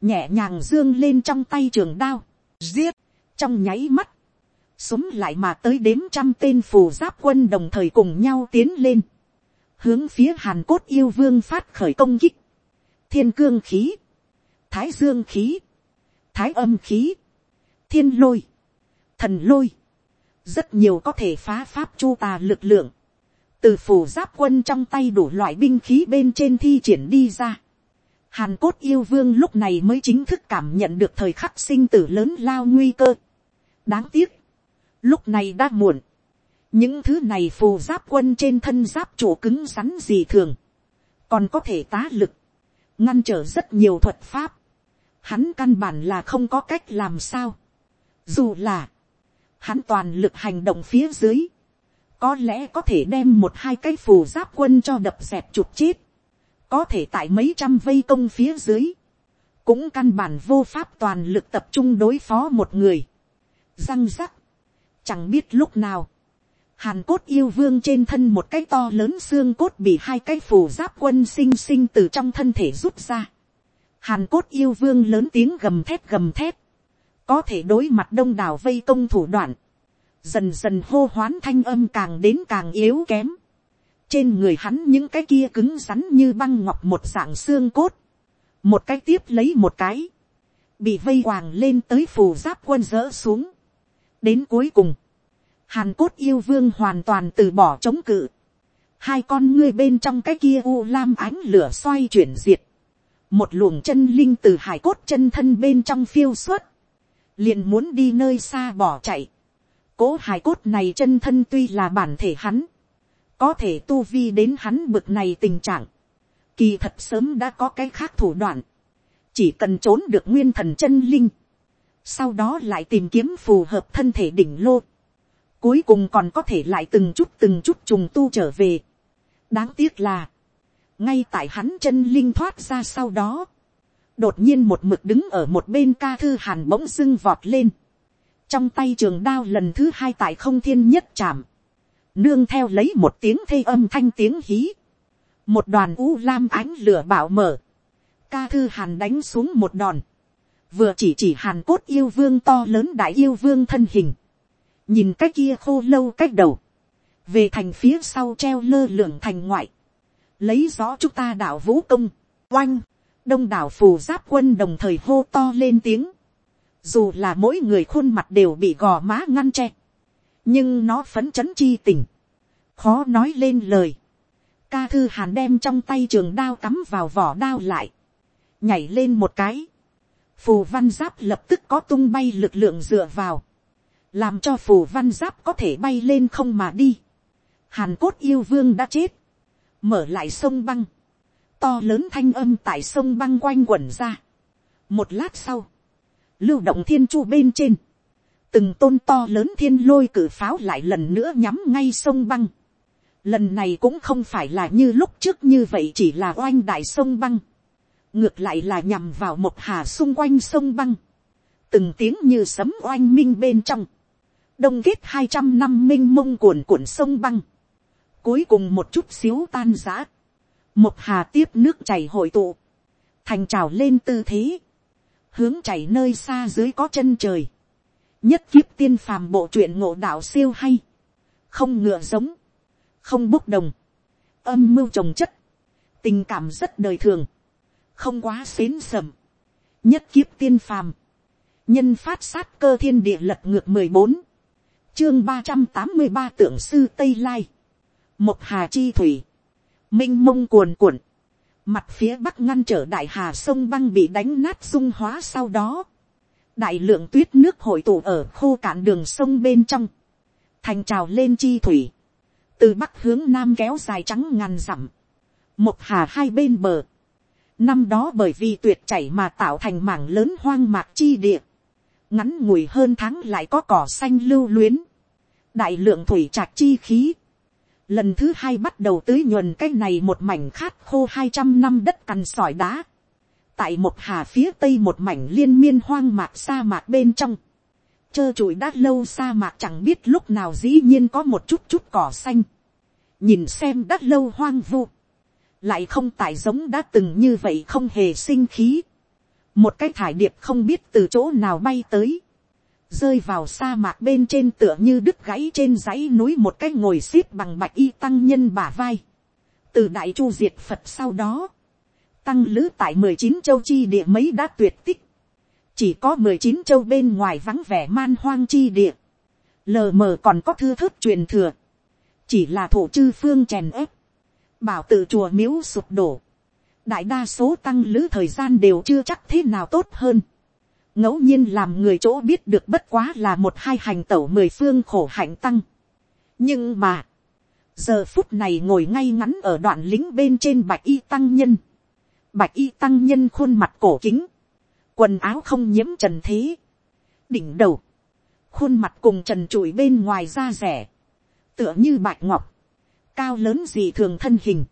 nhẹ nhàng dương lên trong tay trường đao, giết, trong nháy mắt, Súng lại mà tới đếm trăm tên phù giáp quân đồng thời cùng nhau tiến lên. Hướng phía hàn cốt yêu vương phát khởi công kích. Thiên cương khí. Thái dương khí. Thái âm khí. Thiên lôi. Thần lôi. Rất nhiều có thể phá pháp chu tà lực lượng. Từ phù giáp quân trong tay đủ loại binh khí bên trên thi triển đi ra. Hàn cốt yêu vương lúc này mới chính thức cảm nhận được thời khắc sinh tử lớn lao nguy cơ. Đáng tiếc Lúc này đã muộn. Những thứ này phù giáp quân trên thân giáp chủ cứng rắn gì thường. Còn có thể tá lực. Ngăn trở rất nhiều thuật pháp. hắn căn bản là không có cách làm sao. Dù là, hắn toàn lực hành động phía dưới, có lẽ có thể đem một hai cái phù giáp quân cho đập dẹp chụp chết, có thể tại mấy trăm vây công phía dưới, cũng căn bản vô pháp toàn lực tập trung đối phó một người. Răng rắc, chẳng biết lúc nào, hàn cốt yêu vương trên thân một cái to lớn xương cốt bị hai cái phù giáp quân sinh sinh từ trong thân thể rút ra. Hàn cốt yêu vương lớn tiếng gầm thép gầm thép có thể đối mặt đông đảo vây công thủ đoạn, dần dần hô hoán thanh âm càng đến càng yếu kém. trên người hắn những cái kia cứng rắn như băng ngọc một dạng xương cốt, một cái tiếp lấy một cái, bị vây quàng lên tới phù giáp quân dỡ xuống đến cuối cùng, hàn cốt yêu vương hoàn toàn từ bỏ chống cự, hai con ngươi bên trong cái kia u lam ánh lửa xoay chuyển diệt, một luồng chân linh từ hải cốt chân thân bên trong phiêu xuất, liền muốn đi nơi xa bỏ chạy, cố Hải cốt này chân thân tuy là bản thể hắn, có thể tu vi đến hắn bực này tình trạng, kỳ thật sớm đã có cái khác thủ đoạn, chỉ cần trốn được nguyên thần chân linh, sau đó lại tìm kiếm phù hợp thân thể đỉnh lô, cuối cùng còn có thể lại từng chút từng chút trùng tu trở về. đáng tiếc là, ngay tại hắn chân linh thoát ra sau đó, đột nhiên một mực đứng ở một bên ca thư hàn bỗng dưng vọt lên, trong tay trường đao lần thứ hai tại không thiên nhất chạm, nương theo lấy một tiếng thê âm thanh tiếng hí, một đoàn u lam ánh lửa bảo mở, ca thư hàn đánh xuống một đòn, vừa chỉ chỉ hàn cốt yêu vương to lớn đại yêu vương thân hình, nhìn cái kia khô lâu cách đầu, về thành phía sau treo lơ lửng thành ngoại, lấy rõ chúng ta đạo vũ công, oanh, đông đảo phù giáp quân đồng thời hô to lên tiếng, dù là mỗi người khuôn mặt đều bị gò má ngăn che, nhưng nó phấn chấn chi tình, khó nói lên lời. Ca thư hàn đem trong tay trường đao cắm vào vỏ đao lại, nhảy lên một cái, phù văn giáp lập tức có tung bay lực lượng dựa vào, làm cho phù văn giáp có thể bay lên không mà đi. Hàn cốt yêu vương đã chết, mở lại sông băng, to lớn thanh âm tại sông băng quanh quẩn ra. một lát sau, lưu động thiên chu bên trên, từng tôn to lớn thiên lôi cử pháo lại lần nữa nhắm ngay sông băng. Lần này cũng không phải là như lúc trước như vậy chỉ là oanh đại sông băng. Ngược lại là nhằm vào một hà xung quanh sông băng. Từng tiếng như sấm oanh minh bên trong. Đông kết hai trăm năm minh mông cuồn cuộn sông băng. Cuối cùng một chút xíu tan giã. Một hà tiếp nước chảy hội tụ. Thành trào lên tư thế hướng chảy nơi xa dưới có chân trời, nhất kiếp tiên phàm bộ truyện ngộ đạo siêu hay, không ngựa giống, không bốc đồng, âm mưu trồng chất, tình cảm rất đời thường, không quá xến sầm, nhất kiếp tiên phàm, nhân phát sát cơ thiên địa lật ngược mười bốn, chương ba trăm tám mươi ba tượng sư tây lai, một hà chi thủy, m i n h mông cuồn cuộn, Mặt phía bắc ngăn trở đại hà sông băng bị đánh nát dung hóa sau đó. Đại lượng tuyết nước hội tụ ở khô cạn đường sông bên trong. Thành trào lên chi thủy. Từ bắc hướng nam kéo dài trắng ngàn dặm. Một hà hai bên bờ. Năm đó bởi vì tuyệt chảy mà tạo thành mảng lớn hoang mạc chi địa. Ngắn ngủi hơn tháng lại có cỏ xanh lưu luyến. Đại lượng thủy trạc chi khí. Lần thứ hai bắt đầu tưới nhuần cái này một mảnh khát khô hai trăm năm đất cằn sỏi đá, tại một hà phía tây một mảnh liên miên hoang mạc sa mạc bên trong, trơ trụi đã lâu sa mạc chẳng biết lúc nào dĩ nhiên có một chút chút cỏ xanh, nhìn xem đã lâu hoang vu, lại không tại giống đã từng như vậy không hề sinh khí, một cái thải điệp không biết từ chỗ nào bay tới, rơi vào sa mạc bên trên tựa như đứt gãy trên dãy núi một cái ngồi xiết bằng bạch y tăng nhân bả vai. từ đại chu diệt phật sau đó, tăng lữ tại mười chín châu chi địa mấy đã tuyệt tích, chỉ có mười chín châu bên ngoài vắng vẻ man hoang chi địa, lờ mờ còn có thư thức truyền thừa, chỉ là thổ chư phương chèn ép, bảo tự chùa miếu sụp đổ, đại đa số tăng lữ thời gian đều chưa chắc thế nào tốt hơn. Ngẫu nhiên làm người chỗ biết được bất quá là một hai hành tẩu mười phương khổ hạnh tăng. nhưng mà, giờ phút này ngồi ngay ngắn ở đoạn lính bên trên bạch y tăng nhân, bạch y tăng nhân khuôn mặt cổ kính, quần áo không nhiễm trần thế, đỉnh đầu, khuôn mặt cùng trần trụi bên ngoài da rẻ, tựa như bạch ngọc, cao lớn gì thường thân hình,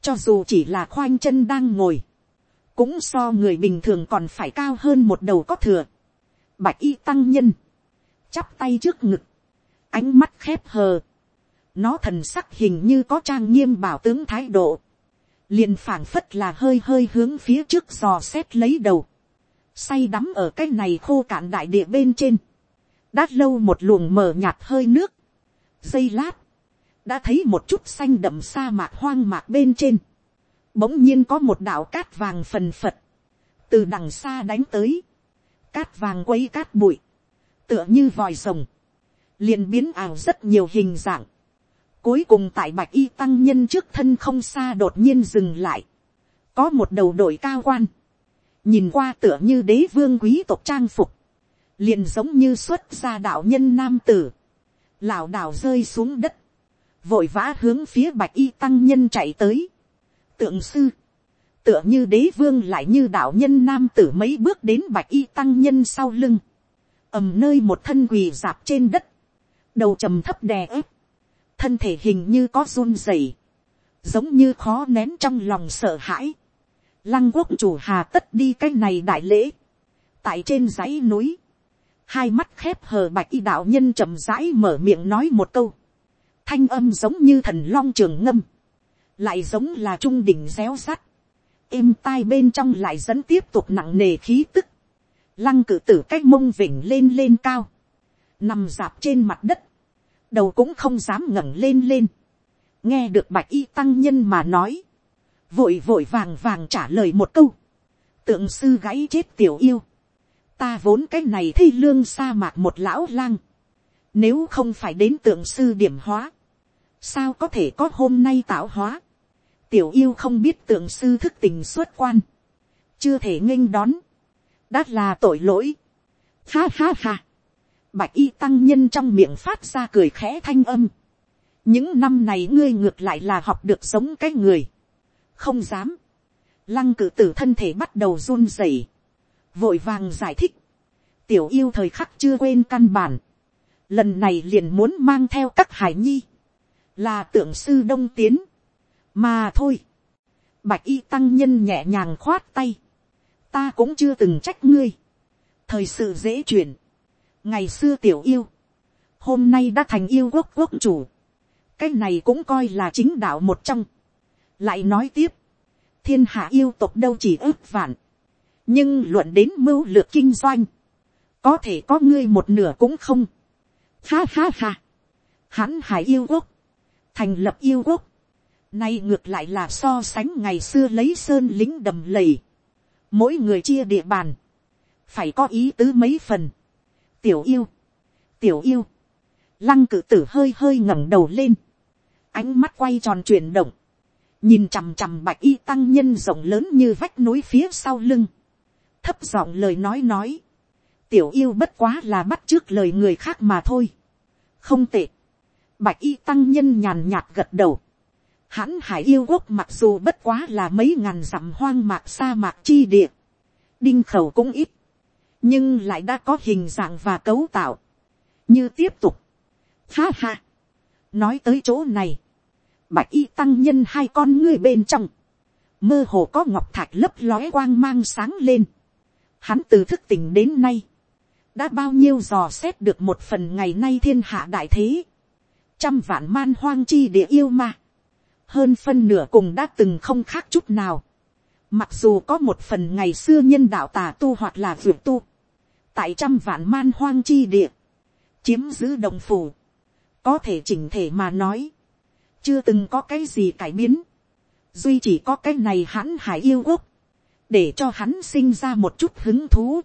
cho dù chỉ là khoanh chân đang ngồi, cũng so người bình thường còn phải cao hơn một đầu có thừa, bạch y tăng nhân, chắp tay trước ngực, ánh mắt khép hờ, nó thần sắc hình như có trang nghiêm bảo tướng thái độ, liền phảng phất là hơi hơi hướng phía trước dò xét lấy đầu, say đắm ở cái này khô cạn đại địa bên trên, đã lâu một luồng mờ nhạt hơi nước, giây lát, đã thấy một chút xanh đậm sa mạc hoang mạc bên trên, bỗng nhiên có một đạo cát vàng phần phật, từ đằng xa đánh tới, cát vàng quấy cát bụi, tựa như vòi rồng, liền biến ảo rất nhiều hình dạng, cuối cùng tại bạch y tăng nhân trước thân không xa đột nhiên dừng lại, có một đầu đội cao quan, nhìn qua tựa như đế vương quý tộc trang phục, liền giống như xuất gia đạo nhân nam tử, lảo đảo rơi xuống đất, vội vã hướng phía bạch y tăng nhân chạy tới, tượng sư, tựa như đế vương lại như đạo nhân nam tử mấy bước đến bạch y tăng nhân sau lưng, ầm nơi một thân quỳ dạp trên đất, đầu trầm thấp đè ép, thân thể hình như có run rẩy, giống như khó nén trong lòng sợ hãi, lăng quốc chủ hà tất đi cái này đại lễ, tại trên dãy núi, hai mắt khép hờ bạch y đạo nhân chậm rãi mở miệng nói một câu, thanh âm giống như thần long trường ngâm, lại giống là trung đỉnh réo sắt, êm tai bên trong lại dẫn tiếp tục nặng nề khí tức, lăng cử tử cách mông vỉnh lên lên cao, nằm dạp trên mặt đất, đầu cũng không dám ngẩng lên lên, nghe được bạch y tăng nhân mà nói, vội vội vàng vàng trả lời một câu, tượng sư gãy chết tiểu yêu, ta vốn cái này thi lương sa mạc một lão lang, nếu không phải đến tượng sư điểm hóa, sao có thể có hôm nay tạo hóa, tiểu yêu không biết tượng sư thức tình xuất quan, chưa thể nghênh đón, đã là tội lỗi. Ha ha ha, bạch y tăng nhân trong miệng phát ra cười khẽ thanh âm. những năm này ngươi ngược lại là học được sống cái người, không dám, lăng cử tử thân thể bắt đầu run rẩy, vội vàng giải thích, tiểu yêu thời khắc chưa quên căn bản, lần này liền muốn mang theo các hải nhi, là tượng sư đông tiến, mà thôi, bạch y tăng nhân nhẹ nhàng khoát tay, ta cũng chưa từng trách ngươi, thời sự dễ chuyển, ngày xưa tiểu yêu, hôm nay đã thành yêu quốc quốc chủ, cái này cũng coi là chính đạo một trong, lại nói tiếp, thiên hạ yêu tộc đâu chỉ ước vạn, nhưng luận đến mưu lược kinh doanh, có thể có ngươi một nửa cũng không. Ha ha ha, hắn hải yêu quốc, thành lập yêu quốc, nay ngược lại là so sánh ngày xưa lấy sơn lính đầm lầy, mỗi người chia địa bàn, phải có ý tứ mấy phần. tiểu yêu, tiểu yêu, lăng cử tử hơi hơi ngẩng đầu lên, ánh mắt quay tròn chuyển động, nhìn chằm chằm bạch y tăng nhân rộng lớn như vách núi phía sau lưng, thấp giọng lời nói nói, tiểu yêu bất quá là bắt trước lời người khác mà thôi, không tệ, bạch y tăng nhân nhàn nhạt gật đầu, hãn hải yêu quốc mặc dù bất quá là mấy ngàn dặm hoang mạc sa mạc chi địa, đinh khẩu cũng ít, nhưng lại đã có hình dạng và cấu tạo, như tiếp tục, ha ha, nói tới chỗ này, bạch y tăng nhân hai con ngươi bên trong, mơ hồ có ngọc thạch lấp lóe quang mang sáng lên, hắn từ thức tỉnh đến nay, đã bao nhiêu dò xét được một phần ngày nay thiên hạ đại thế, trăm vạn man hoang chi địa yêu ma, hơn phân nửa cùng đã từng không khác chút nào, mặc dù có một phần ngày xưa nhân đạo tà tu hoặc là vượt tu, tại trăm vạn man hoang chi địa, chiếm giữ đồng phủ, có thể chỉnh thể mà nói, chưa từng có cái gì cải biến, duy chỉ có cái này hắn hải yêu quốc, để cho hắn sinh ra một chút hứng thú.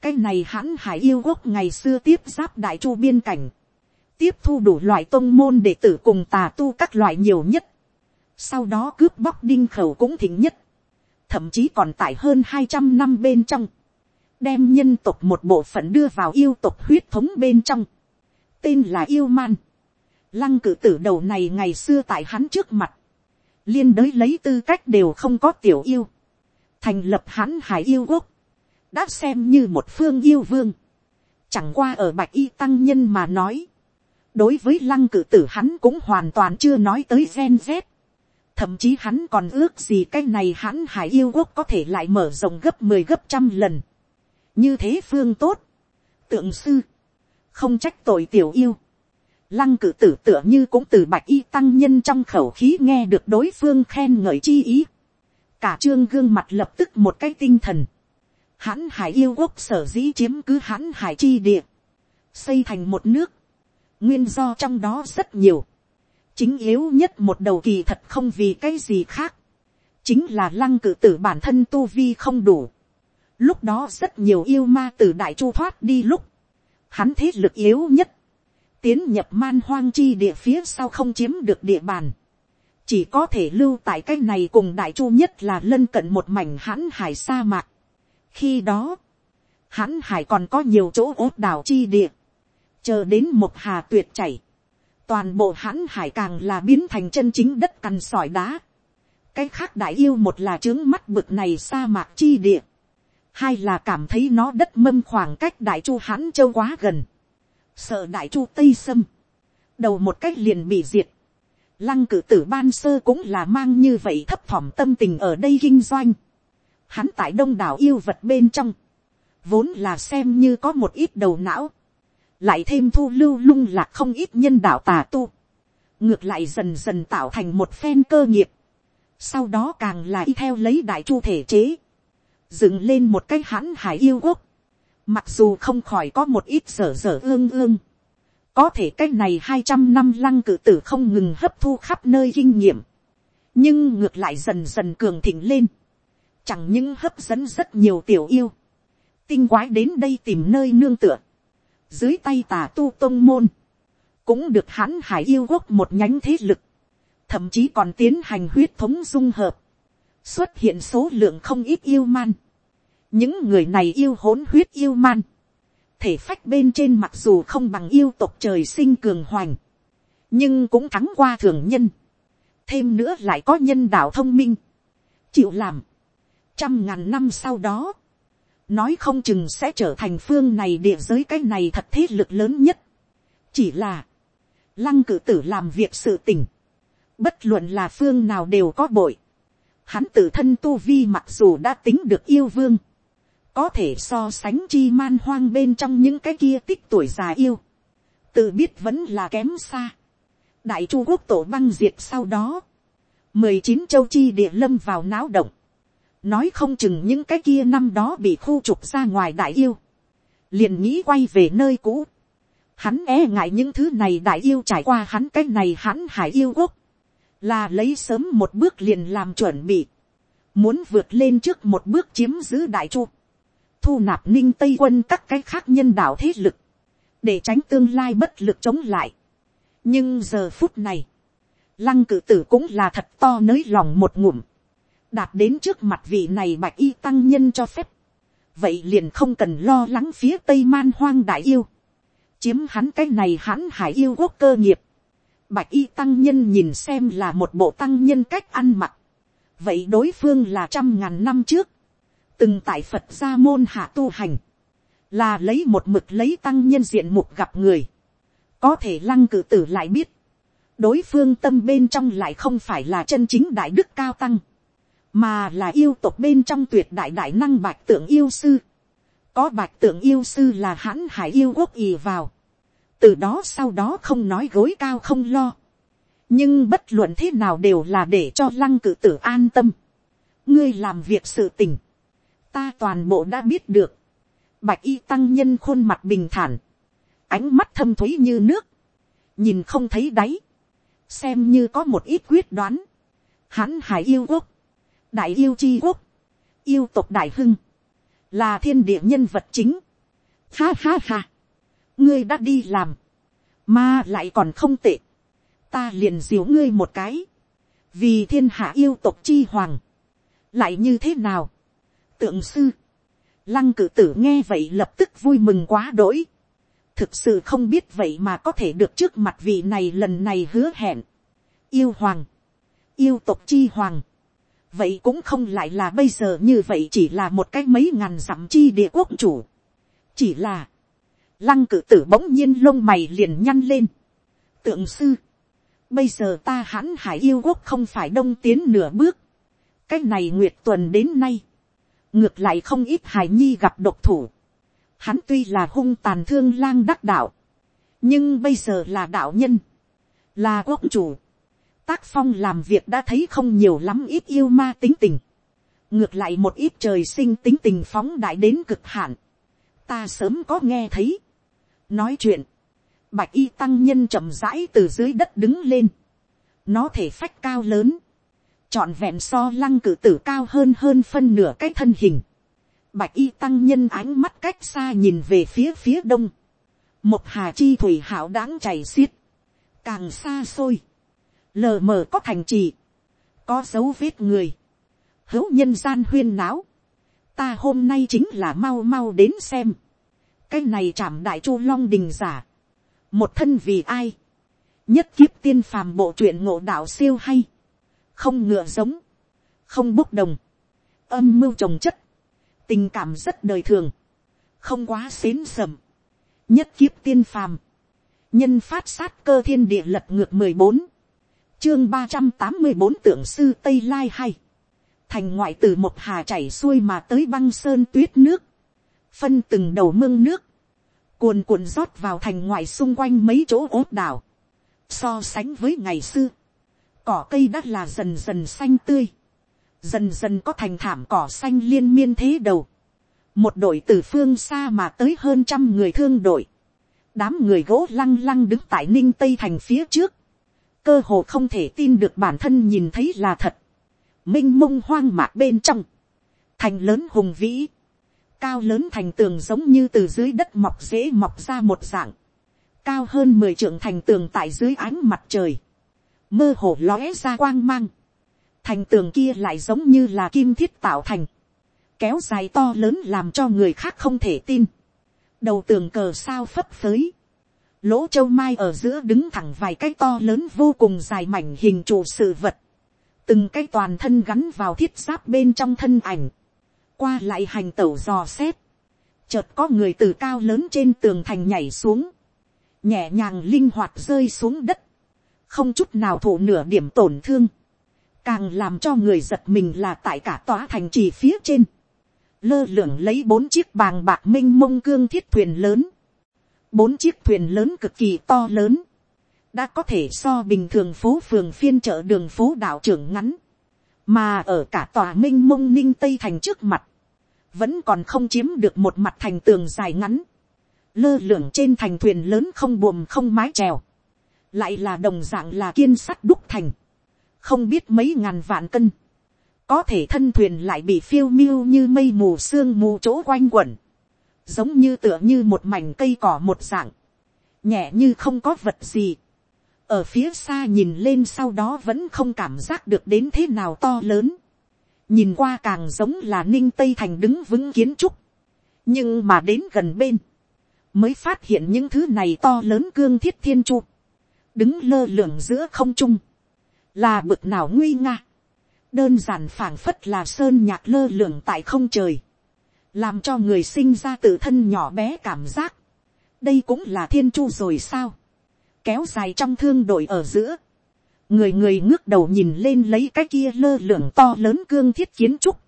cái này hắn hải yêu quốc ngày xưa tiếp giáp đại chu biên cảnh, tiếp thu đủ loại tôn môn đệ tử cùng tà tu các loại nhiều nhất, sau đó cướp bóc đinh khẩu cũng thịnh nhất, thậm chí còn tại hơn hai trăm năm bên trong, đem nhân tộc một bộ phận đưa vào yêu tộc huyết thống bên trong, tên là yêu man, lăng cử tử đầu này ngày xưa tại hắn trước mặt, liên đới lấy tư cách đều không có tiểu yêu, thành lập hắn hải yêu quốc, đã xem như một phương yêu vương, chẳng qua ở bạch y tăng nhân mà nói, đối với lăng cử tử hắn cũng hoàn toàn chưa nói tới gen z, thậm chí hắn còn ước gì cái này hắn hải yêu quốc có thể lại mở rộng gấp mười gấp trăm lần, như thế phương tốt, tượng sư, không trách tội tiểu yêu, lăng cử tử tựa như cũng từ bạch y tăng nhân trong khẩu khí nghe được đối phương khen ngợi chi ý, cả trương gương mặt lập tức một cái tinh thần, hãn hải yêu quốc sở dĩ chiếm cứ hãn hải chi địa, xây thành một nước, nguyên do trong đó rất nhiều, chính yếu nhất một đầu kỳ thật không vì cái gì khác, chính là lăng cự tử bản thân tu vi không đủ, lúc đó rất nhiều yêu ma từ đại chu thoát đi lúc, hắn thế lực yếu nhất, tiến nhập man hoang chi địa phía sau không chiếm được địa bàn, chỉ có thể lưu tại cái này cùng đại chu nhất là lân cận một mảnh hãn hải sa mạc. khi đó, hãn hải còn có nhiều chỗ ốt đảo chi địa, chờ đến một hà tuyệt chảy, toàn bộ hãn hải càng là biến thành chân chính đất cằn sỏi đá. cái khác đại yêu một là trướng mắt bực này sa mạc chi địa, hai là cảm thấy nó đất mâm khoảng cách đại chu hãn châu quá gần, sợ đại chu tây sâm, đầu một cách liền bị diệt, Lăng cử tử ban sơ cũng là mang như vậy thấp thỏm tâm tình ở đây kinh doanh. Hắn tại đông đảo yêu vật bên trong. Vốn là xem như có một ít đầu não. Lại thêm thu lưu lung lạc không ít nhân đạo tà tu. Ngược lại dần dần tạo thành một phen cơ nghiệp. Sau đó càng là y theo lấy đại chu thể chế. Dựng lên một cái hãn hải yêu quốc. Mặc dù không khỏi có một ít sở sở ương ương có thể cái này hai trăm năm lăng cử tử không ngừng hấp thu khắp nơi kinh nghiệm. Nhưng ngược lại dần dần cường thịnh lên. Chẳng những hấp dẫn rất nhiều tiểu yêu. Tinh quái đến đây tìm nơi nương tựa. Dưới tay tà tu tông môn. Cũng được hắn hải yêu quốc một nhánh thế lực. Thậm chí còn tiến hành huyết thống dung hợp. Xuất hiện số lượng không ít yêu man. Những người này yêu hỗn huyết yêu man thể phách bên trên mặc dù không bằng yêu tộc trời sinh cường hoành, nhưng cũng thắng qua thường nhân. thêm nữa lại có nhân đạo thông minh, chịu làm. trăm ngàn năm sau đó, nói không chừng sẽ trở thành phương này địa giới cái này thật thế lực lớn nhất. chỉ là, lăng cử tử làm việc sự tình, bất luận là phương nào đều có bội. Hắn tự thân tu vi mặc dù đã tính được yêu vương, có thể so sánh chi man hoang bên trong những cái kia tích tuổi già yêu, tự biết vẫn là kém xa. đại chu quốc tổ băng diệt sau đó, mười chín châu chi địa lâm vào náo động, nói không chừng những cái kia năm đó bị khu trục ra ngoài đại yêu, liền nghĩ quay về nơi cũ. Hắn e ngại những thứ này đại yêu trải qua hắn cái này hắn hải yêu quốc, là lấy sớm một bước liền làm chuẩn bị, muốn vượt lên trước một bước chiếm giữ đại chu. Thu nạp ninh tây quân các cái khác nhân đạo thế lực, để tránh tương lai bất lực chống lại. nhưng giờ phút này, lăng cử tử cũng là thật to nới lòng một ngụm, đạt đến trước mặt vị này bạch y tăng nhân cho phép, vậy liền không cần lo lắng phía tây man hoang đại yêu, chiếm hắn cái này hắn hải yêu quốc cơ nghiệp, bạch y tăng nhân nhìn xem là một bộ tăng nhân cách ăn mặc, vậy đối phương là trăm ngàn năm trước, từng tại phật gia môn hạ tu hành, là lấy một mực lấy tăng nhân diện mục gặp người, có thể lăng cử tử lại biết, đối phương tâm bên trong lại không phải là chân chính đại đức cao tăng, mà là yêu tộc bên trong tuyệt đại đại năng bạch tượng yêu sư, có bạch tượng yêu sư là hãn hải yêu quốc ì vào, từ đó sau đó không nói gối cao không lo, nhưng bất luận thế nào đều là để cho lăng cử tử an tâm, ngươi làm việc sự tình, ta toàn bộ đã biết được, bạch y tăng nhân khuôn mặt bình thản, ánh mắt thâm t như nước, nhìn không thấy đáy, xem như có một ít quyết đoán, hắn hải yêu quốc, đại yêu chi quốc, yêu tộc đại hưng, là thiên địa nhân vật chính, ha ha ha, ngươi đã đi làm, mà lại còn không tệ, ta liền diếu ngươi một cái, vì thiên hạ yêu tộc chi hoàng, lại như thế nào, tượng sư. Lăng cử tử nghe vậy lập tức vui mừng quá đỗi. Thực sự không biết vậy mà có thể được trước mặt vị này lần này hứa hẹn. Yêu hoàng. Yêu tộc chi hoàng vậy cũng không lại là bây giờ như vậy chỉ là một cái mấy ngàn dặm chi địa quốc chủ. chỉ là, lăng cử tử bỗng nhiên lông mày liền nhăn lên. tượng sư, bây giờ ta hãn hải yêu quốc không phải đông tiến nửa bước. cái này nguyệt tuần đến nay, ngược lại không ít hải nhi gặp độc thủ. hắn tuy là hung tàn thương lang đắc đạo, nhưng bây giờ là đạo nhân, là quốc chủ tác phong làm việc đã thấy không nhiều lắm ít yêu ma tính tình. ngược lại một ít trời sinh tính tình phóng đại đến cực hạn. ta sớm có nghe thấy. nói chuyện, bạch y tăng nhân chậm rãi từ dưới đất đứng lên. nó thể phách cao lớn, trọn vẹn so lăng cử tử cao hơn hơn phân nửa cái thân hình. Bạch y tăng nhân ánh mắt cách xa nhìn về phía phía đông. Một hà chi thủy hảo đáng chảy xiết. Càng xa xôi lờ mờ có thành trì, có dấu vết người, hữu nhân gian huyên náo, ta hôm nay chính là mau mau đến xem, cái này chạm đại chu long đình giả, một thân vì ai, nhất kiếp tiên phàm bộ truyện ngộ đạo siêu hay, không ngựa giống, không bốc đồng, âm mưu trồng chất, tình cảm rất đời thường, không quá xến sầm, nhất kiếp tiên phàm, nhân phát sát cơ thiên địa lật ngược mười bốn, chương ba trăm tám mươi bốn tượng sư tây lai hay thành ngoại từ một hà chảy xuôi mà tới băng sơn tuyết nước, phân từng đầu mương nước, cuồn cuộn rót vào thành ngoại xung quanh mấy chỗ ốt đảo, so sánh với ngày xưa, cỏ cây đất là dần dần xanh tươi, dần dần có thành thảm cỏ xanh liên miên thế đầu, một đội từ phương xa mà tới hơn trăm người thương đội, đám người gỗ lăng lăng đứng tại ninh tây thành phía trước, cơ hồ không thể tin được bản thân nhìn thấy là thật, m i n h mông hoang mạc bên trong, thành lớn hùng vĩ, cao lớn thành tường giống như từ dưới đất mọc dễ mọc ra một dạng, cao hơn mười trượng thành tường tại dưới ánh mặt trời, mơ hồ lóe ra quang mang, thành tường kia lại giống như là kim thiết tạo thành, kéo dài to lớn làm cho người khác không thể tin, đầu tường cờ sao phấp phới, lỗ châu mai ở giữa đứng thẳng vài cái to lớn vô cùng dài mảnh hình trụ sự vật, từng cái toàn thân gắn vào thiết giáp bên trong thân ảnh, qua lại hành tẩu dò xét, chợt có người từ cao lớn trên tường thành nhảy xuống, nhẹ nhàng linh hoạt rơi xuống đất, không chút nào thụ nửa điểm tổn thương, càng làm cho người giật mình là tại cả tòa thành trì phía trên, lơ lửng lấy bốn chiếc bàng bạc m i n h mông cương thiết thuyền lớn, bốn chiếc thuyền lớn cực kỳ to lớn, đã có thể so bình thường phố phường phiên chợ đường phố đạo trưởng ngắn, mà ở cả tòa m i n h mông ninh tây thành trước mặt, vẫn còn không chiếm được một mặt thành tường dài ngắn, lơ lửng trên thành thuyền lớn không buồm không mái trèo, lại là đồng dạng là kiên sắt đúc thành, không biết mấy ngàn vạn cân, có thể thân thuyền lại bị phiêu miêu như mây mù sương mù chỗ quanh quẩn, giống như tựa như một mảnh cây cỏ một dạng, nhẹ như không có vật gì. ở phía xa nhìn lên sau đó vẫn không cảm giác được đến thế nào to lớn. nhìn qua càng giống là ninh tây thành đứng vững kiến trúc. nhưng mà đến gần bên, mới phát hiện những thứ này to lớn cương thiết thiên chu đứng lơ lửng giữa không trung, là bực nào nguy nga, đơn giản phảng phất là sơn nhạc lơ lửng tại không trời, làm cho người sinh ra tự thân nhỏ bé cảm giác, đây cũng là thiên chu rồi sao, kéo dài trong thương đội ở giữa, người người ngước đầu nhìn lên lấy cái kia lơ lửng to lớn cương thiết kiến trúc,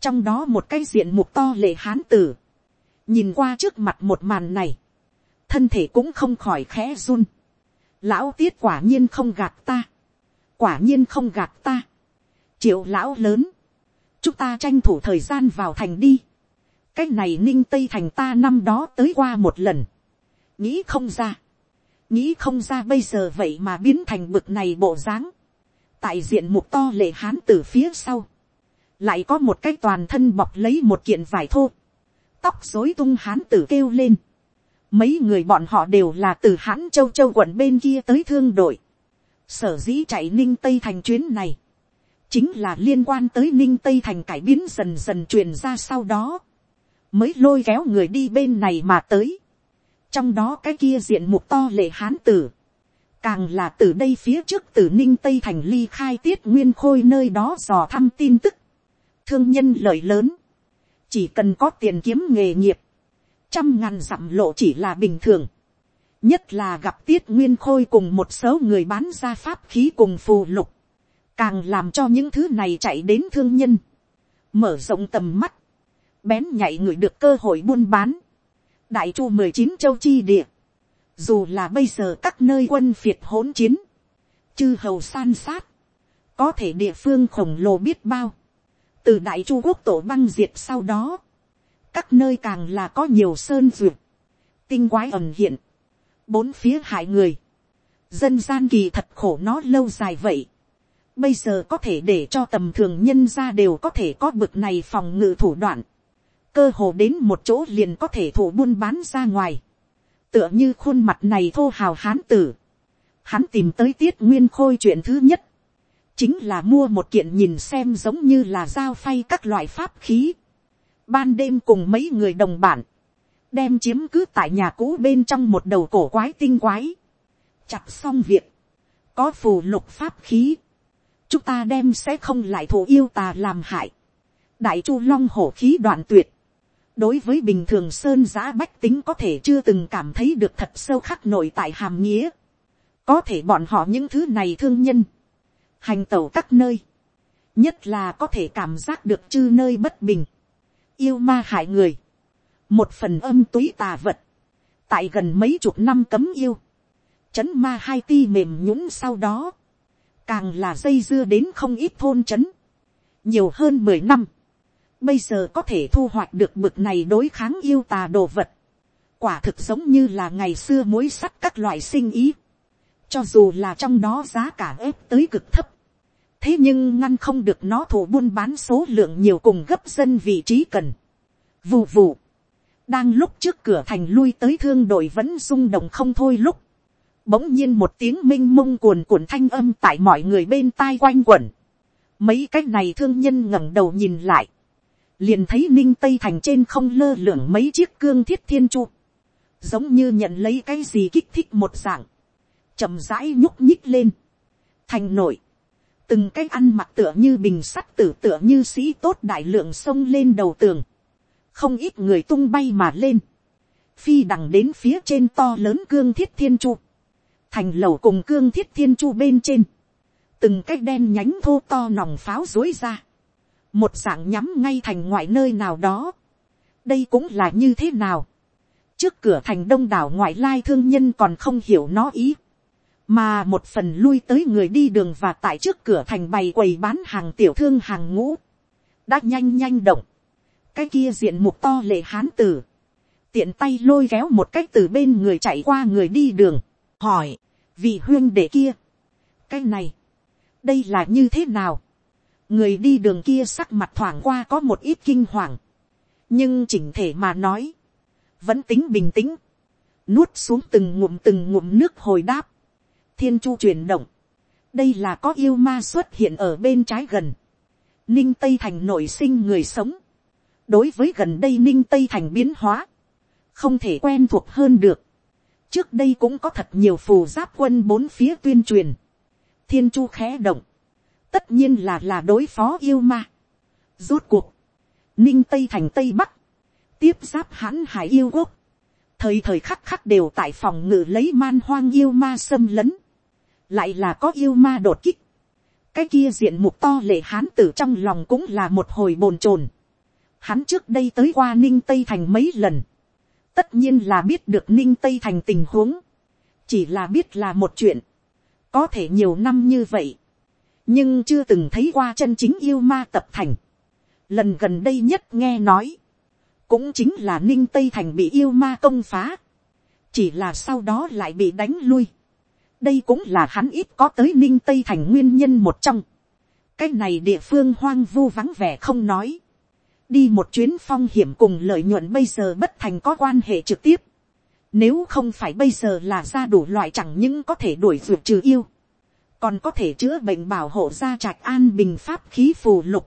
trong đó một cái diện mục to lệ hán tử, nhìn qua trước mặt một màn này, thân thể cũng không khỏi khẽ run, lão tiết quả nhiên không gạt ta, quả nhiên không gạt ta, triệu lão lớn, chúng ta tranh thủ thời gian vào thành đi, cái này ninh tây thành ta năm đó tới qua một lần, nghĩ không ra, nghĩ không ra bây giờ vậy mà biến thành bực này bộ dáng, tại diện mục to lệ hán từ phía sau, lại có một cái toàn thân bọc lấy một kiện vải thô, tóc dối tung hán tử kêu lên, mấy người bọn họ đều là từ hán châu châu quận bên kia tới thương đội, sở dĩ chạy ninh tây thành chuyến này, chính là liên quan tới ninh tây thành cải biến dần dần truyền ra sau đó, mới lôi kéo người đi bên này mà tới. trong đó cái kia diện mục to lệ hán tử, càng là từ đây phía trước từ ninh tây thành ly khai tiết nguyên khôi nơi đó dò thăm tin tức, thương nhân lợi lớn, chỉ cần có tiền kiếm nghề nghiệp, trăm ngàn dặm lộ chỉ là bình thường, nhất là gặp tiết nguyên khôi cùng một số người bán ra pháp khí cùng phù lục, càng làm cho những thứ này chạy đến thương nhân, mở rộng tầm mắt, bén nhạy người được cơ hội buôn bán, đại chu mười chín châu chi địa, dù là bây giờ các nơi quân phiệt hỗn chiến, chư hầu san sát, có thể địa phương khổng lồ biết bao, từ đại chu quốc tổ băng diệt sau đó, các nơi càng là có nhiều sơn duyệt, tinh quái ẩm hiện, bốn phía hại người, dân gian kỳ thật khổ nó lâu dài vậy, bây giờ có thể để cho tầm thường nhân ra đều có thể có bực này phòng ngự thủ đoạn, cơ hồ đến một chỗ liền có thể thủ buôn bán ra ngoài, tựa như khuôn mặt này thô hào hán tử, hắn tìm tới tiết nguyên khôi chuyện thứ nhất, chính là mua một kiện nhìn xem giống như là dao phay các loại pháp khí, ban đêm cùng mấy người đồng bản, đem chiếm cứ tại nhà cũ bên trong một đầu cổ quái tinh quái, chặt xong việc, có phù lục pháp khí, chúng ta đem sẽ không lại thủ yêu tà làm hại, đại chu long hổ khí đoạn tuyệt, đối với bình thường sơn giã bách tính có thể chưa từng cảm thấy được thật sâu khắc nội tại hàm nghĩa, có thể bọn họ những thứ này thương nhân, hành tẩu các nơi, nhất là có thể cảm giác được chư nơi bất bình, yêu ma hại người, một phần âm túy tà vật, tại gần mấy chục năm cấm yêu, chấn ma hai ti mềm nhũng sau đó, càng là dây dưa đến không ít thôn chấn, nhiều hơn mười năm, bây giờ có thể thu hoạch được bực này đối kháng yêu tà đồ vật, quả thực giống như là ngày xưa mối sắt các loại sinh ý, cho dù là trong đó giá cả ép tới cực thấp, thế nhưng ngăn không được nó thủ buôn bán số lượng nhiều cùng gấp dân vị trí cần. Vù vù, đang lúc trước cửa thành lui tới thương đội vẫn rung động không thôi lúc, bỗng nhiên một tiếng m i n h mông cuồn cuộn thanh âm tại mọi người bên tai quanh quẩn. mấy cái này thương nhân ngẩng đầu nhìn lại, liền thấy ninh tây thành trên không lơ lửng mấy chiếc cương thiết thiên chu, giống như nhận lấy cái gì kích thích một dạng, chậm rãi nhúc nhích lên, thành nổi từng cái ăn mặc tựa như bình sắt tử tựa như sĩ tốt đại lượng sông lên đầu tường, không ít người tung bay mà lên, phi đằng đến phía trên to lớn cương thiết thiên chu, thành lầu cùng cương thiết thiên chu bên trên, từng cái đen nhánh thô to nòng pháo dối ra, một dạng nhắm ngay thành ngoại nơi nào đó, đây cũng là như thế nào, trước cửa thành đông đảo ngoại lai thương nhân còn không hiểu nó ý, mà một phần lui tới người đi đường và tại trước cửa thành bày quầy bán hàng tiểu thương hàng ngũ, đã nhanh nhanh động, cái kia diện mục to lệ hán tử, tiện tay lôi kéo một cách từ bên người chạy qua người đi đường, hỏi, vì huyên đệ kia, cái này, đây là như thế nào, người đi đường kia sắc mặt thoảng qua có một ít kinh hoàng, nhưng chỉnh thể mà nói, vẫn tính bình tĩnh, nuốt xuống từng ngụm từng ngụm nước hồi đáp, thiên chu chuyển động, đây là có yêu ma xuất hiện ở bên trái gần, ninh tây thành nổi sinh người sống, đối với gần đây ninh tây thành biến hóa, không thể quen thuộc hơn được. trước đây cũng có thật nhiều phù giáp quân bốn phía tuyên truyền, thiên chu khẽ động, tất nhiên là là đối phó yêu ma. rốt cuộc, ninh tây thành tây bắc, tiếp giáp hãn hải yêu quốc, thời thời khắc khắc đều tại phòng ngự lấy man hoang yêu ma xâm lấn, lại là có yêu ma đột kích, cái kia diện mục to lệ hán tử trong lòng cũng là một hồi bồn chồn, Hắn trước đây tới qua Ninh Tây Thành mấy lần. Tất nhiên là biết được Ninh Tây Thành tình huống. Chỉ là biết là một chuyện. Có thể nhiều năm như vậy. Nhưng chưa từng thấy qua chân chính yêu ma tập thành. Lần gần đây nhất nghe nói. Cũng chính là Ninh Tây Thành bị yêu ma công phá. Chỉ là sau đó lại bị đánh lui. Đây cũng là hắn ít có tới Ninh Tây Thành nguyên nhân một trong. Cái này địa phương hoang vu vắng vẻ không nói đi một chuyến phong hiểm cùng lợi nhuận bây giờ bất thành có quan hệ trực tiếp. Nếu không phải bây giờ là ra đủ loại chẳng những có thể đuổi vượt trừ yêu. Còn có thể chữa bệnh bảo hộ gia trạch an bình pháp khí phù lục.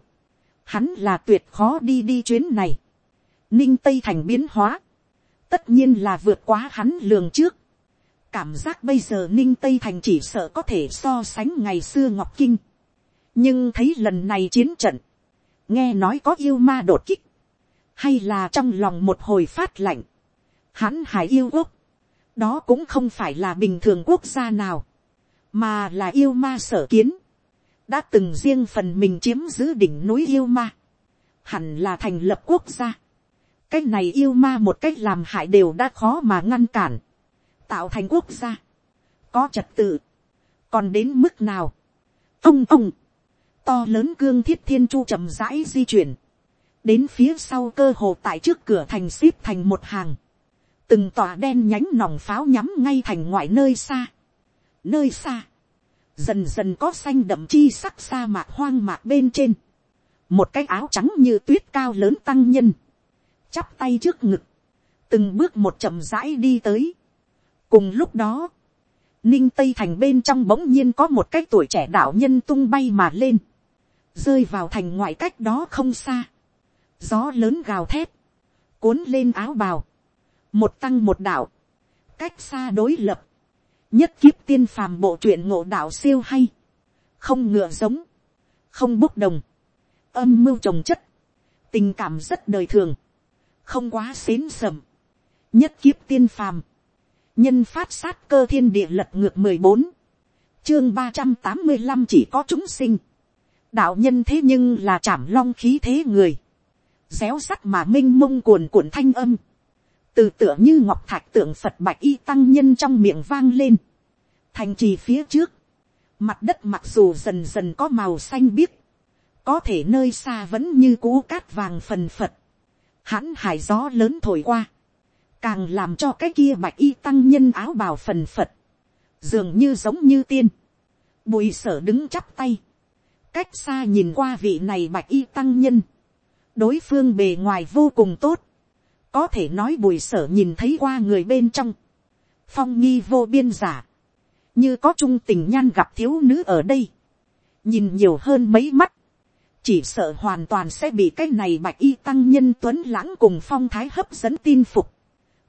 Hắn là tuyệt khó đi đi chuyến này. Ninh Tây thành biến hóa. Tất nhiên là vượt quá hắn lường trước. cảm giác bây giờ ninh tây thành chỉ sợ có thể so sánh ngày xưa ngọc kinh, nhưng thấy lần này chiến trận, nghe nói có yêu ma đột kích, hay là trong lòng một hồi phát lạnh, hắn hải yêu quốc, đó cũng không phải là bình thường quốc gia nào, mà là yêu ma sở kiến, đã từng riêng phần mình chiếm giữ đỉnh núi yêu ma, hẳn là thành lập quốc gia. cái này yêu ma một cách làm hại đều đã khó mà ngăn cản, tạo thành quốc gia, có trật tự, còn đến mức nào, ông ông, to lớn cương thiết thiên chu chậm rãi di chuyển, đến phía sau cơ hồ tại trước cửa thành xếp thành một hàng, từng tòa đen nhánh nòng pháo nhắm ngay thành ngoại nơi xa, nơi xa, dần dần có xanh đậm chi sắc sa mạc hoang mạc bên trên, một cái áo trắng như tuyết cao lớn tăng nhân, chắp tay trước ngực, từng bước một chậm rãi đi tới. cùng lúc đó, ninh tây thành bên trong bỗng nhiên có một cái tuổi trẻ đạo nhân tung bay mà lên, rơi vào thành ngoại cách đó không xa, gió lớn gào thét, cuốn lên áo bào, một tăng một đạo, cách xa đối lập, nhất kiếp tiên phàm bộ truyện ngộ đạo siêu hay, không ngựa giống, không bốc đồng, âm mưu trồng chất, tình cảm rất đời thường, không quá xến sầm, nhất kiếp tiên phàm, nhân phát sát cơ thiên địa lật ngược mười bốn, chương ba trăm tám mươi năm chỉ có chúng sinh, đạo nhân thế nhưng là chảm long khí thế người, réo sắt mà m i n h mông cuồn cuộn thanh âm, từ tựa như ngọc thạch tượng phật bạch y tăng nhân trong miệng vang lên, thành trì phía trước, mặt đất mặc dù dần dần có màu xanh biếc, có thể nơi xa vẫn như cú cát vàng phần phật, hãn hải gió lớn thổi qua, càng làm cho cái kia bạch y tăng nhân áo bào phần phật, dường như giống như tiên, bùi sở đứng chắp tay, cách xa nhìn qua vị này bạch y tăng nhân, đối phương bề ngoài vô cùng tốt, có thể nói bùi sở nhìn thấy qua người bên trong, phong nghi vô biên giả, như có trung tình nhan gặp thiếu nữ ở đây, nhìn nhiều hơn mấy mắt, chỉ sợ hoàn toàn sẽ bị cái này bạch y tăng nhân tuấn lãng cùng phong thái hấp dẫn tin phục,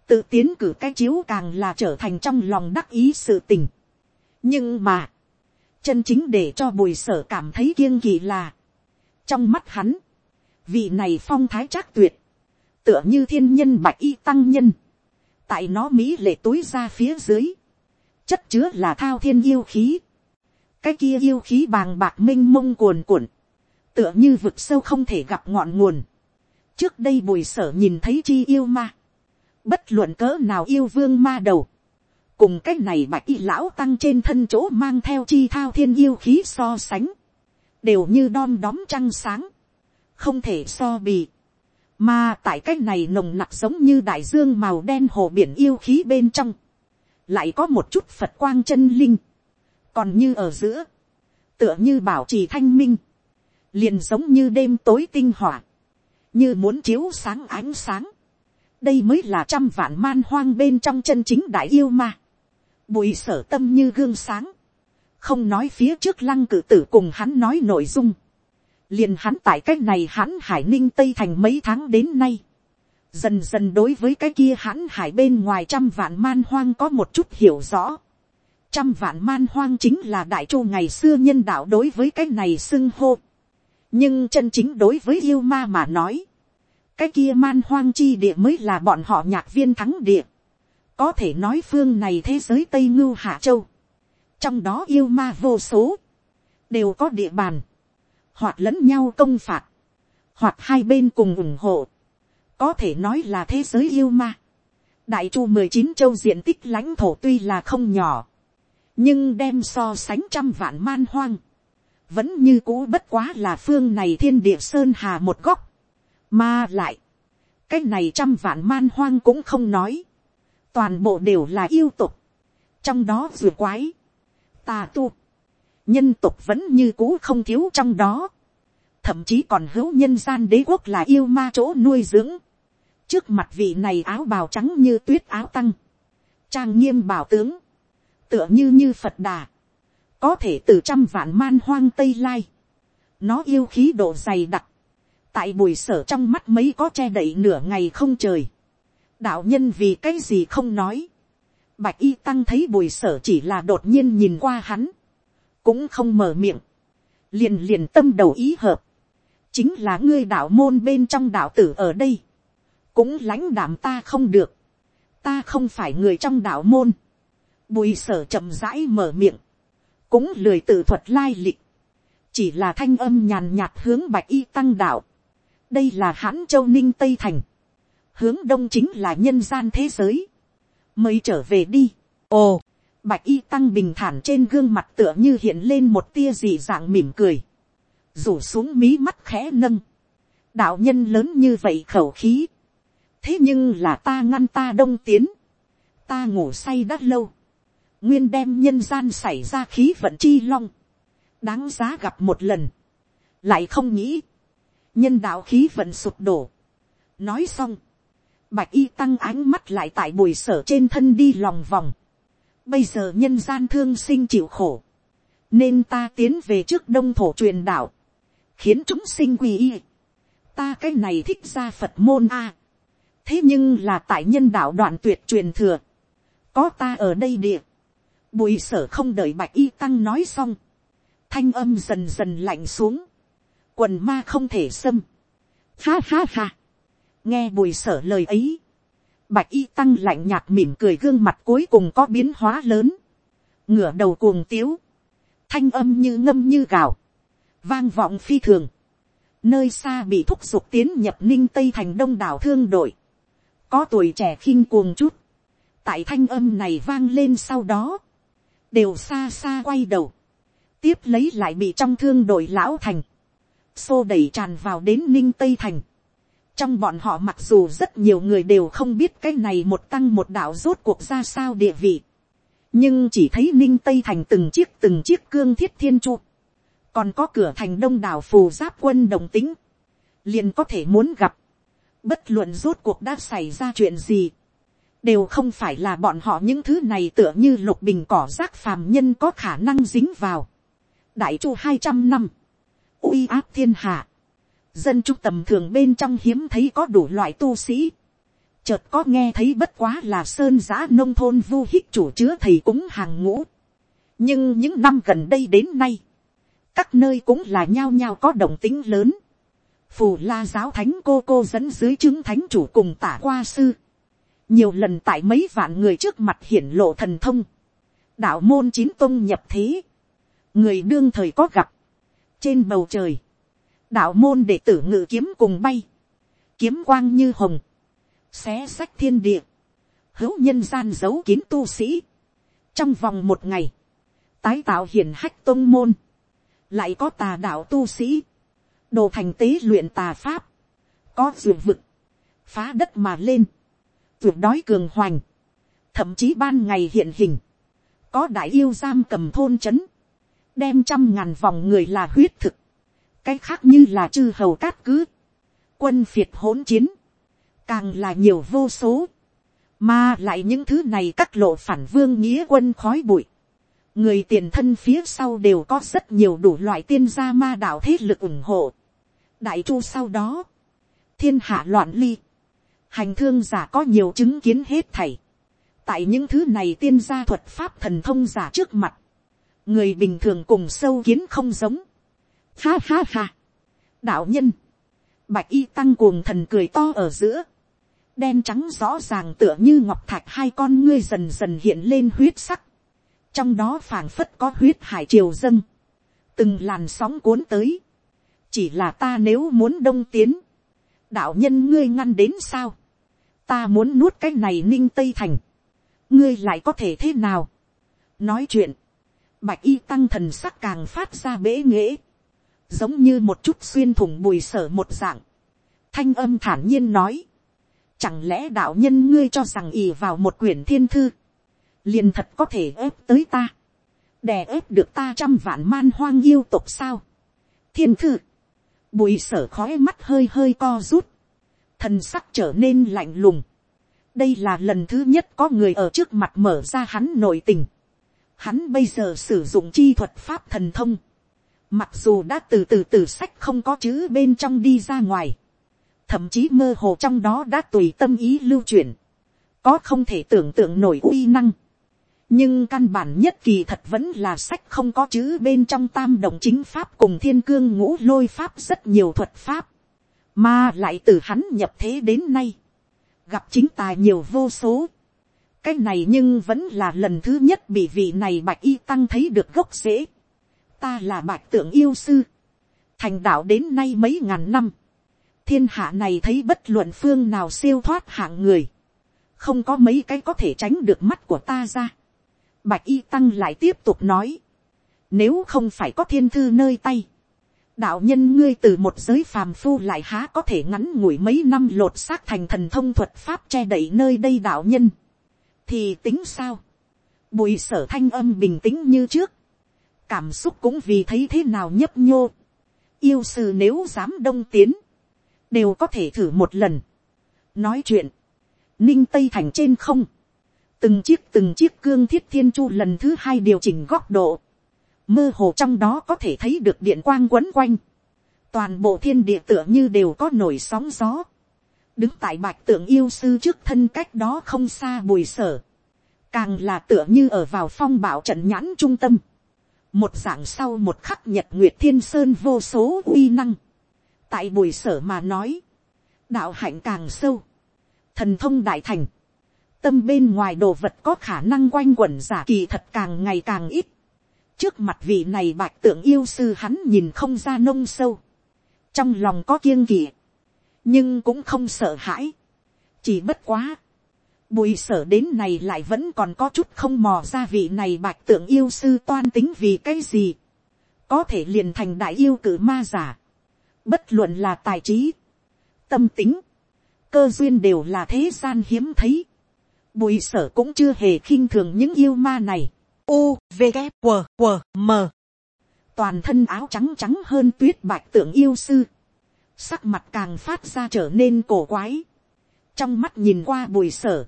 tự tiến cử cái chiếu càng là trở thành trong lòng đắc ý sự tình. nhưng mà, chân chính để cho bùi sở cảm thấy kiêng kỳ là, trong mắt hắn, vị này phong thái trác tuyệt, tựa như thiên nhân bạch y tăng nhân, tại nó mỹ lệ túi ra phía dưới, chất chứa là thao thiên yêu khí, cái kia yêu khí bàng bạc m i n h mông cuồn cuộn, tựa như vực sâu không thể gặp ngọn nguồn. trước đây bùi sở nhìn thấy chi yêu ma, bất luận cỡ nào yêu vương ma đầu, cùng cái này bạch y lão tăng trên thân chỗ mang theo chi thao thiên yêu khí so sánh, đều như đom đóm trăng sáng, không thể so bì, mà tại cái này nồng nặc giống như đại dương màu đen hồ biển yêu khí bên trong, lại có một chút phật quang chân linh, còn như ở giữa, tựa như bảo trì thanh minh, liền giống như đêm tối tinh hỏa, như muốn chiếu sáng ánh sáng, đây mới là trăm vạn man hoang bên trong chân chính đại yêu ma. Bùi sở tâm như gương sáng. Không nói phía trước lăng cử tử cùng hắn nói nội dung. liền hắn tại cách này hắn hải ninh tây thành mấy tháng đến nay. Dần dần đối với cái kia hắn hải bên ngoài trăm vạn man hoang có một chút hiểu rõ. Trăm vạn man hoang chính là đại chu ngày xưa nhân đạo đối với cái này xưng hô. Nhưng chân chính đối với yêu ma mà nói. Cái kia man hoang chi địa mới là bọn họ nhạc viên thắng địa có thể nói phương này thế giới tây ngưu hạ châu, trong đó yêu ma vô số, đều có địa bàn, hoặc lẫn nhau công phạt, hoặc hai bên cùng ủng hộ, có thể nói là thế giới yêu ma. đại chu mười chín châu diện tích lãnh thổ tuy là không nhỏ, nhưng đem so sánh trăm vạn man hoang, vẫn như cũ bất quá là phương này thiên địa sơn hà một góc, mà lại, cái này trăm vạn man hoang cũng không nói, toàn bộ đều là yêu tục, trong đó vừa quái, tà tu, nhân tục vẫn như cũ không thiếu trong đó, thậm chí còn hữu nhân gian đế quốc là yêu ma chỗ nuôi dưỡng, trước mặt vị này áo bào trắng như tuyết áo tăng, trang nghiêm bảo tướng, tựa như như phật đà, có thể từ trăm vạn man hoang tây lai, nó yêu khí độ dày đặc, tại bùi sở trong mắt mấy có che đậy nửa ngày không trời, đạo nhân vì cái gì không nói, Bạch y tăng thấy bùi sở chỉ là đột nhiên nhìn qua hắn. Cũng không mở miệng. Liền liền tâm đầu ý hợp. Chính là ngươi đạo môn bên trong đạo tử ở đây. Cũng lãnh đảm ta không được. Ta không phải người trong đạo môn. Bùi sở chậm rãi mở miệng. Cũng lười tự thuật lai lịch. Chỉ là thanh âm nhàn nhạt hướng bạch y tăng đạo. Đây là hãn châu ninh tây thành. Hướng đông chính là nhân gian thế giới mới trở về đi. ồ, bạch y tăng bình thản trên gương mặt tựa như hiện lên một tia dị dạng mỉm cười, rủ xuống mí mắt khẽ nâng, đạo nhân lớn như vậy khẩu khí, thế nhưng là ta ngăn ta đông tiến, ta ngủ say đã lâu, nguyên đem nhân gian xảy ra khí vận chi long, đáng giá gặp một lần, lại không nghĩ, nhân đạo khí vận sụp đổ, nói xong, Bạch y tăng ánh mắt lại tại bùi sở trên thân đi lòng vòng. Bây giờ nhân gian thương sinh chịu khổ. Nên ta tiến về trước đông thổ truyền đạo. Khiến chúng sinh quỳ y. Ta cái này thích ra Phật môn A. Thế nhưng là tại nhân đạo đoạn tuyệt truyền thừa. Có ta ở đây địa. Bùi sở không đợi bạch y tăng nói xong. Thanh âm dần dần lạnh xuống. Quần ma không thể xâm. Ha ha ha nghe bùi sở lời ấy, bạch y tăng lạnh nhạt mỉm cười gương mặt cuối cùng có biến hóa lớn, ngửa đầu cuồng tiếu, thanh âm như ngâm như gào, vang vọng phi thường, nơi xa bị thúc giục tiến nhập ninh tây thành đông đảo thương đội, có tuổi trẻ khinh cuồng chút, tại thanh âm này vang lên sau đó, đều xa xa quay đầu, tiếp lấy lại bị trong thương đội lão thành, xô đẩy tràn vào đến ninh tây thành, trong bọn họ mặc dù rất nhiều người đều không biết cái này một tăng một đạo rốt cuộc ra sao địa vị, nhưng chỉ thấy ninh tây thành từng chiếc từng chiếc cương thiết thiên chu, còn có cửa thành đông đảo phù giáp quân đồng tính, liền có thể muốn gặp, bất luận rốt cuộc đã xảy ra chuyện gì, đều không phải là bọn họ những thứ này tựa như lục bình cỏ rác phàm nhân có khả năng dính vào. đại chu hai trăm năm, uy áp thiên hạ, dân trung tầm thường bên trong hiếm thấy có đủ loại tu sĩ. Chợt có nghe thấy bất quá là sơn giã nông thôn vu hích chủ chứa thầy cúng hàng ngũ. Nhưng những năm gần đây đến nay, các nơi cũng là nhao nhao có động tính lớn. Phù la giáo thánh cô cô dẫn dưới chứng thánh chủ cùng tả qua sư. Nhiều lần tại mấy vạn người trước mặt hiển lộ thần thông. Đạo môn chín tông nhập thế. Người đương thời có gặp. Trên bầu trời đạo môn đệ tử ngự kiếm cùng bay, kiếm quang như hồng, xé sách thiên địa, hữu nhân gian giấu kín tu sĩ, trong vòng một ngày, tái tạo hiển hách tôn môn, lại có tà đạo tu sĩ, đồ thành tế luyện tà pháp, có ruột vực, phá đất mà lên, ruột đói cường hoành, thậm chí ban ngày hiện hình, có đại yêu giam cầm thôn c h ấ n đem trăm ngàn vòng người là huyết thực, cái khác như là chư hầu cát cứ, quân phiệt hỗn chiến, càng là nhiều vô số, mà lại những thứ này các lộ phản vương nghĩa quân khói bụi, người tiền thân phía sau đều có rất nhiều đủ loại tiên gia ma đạo thế lực ủng hộ đại chu sau đó, thiên hạ loạn ly, hành thương giả có nhiều chứng kiến hết thảy. tại những thứ này tiên gia thuật pháp thần thông giả trước mặt, người bình thường cùng sâu kiến không giống, Ha ha ha. Đạo nhân. Bạch y tăng cuồng thần cười to ở giữa. Đen trắng rõ ràng tựa như ngọc thạch hai con ngươi dần dần hiện lên huyết sắc. Trong đó phảng phất có huyết hải triều dâng. Từng làn sóng cuốn tới. Chỉ là ta nếu muốn đông tiến. Đạo nhân ngươi ngăn đến sao? Ta muốn nuốt cái này ninh tây thành. Ngươi lại có thể thế nào? Nói chuyện. Bạch y tăng thần sắc càng phát ra bế nghễ giống như một chút xuyên thủng bùi sở một dạng, thanh âm thản nhiên nói, chẳng lẽ đạo nhân ngươi cho rằng ì vào một quyển thiên thư, liền thật có thể ép tới ta, đè ép được ta trăm vạn man hoang yêu tục sao, thiên thư, bùi sở khói mắt hơi hơi co rút, thần sắc trở nên lạnh lùng, đây là lần thứ nhất có người ở trước mặt mở ra hắn nội tình, hắn bây giờ sử dụng chi thuật pháp thần thông, Mặc dù đã từ từ từ sách không có chữ bên trong đi ra ngoài. Thậm chí mơ hồ trong đó đã tùy tâm ý lưu chuyển. Có không thể tưởng tượng nổi uy năng nhưng căn bản nhất kỳ thật vẫn là sách không có chữ bên trong tam đồng chính pháp cùng thiên cương ngũ lôi pháp rất nhiều thuật pháp, mà lại từ hắn nhập thế đến nay, gặp chính tài nhiều vô số, cái này nhưng vẫn là lần thứ nhất bị vị này bạch y tăng thấy được gốc rễ. ta là bạch tượng yêu sư, thành đạo đến nay mấy ngàn năm, thiên hạ này thấy bất luận phương nào siêu thoát hạng người, không có mấy cái có thể tránh được mắt của ta ra. Bạch y tăng lại tiếp tục nói, nếu không phải có thiên thư nơi tay, đạo nhân ngươi từ một giới phàm phu lại há có thể ngắn ngủi mấy năm lột xác thành thần thông thuật pháp che đậy nơi đây đạo nhân? Thì tính sao, bùi sở thanh âm bình tĩnh như trước, cảm xúc cũng vì thấy thế nào nhấp nhô, yêu sư nếu dám đông tiến, đều có thể thử một lần, nói chuyện, ninh tây thành trên không, từng chiếc từng chiếc cương thiết thiên chu lần thứ hai điều chỉnh góc độ, mơ hồ trong đó có thể thấy được điện quang quấn quanh, toàn bộ thiên địa tựa như đều có nổi sóng gió, đứng tại bạch tượng yêu sư trước thân cách đó không xa bùi sở, càng là tựa như ở vào phong bảo trận nhãn trung tâm, một dạng sau một khắc nhật nguyệt thiên sơn vô số uy năng, tại bùi sở mà nói, đạo hạnh càng sâu, thần thông đại thành, tâm bên ngoài đồ vật có khả năng quanh quẩn giả kỳ thật càng ngày càng ít, trước mặt vị này bạch tượng yêu sư hắn nhìn không ra nông sâu, trong lòng có kiêng kỵ, nhưng cũng không sợ hãi, chỉ bất quá, bùi sở đến này lại vẫn còn có chút không mò ra vị này bạch tượng yêu sư toan tính vì cái gì, có thể liền thành đại yêu cử ma giả, bất luận là tài trí, tâm tính, cơ duyên đều là thế gian hiếm thấy, bùi sở cũng chưa hề khinh thường những yêu ma này, u v g q q m. Toàn thân áo trắng trắng hơn tuyết bạch tượng yêu sư, sắc mặt càng phát ra trở nên cổ quái, trong mắt nhìn qua bùi sở,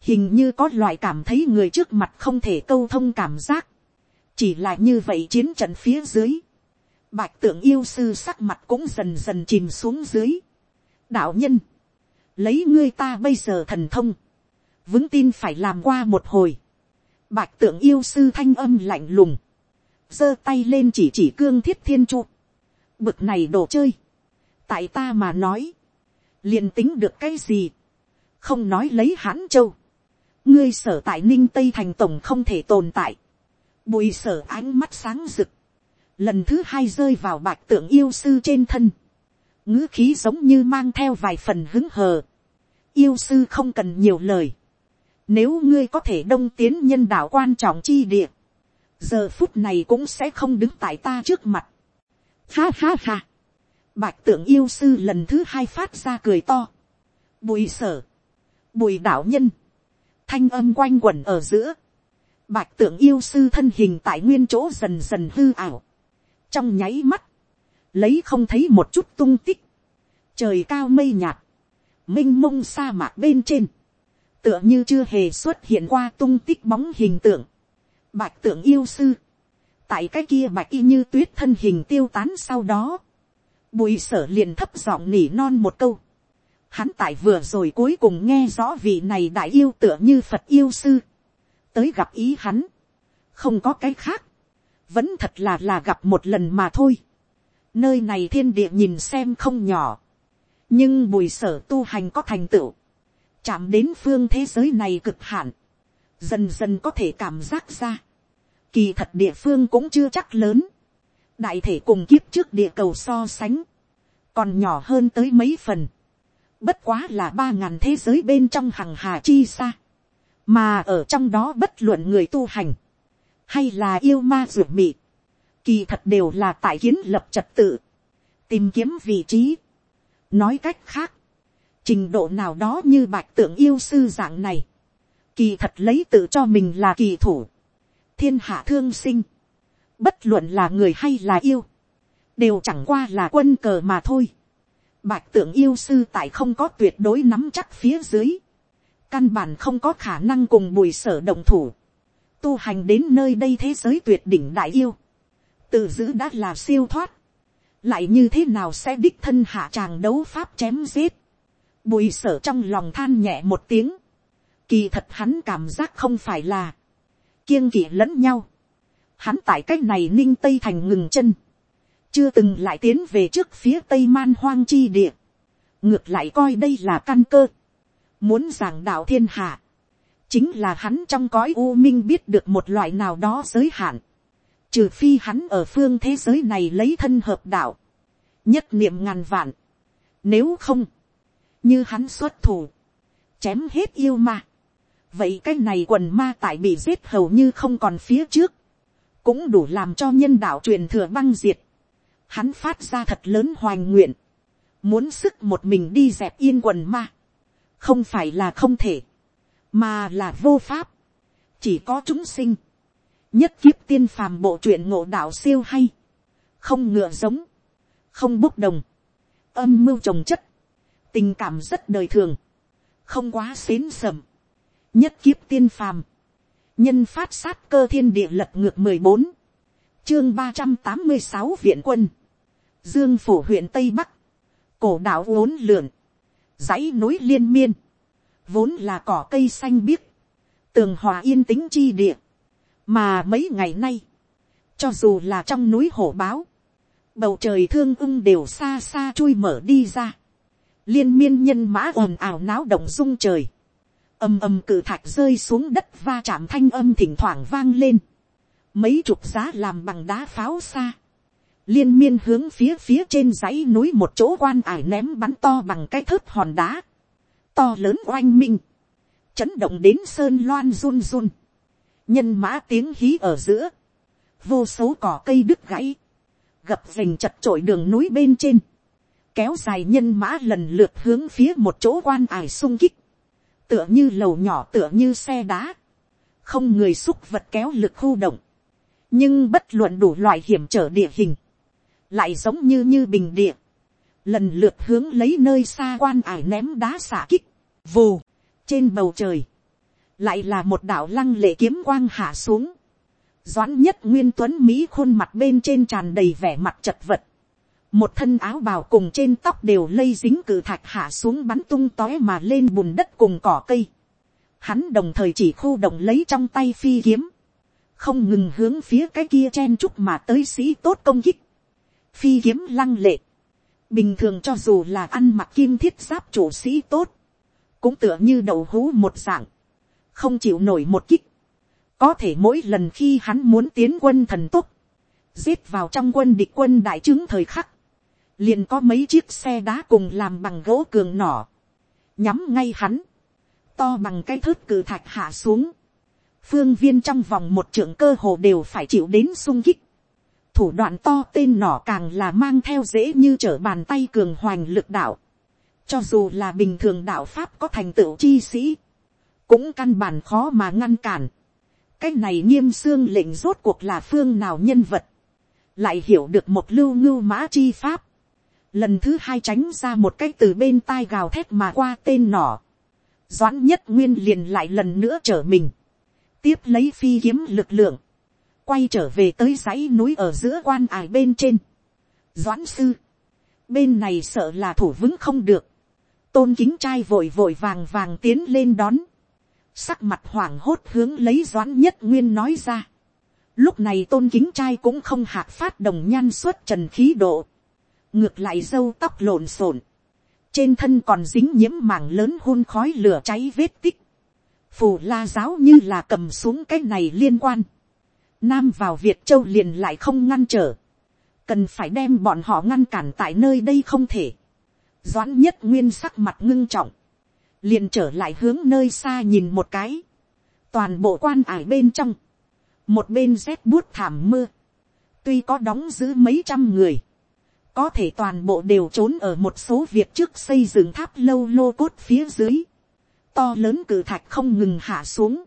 hình như có loại cảm thấy người trước mặt không thể câu thông cảm giác, chỉ là như vậy chiến trận phía dưới, bạch tượng yêu sư sắc mặt cũng dần dần chìm xuống dưới. đạo nhân, lấy ngươi ta bây giờ thần thông, vững tin phải làm qua một hồi, bạch tượng yêu sư thanh âm lạnh lùng, giơ tay lên chỉ chỉ cương thiết thiên trụ. bực này đồ chơi, tại ta mà nói, liền tính được cái gì, không nói lấy hãn châu, ngươi sở tại ninh tây thành tổng không thể tồn tại, bùi sở ánh mắt sáng rực, lần thứ hai rơi vào bạch tượng yêu sư trên thân, ngữ khí giống như mang theo vài phần hứng hờ, yêu sư không cần nhiều lời, nếu ngươi có thể đông tiến nhân đạo quan trọng chi địa, giờ phút này cũng sẽ không đứng tại ta trước mặt. Ha ha ha. Bạch tượng yêu sư lần thứ hai phát ra cười to. Bùi sở. Bùi đạo nhân thanh âm quanh quẩn ở giữa, bạch tượng yêu sư thân hình tại nguyên chỗ dần dần hư ảo, trong nháy mắt, lấy không thấy một chút tung tích, trời cao mây nhạt, m i n h mông sa mạc bên trên, tựa như chưa hề xuất hiện qua tung tích bóng hình tượng, bạch tượng yêu sư, tại cái kia bạch y như tuyết thân hình tiêu tán sau đó, bùi sở liền thấp giọng nỉ non một câu, Hắn tại vừa rồi cuối cùng nghe rõ vị này đại yêu tựa như Phật yêu sư. Tới gặp ý hắn. Không có cái khác. Vẫn thật là là gặp một lần mà thôi. Nơi này thiên địa nhìn xem không nhỏ. Nhưng bùi sở tu hành có thành tựu. Chạm đến phương thế giới này cực hạn. Dần dần có thể cảm giác ra. Kỳ thật địa phương cũng chưa chắc lớn. Đại thể cùng kiếp trước địa cầu so sánh. Còn nhỏ hơn tới mấy phần bất quá là ba ngàn thế giới bên trong hằng hà chi xa, mà ở trong đó bất luận người tu hành, hay là yêu ma ruột mị, kỳ thật đều là tại kiến lập trật tự, tìm kiếm vị trí. nói cách khác, trình độ nào đó như bạch tượng yêu sư dạng này, kỳ thật lấy tự cho mình là kỳ thủ, thiên hạ thương sinh, bất luận là người hay là yêu, đều chẳng qua là quân cờ mà thôi. Bạch tượng yêu sư tại không có tuyệt đối nắm chắc phía dưới. Căn bản không có khả năng cùng bùi sở động thủ. Tu hành đến nơi đây thế giới tuyệt đỉnh đại yêu. Tự giữ đã là siêu thoát. Lại như thế nào sẽ đích thân hạ tràng đấu pháp chém giết. Bùi sở trong lòng than nhẹ một tiếng. Kỳ thật hắn cảm giác không phải là. kiêng kỵ lẫn nhau. Hắn tại cách này ninh tây thành ngừng chân. Chưa từng lại tiến về trước phía tây man hoang chi địa. Ngược lại coi đây là căn cơ. Muốn giảng đạo thiên hạ. Chính là hắn trong cõi u minh biết được một loại nào đó giới hạn. Trừ phi hắn ở phương thế giới này lấy thân hợp đạo. Nhất niệm ngàn vạn. Nếu không. Như hắn xuất thủ. Chém hết yêu ma vậy cái này quần ma tại bị giết hầu như không còn phía trước, cũng đủ làm cho nhân đạo truyền thừa băng diệt. Hắn phát ra thật lớn hoành nguyện, muốn sức một mình đi dẹp yên quần ma, không phải là không thể, mà là vô pháp, chỉ có chúng sinh, nhất kiếp tiên phàm bộ truyện ngộ đạo siêu hay, không ngựa giống, không bốc đồng, âm mưu trồng chất, tình cảm rất đời thường, không quá xến sầm, nhất kiếp tiên phàm, nhân phát sát cơ thiên địa lật ngược mười bốn, chương ba trăm tám mươi sáu viện quân, dương phủ huyện tây bắc, cổ đạo uốn lượn, dãy núi liên miên, vốn là cỏ cây xanh biếc, tường hòa yên tĩnh chi địa, mà mấy ngày nay, cho dù là trong núi hổ báo, bầu trời thương ưng đều xa xa chui mở đi ra, liên miên nhân mã ồn ào náo động rung trời, ầm ầm cự thạch rơi xuống đất va chạm thanh âm thỉnh thoảng vang lên. Mấy chục giá làm bằng đá pháo xa. Liên miên hướng phía phía trên dãy núi một chỗ quan ải ném bắn to bằng cái thớt hòn đá. To lớn oanh minh. Chấn động đến sơn loan run run. Nhân mã tiếng hí ở giữa. Vô số cỏ cây đứt gãy. Gập vành chật trội đường núi bên trên. Kéo dài nhân mã lần lượt hướng phía một chỗ quan ải sung kích. Tựa như lầu nhỏ tựa như xe đá, không người xúc vật kéo lực khu động, nhưng bất luận đủ loại hiểm trở địa hình, lại giống như như bình địa, lần lượt hướng lấy nơi xa quan ải ném đá xả kích, vù, trên bầu trời, lại là một đạo lăng lệ kiếm quang hạ xuống, doãn nhất nguyên tuấn mỹ khuôn mặt bên trên tràn đầy vẻ mặt chật vật, một thân áo bào cùng trên tóc đều lây dính cự thạch hạ xuống bắn tung tói mà lên bùn đất cùng cỏ cây. Hắn đồng thời chỉ khu động lấy trong tay phi kiếm, không ngừng hướng phía cái kia chen chúc mà tới sĩ tốt công kích. Phi kiếm lăng lệ, bình thường cho dù là ăn mặc kim thiết giáp chủ sĩ tốt, cũng tựa như đậu hú một dạng, không chịu nổi một kích. Có thể mỗi lần khi hắn muốn tiến quân thần tốc, giết vào trong quân địch quân đại trướng thời khắc, liền có mấy chiếc xe đá cùng làm bằng gỗ cường nỏ, nhắm ngay hắn, to bằng cái thớt cử thạch hạ xuống, phương viên trong vòng một trưởng cơ hồ đều phải chịu đến sung kích, thủ đoạn to tên nỏ càng là mang theo dễ như trở bàn tay cường hoành lực đạo, cho dù là bình thường đạo pháp có thành tựu chi sĩ, cũng căn bản khó mà ngăn cản. cái này nghiêm xương lệnh rốt cuộc là phương nào nhân vật, lại hiểu được một lưu ngưu mã chi pháp, lần thứ hai tránh ra một cái từ bên tai gào thét mà qua tên nỏ, doãn nhất nguyên liền lại lần nữa trở mình, tiếp lấy phi kiếm lực lượng, quay trở về tới dãy núi ở giữa quan ải bên trên. doãn sư, bên này sợ là thủ vững không được, tôn kính trai vội vội vàng vàng tiến lên đón, sắc mặt hoảng hốt hướng lấy doãn nhất nguyên nói ra. lúc này tôn kính trai cũng không hạc phát đồng nhan suốt trần khí độ, ngược lại dâu tóc lộn xộn, trên thân còn dính nhiễm mảng lớn hôn khói lửa cháy vết tích, phù la giáo như là cầm xuống cái này liên quan, nam vào việt châu liền lại không ngăn trở, cần phải đem bọn họ ngăn cản tại nơi đây không thể, doãn nhất nguyên sắc mặt ngưng trọng, liền trở lại hướng nơi xa nhìn một cái, toàn bộ quan ải bên trong, một bên rét buốt thảm mưa, tuy có đóng giữ mấy trăm người, có thể toàn bộ đều trốn ở một số việc trước xây dựng tháp lâu lô cốt phía dưới, to lớn cử thạch không ngừng hạ xuống,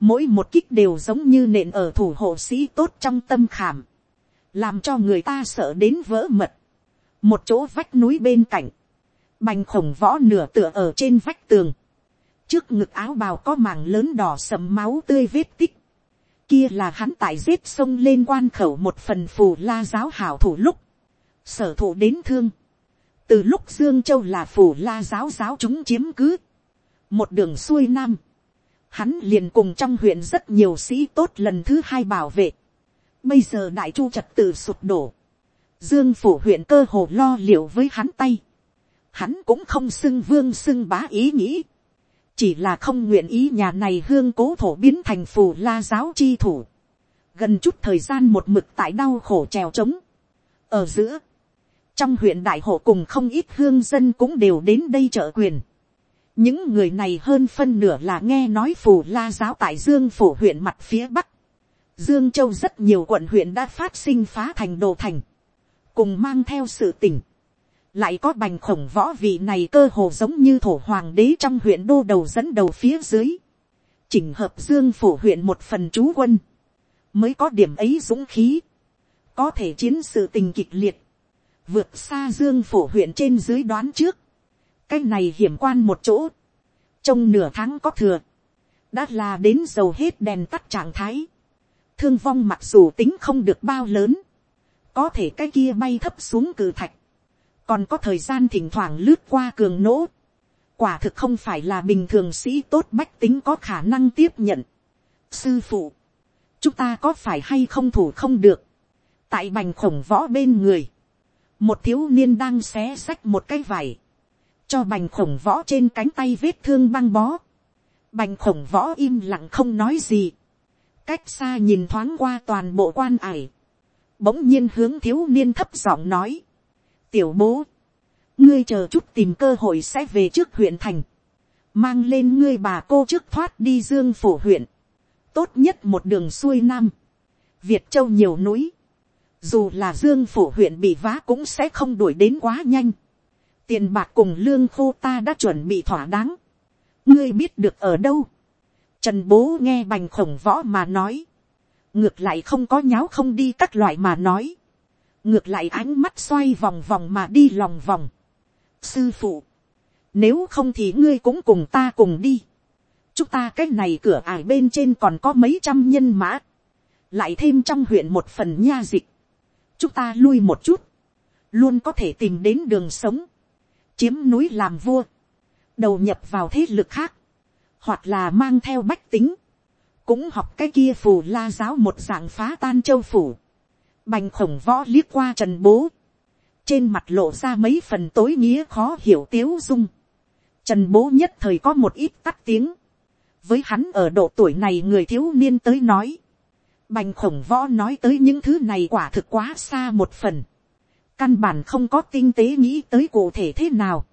mỗi một kích đều giống như nện ở thủ hộ sĩ tốt trong tâm khảm, làm cho người ta sợ đến vỡ mật, một chỗ vách núi bên cạnh, bành khổng võ nửa tựa ở trên vách tường, trước ngực áo bào có mảng lớn đỏ sầm máu tươi vết tích, kia là hắn tại giết sông lên quan khẩu một phần phù la giáo hảo thủ lúc, sở thụ đến thương, từ lúc dương châu là phủ la giáo giáo chúng chiếm cứ, một đường xuôi nam, hắn liền cùng trong huyện rất nhiều sĩ tốt lần thứ hai bảo vệ. Bây giờ đại chu trật tự sụp đổ. Dương phủ huyện cơ hồ lo liệu với hắn tay. Hắn cũng không xưng vương xưng bá ý nghĩ. Chỉ là không nguyện ý nhà này hương cố thổ biến thành phù la giáo chi thủ. Gần chút thời gian một mực tại đau khổ trèo trống. Ở giữa. Trong huyện đại hộ cùng không ít hương dân cũng đều đến đây trợ quyền những người này hơn phân nửa là nghe nói phù la giáo tại dương phủ huyện mặt phía bắc. dương châu rất nhiều quận huyện đã phát sinh phá thành đồ thành, cùng mang theo sự tỉnh. lại có bành khổng võ vị này cơ hồ giống như thổ hoàng đế trong huyện đô đầu dẫn đầu phía dưới. chỉnh hợp dương phủ huyện một phần chú quân, mới có điểm ấy dũng khí, có thể chiến sự tình kịch liệt, vượt xa dương phủ huyện trên dưới đoán trước. Cái này hiểm quan một chỗ, trong nửa tháng có thừa, đã là đến dầu hết đèn tắt trạng thái, thương vong mặc dù tính không được bao lớn, có thể cái kia bay thấp xuống cử thạch, còn có thời gian thỉnh thoảng lướt qua cường nỗ, quả thực không phải là bình thường sĩ tốt bách tính có khả năng tiếp nhận. sư phụ, chúng ta có phải hay không thủ không được, tại bành khổng võ bên người, một thiếu niên đang xé xách một cái vải, cho bành khổng võ trên cánh tay vết thương băng bó. Bành khổng võ im lặng không nói gì. Cách xa nhìn thoáng qua toàn bộ quan ải. Bỗng nhiên hướng thiếu niên thấp giọng nói. Tiểu bố. Ngươi chờ chút tìm cơ hội sẽ về trước huyện thành. Mang lên ngươi bà cô trước thoát đi dương phủ huyện. Tốt nhất một đường xuôi nam. Việt châu nhiều núi. Dù là dương phủ huyện bị vá cũng sẽ không đuổi đến quá nhanh. Tiền bạc cùng lương khô ta đã chuẩn bị thỏa đáng, ngươi biết được ở đâu, trần bố nghe bành khổng võ mà nói, ngược lại không có nháo không đi các loại mà nói, ngược lại ánh mắt xoay vòng vòng mà đi lòng vòng. sư phụ, nếu không thì ngươi cũng cùng ta cùng đi, chúng ta cái này cửa ải bên trên còn có mấy trăm nhân mã, lại thêm trong huyện một phần nha dịch, chúng ta lui một chút, luôn có thể tìm đến đường sống. Chiếm núi làm vua, đầu nhập vào thế lực khác, hoặc là mang theo bách tính, cũng học cái kia phù la giáo một dạng phá tan châu phủ, bành khổng võ liếc qua trần bố, trên mặt lộ ra mấy phần tối nghĩa khó hiểu tiếu dung, trần bố nhất thời có một ít tắt tiếng, với hắn ở độ tuổi này người thiếu niên tới nói, bành khổng võ nói tới những thứ này quả thực quá xa một phần, căn bản không có tinh tế nghĩ tới cụ thể thế nào.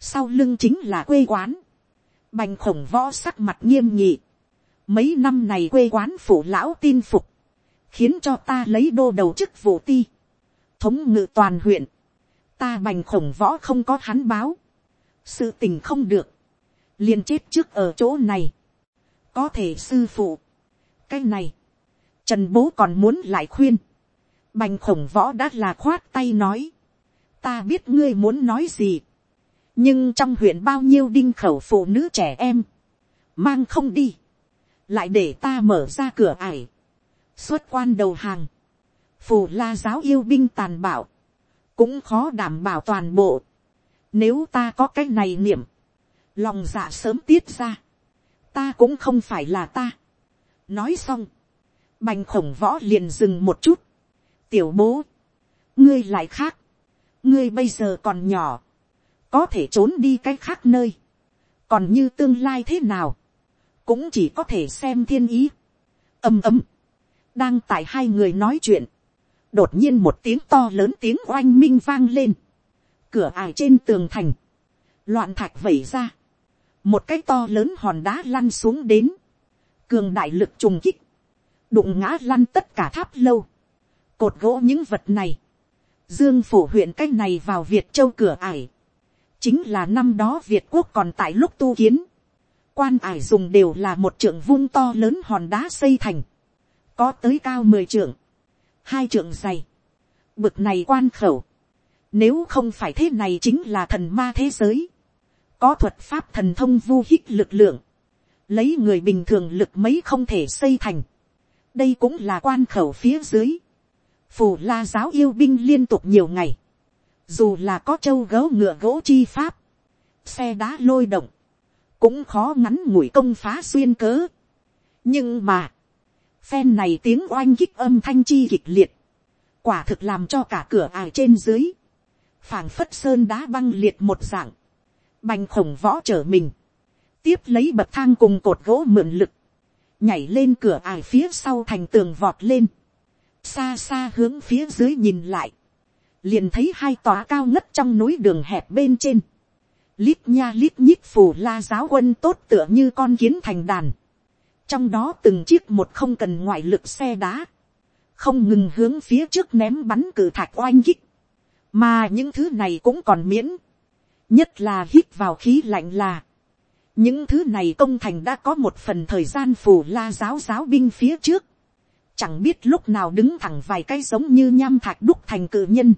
sau lưng chính là quê quán. bành khổng võ sắc mặt nghiêm nhị. mấy năm này quê quán phủ lão tin phục, khiến cho ta lấy đô đầu chức vụ ti. thống ngự toàn huyện, ta bành khổng võ không có hắn báo. sự tình không được, liền chết trước ở chỗ này. có thể sư phụ, cái này, trần bố còn muốn lại khuyên Bành khổng võ đã là khoát tay nói. Ta biết ngươi muốn nói gì. Nhưng trong huyện bao nhiêu đinh khẩu phụ nữ trẻ em. Mang không đi. Lại để ta mở ra cửa ải. Xuất quan đầu hàng. Phù la giáo yêu binh tàn bạo. Cũng khó đảm bảo toàn bộ. Nếu ta có cái này niệm. Lòng dạ sớm tiết ra. Ta cũng không phải là ta. Nói xong. Bành khổng võ liền dừng một chút. Tiểu bố, ngươi lại khác, ngươi bây giờ còn nhỏ, có thể trốn đi cái khác nơi, còn như tương lai thế nào, cũng chỉ có thể xem thiên ý, ầm ầm, đang tại hai người nói chuyện, đột nhiên một tiếng to lớn tiếng oanh minh vang lên, cửa ải trên tường thành, loạn thạch vẩy ra, một cái to lớn hòn đá lăn xuống đến, cường đại lực trùng kích, đụng ngã lăn tất cả tháp lâu, cột gỗ những vật này, dương phủ huyện cái này vào việt châu cửa ải, chính là năm đó việt quốc còn tại lúc tu kiến, quan ải dùng đều là một trượng vung to lớn hòn đá xây thành, có tới cao mười trượng, hai trượng dày, bực này quan khẩu, nếu không phải thế này chính là thần ma thế giới, có thuật pháp thần thông vu hích lực lượng, lấy người bình thường lực mấy không thể xây thành, đây cũng là quan khẩu phía dưới, phù la giáo yêu binh liên tục nhiều ngày, dù là có châu gấu ngựa gỗ chi pháp, xe đá lôi động, cũng khó ngắn ngủi công phá xuyên cớ. nhưng mà, phen này tiếng oanh kích âm thanh chi kịch liệt, quả thực làm cho cả cửa ải trên dưới, phảng phất sơn đá băng liệt một dạng, bành khổng võ trở mình, tiếp lấy bậc thang cùng cột gỗ mượn lực, nhảy lên cửa ải phía sau thành tường vọt lên, xa xa hướng phía dưới nhìn lại, liền thấy hai tòa cao ngất trong núi đường hẹp bên trên, lít nha lít nhít phù la giáo quân tốt tựa như con kiến thành đàn, trong đó từng chiếc một không cần ngoại lực xe đá, không ngừng hướng phía trước ném bắn cử thạch oanh kích, mà những thứ này cũng còn miễn, nhất là hít vào khí lạnh là, những thứ này công thành đã có một phần thời gian phủ la giáo giáo binh phía trước, chẳng biết lúc nào đứng thẳng vài cái giống như nham thạch đúc thành cự nhân.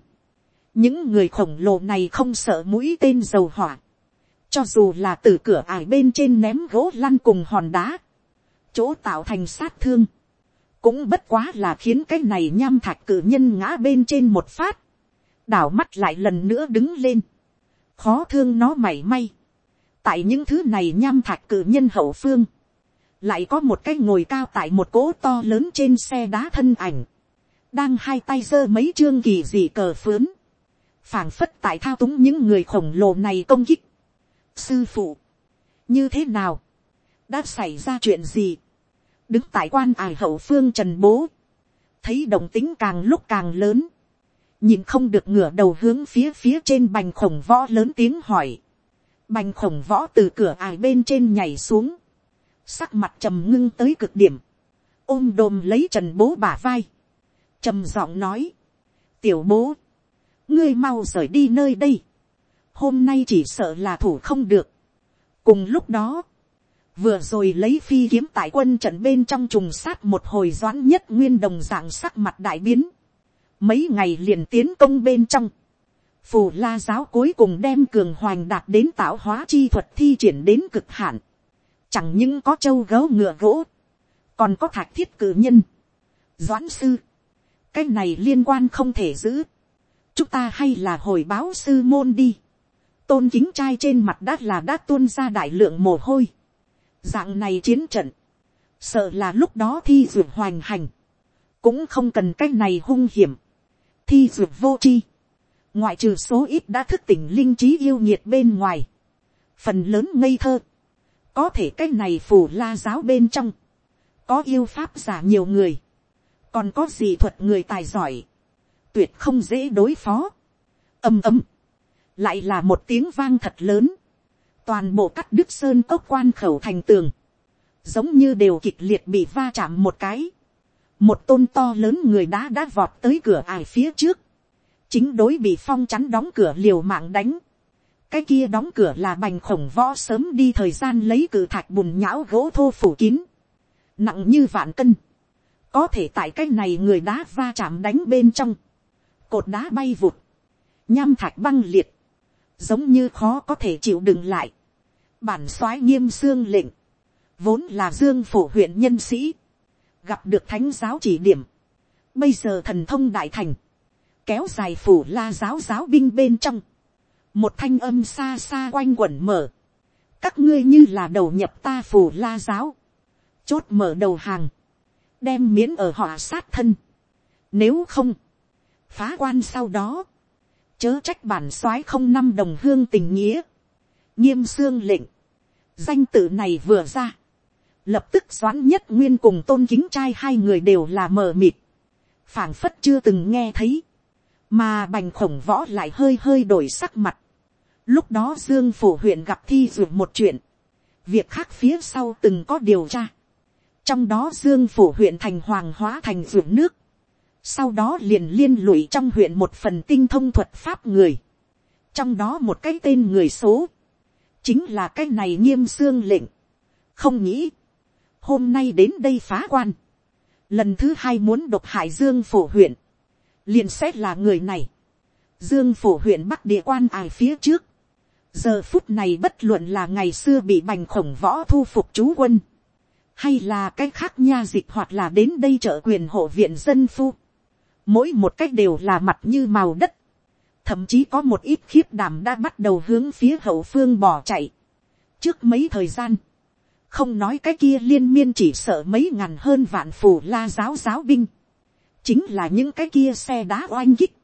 những người khổng lồ này không sợ mũi tên dầu hỏa, cho dù là từ cửa ải bên trên ném gỗ lăn cùng hòn đá, chỗ tạo thành sát thương, cũng bất quá là khiến cái này nham thạch cử nhân ngã bên trên một phát, đảo mắt lại lần nữa đứng lên, khó thương nó mảy may, tại những thứ này nham thạch cử nhân hậu phương, lại có một cái ngồi cao tại một cỗ to lớn trên xe đá thân ảnh, đang hai tay giơ mấy chương kỳ dị cờ phướn, phảng phất tại thao túng những người khổng lồ này công kích. sư phụ, như thế nào, đã xảy ra chuyện gì, đứng tại quan ải hậu phương trần bố, thấy động tính càng lúc càng lớn, nhìn không được ngửa đầu hướng phía phía trên bành khổng võ lớn tiếng hỏi, bành khổng võ từ cửa ải bên trên nhảy xuống, sắc mặt trầm ngưng tới cực điểm, ôm đồm lấy trần bố bả vai, trầm giọng nói, tiểu bố, ngươi mau rời đi nơi đây, hôm nay chỉ sợ là thủ không được. cùng lúc đó, vừa rồi lấy phi kiếm tại quân trận bên trong trùng sát một hồi doãn nhất nguyên đồng dạng sắc mặt đại biến, mấy ngày liền tiến công bên trong, phù la giáo cuối cùng đem cường hoành đạt đến tạo hóa chi thuật thi triển đến cực hạn, chẳng những có châu gấu ngựa gỗ, còn có thạch thiết cử nhân, doãn sư, cái này liên quan không thể giữ, chúng ta hay là hồi báo sư môn đi, tôn kính trai trên mặt đát là đã tuôn ra đại lượng mồ hôi, dạng này chiến trận, sợ là lúc đó thi duyệt hoành hành, cũng không cần cái này hung hiểm, thi duyệt vô chi ngoại trừ số ít đã thức tỉnh linh trí yêu nhiệt bên ngoài, phần lớn ngây thơ, có thể cái này phù la giáo bên trong, có yêu pháp giả nhiều người, còn có gì thuật người tài giỏi, tuyệt không dễ đối phó, ầm ầm, lại là một tiếng vang thật lớn, toàn bộ cắt đứt sơn cốc quan khẩu thành tường, giống như đều kịch liệt bị va chạm một cái, một tôn to lớn người đá đã vọt tới cửa ải phía trước, chính đối bị phong chắn đóng cửa liều mạng đánh, cái kia đóng cửa là bành khổng võ sớm đi thời gian lấy cử thạch bùn nhão gỗ thô phủ kín, nặng như vạn cân, có thể tại cái này người đá va chạm đánh bên trong, cột đá bay vụt, nham thạch băng liệt, giống như khó có thể chịu đựng lại, bản soái nghiêm xương lệnh, vốn là dương phổ huyện nhân sĩ, gặp được thánh giáo chỉ điểm, bây giờ thần thông đại thành, kéo dài phủ la giáo giáo binh bên trong, một thanh âm xa xa quanh quẩn mở, các ngươi như là đầu nhập ta phủ la giáo, chốt mở đầu hàng, đem miễn ở họ sát thân, nếu không, phá quan sau đó, chớ trách bản soái không năm đồng hương tình nghĩa, nghiêm xương lệnh, danh tự này vừa ra, lập tức doãn nhất nguyên cùng tôn kính trai hai người đều là mờ mịt, phảng phất chưa từng nghe thấy, mà bành khổng võ lại hơi hơi đổi sắc mặt, Lúc đó Dương Phủ huyện gặp thi duyệt một chuyện. Việc khác phía sau từng có điều tra. Trong đó Dương Phủ huyện thành hoàng hóa thành duyệt nước. Sau đó liền liên lụy trong huyện một phần tinh thông thuật pháp người. Trong đó một cái tên người số. Chính là cái này nghiêm xương lệnh. Không nghĩ. Hôm nay đến đây phá quan. Lần thứ hai muốn độc hại Dương Phủ huyện. Liền xét là người này. Dương Phủ huyện Bắc địa quan ải phía trước. Giờ phút này bất luận là ngày xưa bị bành khổng võ thu phục chú quân, hay là cái khác nha dịch hoặc là đến đây trợ quyền hộ viện dân phu, mỗi một cách đều là mặt như màu đất, thậm chí có một ít khiếp đảm đã bắt đầu hướng phía hậu phương bỏ chạy, trước mấy thời gian, không nói cái kia liên miên chỉ sợ mấy ngàn hơn vạn phù la giáo giáo binh, chính là những cái kia xe đá oanh kích,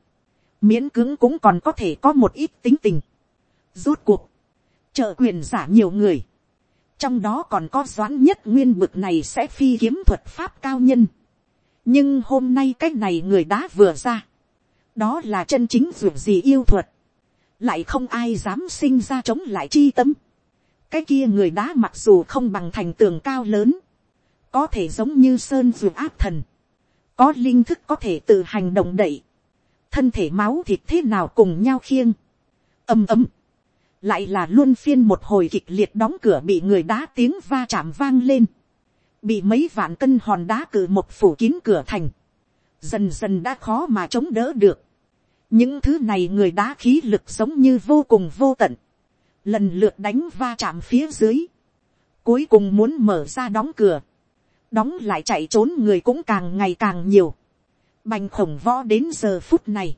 miễn cứng cũng còn có thể có một ít tính tình. Rốt cuộc, trợ quyền giả nhiều người, trong đó còn có doãn nhất nguyên bực này sẽ phi kiếm thuật pháp cao nhân. nhưng hôm nay cái này người đá vừa ra, đó là chân chính ruột gì yêu thuật, lại không ai dám sinh ra chống lại chi tâm. cái kia người đá mặc dù không bằng thành tường cao lớn, có thể giống như sơn ruột áp thần, có linh thức có thể tự hành động đậy, thân thể máu thịt thế nào cùng nhau khiêng, ầm ầm, lại là luôn phiên một hồi kịch liệt đóng cửa bị người đá tiếng va chạm vang lên, bị mấy vạn cân hòn đá cử một phủ kín cửa thành, dần dần đã khó mà chống đỡ được. những thứ này người đá khí lực giống như vô cùng vô tận, lần lượt đánh va chạm phía dưới, cuối cùng muốn mở ra đóng cửa, đóng lại chạy trốn người cũng càng ngày càng nhiều, bành khổng võ đến giờ phút này,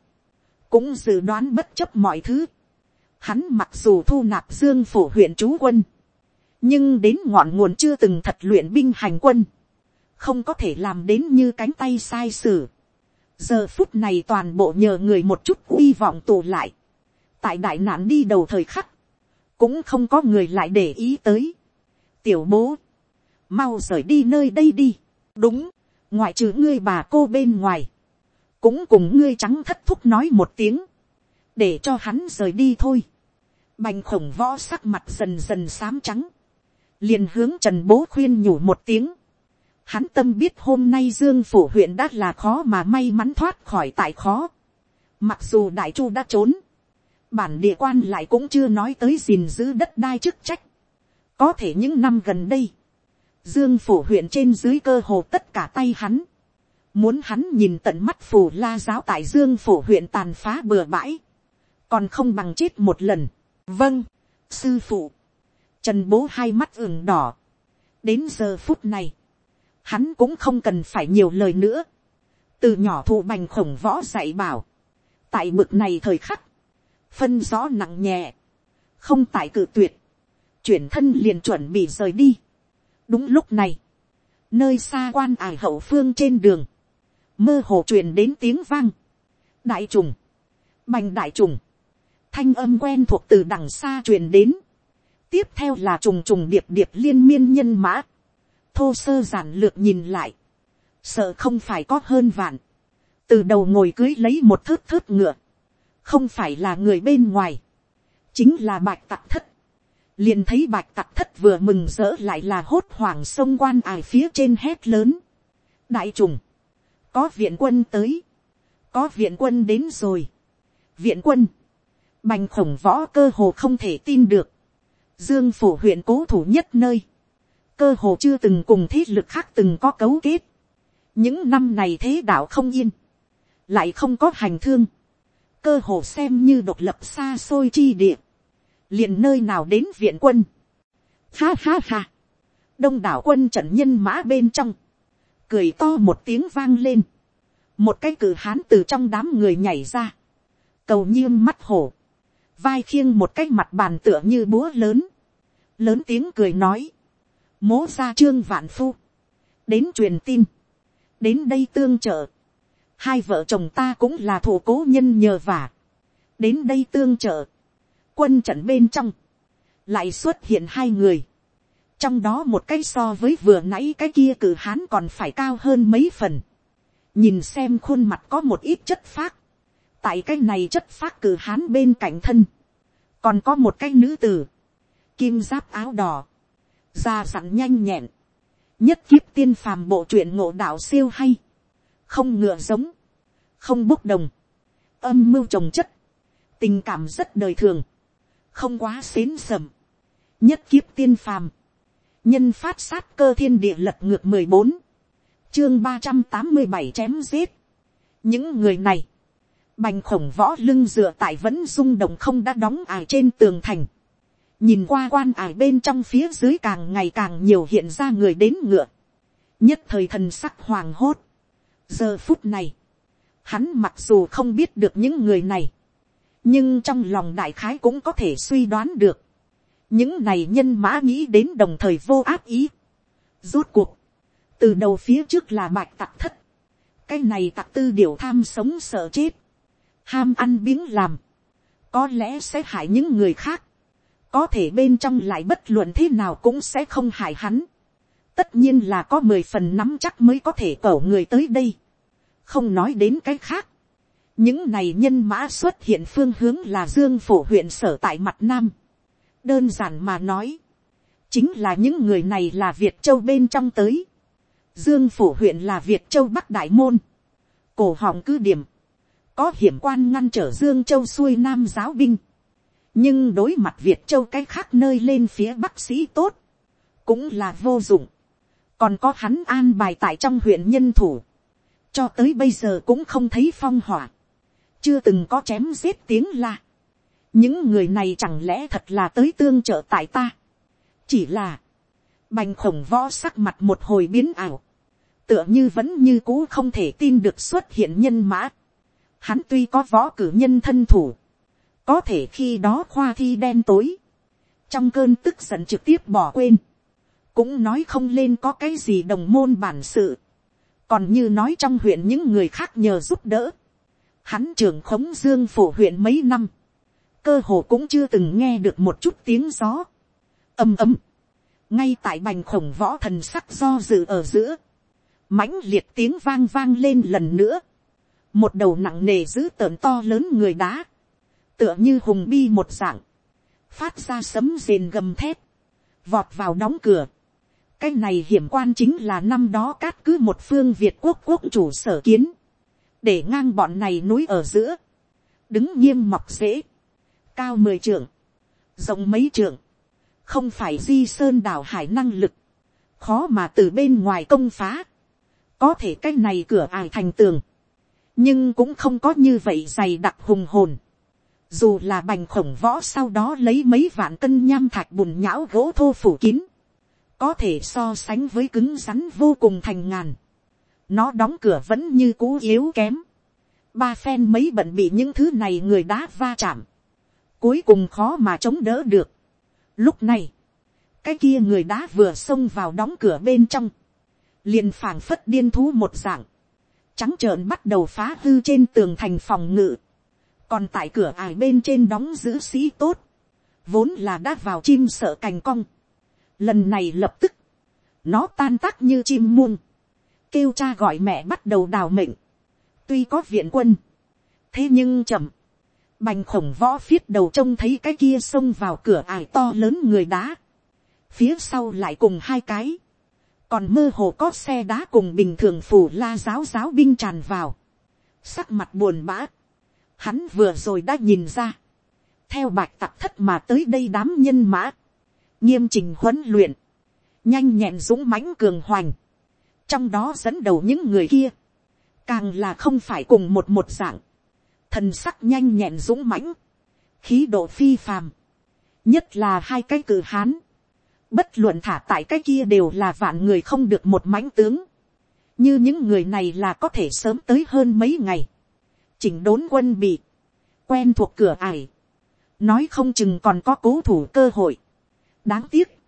cũng dự đoán bất chấp mọi thứ, Hắn mặc dù thu nạp dương phổ huyện chú quân. Nhưng đến ngọn nguồn chưa từng thật luyện binh hành quân. Không có thể làm đến như cánh tay sai sử. Giờ phút này toàn bộ nhờ người một chút uy vọng tụ lại. Tại đại nạn đi đầu thời khắc. Cũng không có người lại để ý tới. Tiểu bố. Mau rời đi nơi đây đi. Đúng. Ngoại trừ ngươi bà cô bên ngoài. Cũng cùng ngươi trắng thất thúc nói một tiếng để cho hắn rời đi thôi. Bành khổng võ sắc mặt dần dần xám trắng. Liền hướng Trần Bố khuyên nhủ một tiếng. Hắn tâm biết hôm nay Dương Phủ huyện đã là khó mà may mắn thoát khỏi tại khó. Mặc dù Đại Chu đã trốn. Bản địa quan lại cũng chưa nói tới gìn giữ đất đai chức trách. Có thể những năm gần đây. Dương Phủ huyện trên dưới cơ hồ tất cả tay hắn. Muốn hắn nhìn tận mắt phủ la giáo tại Dương Phủ huyện tàn phá bừa bãi. Còn không bằng chết một lần. Vâng, sư phụ, trần bố hai mắt ửng đỏ, đến giờ phút này, hắn cũng không cần phải nhiều lời nữa, từ nhỏ thụ bành khổng võ dạy bảo, tại bực này thời khắc, phân gió nặng nhẹ, không tại cự tuyệt, chuyển thân liền chuẩn bị rời đi đúng lúc này, nơi xa quan ải hậu phương trên đường, mơ hồ truyền đến tiếng vang, đại trùng, bành đại trùng, thanh âm quen thuộc từ đằng xa truyền đến. tiếp theo là trùng trùng điệp điệp liên miên nhân mã. thô sơ giản lược nhìn lại. sợ không phải có hơn vạn. từ đầu ngồi cưới lấy một thớt thớt ngựa. không phải là người bên ngoài. chính là bạch tặc thất liền thấy bạch tặc thất vừa mừng rỡ lại là hốt hoảng sông quan ải phía trên hét lớn. đại trùng. có viện quân tới. có viện quân đến rồi. viện quân, Bành khổng võ cơ hồ không thể tin được. Dương phủ huyện cố thủ nhất nơi. Cơ hồ chưa từng cùng thế lực khác từng có cấu kết. Những năm này thế đạo không yên. Lại không có hành thương. Cơ hồ xem như độc lập xa xôi chi địa liền nơi nào đến viện quân. Ha ha ha. Đông đảo quân trận nhân mã bên trong. Cười to một tiếng vang lên. Một cái cử hán từ trong đám người nhảy ra. Cầu nhiêm mắt hổ vai khiêng một cái mặt bàn tựa như búa lớn, lớn tiếng cười nói, mố ra trương vạn phu, đến truyền tin, đến đây tương trợ, hai vợ chồng ta cũng là thủ cố nhân nhờ vả, đến đây tương trợ, quân trận bên trong, lại xuất hiện hai người, trong đó một cái so với vừa nãy cái kia cử hán còn phải cao hơn mấy phần, nhìn xem khuôn mặt có một ít chất phác, tại cái này chất phát cử hán bên cạnh thân, còn có một cái nữ tử, kim giáp áo đỏ, da sẵn nhanh nhẹn, nhất kiếp tiên phàm bộ truyện ngộ đạo siêu hay, không ngựa giống, không bốc đồng, âm mưu trồng chất, tình cảm rất đời thường, không quá xến sầm, nhất kiếp tiên phàm, nhân phát sát cơ thiên địa lật ngược mười bốn, chương ba trăm tám mươi bảy chém giết, những người này, Bành khổng võ lưng dựa tại vẫn rung động không đã đóng ải trên tường thành. Nhìn qua quan ải bên trong phía dưới càng ngày càng nhiều hiện ra người đến ngựa. Nhất thời thần sắc hoàng hốt. Giờ phút này. Hắn mặc dù không biết được những người này. Nhưng trong lòng đại khái cũng có thể suy đoán được. những này nhân mã nghĩ đến đồng thời vô áp ý. rốt cuộc, từ đầu phía trước là bạch tặc thất, cái này tặc tư điều tham sống sợ chết, ham ăn biếng làm, có lẽ sẽ hại những người khác, có thể bên trong lại bất luận thế nào cũng sẽ không hại hắn, tất nhiên là có mười phần nắm chắc mới có thể cẩu người tới đây, không nói đến cái khác, những này nhân mã xuất hiện phương hướng là dương phổ huyện sở tại mặt nam, đơn giản mà nói, chính là những người này là việt châu bên trong tới, dương phổ huyện là việt châu bắc đại môn, cổ họng cứ điểm, có hiểm quan ngăn trở dương châu xuôi nam giáo binh, nhưng đối mặt việt châu cái khác nơi lên phía bắc sĩ tốt, cũng là vô dụng, còn có hắn an bài tại trong huyện nhân thủ, cho tới bây giờ cũng không thấy phong hỏa, chưa từng có chém giết tiếng la, những người này chẳng lẽ thật là tới tương trợ tại ta, chỉ là, bành khổng võ sắc mặt một hồi biến ảo, tựa như vẫn như cũ không thể tin được xuất hiện nhân mã, hắn tuy có võ cử nhân thân thủ, có thể khi đó khoa thi đen tối, trong cơn tức giận trực tiếp bỏ quên, cũng nói không lên có cái gì đồng môn bản sự, còn như nói trong huyện những người khác nhờ giúp đỡ, hắn trưởng khống dương phổ huyện mấy năm, cơ hồ cũng chưa từng nghe được một chút tiếng gió, ầm ầm, ngay tại bành khổng võ thần sắc do dự ở giữa, mãnh liệt tiếng vang vang lên lần nữa, một đầu nặng nề giữ tợn to lớn người đá, tựa như hùng bi một dạng, phát ra sấm rền gầm thép, vọt vào đóng cửa. cái này hiểm quan chính là năm đó cát cứ một phương việt quốc quốc chủ sở kiến, để ngang bọn này núi ở giữa, đứng nghiêm mọc dễ, cao mười trượng, rộng mấy trượng, không phải di sơn đảo hải năng lực, khó mà từ bên ngoài công phá, có thể cái này cửa ải thành tường, nhưng cũng không có như vậy dày đặc hùng hồn. Dù là bành khổng võ sau đó lấy mấy vạn cân nham thạch bùn nhão gỗ thô phủ kín, có thể so sánh với cứng rắn vô cùng thành ngàn. Nó đóng cửa vẫn như cũ yếu kém. Ba phen mấy bận bị những thứ này người đã va chạm. Cuối cùng khó mà chống đỡ được. Lúc này, cái kia người đã vừa xông vào đóng cửa bên trong. Liền phảng phất điên thú một dạng trắng trợn bắt đầu phá hư trên tường thành phòng ngự, còn tại cửa ải bên trên đóng giữ sĩ tốt, vốn là đã vào chim sợ cành cong, lần này lập tức, nó tan tác như chim muông, kêu cha gọi mẹ bắt đầu đào mệnh, tuy có viện quân, thế nhưng chậm, bành khổng võ phiết đầu trông thấy cái kia xông vào cửa ải to lớn người đá, phía sau lại cùng hai cái, còn mơ hồ có xe đá cùng bình thường phủ la giáo giáo binh tràn vào, sắc mặt buồn bã, hắn vừa rồi đã nhìn ra, theo bạch tặc thất mà tới đây đám nhân mã, nghiêm trình huấn luyện, nhanh nhẹn dũng mãnh cường hoành, trong đó dẫn đầu những người kia, càng là không phải cùng một một dạng, thần sắc nhanh nhẹn dũng mãnh, khí độ phi phàm, nhất là hai cái cử hán, bất luận thả tại cái kia đều là vạn người không được một mãnh tướng, như những người này là có thể sớm tới hơn mấy ngày, chỉnh đốn quân bị, quen thuộc cửa ải, nói không chừng còn có cố thủ cơ hội. đáng tiếc,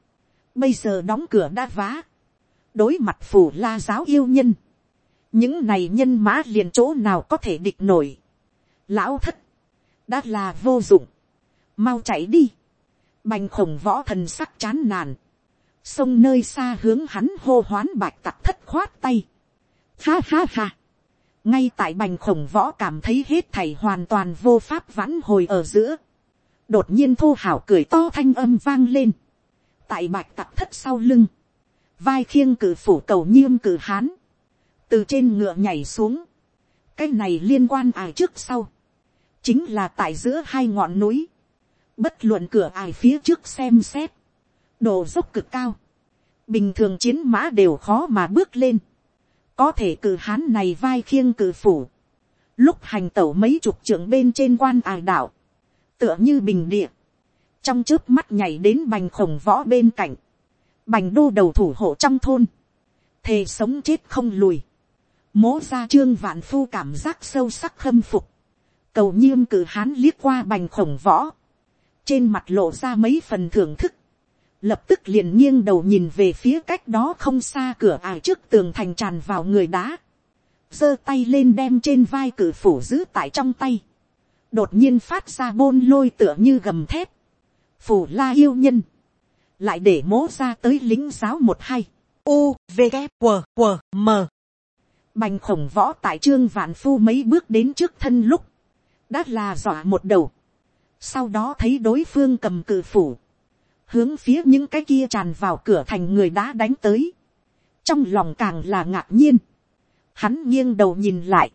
bây giờ đóng cửa đã vá, đối mặt phủ la giáo yêu nhân, những này nhân mã liền chỗ nào có thể địch nổi. lão thất, đã là vô dụng, mau chạy đi, bành khổng võ thần sắc chán nản, sông nơi xa hướng hắn hô hoán bạch tặc thất khoát tay. Ha ha ha. ngay tại bành khổng võ cảm thấy hết thảy hoàn toàn vô pháp vãn hồi ở giữa. đột nhiên thô hảo cười to thanh âm vang lên. tại bạch tặc thất sau lưng, vai khiêng cử phủ cầu nhiêm cử hán, từ trên ngựa nhảy xuống. cái này liên quan ai trước sau, chính là tại giữa hai ngọn núi. Bất luận cửa ải phía trước xem xét, độ dốc cực cao, bình thường chiến mã đều khó mà bước lên, có thể cử hán này vai khiêng cử phủ, lúc hành tẩu mấy chục trưởng bên trên quan ải đảo, tựa như bình địa, trong trước mắt nhảy đến bành khổng võ bên cạnh, bành đô đầu thủ hộ trong thôn, thề sống chết không lùi, mố ra trương vạn phu cảm giác sâu sắc khâm phục, cầu nhiêm cử hán liếc qua bành khổng võ, trên mặt lộ ra mấy phần thưởng thức, lập tức liền nghiêng đầu nhìn về phía cách đó không xa cửa ải trước tường thành tràn vào người đá, giơ tay lên đem trên vai cử phủ giữ tại trong tay, đột nhiên phát ra bôn lôi tựa như gầm thép, phủ la yêu nhân, lại để mố ra tới lính giáo một hai, u v g q q m. Bành khổng võ tại trương vạn phu mấy bước đến trước thân lúc, đã là dọa một đầu, sau đó thấy đối phương cầm cự phủ, hướng phía những cái kia tràn vào cửa thành người đã đánh tới, trong lòng càng là ngạc nhiên, hắn nghiêng đầu nhìn lại,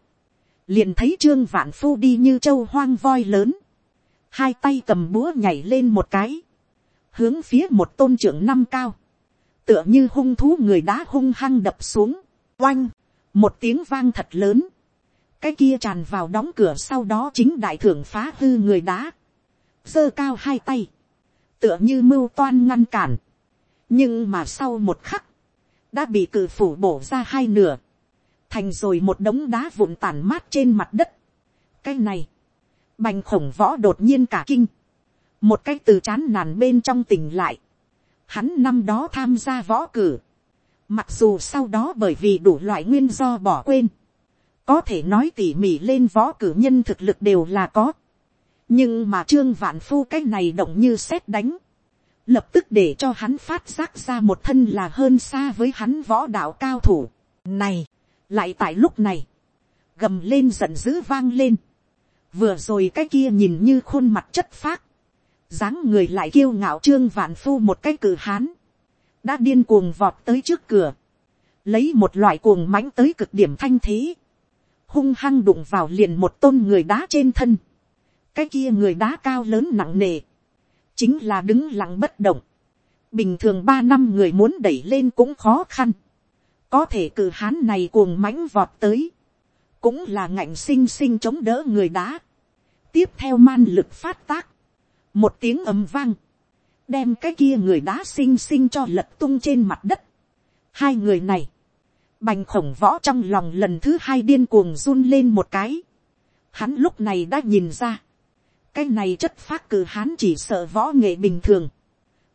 liền thấy trương vạn phu đi như châu hoang voi lớn, hai tay cầm búa nhảy lên một cái, hướng phía một tôn trưởng năm cao, tựa như hung thú người đá hung hăng đập xuống, oanh, một tiếng vang thật lớn, cái kia tràn vào đóng cửa sau đó chính đại thưởng phá hư người đá, giơ cao hai tay, tựa như mưu toan ngăn cản, nhưng mà sau một khắc, đã bị cử phủ bổ ra hai nửa, thành rồi một đống đá vụn tàn mát trên mặt đất. cái này, bành khổng võ đột nhiên cả kinh, một cái từ chán nản bên trong tỉnh lại, hắn năm đó tham gia võ cử, mặc dù sau đó bởi vì đủ loại nguyên do bỏ quên, có thể nói tỉ mỉ lên võ cử nhân thực lực đều là có, nhưng mà trương vạn phu cái này động như xét đánh, lập tức để cho hắn phát giác ra một thân là hơn xa với hắn võ đạo cao thủ. Này, lại tại lúc này, gầm lên giận dữ vang lên, vừa rồi cái kia nhìn như khuôn mặt chất phác, dáng người lại kiêu ngạo trương vạn phu một cái cử hán, đã điên cuồng vọt tới trước cửa, lấy một loại cuồng mãnh tới cực điểm thanh thế, hung hăng đụng vào liền một tôn người đá trên thân, cái kia người đá cao lớn nặng nề, chính là đứng lặng bất động, bình thường ba năm người muốn đẩy lên cũng khó khăn, có thể cử hán này cuồng mãnh vọt tới, cũng là ngạnh sinh sinh chống đỡ người đá, tiếp theo man lực phát tác, một tiếng ầm vang, đem cái kia người đá xinh xinh cho lật tung trên mặt đất. Hai người này, bành khổng võ trong lòng lần thứ hai điên cuồng run lên một cái. Hắn lúc này đã nhìn ra, cái này chất phát cử hắn chỉ sợ võ nghệ bình thường,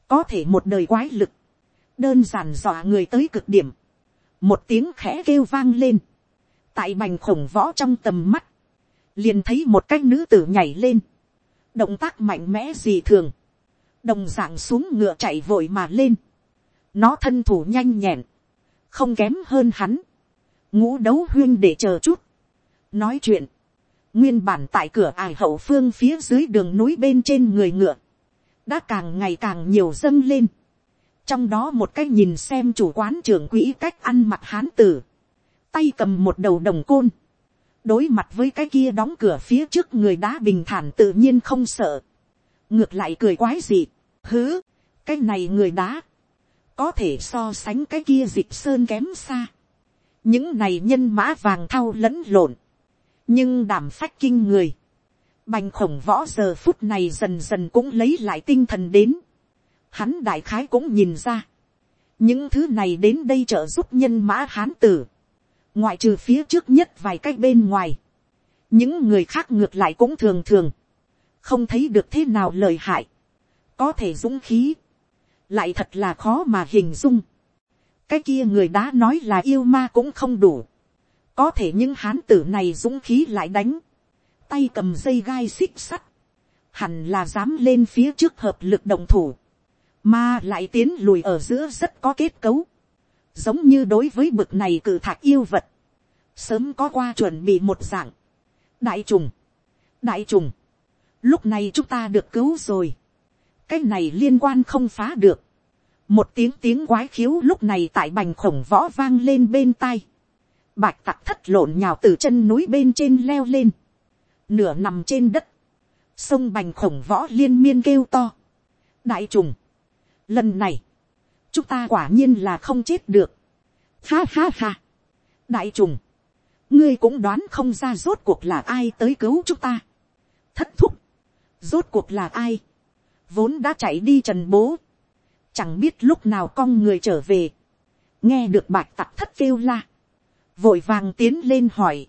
có thể một đời quái lực, đơn giản dọa người tới cực điểm, một tiếng khẽ kêu vang lên, tại bành khổng võ trong tầm mắt, liền thấy một cái nữ tử nhảy lên, động tác mạnh mẽ gì thường, đồng dạng xuống ngựa chạy vội mà lên, nó thân thủ nhanh nhẹn, không kém hơn hắn, ngũ đấu huyên để chờ chút, nói chuyện, nguyên bản tại cửa ải hậu phương phía dưới đường núi bên trên người ngựa, đã càng ngày càng nhiều dâng lên, trong đó một cái nhìn xem chủ quán trưởng quỹ cách ăn mặc hán tử, tay cầm một đầu đồng côn, đối mặt với cái kia đóng cửa phía trước người đá bình thản tự nhiên không sợ, ngược lại cười quái gì, hứ, cái này người đá, có thể so sánh cái kia dịp sơn kém xa, những này nhân mã vàng thau lẫn lộn, nhưng đảm phách kinh người, bành khổng võ giờ phút này dần dần cũng lấy lại tinh thần đến, hắn đại khái cũng nhìn ra, những thứ này đến đây trợ giúp nhân mã hán tử, ngoại trừ phía trước nhất vài cái bên ngoài, những người khác ngược lại cũng thường thường, không thấy được thế nào lời hại, có thể dũng khí, lại thật là khó mà hình dung. cái kia người đã nói là yêu ma cũng không đủ, có thể những hán tử này dũng khí lại đánh, tay cầm dây gai xích sắt, hẳn là dám lên phía trước hợp lực động thủ, mà lại tiến lùi ở giữa rất có kết cấu, giống như đối với bực này cử thạc yêu vật, sớm có qua chuẩn bị một dạng, đại trùng, đại trùng, lúc này chúng ta được cứu rồi, cái này liên quan không phá được, một tiếng tiếng quái khiếu lúc này tại bành khổng võ vang lên bên tai, bạch tặc thất lộn nhào từ chân núi bên trên leo lên, nửa nằm trên đất, sông bành khổng võ liên miên kêu to, đại trùng, lần này, chúng ta quả nhiên là không chết được, ha ha ha, đại trùng, ngươi cũng đoán không ra rốt cuộc là ai tới cứu chúng ta, thất thúc, rốt cuộc là ai, vốn đã chạy đi trần bố, chẳng biết lúc nào con người trở về, nghe được bạch tặc thất kêu la, vội vàng tiến lên hỏi,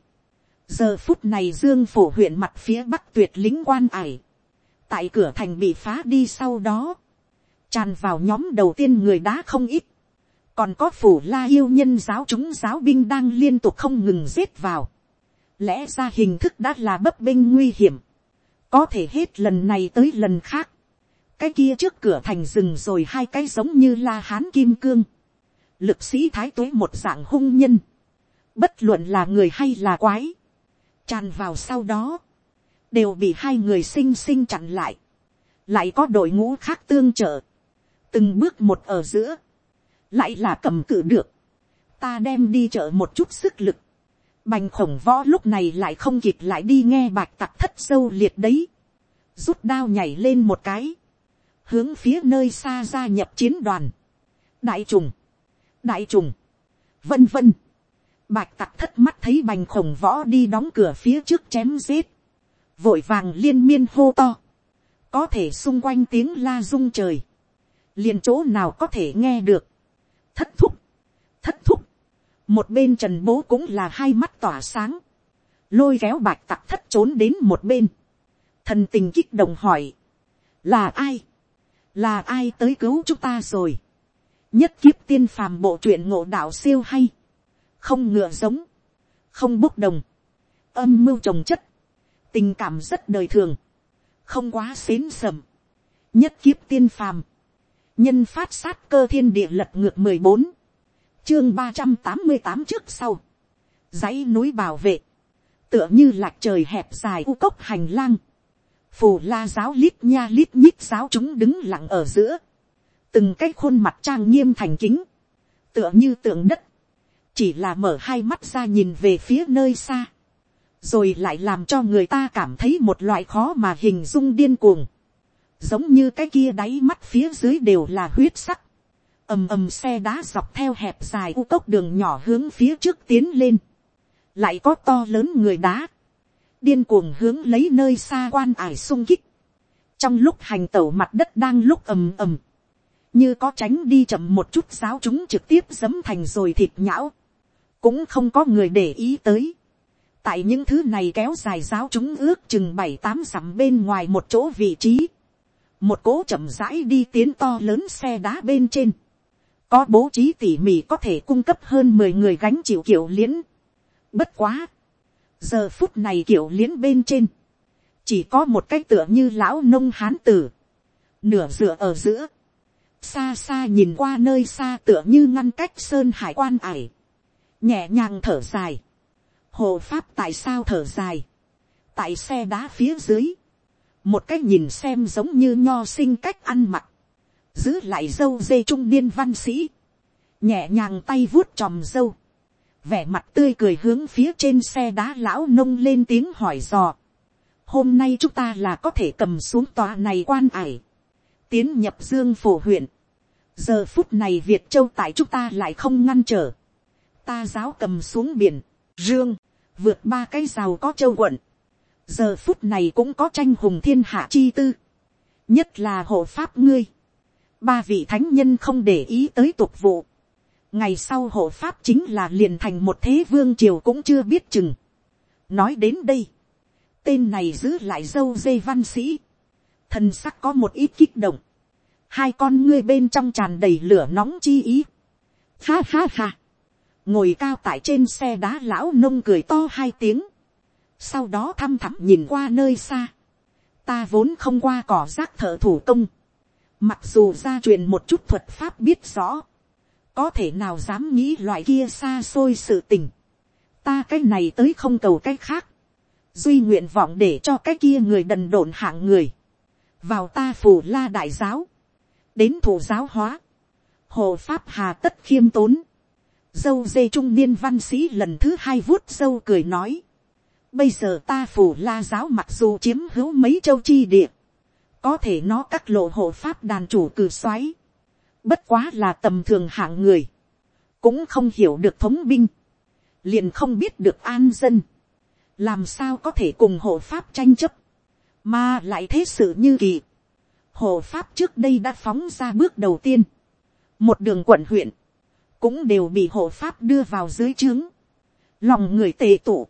giờ phút này dương phổ huyện mặt phía bắc tuyệt lính quan ải, tại cửa thành bị phá đi sau đó, tràn vào nhóm đầu tiên người đá không ít, còn có phủ la yêu nhân giáo chúng giáo binh đang liên tục không ngừng giết vào, lẽ ra hình thức đã là bấp bênh nguy hiểm, có thể hết lần này tới lần khác, cái kia trước cửa thành rừng rồi hai cái giống như la hán kim cương, lực sĩ thái tuế một dạng hung nhân, bất luận là người hay là quái, tràn vào sau đó, đều bị hai người xinh xinh chặn lại, lại có đội ngũ khác tương trợ, từng bước một ở giữa, lại là cầm cự được, ta đem đi chợ một chút sức lực, bành khổng võ lúc này lại không kịp lại đi nghe bạch tặc thất sâu liệt đấy, rút đao nhảy lên một cái, hướng phía nơi xa gia nhập chiến đoàn, đại trùng, đại trùng, vân vân, bạch tặc thất mắt thấy bành khổng võ đi đóng cửa phía trước chém giết, vội vàng liên miên hô to, có thể xung quanh tiếng la rung trời, liền chỗ nào có thể nghe được, thất thúc, thất thúc, một bên trần bố cũng là hai mắt tỏa sáng, lôi kéo bạch tặc thất trốn đến một bên, thần tình kích động hỏi, là ai, là ai tới cứu chúng ta rồi, nhất kiếp tiên phàm bộ truyện ngộ đạo siêu hay, không ngựa giống, không bốc đồng, âm mưu trồng chất, tình cảm rất đời thường, không quá xến sầm, nhất kiếp tiên phàm, nhân phát sát cơ thiên địa lật ngược mười bốn, chương ba trăm tám mươi tám trước sau, dãy núi bảo vệ, tựa như lạc trời hẹp dài u cốc hành lang, phù la giáo lít nha lít nhít giáo chúng đứng lặng ở giữa, từng cái khuôn mặt trang nghiêm thành kính, tựa như tượng đất, chỉ là mở hai mắt ra nhìn về phía nơi xa, rồi lại làm cho người ta cảm thấy một loại khó mà hình dung điên cuồng, giống như cái kia đáy mắt phía dưới đều là huyết sắc, ầm ầm xe đá dọc theo hẹp dài u cốc đường nhỏ hướng phía trước tiến lên, lại có to lớn người đá, điên cuồng hướng lấy nơi xa quan ải sung kích, trong lúc hành tẩu mặt đất đang lúc ầm ầm, như có tránh đi chậm một chút giáo chúng trực tiếp dấm thành rồi thịt nhão, cũng không có người để ý tới. tại những thứ này kéo dài giáo chúng ước chừng bảy tám dặm bên ngoài một chỗ vị trí, một cố chậm rãi đi tiến to lớn xe đá bên trên, có bố trí tỉ mỉ có thể cung cấp hơn mười người gánh chịu kiểu liễn. Bất quá, giờ phút này kiểu liễn bên trên, chỉ có một cái tựa như lão nông hán tử, nửa dựa ở giữa, xa xa nhìn qua nơi xa tựa như ngăn cách sơn hải quan ải, nhẹ nhàng thở dài, hồ pháp tại sao thở dài, tại xe đá phía dưới, một cách nhìn xem giống như nho sinh cách ăn mặc, giữ lại dâu dê trung niên văn sĩ, nhẹ nhàng tay vuốt tròm dâu, vẻ mặt tươi cười hướng phía trên xe đá lão nông lên tiếng hỏi dò. Hôm nay chúng ta là có thể cầm xuống tòa này quan ải, tiến nhập dương phổ huyện. giờ phút này việt châu tại chúng ta lại không ngăn trở, ta giáo cầm xuống biển, rương, vượt ba cái rào có châu quận, giờ phút này cũng có tranh hùng thiên hạ chi tư, nhất là hộ pháp ngươi, ba vị thánh nhân không để ý tới tục vụ, ngày sau hộ pháp chính là liền thành một thế vương triều cũng chưa biết chừng. nói đến đây, tên này giữ lại dâu dê văn sĩ, thân sắc có một ít kích động, hai con ngươi bên trong tràn đầy lửa nóng chi ý. Ha ha ha, ngồi cao tại trên xe đá lão nông cười to hai tiếng, sau đó thăm thẳm nhìn qua nơi xa, ta vốn không qua cỏ rác thợ thủ công, mặc dù gia truyền một chút thuật pháp biết rõ, có thể nào dám nghĩ loại kia xa xôi sự tình, ta cái này tới không cầu cái khác, duy nguyện vọng để cho cái kia người đần độn hạng người, vào ta phủ la đại giáo, đến thủ giáo hóa, hồ pháp hà tất khiêm tốn, dâu dê trung niên văn sĩ lần thứ hai vuốt dâu cười nói, bây giờ ta phủ la giáo mặc dù chiếm hữu mấy châu chi địa, có thể nó các lộ hộ pháp đàn chủ cử xoáy, bất quá là tầm thường hạng người, cũng không hiểu được thống binh, liền không biết được an dân, làm sao có thể cùng hộ pháp tranh chấp, mà lại thế sự như kỳ. Hộ pháp trước đây đã phóng ra bước đầu tiên, một đường quận huyện, cũng đều bị hộ pháp đưa vào dưới trướng, lòng người tề tụ,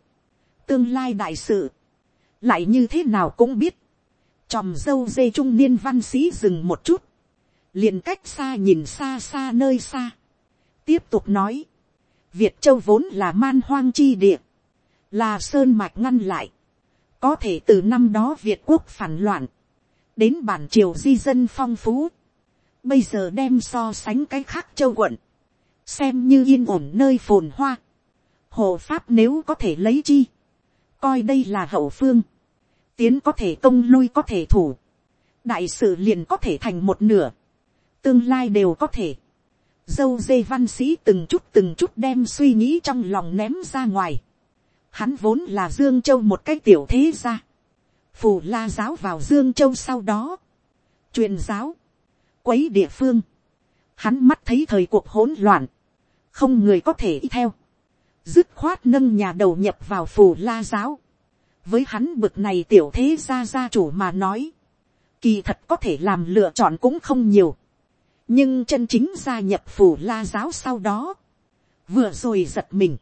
tương lai đại sự, lại như thế nào cũng biết, Chòm dâu dê trung niên văn sĩ dừng một chút. liền cách xa nhìn xa xa nơi xa. Tiếp tục nói. Việt Châu vốn là man hoang chi địa. Là sơn mạch ngăn lại. Có thể từ năm đó Việt quốc phản loạn. Đến bản triều di dân phong phú. Bây giờ đem so sánh cái khác châu quận. Xem như yên ổn nơi phồn hoa. Hồ Pháp nếu có thể lấy chi. Coi đây là hậu phương. Tiến có thể công lui có thể thủ. Đại sự liền có thể thành một nửa. Tương lai đều có thể dâu dê văn sĩ từng chút từng chút đem suy nghĩ trong lòng ném ra ngoài. Hắn vốn là Dương Châu một cái tiểu thế gia. Phù la giáo vào Dương Châu sau đó. truyền giáo. Quấy địa phương. Hắn mắt thấy thời cuộc hỗn loạn. Không người có thể y theo. Dứt khoát nâng nhà đầu nhập vào phù la giáo. Với hắn bực này tiểu thế gia gia chủ mà nói. Kỳ thật có thể làm lựa chọn cũng không nhiều nhưng chân chính gia nhập phủ la giáo sau đó, vừa rồi giật mình,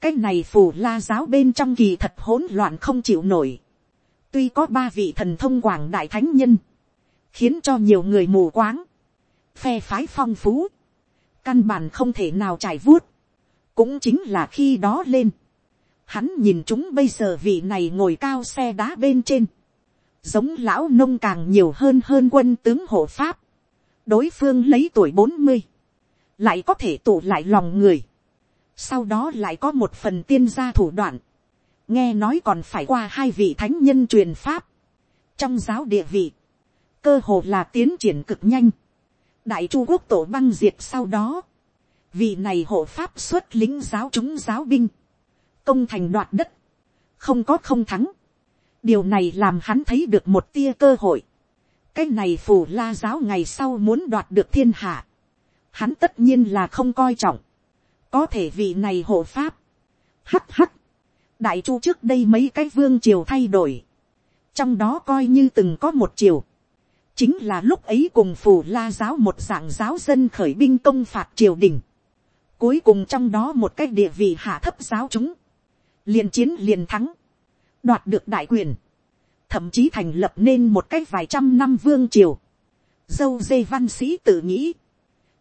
cái này phủ la giáo bên trong kỳ thật hỗn loạn không chịu nổi, tuy có ba vị thần thông quảng đại thánh nhân, khiến cho nhiều người mù quáng, phe phái phong phú, căn bản không thể nào trải vuốt, cũng chính là khi đó lên, hắn nhìn chúng bây giờ vị này ngồi cao xe đá bên trên, giống lão nông càng nhiều hơn hơn quân tướng hộ pháp, đối phương lấy tuổi bốn mươi, lại có thể tụ lại lòng người, sau đó lại có một phần tiên gia thủ đoạn, nghe nói còn phải qua hai vị thánh nhân truyền pháp, trong giáo địa vị, cơ hồ là tiến triển cực nhanh, đại chu quốc tổ băng diệt sau đó, vị này hộ pháp xuất lính giáo chúng giáo binh, công thành đoạt đất, không có không thắng, điều này làm hắn thấy được một tia cơ hội, cái này phù la giáo ngày sau muốn đoạt được thiên hạ, hắn tất nhiên là không coi trọng, có thể vị này hộ pháp, hắt hắt, đại chu trước đây mấy cái vương triều thay đổi, trong đó coi như từng có một triều, chính là lúc ấy cùng phù la giáo một dạng giáo dân khởi binh công phạt triều đình, cuối cùng trong đó một cái địa vị hạ thấp giáo chúng, liền chiến liền thắng, đoạt được đại quyền, thậm chí thành lập nên một cái vài trăm năm vương triều. Dâu dê văn sĩ tự nghĩ,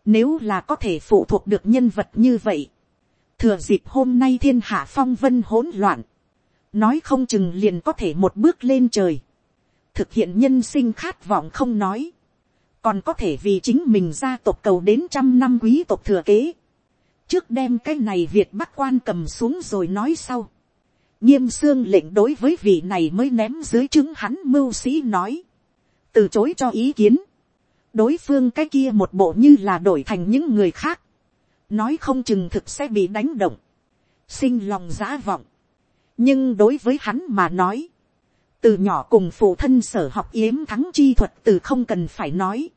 nếu là có thể phụ thuộc được nhân vật như vậy, thừa dịp hôm nay thiên hạ phong vân hỗn loạn, nói không chừng liền có thể một bước lên trời, thực hiện nhân sinh khát vọng không nói, còn có thể vì chính mình gia tộc cầu đến trăm năm quý tộc thừa kế, trước đem cái này việt bắc quan cầm xuống rồi nói sau, nghiêm xương lệnh đối với vị này mới ném dưới chứng hắn mưu sĩ nói, từ chối cho ý kiến, đối phương cái kia một bộ như là đổi thành những người khác, nói không chừng thực sẽ bị đánh động, sinh lòng giá vọng, nhưng đối với hắn mà nói, từ nhỏ cùng phụ thân sở học yếm thắng chi thuật từ không cần phải nói,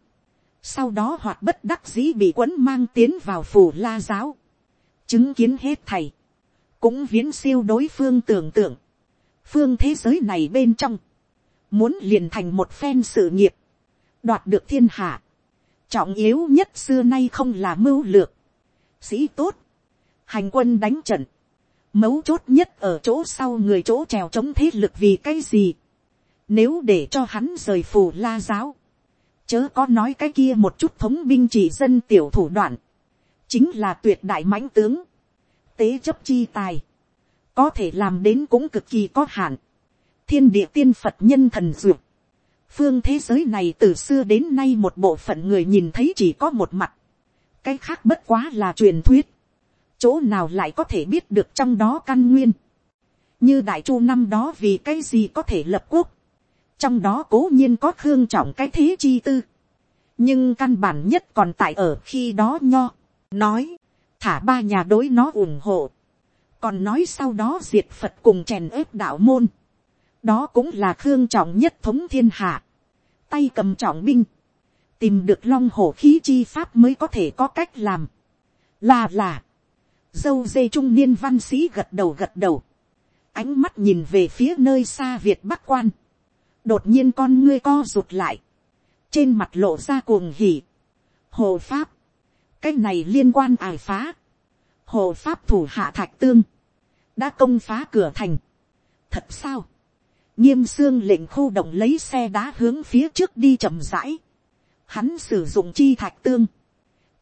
sau đó hoạt bất đắc dĩ bị quấn mang tiến vào phủ la giáo, chứng kiến hết thầy, cũng viễn siêu đối phương tưởng tượng, phương thế giới này bên trong, muốn liền thành một phen sự nghiệp, đoạt được thiên hạ, trọng yếu nhất xưa nay không là mưu lược, sĩ tốt, hành quân đánh trận, mấu chốt nhất ở chỗ sau người chỗ trèo chống thế lực vì cái gì, nếu để cho hắn rời phù la giáo, chớ có nói cái kia một chút thống binh chỉ dân tiểu thủ đoạn, chính là tuyệt đại mãnh tướng, tế chấp chi tài, có thể làm đến cũng cực kỳ có hạn. thiên địa tiên phật nhân thần dược, phương thế giới này từ xưa đến nay một bộ phận người nhìn thấy chỉ có một mặt, cái khác bất quá là truyền thuyết, chỗ nào lại có thể biết được trong đó căn nguyên, như đại chu năm đó vì cái gì có thể lập quốc, trong đó cố nhiên có khương trọng cái thế chi tư, nhưng căn bản nhất còn tại ở khi đó nho, nói, thả ba nhà đối nó ủng hộ, còn nói sau đó diệt phật cùng chèn ớp đạo môn, đó cũng là khương trọng nhất thống thiên hạ, tay cầm trọng binh, tìm được long hổ khí chi pháp mới có thể có cách làm, là là, dâu dê trung niên văn sĩ gật đầu gật đầu, ánh mắt nhìn về phía nơi xa việt bắc quan, đột nhiên con ngươi co rụt lại, trên mặt lộ ra cuồng hỉ, hồ pháp, cái này liên quan ải phá, hồ pháp thủ hạ thạch tương, đã công phá cửa thành. thật sao, nghiêm xương lệnh khu động lấy xe đá hướng phía trước đi chậm rãi. Hắn sử dụng chi thạch tương.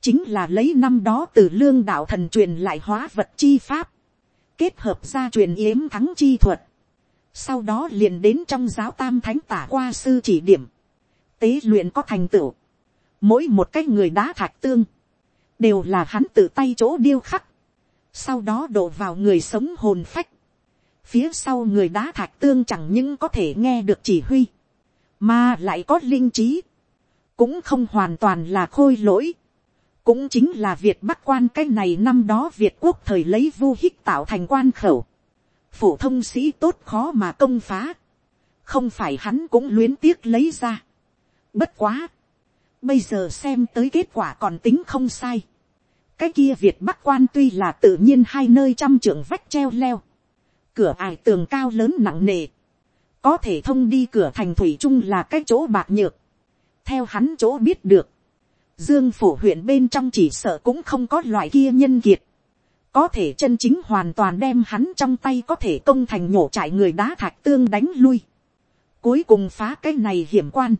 Chính là lấy năm đó từ lương đạo thần truyền lại hóa vật chi pháp. Kết hợp ra truyền yếm thắng chi thuật. Sau đó liền đến trong giáo tam thánh tả qua sư chỉ điểm. Tế luyện có thành tựu. Mỗi một cái người đá thạch tương. Đều là hắn tự tay chỗ điêu khắc. Sau đó đổ vào người sống hồn phách Phía sau người đá thạch tương chẳng những có thể nghe được chỉ huy. Mà lại có linh trí. Cũng không hoàn toàn là khôi lỗi. Cũng chính là Việt Bắc quan cái này năm đó Việt quốc thời lấy vu hích tạo thành quan khẩu. Phổ thông sĩ tốt khó mà công phá. Không phải hắn cũng luyến tiếc lấy ra. Bất quá. Bây giờ xem tới kết quả còn tính không sai. Cái kia Việt Bắc quan tuy là tự nhiên hai nơi trăm trưởng vách treo leo cửa ải tường cao lớn nặng nề, có thể thông đi cửa thành thủy trung là cái chỗ bạc nhược. theo hắn chỗ biết được, dương phủ huyện bên trong chỉ sợ cũng không có loại kia nhân kiệt, có thể chân chính hoàn toàn đem hắn trong tay có thể công thành nhổ trại người đá thạch tương đánh lui, cuối cùng phá cái này hiểm quan,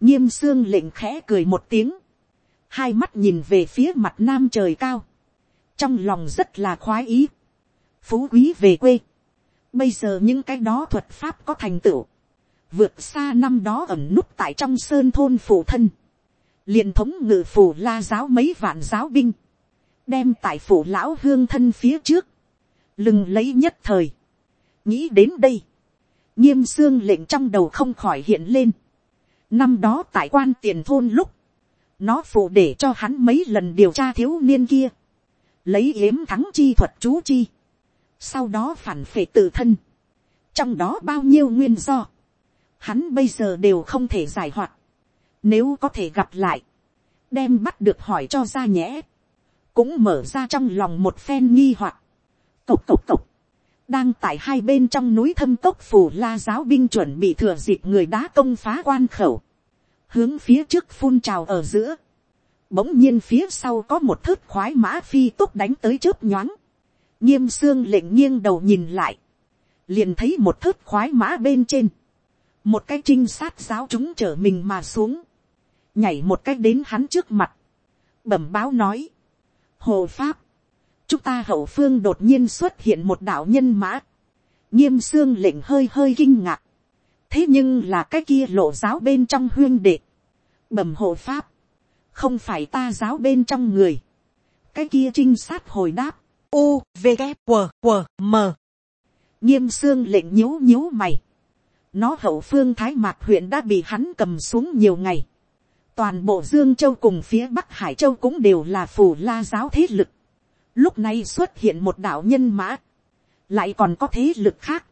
nghiêm xương lệnh khẽ cười một tiếng, hai mắt nhìn về phía mặt nam trời cao, trong lòng rất là khoái ý, phú quý về quê, Bây giờ những cái đó thuật pháp có thành tựu. Vượt xa năm đó ẩm nút tại trong sơn thôn phủ thân. liền thống ngự phủ la giáo mấy vạn giáo binh. Đem tại phủ lão hương thân phía trước. Lừng lấy nhất thời. Nghĩ đến đây. Nghiêm xương lệnh trong đầu không khỏi hiện lên. Năm đó tại quan tiền thôn lúc. Nó phụ để cho hắn mấy lần điều tra thiếu niên kia. Lấy yếm thắng chi thuật chú chi sau đó phản phệ tự thân, trong đó bao nhiêu nguyên do, hắn bây giờ đều không thể giải hoạt, nếu có thể gặp lại, đem bắt được hỏi cho ra nhẽ, cũng mở ra trong lòng một phen nghi hoặc, cộc cộc cộc, đang tại hai bên trong núi thâm cốc phủ la giáo binh chuẩn bị thừa dịp người đá công phá quan khẩu, hướng phía trước phun trào ở giữa, bỗng nhiên phía sau có một thớt khoái mã phi túc đánh tới chớp nhoáng, nghiêm xương lệnh nghiêng đầu nhìn lại, liền thấy một thớt khoái mã bên trên, một cái trinh sát giáo chúng chở mình mà xuống, nhảy một cái đến hắn trước mặt, bẩm báo nói, hồ pháp, chúng ta hậu phương đột nhiên xuất hiện một đạo nhân mã, nghiêm xương lệnh hơi hơi kinh ngạc, thế nhưng là cái kia lộ giáo bên trong huyên đệ, bẩm hộ pháp, không phải ta giáo bên trong người, cái kia trinh sát hồi đáp, u v g q w m. Nghiêm xương lệnh nhíu nhíu mày. Nó hậu phương thái mạc huyện đã bị hắn cầm xuống nhiều ngày toàn bộ dương châu cùng phía bắc hải châu cũng đều là phù la giáo thế lực lúc này xuất hiện một đạo nhân mã lại còn có thế lực khác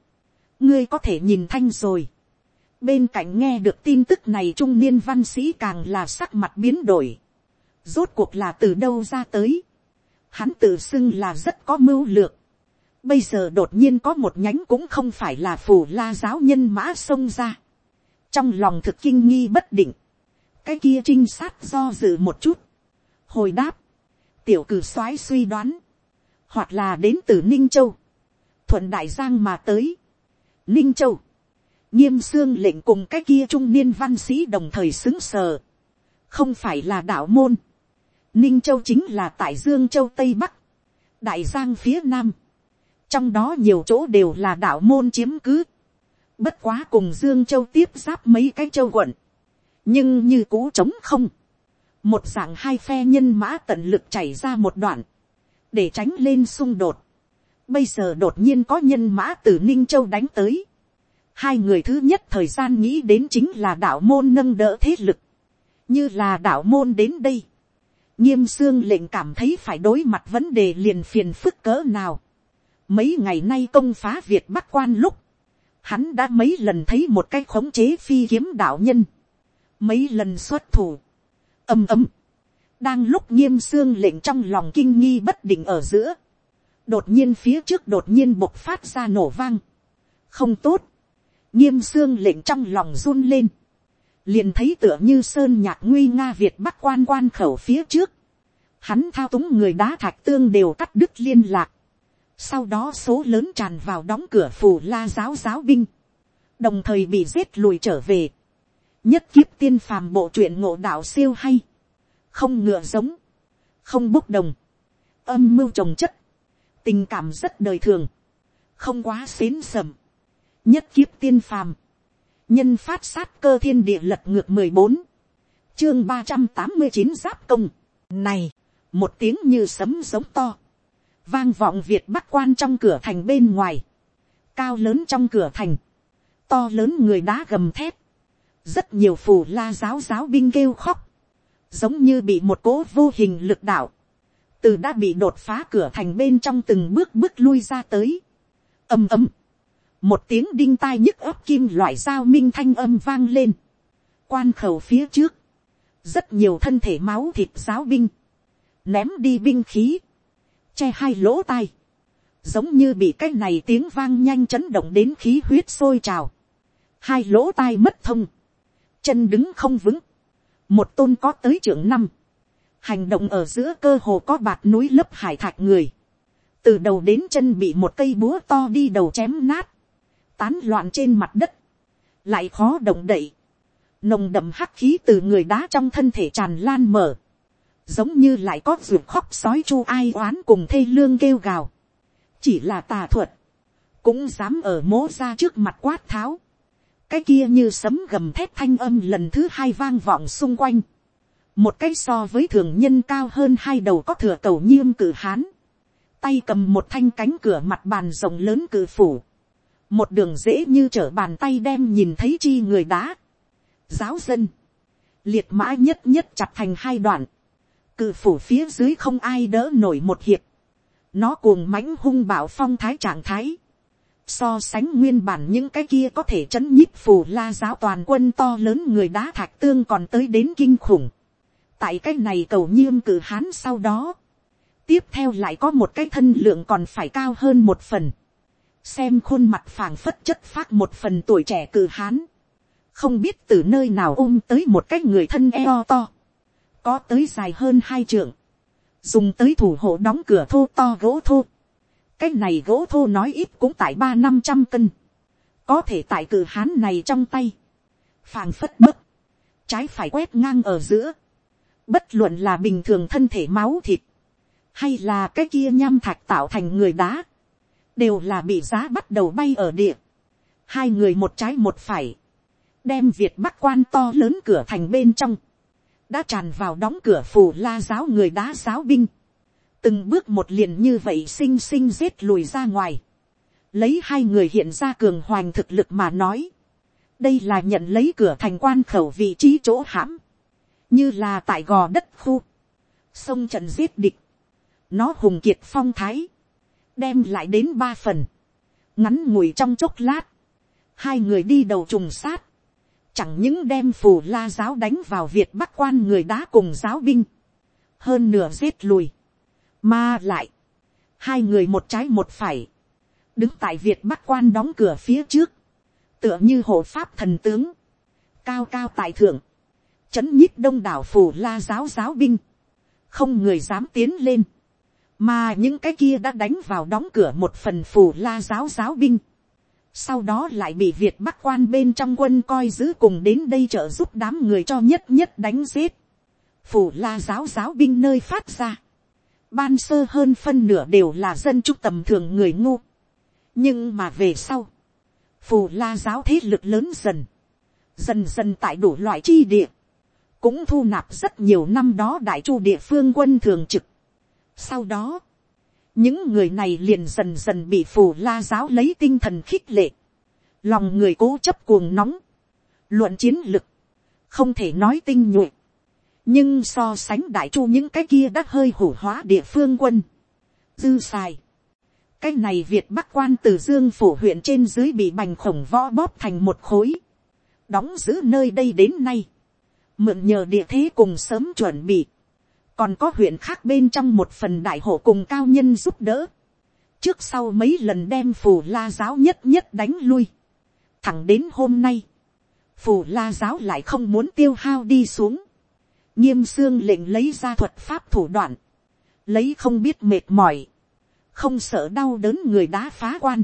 ngươi có thể nhìn thanh rồi bên cạnh nghe được tin tức này trung niên văn sĩ càng là sắc mặt biến đổi rốt cuộc là từ đâu ra tới hắn tự xưng là rất có mưu lược. Bây giờ đột nhiên có một nhánh cũng không phải là phù la giáo nhân mã xông ra. Trong lòng thực kinh nghi bất định. Cái kia trinh sát do dự một chút. Hồi đáp. Tiểu cử soái suy đoán. Hoặc là đến từ Ninh Châu. Thuận Đại Giang mà tới. Ninh Châu. Nghiêm xương lệnh cùng cái kia trung niên văn sĩ đồng thời xứng sờ. Không phải là đạo môn Ninh Châu chính là tại Dương Châu Tây Bắc, Đại Giang phía Nam. Trong đó nhiều chỗ đều là đạo môn chiếm cứ. Bất quá cùng Dương Châu tiếp giáp mấy cái châu quận. Nhưng như cũ trống không. Một dạng hai phe nhân mã tận lực chảy ra một đoạn. Để tránh lên xung đột. Bây giờ đột nhiên có nhân mã từ Ninh Châu đánh tới. Hai người thứ nhất thời gian nghĩ đến chính là đạo môn nâng đỡ thế lực. Như là đạo môn đến đây nghiêm xương lệnh cảm thấy phải đối mặt vấn đề liền phiền phức cỡ nào. Mấy ngày nay công phá Việt Bắc quan lúc, hắn đã mấy lần thấy một cái khống chế phi kiếm đạo nhân. Mấy lần xuất thủ. ầm ầm. Đang lúc nghiêm xương lệnh trong lòng kinh nghi bất định ở giữa. Đột nhiên phía trước đột nhiên bộc phát ra nổ vang. Không tốt. Nghiêm xương lệnh trong lòng run lên liền thấy tựa như sơn nhạc nguy nga việt bắc quan quan khẩu phía trước, hắn thao túng người đá thạch tương đều cắt đứt liên lạc, sau đó số lớn tràn vào đóng cửa phủ la giáo giáo binh, đồng thời bị giết lùi trở về, nhất kiếp tiên phàm bộ truyện ngộ đạo siêu hay, không ngựa giống, không bốc đồng, âm mưu trồng chất, tình cảm rất đời thường, không quá xến sầm, nhất kiếp tiên phàm, nhân phát sát cơ thiên địa lật ngược mười bốn, chương ba trăm tám mươi chín giáp công, này, một tiếng như sấm giống to, vang vọng việt bắc quan trong cửa thành bên ngoài, cao lớn trong cửa thành, to lớn người đá gầm thép, rất nhiều phù la giáo giáo binh kêu khóc, giống như bị một cố vô hình lực đạo, từ đã bị đột phá cửa thành bên trong từng bước bước lui ra tới, ầm ầm, một tiếng đinh tai nhức ấp kim loại dao minh thanh âm vang lên, quan khẩu phía trước, rất nhiều thân thể máu thịt giáo binh, ném đi binh khí, che hai lỗ tai, giống như bị cái này tiếng vang nhanh chấn động đến khí huyết sôi trào, hai lỗ tai mất thông, chân đứng không vững, một tôn có tới trưởng năm, hành động ở giữa cơ hồ có bạt núi lấp hải thạch người, từ đầu đến chân bị một cây búa to đi đầu chém nát, tán loạn trên mặt đất, lại khó động đậy, nồng đậm hắc khí từ người đá trong thân thể tràn lan mở, giống như lại có ruột khóc sói chu ai oán cùng thê lương kêu gào, chỉ là tà thuật, cũng dám ở mố ra trước mặt quát tháo, cái kia như sấm gầm thép thanh âm lần thứ hai vang vọng xung quanh, một cái so với thường nhân cao hơn hai đầu có thừa cầu nhiêm cử hán, tay cầm một thanh cánh cửa mặt bàn rộng lớn cử phủ, một đường dễ như trở bàn tay đem nhìn thấy chi người đá, giáo dân, liệt mã nhất nhất chặt thành hai đoạn, cử phủ phía dưới không ai đỡ nổi một hiệp, nó cuồng mãnh hung bạo phong thái trạng thái, so sánh nguyên bản những cái kia có thể chấn nhíp phù la giáo toàn quân to lớn người đá thạch tương còn tới đến kinh khủng. tại cái này cầu nhiêm cử hán sau đó, tiếp theo lại có một cái thân lượng còn phải cao hơn một phần, xem khuôn mặt phảng phất chất phát một phần tuổi trẻ cử hán, không biết từ nơi nào ôm tới một cái người thân eo to, có tới dài hơn hai trượng, dùng tới thủ hộ đóng cửa thô to gỗ thô, cái này gỗ thô nói ít cũng tại ba năm trăm cân, có thể tại cử hán này trong tay, phàng phất bấc, trái phải quét ngang ở giữa, bất luận là bình thường thân thể máu thịt, hay là cái kia nham thạch tạo thành người đá, đều là bị giá bắt đầu bay ở địa, hai người một trái một phải, đem việt bắc quan to lớn cửa thành bên trong, đã tràn vào đóng cửa phù la giáo người đá giáo binh, từng bước một liền như vậy xinh xinh rết lùi ra ngoài, lấy hai người hiện ra cường hoành thực lực mà nói, đây là nhận lấy cửa thành quan khẩu vị trí chỗ hãm, như là tại gò đất khu, sông trận giết địch, nó hùng kiệt phong thái, đem lại đến ba phần, ngắn ngủi trong chốc lát, hai người đi đầu trùng sát, chẳng những đem phù la giáo đánh vào việt bắc quan người đá cùng giáo binh, hơn nửa giết lùi, mà lại, hai người một trái một phải, đứng tại việt bắc quan đóng cửa phía trước, tựa như hộ pháp thần tướng, cao cao tại thượng, chấn nhích đông đảo phủ la giáo giáo binh, không người dám tiến lên, mà những cái kia đã đánh vào đóng cửa một phần phủ la giáo giáo binh, sau đó lại bị việt bắc quan bên trong quân coi giữ cùng đến đây trợ giúp đám người cho nhất nhất đánh giết, phủ la giáo giáo binh nơi phát ra, ban sơ hơn phân nửa đều là dân chúc tầm thường người ngu. nhưng mà về sau, phù la giáo thế lực lớn dần, dần dần tại đủ loại chi địa, cũng thu nạp rất nhiều năm đó đại chu địa phương quân thường trực. sau đó, những người này liền dần dần bị phù la giáo lấy tinh thần khích lệ, lòng người cố chấp cuồng nóng, luận chiến lực, không thể nói tinh nhuệ, nhưng so sánh đại chu những cái kia đã hơi hủ hóa địa phương quân, dư xài. cái này việt bắc quan từ dương phủ huyện trên dưới bị bành khổng võ bóp thành một khối, đóng giữ nơi đây đến nay, mượn nhờ địa thế cùng sớm chuẩn bị, còn có huyện khác bên trong một phần đại hộ cùng cao nhân giúp đỡ, trước sau mấy lần đem phù la giáo nhất nhất đánh lui, thẳng đến hôm nay, phù la giáo lại không muốn tiêu hao đi xuống, nghiêm xương lệnh lấy ra thuật pháp thủ đoạn, lấy không biết mệt mỏi, không sợ đau đớn người đá phá quan,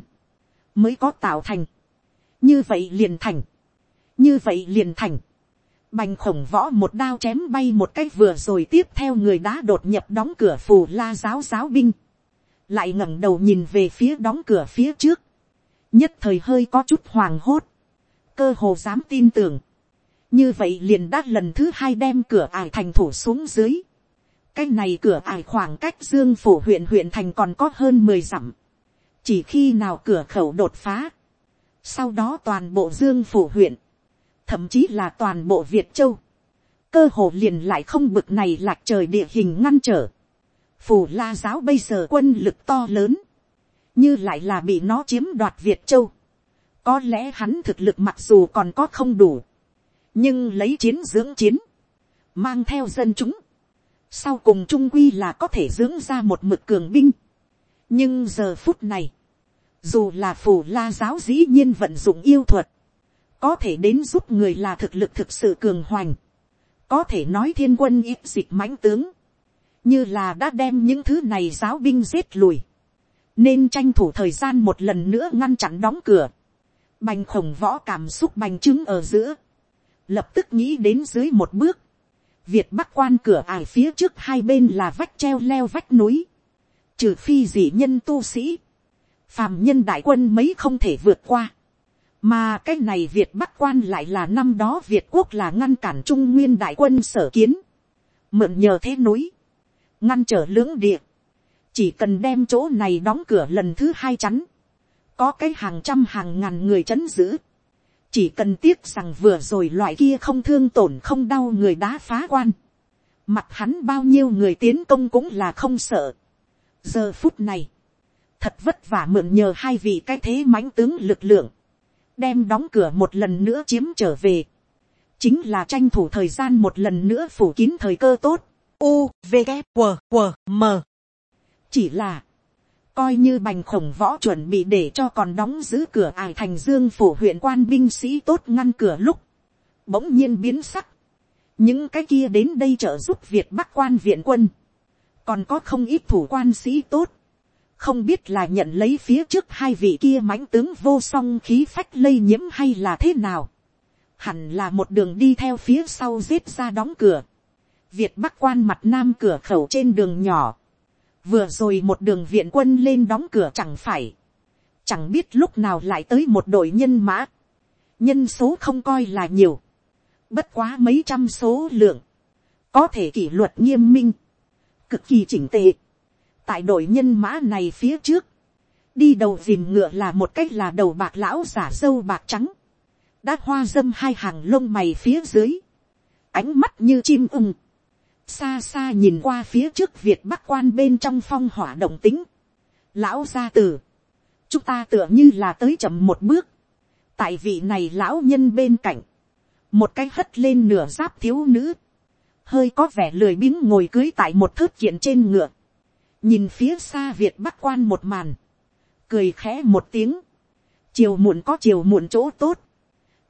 mới có tạo thành. như vậy liền thành, như vậy liền thành, bành khổng võ một đao chém bay một cách vừa rồi tiếp theo người đã đột nhập đóng cửa phù la giáo giáo binh, lại ngẩng đầu nhìn về phía đóng cửa phía trước, nhất thời hơi có chút hoàng hốt, cơ hồ dám tin tưởng, như vậy liền đã lần thứ hai đem cửa ải thành thủ xuống dưới, cái này cửa ải khoảng cách dương phủ huyện huyện thành còn có hơn mười dặm, chỉ khi nào cửa khẩu đột phá, sau đó toàn bộ dương phủ huyện, thậm chí là toàn bộ việt châu, cơ hồ liền lại không bực này lạc trời địa hình ngăn trở, phù la giáo bây giờ quân lực to lớn, như lại là bị nó chiếm đoạt việt châu, có lẽ hắn thực lực mặc dù còn có không đủ, nhưng lấy chiến dưỡng chiến, mang theo dân chúng, sau cùng trung quy là có thể dưỡng ra một mực cường binh. nhưng giờ phút này, dù là phù la giáo dĩ nhiên vận dụng yêu thuật, có thể đến giúp người là thực lực thực sự cường hoành, có thể nói thiên quân ít dịch mãnh tướng, như là đã đem những thứ này giáo binh giết lùi, nên tranh thủ thời gian một lần nữa ngăn chặn đóng cửa, bành khổng võ cảm xúc bành trướng ở giữa, lập tức nghĩ đến dưới một bước, Việt bắc quan cửa ải phía trước hai bên là vách treo leo vách núi. Trừ phi dị nhân tu sĩ. Phàm nhân đại quân mấy không thể vượt qua. Mà cái này Việt bắc quan lại là năm đó Việt quốc là ngăn cản trung nguyên đại quân sở kiến. Mượn nhờ thế núi. Ngăn trở lưỡng địa. Chỉ cần đem chỗ này đóng cửa lần thứ hai chắn. Có cái hàng trăm hàng ngàn người chấn giữ chỉ cần tiếc rằng vừa rồi loại kia không thương tổn không đau người đã phá quan, mặt hắn bao nhiêu người tiến công cũng là không sợ. giờ phút này, thật vất vả mượn nhờ hai vị cái thế mãnh tướng lực lượng, đem đóng cửa một lần nữa chiếm trở về, chính là tranh thủ thời gian một lần nữa phủ kín thời cơ tốt, u v g w w m. Chỉ là, coi như bành khổng võ chuẩn bị để cho còn đóng giữ cửa ải thành dương phủ huyện quan binh sĩ tốt ngăn cửa lúc, bỗng nhiên biến sắc, những cái kia đến đây trợ giúp việt bắc quan viện quân, còn có không ít thủ quan sĩ tốt, không biết là nhận lấy phía trước hai vị kia mãnh tướng vô song khí phách lây nhiễm hay là thế nào, hẳn là một đường đi theo phía sau giết ra đóng cửa, việt bắc quan mặt nam cửa khẩu trên đường nhỏ, vừa rồi một đường viện quân lên đóng cửa chẳng phải, chẳng biết lúc nào lại tới một đội nhân mã, nhân số không coi là nhiều, bất quá mấy trăm số lượng, có thể kỷ luật nghiêm minh, cực kỳ chỉnh tệ. tại đội nhân mã này phía trước, đi đầu dìm ngựa là một cách là đầu bạc lão giả dâu bạc trắng, đã hoa dâm hai hàng lông mày phía dưới, ánh mắt như chim ưng, xa xa nhìn qua phía trước việt bắc quan bên trong phong hỏa động tính, lão gia tử, chúng ta tựa như là tới chậm một bước, tại vị này lão nhân bên cạnh, một cái hất lên nửa giáp thiếu nữ, hơi có vẻ lười biếng ngồi cưới tại một thớt kiện trên ngựa, nhìn phía xa việt bắc quan một màn, cười khẽ một tiếng, chiều muộn có chiều muộn chỗ tốt,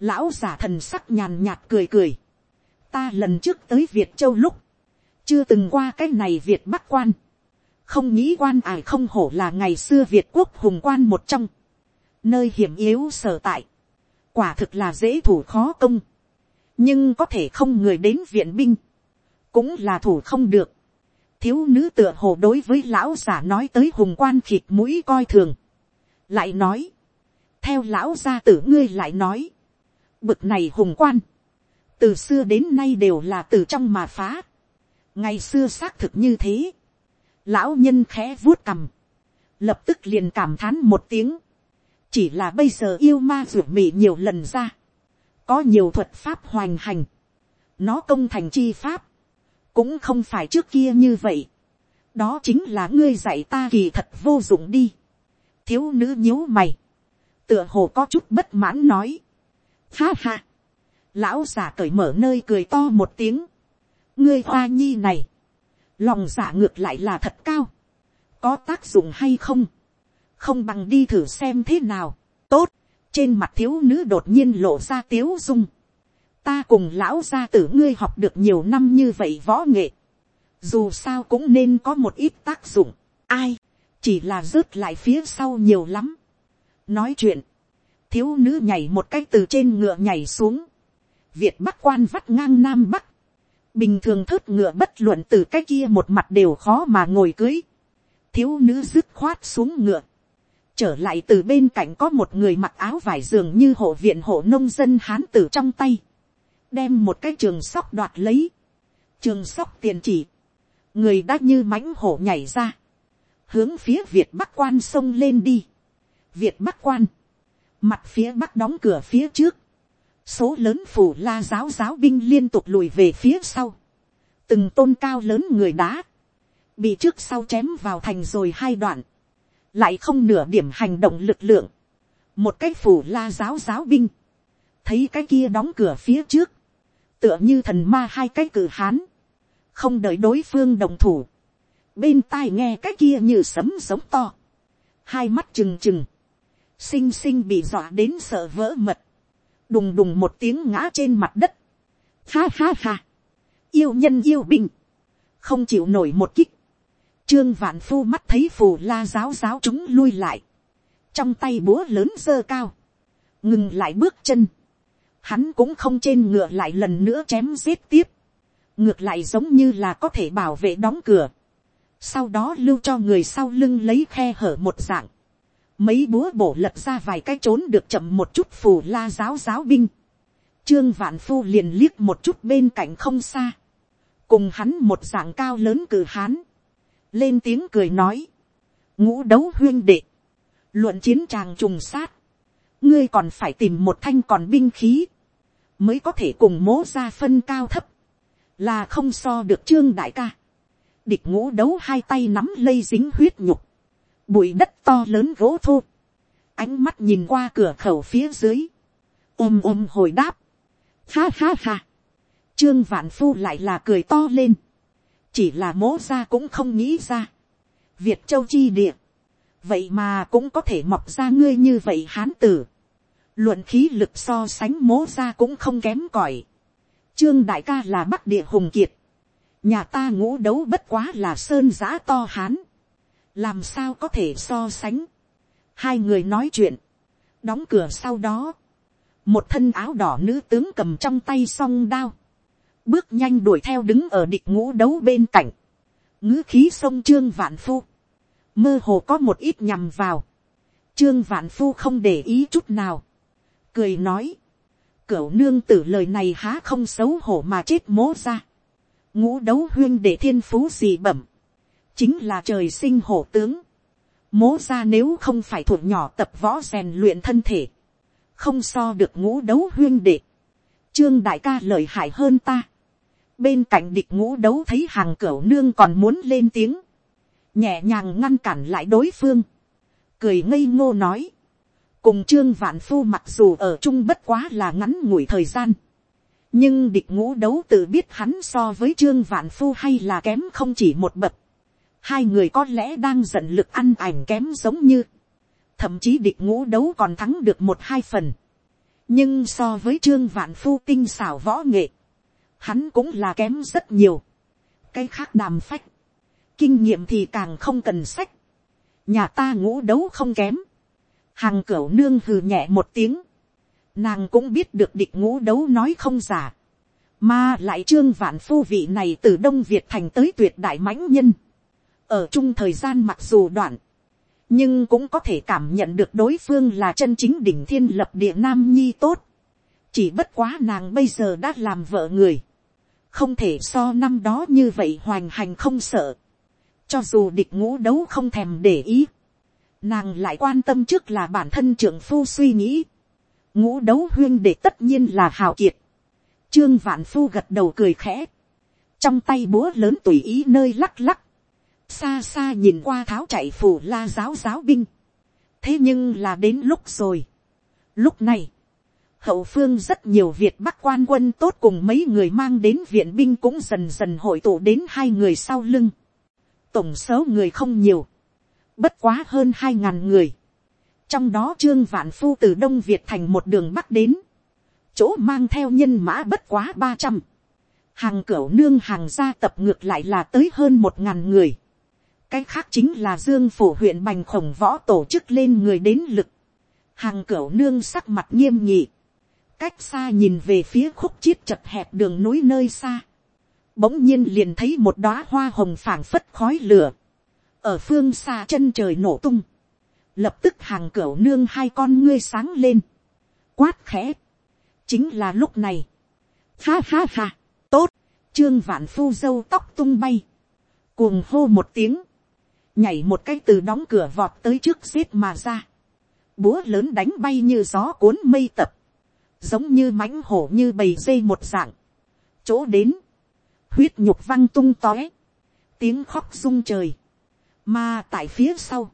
lão giả thần sắc nhàn nhạt cười cười, ta lần trước tới việt châu lúc, chưa từng qua cái này việt bắc quan, không nghĩ quan ải không hổ là ngày xưa việt quốc hùng quan một trong, nơi hiểm yếu sở tại, quả thực là dễ thủ khó công, nhưng có thể không người đến viện binh, cũng là thủ không được. thiếu nữ tựa hồ đối với lão giả nói tới hùng quan khịt mũi coi thường, lại nói, theo lão gia tử ngươi lại nói, bực này hùng quan, từ xưa đến nay đều là từ trong mà phá, ngày xưa xác thực như thế, lão nhân khẽ vuốt cằm, lập tức liền cảm thán một tiếng, chỉ là bây giờ yêu ma ruột mị nhiều lần ra, có nhiều thuật pháp hoành hành, nó công thành chi pháp, cũng không phải trước kia như vậy, đó chính là ngươi dạy ta kỳ thật vô dụng đi, thiếu nữ nhíu mày, tựa hồ có chút bất mãn nói, ha ha, lão già cởi mở nơi cười to một tiếng, ngươi hoa nhi này, lòng giả ngược lại là thật cao, có tác dụng hay không, không bằng đi thử xem thế nào, tốt, trên mặt thiếu nữ đột nhiên lộ ra tiếu dung, ta cùng lão gia tử ngươi học được nhiều năm như vậy võ nghệ, dù sao cũng nên có một ít tác dụng, ai, chỉ là rớt lại phía sau nhiều lắm. nói chuyện, thiếu nữ nhảy một cái từ trên ngựa nhảy xuống, việt bắc quan vắt ngang nam bắc, bình thường thớt ngựa bất luận từ cái kia một mặt đều khó mà ngồi cưới, thiếu nữ dứt khoát xuống ngựa, trở lại từ bên cạnh có một người mặc áo vải giường như hộ viện hộ nông dân hán tử trong tay, đem một cái trường sóc đoạt lấy, trường sóc tiền chỉ, người đã như mãnh hổ nhảy ra, hướng phía việt bắc quan sông lên đi, việt bắc quan, mặt phía bắc đóng cửa phía trước, số lớn phủ la giáo giáo binh liên tục lùi về phía sau, từng tôn cao lớn người đá, bị trước sau chém vào thành rồi hai đoạn, lại không nửa điểm hành động lực lượng, một cái phủ la giáo giáo binh, thấy cái kia đóng cửa phía trước, tựa như thần ma hai cái cử hán, không đợi đối phương đồng thủ, bên tai nghe cái kia như sấm giống to, hai mắt trừng trừng, xinh xinh bị dọa đến sợ vỡ mật, đùng đùng một tiếng ngã trên mặt đất, ha ha ha, yêu nhân yêu binh, không chịu nổi một kích, trương vạn phu mắt thấy phù la giáo giáo chúng lui lại, trong tay búa lớn dơ cao, ngừng lại bước chân, hắn cũng không trên ngựa lại lần nữa chém giết tiếp, ngược lại giống như là có thể bảo vệ đóng cửa, sau đó lưu cho người sau lưng lấy khe hở một dạng, mấy búa bổ lật ra vài cái trốn được chậm một chút phù la giáo giáo binh, trương vạn phu liền liếc một chút bên cạnh không xa, cùng hắn một dạng cao lớn cử hán, lên tiếng cười nói, ngũ đấu huyên đệ, luận chiến tràng trùng sát, ngươi còn phải tìm một thanh còn binh khí, mới có thể cùng mố ra phân cao thấp, là không so được trương đại ca. địch ngũ đấu hai tay nắm lây dính huyết nhục, bụi đất to lớn gỗ thô, ánh mắt nhìn qua cửa khẩu phía dưới, ôm ôm hồi đáp, ha ha ha, trương vạn phu lại là cười to lên, chỉ là mố ra cũng không nghĩ ra, việt châu chi địa, vậy mà cũng có thể mọc ra ngươi như vậy hán tử, luận khí lực so sánh mố ra cũng không kém cỏi, trương đại ca là bắc địa hùng kiệt, nhà ta ngũ đấu bất quá là sơn giã to hán, làm sao có thể so sánh, hai người nói chuyện, đóng cửa sau đó, một thân áo đỏ nữ tướng cầm trong tay song đao, bước nhanh đuổi theo đứng ở địch ngũ đấu bên cạnh, ngữ khí sông trương vạn phu, mơ hồ có một ít nhằm vào, trương vạn phu không để ý chút nào, cười nói, cửu nương tử lời này há không xấu hổ mà chết mố ra, ngũ đấu huyên để thiên phú gì bẩm, chính là trời sinh hổ tướng, mố ra nếu không phải thuộc nhỏ tập võ rèn luyện thân thể, không so được ngũ đấu huyên đệ, trương đại ca lợi hại hơn ta, bên cạnh địch ngũ đấu thấy hàng cửu nương còn muốn lên tiếng, nhẹ nhàng ngăn cản lại đối phương, cười ngây ngô nói, cùng trương vạn phu mặc dù ở chung bất quá là ngắn ngủi thời gian, nhưng địch ngũ đấu tự biết hắn so với trương vạn phu hay là kém không chỉ một bậc, hai người có lẽ đang giận lực ăn ảnh kém giống như, thậm chí địch ngũ đấu còn thắng được một hai phần, nhưng so với trương vạn phu tinh xảo võ nghệ, hắn cũng là kém rất nhiều. cái khác đàm phách, kinh nghiệm thì càng không cần sách, nhà ta ngũ đấu không kém, hàng cửu nương hừ nhẹ một tiếng, nàng cũng biết được địch ngũ đấu nói không giả, mà lại trương vạn phu vị này từ đông việt thành tới tuyệt đại mãnh nhân, ở chung thời gian mặc dù đoạn, nhưng cũng có thể cảm nhận được đối phương là chân chính đỉnh thiên lập địa nam nhi tốt, chỉ bất quá nàng bây giờ đã làm vợ người, không thể so năm đó như vậy hoành hành không sợ, cho dù địch ngũ đấu không thèm để ý, nàng lại quan tâm trước là bản thân trưởng phu suy nghĩ, ngũ đấu huyên để tất nhiên là hào kiệt, trương vạn phu gật đầu cười khẽ, trong tay búa lớn tùy ý nơi lắc lắc, xa xa nhìn qua tháo chạy phủ la giáo giáo binh, thế nhưng là đến lúc rồi, lúc này, hậu phương rất nhiều việt bắc quan quân tốt cùng mấy người mang đến viện binh cũng dần dần hội tụ đến hai người sau lưng. tổng số người không nhiều, bất quá hơn hai ngàn người. trong đó trương vạn phu từ đông việt thành một đường bắc đến, chỗ mang theo nhân mã bất quá ba trăm, hàng cửu nương hàng gia tập ngược lại là tới hơn một ngàn người cái khác chính là dương phủ huyện bành khổng võ tổ chức lên người đến lực. Hàng cửu nương sắc mặt nghiêm nhị, cách xa nhìn về phía khúc chiết chật hẹp đường núi nơi xa, bỗng nhiên liền thấy một đóa hoa hồng phảng phất khói lửa, ở phương xa chân trời nổ tung, lập tức hàng cửu nương hai con ngươi sáng lên, quát khẽ, chính là lúc này, ha ha ha, tốt, trương vạn phu dâu tóc tung bay, cuồng hô một tiếng, nhảy một cái từ đóng cửa vọt tới trước xếp mà ra, búa lớn đánh bay như gió cuốn mây tập, giống như mãnh hổ như bầy dây một dạng, chỗ đến, huyết nhục văng tung tóe, tiếng khóc rung trời, mà tại phía sau,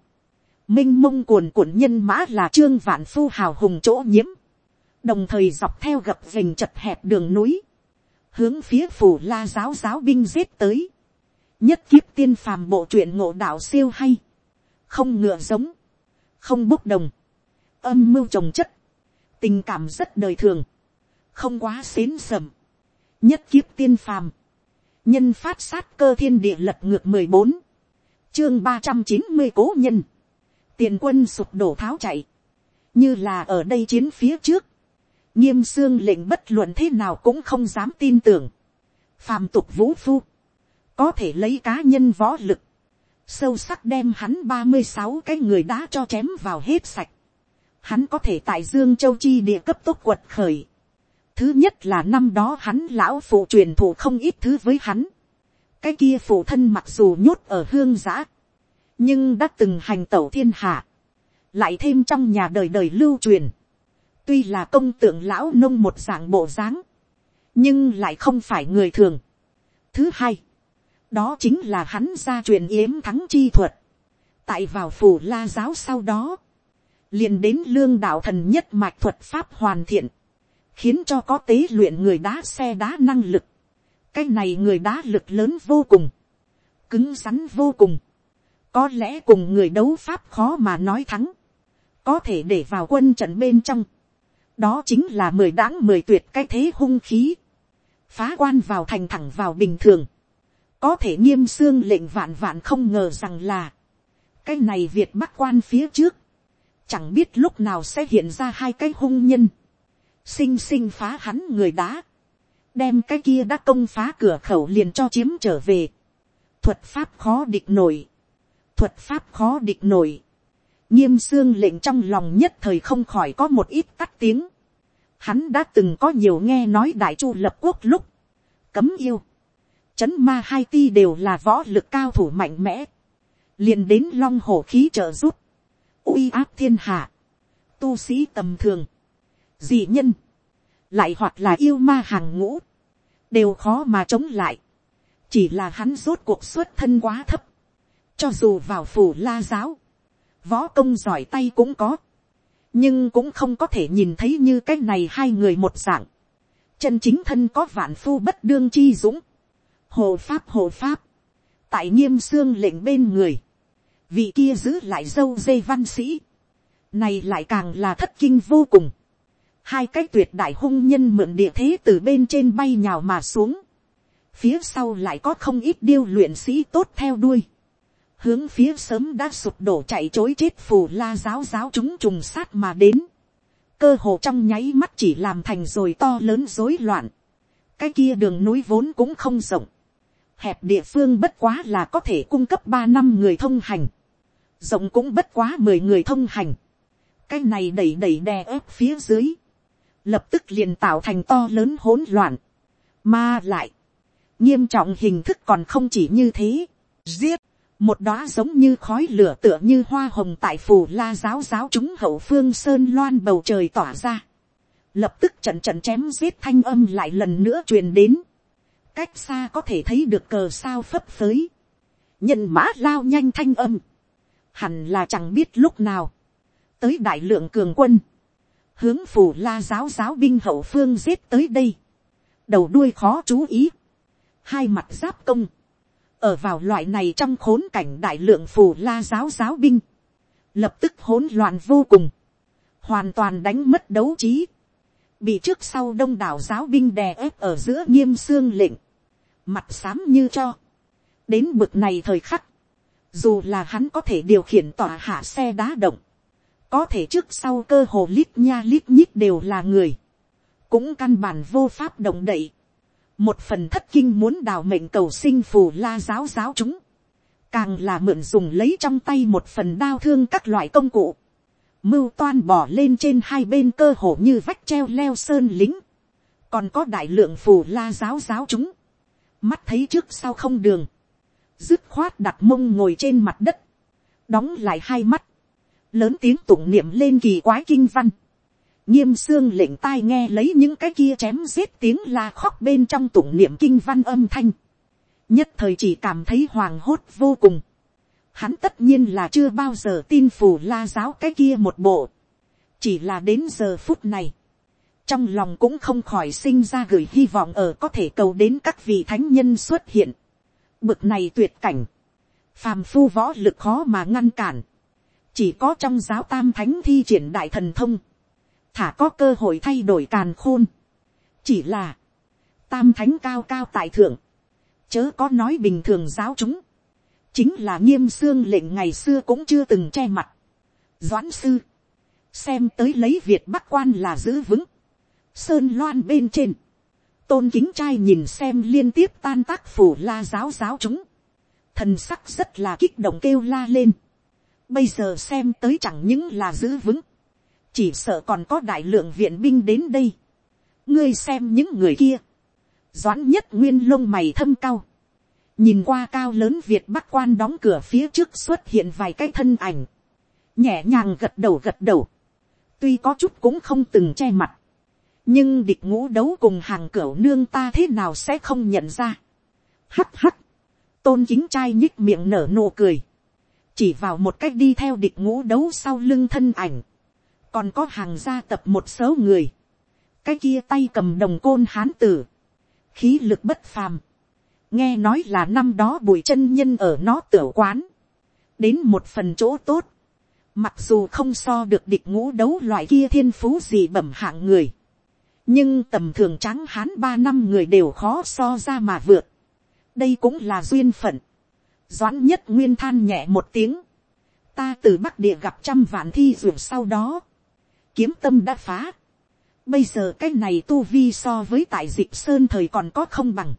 m i n h mông cuồn cuộn nhân mã là trương vạn phu hào hùng chỗ nhiễm, đồng thời dọc theo gập vình chật hẹp đường núi, hướng phía phủ la giáo giáo binh giết tới, nhất kiếp tiên phàm bộ truyện ngộ đạo siêu hay, không ngựa giống, không bốc đồng, âm mưu trồng chất, tình cảm rất đời thường, không quá xến sầm, nhất kiếp tiên phàm, nhân phát sát cơ thiên địa lật ngược mười bốn, chương ba trăm chín mươi cố nhân, tiền quân sụp đổ tháo chạy, như là ở đây chiến phía trước, nghiêm xương lệnh bất luận thế nào cũng không dám tin tưởng, phàm tục vũ phu, có thể lấy cá nhân võ lực, sâu sắc đem hắn ba mươi sáu cái người đã cho chém vào hết sạch, hắn có thể tại dương châu chi địa cấp tốc quật khởi, Thứ nhất là năm đó hắn lão phụ truyền thụ không ít thứ với hắn. Cái kia phụ thân mặc dù nhốt ở hương giã. Nhưng đã từng hành tẩu thiên hạ. Lại thêm trong nhà đời đời lưu truyền. Tuy là công tượng lão nông một dạng bộ dáng. Nhưng lại không phải người thường. Thứ hai. Đó chính là hắn gia truyền yếm thắng chi thuật. Tại vào phủ la giáo sau đó. liền đến lương đạo thần nhất mạch thuật pháp hoàn thiện khiến cho có tế luyện người đá xe đá năng lực. cái này người đá lực lớn vô cùng, cứng rắn vô cùng, có lẽ cùng người đấu pháp khó mà nói thắng, có thể để vào quân trận bên trong, đó chính là mười đáng mười tuyệt cái thế hung khí, phá quan vào thành thẳng vào bình thường, có thể nghiêm xương lệnh vạn vạn không ngờ rằng là, cái này việt bắc quan phía trước, chẳng biết lúc nào sẽ hiện ra hai cái hung nhân, sinh sinh phá hắn người đá, đem cái kia đã công phá cửa khẩu liền cho chiếm trở về. Thuật pháp khó địch nổi, thuật pháp khó địch nổi. Nghiêm xương lệnh trong lòng nhất thời không khỏi có một ít tắt tiếng. Hắn đã từng có nhiều nghe nói đại chu lập quốc lúc, cấm yêu, chấn ma hai ti đều là võ lực cao thủ mạnh mẽ, liền đến long hổ khí trợ giúp, uy áp thiên hạ, tu sĩ tầm thường, dị nhân, lại hoặc là yêu ma hàng ngũ, đều khó mà chống lại. chỉ là hắn rốt cuộc xuất thân quá thấp, cho dù vào phủ la giáo, võ công giỏi tay cũng có, nhưng cũng không có thể nhìn thấy như cái này hai người một dạng, chân chính thân có vạn phu bất đương chi dũng, hồ pháp hồ pháp, tại nghiêm xương lệnh bên người, vị kia giữ lại dâu dây văn sĩ, này lại càng là thất kinh vô cùng, hai cái tuyệt đại hung nhân mượn địa thế từ bên trên bay nhào mà xuống, phía sau lại có không ít điêu luyện sĩ tốt theo đuôi, hướng phía sớm đã sụp đổ chạy chối chết phù la giáo giáo chúng trùng sát mà đến, cơ hồ trong nháy mắt chỉ làm thành rồi to lớn rối loạn, cái kia đường núi vốn cũng không rộng, hẹp địa phương bất quá là có thể cung cấp ba năm người thông hành, rộng cũng bất quá mười người thông hành, cái này đẩy đẩy đè ép phía dưới, lập tức liền tạo thành to lớn hỗn loạn, mà lại, nghiêm trọng hình thức còn không chỉ như thế, giết, một đóa giống như khói lửa tựa như hoa hồng tại phủ la giáo giáo chúng hậu phương sơn loan bầu trời tỏa ra, lập tức trận trận chém giết thanh âm lại lần nữa truyền đến, cách xa có thể thấy được cờ sao phấp phới, nhân mã lao nhanh thanh âm, hẳn là chẳng biết lúc nào, tới đại lượng cường quân, hướng phủ la giáo giáo binh hậu phương giết tới đây, đầu đuôi khó chú ý, hai mặt giáp công, ở vào loại này trong khốn cảnh đại lượng phủ la giáo giáo binh, lập tức hỗn loạn vô cùng, hoàn toàn đánh mất đấu trí, bị trước sau đông đảo giáo binh đè ép ở giữa nghiêm xương lệnh, mặt xám như cho, đến bực này thời khắc, dù là hắn có thể điều khiển tòa hạ xe đá động, có thể trước sau cơ hồ lít nha lít nhít đều là người, cũng căn bản vô pháp động đậy, một phần thất kinh muốn đào mệnh cầu sinh phù la giáo giáo chúng, càng là mượn dùng lấy trong tay một phần đao thương các loại công cụ, mưu toan bỏ lên trên hai bên cơ hồ như vách treo leo sơn lính, còn có đại lượng phù la giáo giáo chúng, mắt thấy trước sau không đường, dứt khoát đặt mông ngồi trên mặt đất, đóng lại hai mắt, lớn tiếng tụng niệm lên kỳ quái kinh văn, nghiêm xương lệnh tai nghe lấy những cái kia chém giết tiếng la khóc bên trong tụng niệm kinh văn âm thanh, nhất thời chỉ cảm thấy hoàng hốt vô cùng, hắn tất nhiên là chưa bao giờ tin phù la giáo cái kia một bộ, chỉ là đến giờ phút này, trong lòng cũng không khỏi sinh ra gửi hy vọng ở có thể cầu đến các vị thánh nhân xuất hiện. Bực này tuyệt cảnh, phàm phu võ lực khó mà ngăn cản, chỉ có trong giáo tam thánh thi triển đại thần thông, thả có cơ hội thay đổi càn khôn. chỉ là, tam thánh cao cao tại thượng, chớ có nói bình thường giáo chúng, chính là nghiêm xương lệnh ngày xưa cũng chưa từng che mặt. doãn sư, xem tới lấy việt bắc quan là giữ vững, sơn loan bên trên, tôn kính trai nhìn xem liên tiếp tan tác phủ la giáo giáo chúng, thần sắc rất là kích động kêu la lên, bây giờ xem tới chẳng những là giữ vững, chỉ sợ còn có đại lượng viện binh đến đây, ngươi xem những người kia, doãn nhất nguyên lông mày thâm cao, nhìn qua cao lớn việt bắc quan đóng cửa phía trước xuất hiện vài cái thân ảnh, nhẹ nhàng gật đầu gật đầu, tuy có chút cũng không từng che mặt, nhưng địch ngũ đấu cùng hàng cửa nương ta thế nào sẽ không nhận ra. hắt hắt, tôn chính trai nhích miệng nở nụ cười, chỉ vào một cách đi theo địch ngũ đấu sau lưng thân ảnh, còn có hàng gia tập một số người, cái kia tay cầm đồng côn hán tử, khí lực bất phàm, nghe nói là năm đó bùi chân nhân ở nó tiểu quán, đến một phần chỗ tốt, mặc dù không so được địch ngũ đấu loại kia thiên phú gì bẩm hạng người, nhưng tầm thường trắng hán ba năm người đều khó so ra mà vượt. đây cũng là duyên phận. doãn nhất nguyên than nhẹ một tiếng. ta từ bắc địa gặp trăm vạn thi ruột sau đó. kiếm tâm đã phá. bây giờ cái này tu vi so với tại dịp sơn thời còn có không bằng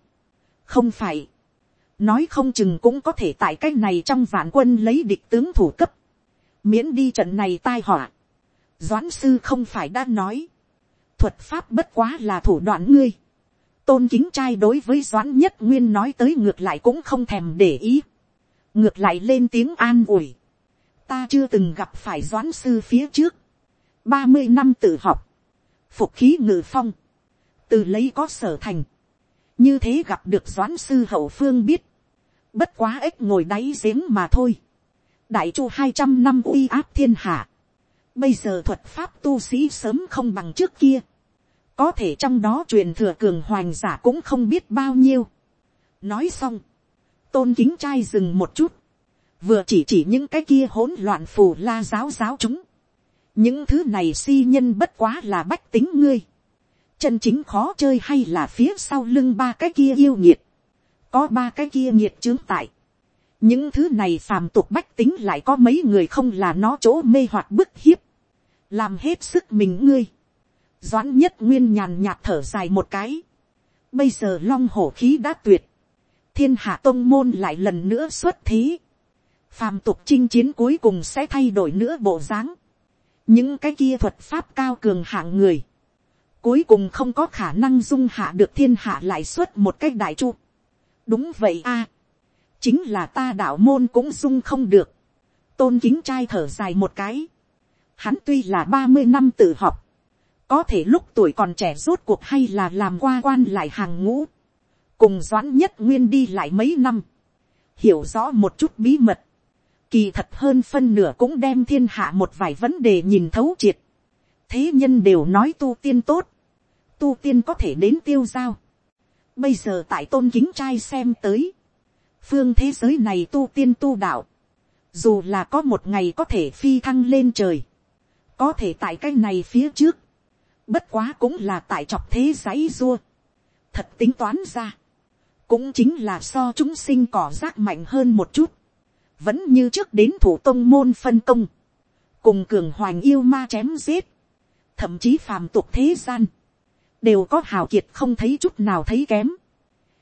không phải. nói không chừng cũng có thể tại cái này trong vạn quân lấy địch tướng thủ cấp. miễn đi trận này tai họa. doãn sư không phải đã nói thuật pháp bất quá là thủ đoạn ngươi. tôn kính trai đối với doãn nhất nguyên nói tới ngược lại cũng không thèm để ý. ngược lại lên tiếng an ủi. ta chưa từng gặp phải doãn sư phía trước. ba mươi năm tự học. phục khí ngự phong. từ lấy có sở thành như thế gặp được doãn sư hậu phương biết. bất quá ếch ngồi đáy giếng mà thôi. đại chu hai trăm năm uy áp thiên hạ Bây giờ thuật pháp tu sĩ sớm không bằng trước kia có thể trong đó truyền thừa cường hoành giả cũng không biết bao nhiêu. nói xong, tôn kính trai dừng một chút, vừa chỉ chỉ những cái kia hỗn loạn phù la giáo giáo chúng. những thứ này si nhân bất quá là bách tính ngươi chân chính khó chơi hay là phía sau lưng ba cái kia yêu nhiệt. có ba cái kia nhiệt chướng tại. những thứ này phàm tục bách tính lại có mấy người không là nó chỗ mê hoặc bức hiếp. làm hết sức mình ngươi Doãn nhất nguyên nhàn nhạt thở dài một cái. Bây giờ long hổ khí đã tuyệt. Thiên hạ tông môn lại lần nữa xuất thế. Phàm tục chinh chiến cuối cùng sẽ thay đổi nữa bộ dáng. Những cái kia thuật pháp cao cường hạng người. Cuối cùng không có khả năng dung hạ được thiên hạ lại xuất một cách đại chu. Đúng vậy a. Chính là ta đạo môn cũng dung không được. Tôn kính trai thở dài một cái. Hắn tuy là ba mươi năm tự học. Có thể lúc tuổi còn trẻ rốt cuộc hay là làm qua quan lại hàng ngũ, cùng doãn nhất nguyên đi lại mấy năm, hiểu rõ một chút bí mật, kỳ thật hơn phân nửa cũng đem thiên hạ một vài vấn đề nhìn thấu triệt, thế nhân đều nói tu tiên tốt, tu tiên có thể đến tiêu giao, bây giờ tại tôn kính trai xem tới, phương thế giới này tu tiên tu đạo, dù là có một ngày có thể phi thăng lên trời, có thể tại cái này phía trước, Bất quá cũng là tại chọc thế giấy rua. Thật tính toán ra. Cũng chính là so chúng sinh cỏ rác mạnh hơn một chút. Vẫn như trước đến thủ tông môn phân công. cùng cường hoành yêu ma chém giết, thậm chí phàm tục thế gian, đều có hào kiệt không thấy chút nào thấy kém,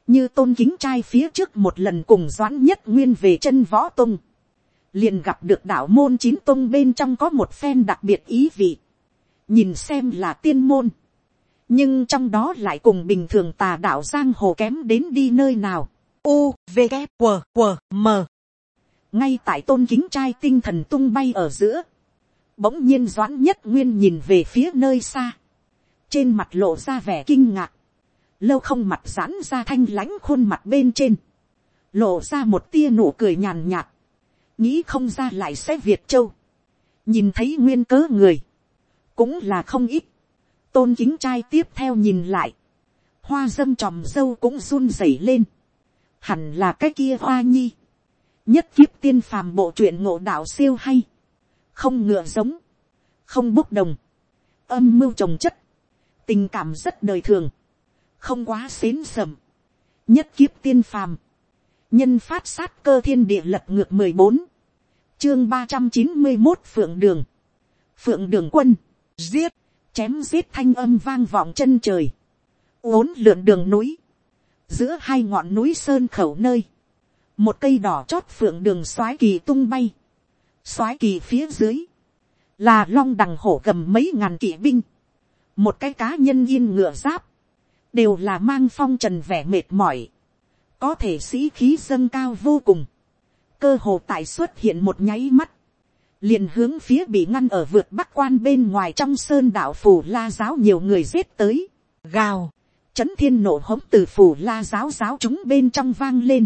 như tôn kính trai phía trước một lần cùng doãn nhất nguyên về chân võ tung, liền gặp được đạo môn chín tung bên trong có một phen đặc biệt ý vị, nhìn xem là tiên môn, nhưng trong đó lại cùng bình thường tà đạo giang hồ kém đến đi nơi nào. U, V, g W, W, M. ngay tại tôn kính trai tinh thần tung bay ở giữa, bỗng nhiên doãn nhất nguyên nhìn về phía nơi xa, trên mặt lộ ra vẻ kinh ngạc, lâu không mặt giãn ra thanh lãnh khuôn mặt bên trên, lộ ra một tia nụ cười nhàn nhạt, nghĩ không ra lại sẽ việt châu, nhìn thấy nguyên cớ người, cũng là không ít, tôn kính trai tiếp theo nhìn lại, hoa dâm tròm dâu cũng run rẩy lên, hẳn là cái kia hoa nhi, nhất kiếp tiên phàm bộ truyện ngộ đạo siêu hay, không ngựa giống, không bốc đồng, âm mưu trồng chất, tình cảm rất đời thường, không quá xến sầm, nhất kiếp tiên phàm, nhân phát sát cơ thiên địa lập ngược mười bốn, chương ba trăm chín mươi một phượng đường, phượng đường quân, giết, chém giết thanh âm vang vọng chân trời, uốn lượn đường núi, giữa hai ngọn núi sơn khẩu nơi, một cây đỏ chót phượng đường soái kỳ tung bay, soái kỳ phía dưới, là long đằng hổ gầm mấy ngàn kỵ binh, một cái cá nhân yên ngựa giáp, đều là mang phong trần vẻ mệt mỏi, có thể sĩ khí dâng cao vô cùng, cơ hồ tại xuất hiện một nháy mắt, liền hướng phía bị ngăn ở vượt bắc quan bên ngoài trong sơn đạo phủ la giáo nhiều người giết tới, gào, chấn thiên nổ hống từ phủ la giáo giáo chúng bên trong vang lên,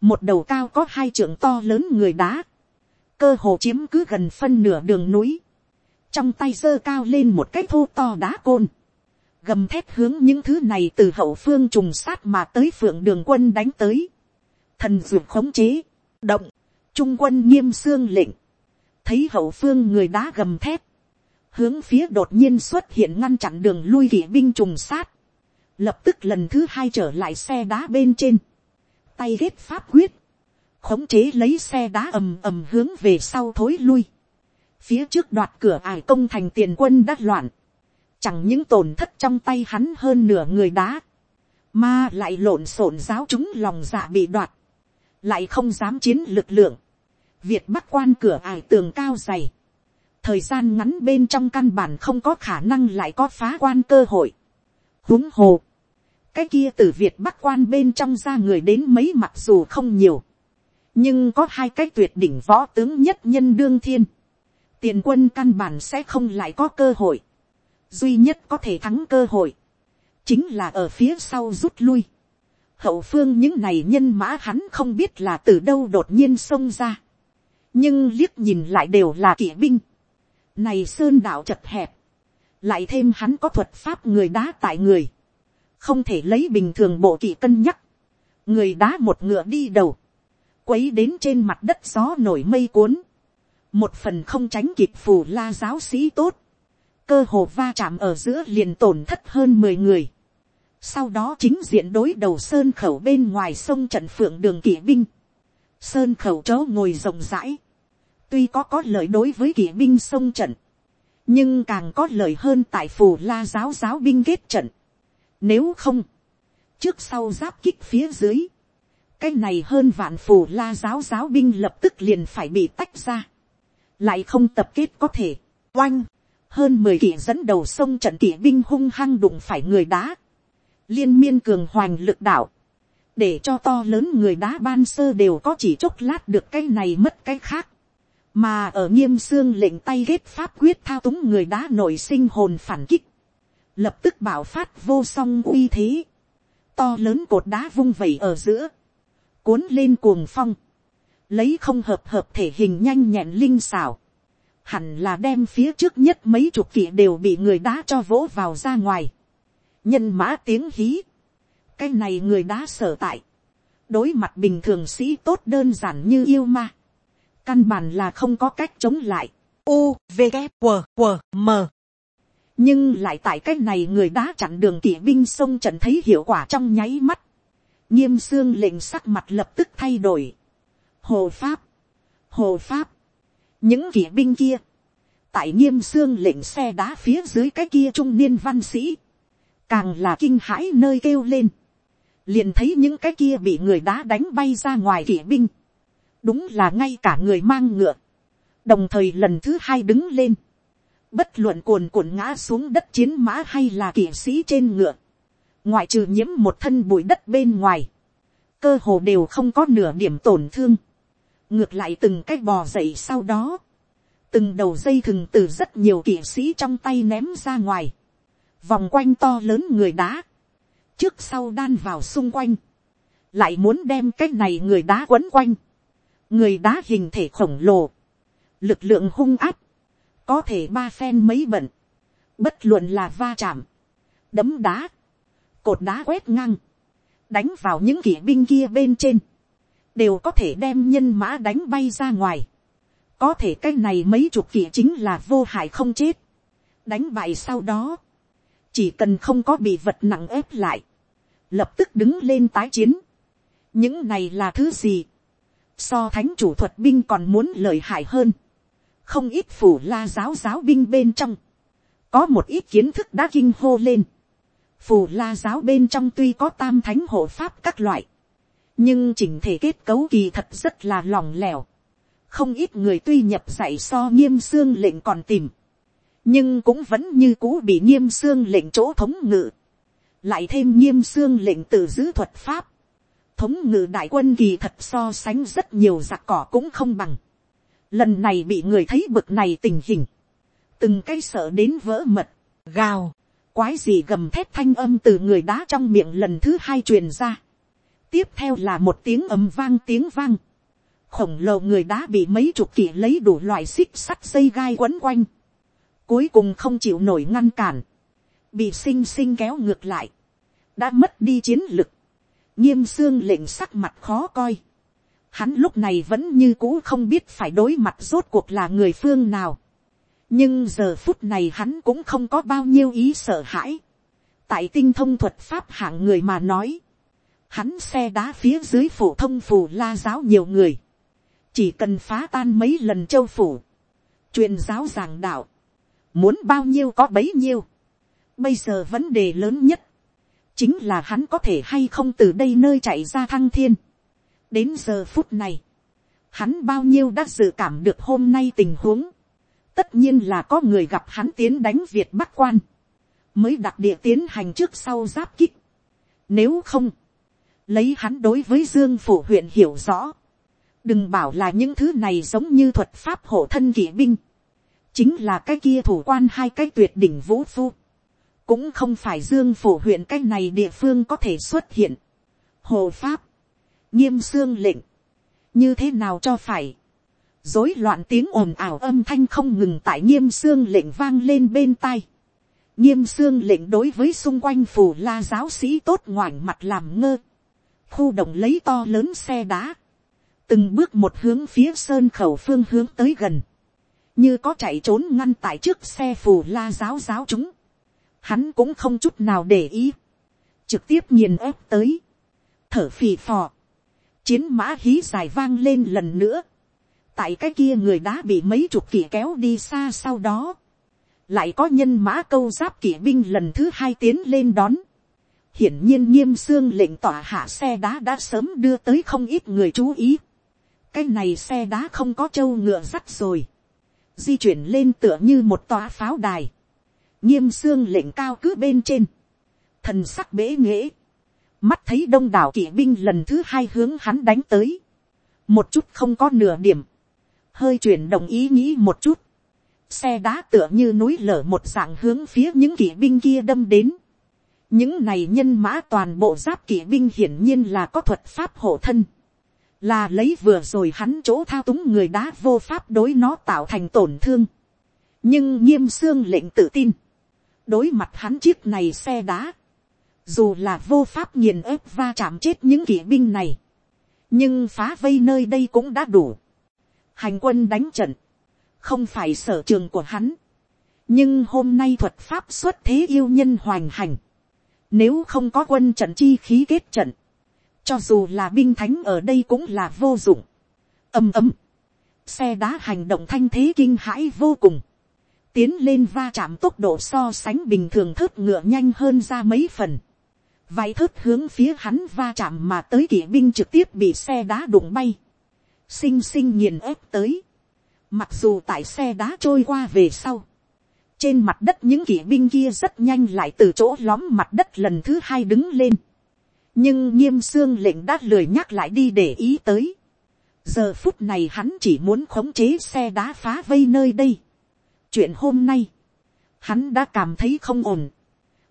một đầu cao có hai trưởng to lớn người đá, cơ hồ chiếm cứ gần phân nửa đường núi, trong tay giơ cao lên một cái thô to đá côn, gầm thép hướng những thứ này từ hậu phương trùng sát mà tới phượng đường quân đánh tới, thần dược khống chế, động, trung quân nghiêm xương lệnh, thấy hậu phương người đá gầm thép, hướng phía đột nhiên xuất hiện ngăn chặn đường lui kỵ binh trùng sát, lập tức lần thứ hai trở lại xe đá bên trên, tay ghét pháp quyết, khống chế lấy xe đá ầm ầm hướng về sau thối lui, phía trước đoạt cửa ải công thành tiền quân đắc loạn, chẳng những tổn thất trong tay hắn hơn nửa người đá, mà lại lộn xộn giáo chúng lòng dạ bị đoạt, lại không dám chiến lực lượng, Việt bắc quan cửa ải tường cao dày. Thời gian ngắn bên trong căn bản không có khả năng lại có phá quan cơ hội. huống hồ. Cái kia từ Việt bắc quan bên trong ra người đến mấy mặc dù không nhiều. Nhưng có hai cái tuyệt đỉnh võ tướng nhất nhân đương thiên. Tiền quân căn bản sẽ không lại có cơ hội. Duy nhất có thể thắng cơ hội. Chính là ở phía sau rút lui. Hậu phương những này nhân mã hắn không biết là từ đâu đột nhiên xông ra. Nhưng liếc nhìn lại đều là kỵ binh. này sơn đạo chật hẹp, lại thêm hắn có thuật pháp người đá tại người, không thể lấy bình thường bộ kỵ cân nhắc, người đá một ngựa đi đầu, quấy đến trên mặt đất gió nổi mây cuốn, một phần không tránh kịp phù la giáo sĩ tốt, cơ hồ va chạm ở giữa liền tổn thất hơn mười người, sau đó chính diện đối đầu sơn khẩu bên ngoài sông trận phượng đường kỵ binh, sơn khẩu chỗ ngồi rộng rãi, tuy có có lợi đối với kỵ binh sông trận, nhưng càng có lợi hơn tại phù la giáo giáo binh kết trận. Nếu không, trước sau giáp kích phía dưới, cái này hơn vạn phù la giáo giáo binh lập tức liền phải bị tách ra, lại không tập kết có thể, oanh, hơn mười kỵ dẫn đầu sông trận kỵ binh hung hăng đụng phải người đá, liên miên cường hoành lực đạo, để cho to lớn người đá ban sơ đều có chỉ chốc lát được cái này mất cái khác. Mà ở nghiêm xương lệnh tay ghét pháp quyết thao túng người đá nổi sinh hồn phản kích. Lập tức bảo phát vô song uy thế. To lớn cột đá vung vẩy ở giữa. Cuốn lên cuồng phong. Lấy không hợp hợp thể hình nhanh nhẹn linh xảo. Hẳn là đem phía trước nhất mấy chục vị đều bị người đá cho vỗ vào ra ngoài. Nhân mã tiếng hí. Cái này người đã sở tại, đối mặt bình thường sĩ tốt đơn giản như yêu ma, căn bản là không có cách chống lại, u v g q q m. Nhưng lại tại cái này người đã chặn đường kỵ binh sông trận thấy hiệu quả trong nháy mắt, nghiêm xương lệnh sắc mặt lập tức thay đổi, hồ pháp, hồ pháp, những kỵ binh kia, tại nghiêm xương lệnh xe đá phía dưới cái kia trung niên văn sĩ, càng là kinh hãi nơi kêu lên, liền thấy những cái kia bị người đá đánh bay ra ngoài kỵ binh, đúng là ngay cả người mang ngựa, đồng thời lần thứ hai đứng lên, bất luận cuồn cuộn ngã xuống đất chiến mã hay là kỵ sĩ trên ngựa, ngoại trừ nhiễm một thân bụi đất bên ngoài, cơ hồ đều không có nửa điểm tổn thương, ngược lại từng cái bò dậy sau đó, từng đầu dây thừng từ rất nhiều kỵ sĩ trong tay ném ra ngoài, vòng quanh to lớn người đá, trước sau đan vào xung quanh, lại muốn đem cái này người đá quấn quanh, người đá hình thể khổng lồ, lực lượng hung áp, có thể ba phen mấy bận, bất luận là va chạm, đấm đá, cột đá quét ngang, đánh vào những kỵ binh kia bên trên, đều có thể đem nhân mã đánh bay ra ngoài. có thể cái này mấy chục kỵ chính là vô hại không chết. đánh bại sau đó, chỉ cần không có bị vật nặng ép lại, lập tức đứng lên tái chiến. những này là thứ gì, so thánh chủ thuật binh còn muốn lợi hại hơn, không ít phủ la giáo giáo binh bên trong, có một ít kiến thức đã kinh hô lên, phù la giáo bên trong tuy có tam thánh hộ pháp các loại, nhưng chỉnh thể kết cấu kỳ thật rất là lỏng lẻo. không ít người tuy nhập dạy so nghiêm xương lệnh còn tìm, nhưng cũng vẫn như cũ bị nghiêm xương lệnh chỗ thống ngự, lại thêm nghiêm xương lệnh tự giữ thuật pháp, thống ngự đại quân kỳ thật so sánh rất nhiều giặc cỏ cũng không bằng. lần này bị người thấy bực này tình hình, từng cái sợ đến vỡ mật, gào, quái gì gầm thét thanh âm từ người đá trong miệng lần thứ hai truyền ra tiếp theo là một tiếng ầm vang tiếng vang. khổng lồ người đá bị mấy chục kỷ lấy đủ loại xích sắt dây gai quấn quanh. cuối cùng không chịu nổi ngăn cản. bị xinh xinh kéo ngược lại. đã mất đi chiến lực. nghiêm xương lệnh sắc mặt khó coi. hắn lúc này vẫn như cũ không biết phải đối mặt rốt cuộc là người phương nào nhưng giờ phút này hắn cũng không có bao nhiêu ý sợ hãi. tại tinh thông thuật pháp hạng người mà nói, hắn xe đá phía dưới phổ thông phủ la giáo nhiều người, chỉ cần phá tan mấy lần châu phủ, truyền giáo giảng đạo, muốn bao nhiêu có bấy nhiêu. bây giờ vấn đề lớn nhất, chính là hắn có thể hay không từ đây nơi chạy ra thăng thiên. đến giờ phút này, hắn bao nhiêu đã dự cảm được hôm nay tình huống, tất nhiên là có người gặp hắn tiến đánh việt bắc quan, mới đặc địa tiến hành trước sau giáp kích. Nếu không, lấy hắn đối với dương phủ huyện hiểu rõ, đừng bảo là những thứ này giống như thuật pháp hộ thân kỵ binh, chính là cái kia thủ quan hai cái tuyệt đỉnh vũ phu, cũng không phải dương phủ huyện cái này địa phương có thể xuất hiện. hồ pháp, nghiêm xương lệnh, như thế nào cho phải, rối loạn tiếng ồn ào âm thanh không ngừng tại nghiêm xương lệnh vang lên bên tai. nghiêm xương lệnh đối với xung quanh phù la giáo sĩ tốt ngoảnh mặt làm ngơ khu động lấy to lớn xe đá. từng bước một hướng phía sơn khẩu phương hướng tới gần. như có chạy trốn ngăn tại trước xe phù la giáo giáo chúng. hắn cũng không chút nào để ý. trực tiếp nghiền ép tới. thở phì phò. chiến mã hí dài vang lên lần nữa tại cái kia người đã bị mấy chục kỷ kéo đi xa sau đó, lại có nhân mã câu giáp kỵ binh lần thứ hai tiến lên đón hiển nhiên nghiêm xương lệnh tỏa hạ xe đá đã sớm đưa tới không ít người chú ý. cái này xe đá không có trâu ngựa sắt rồi. di chuyển lên tựa như một tòa pháo đài. nghiêm xương lệnh cao cứ bên trên. thần sắc bế nghễ. mắt thấy đông đảo kỵ binh lần thứ hai hướng hắn đánh tới. một chút không có nửa điểm hơi chuyển động ý nghĩ một chút, xe đá tựa như núi lở một dạng hướng phía những kỵ binh kia đâm đến những này nhân mã toàn bộ giáp kỵ binh hiển nhiên là có thuật pháp hộ thân, là lấy vừa rồi hắn chỗ thao túng người đá vô pháp đối nó tạo thành tổn thương. nhưng nghiêm xương lệnh tự tin, đối mặt hắn chiếc này xe đá, dù là vô pháp nghiền ép va chạm chết những kỵ binh này, nhưng phá vây nơi đây cũng đã đủ. Hành quân đánh trận, không phải sở trường của hắn. nhưng hôm nay thuật pháp xuất thế yêu nhân hoành hành, nếu không có quân trận chi khí kết trận, cho dù là binh thánh ở đây cũng là vô dụng. ầm ầm, xe đá hành động thanh thế kinh hãi vô cùng, tiến lên va chạm tốc độ so sánh bình thường thớt ngựa nhanh hơn ra mấy phần. Vài thớt hướng phía hắn va chạm mà tới kỵ binh trực tiếp bị xe đá đụng bay. Xinh xinh nghiền ép tới. Mặc dù tại xe đá trôi qua về sau. Trên mặt đất những kỵ binh kia rất nhanh lại từ chỗ lõm mặt đất lần thứ hai đứng lên. Nhưng nghiêm xương lệnh đã lười nhắc lại đi để ý tới. Giờ phút này hắn chỉ muốn khống chế xe đá phá vây nơi đây chuyện hôm nay, hắn đã cảm thấy không ổn.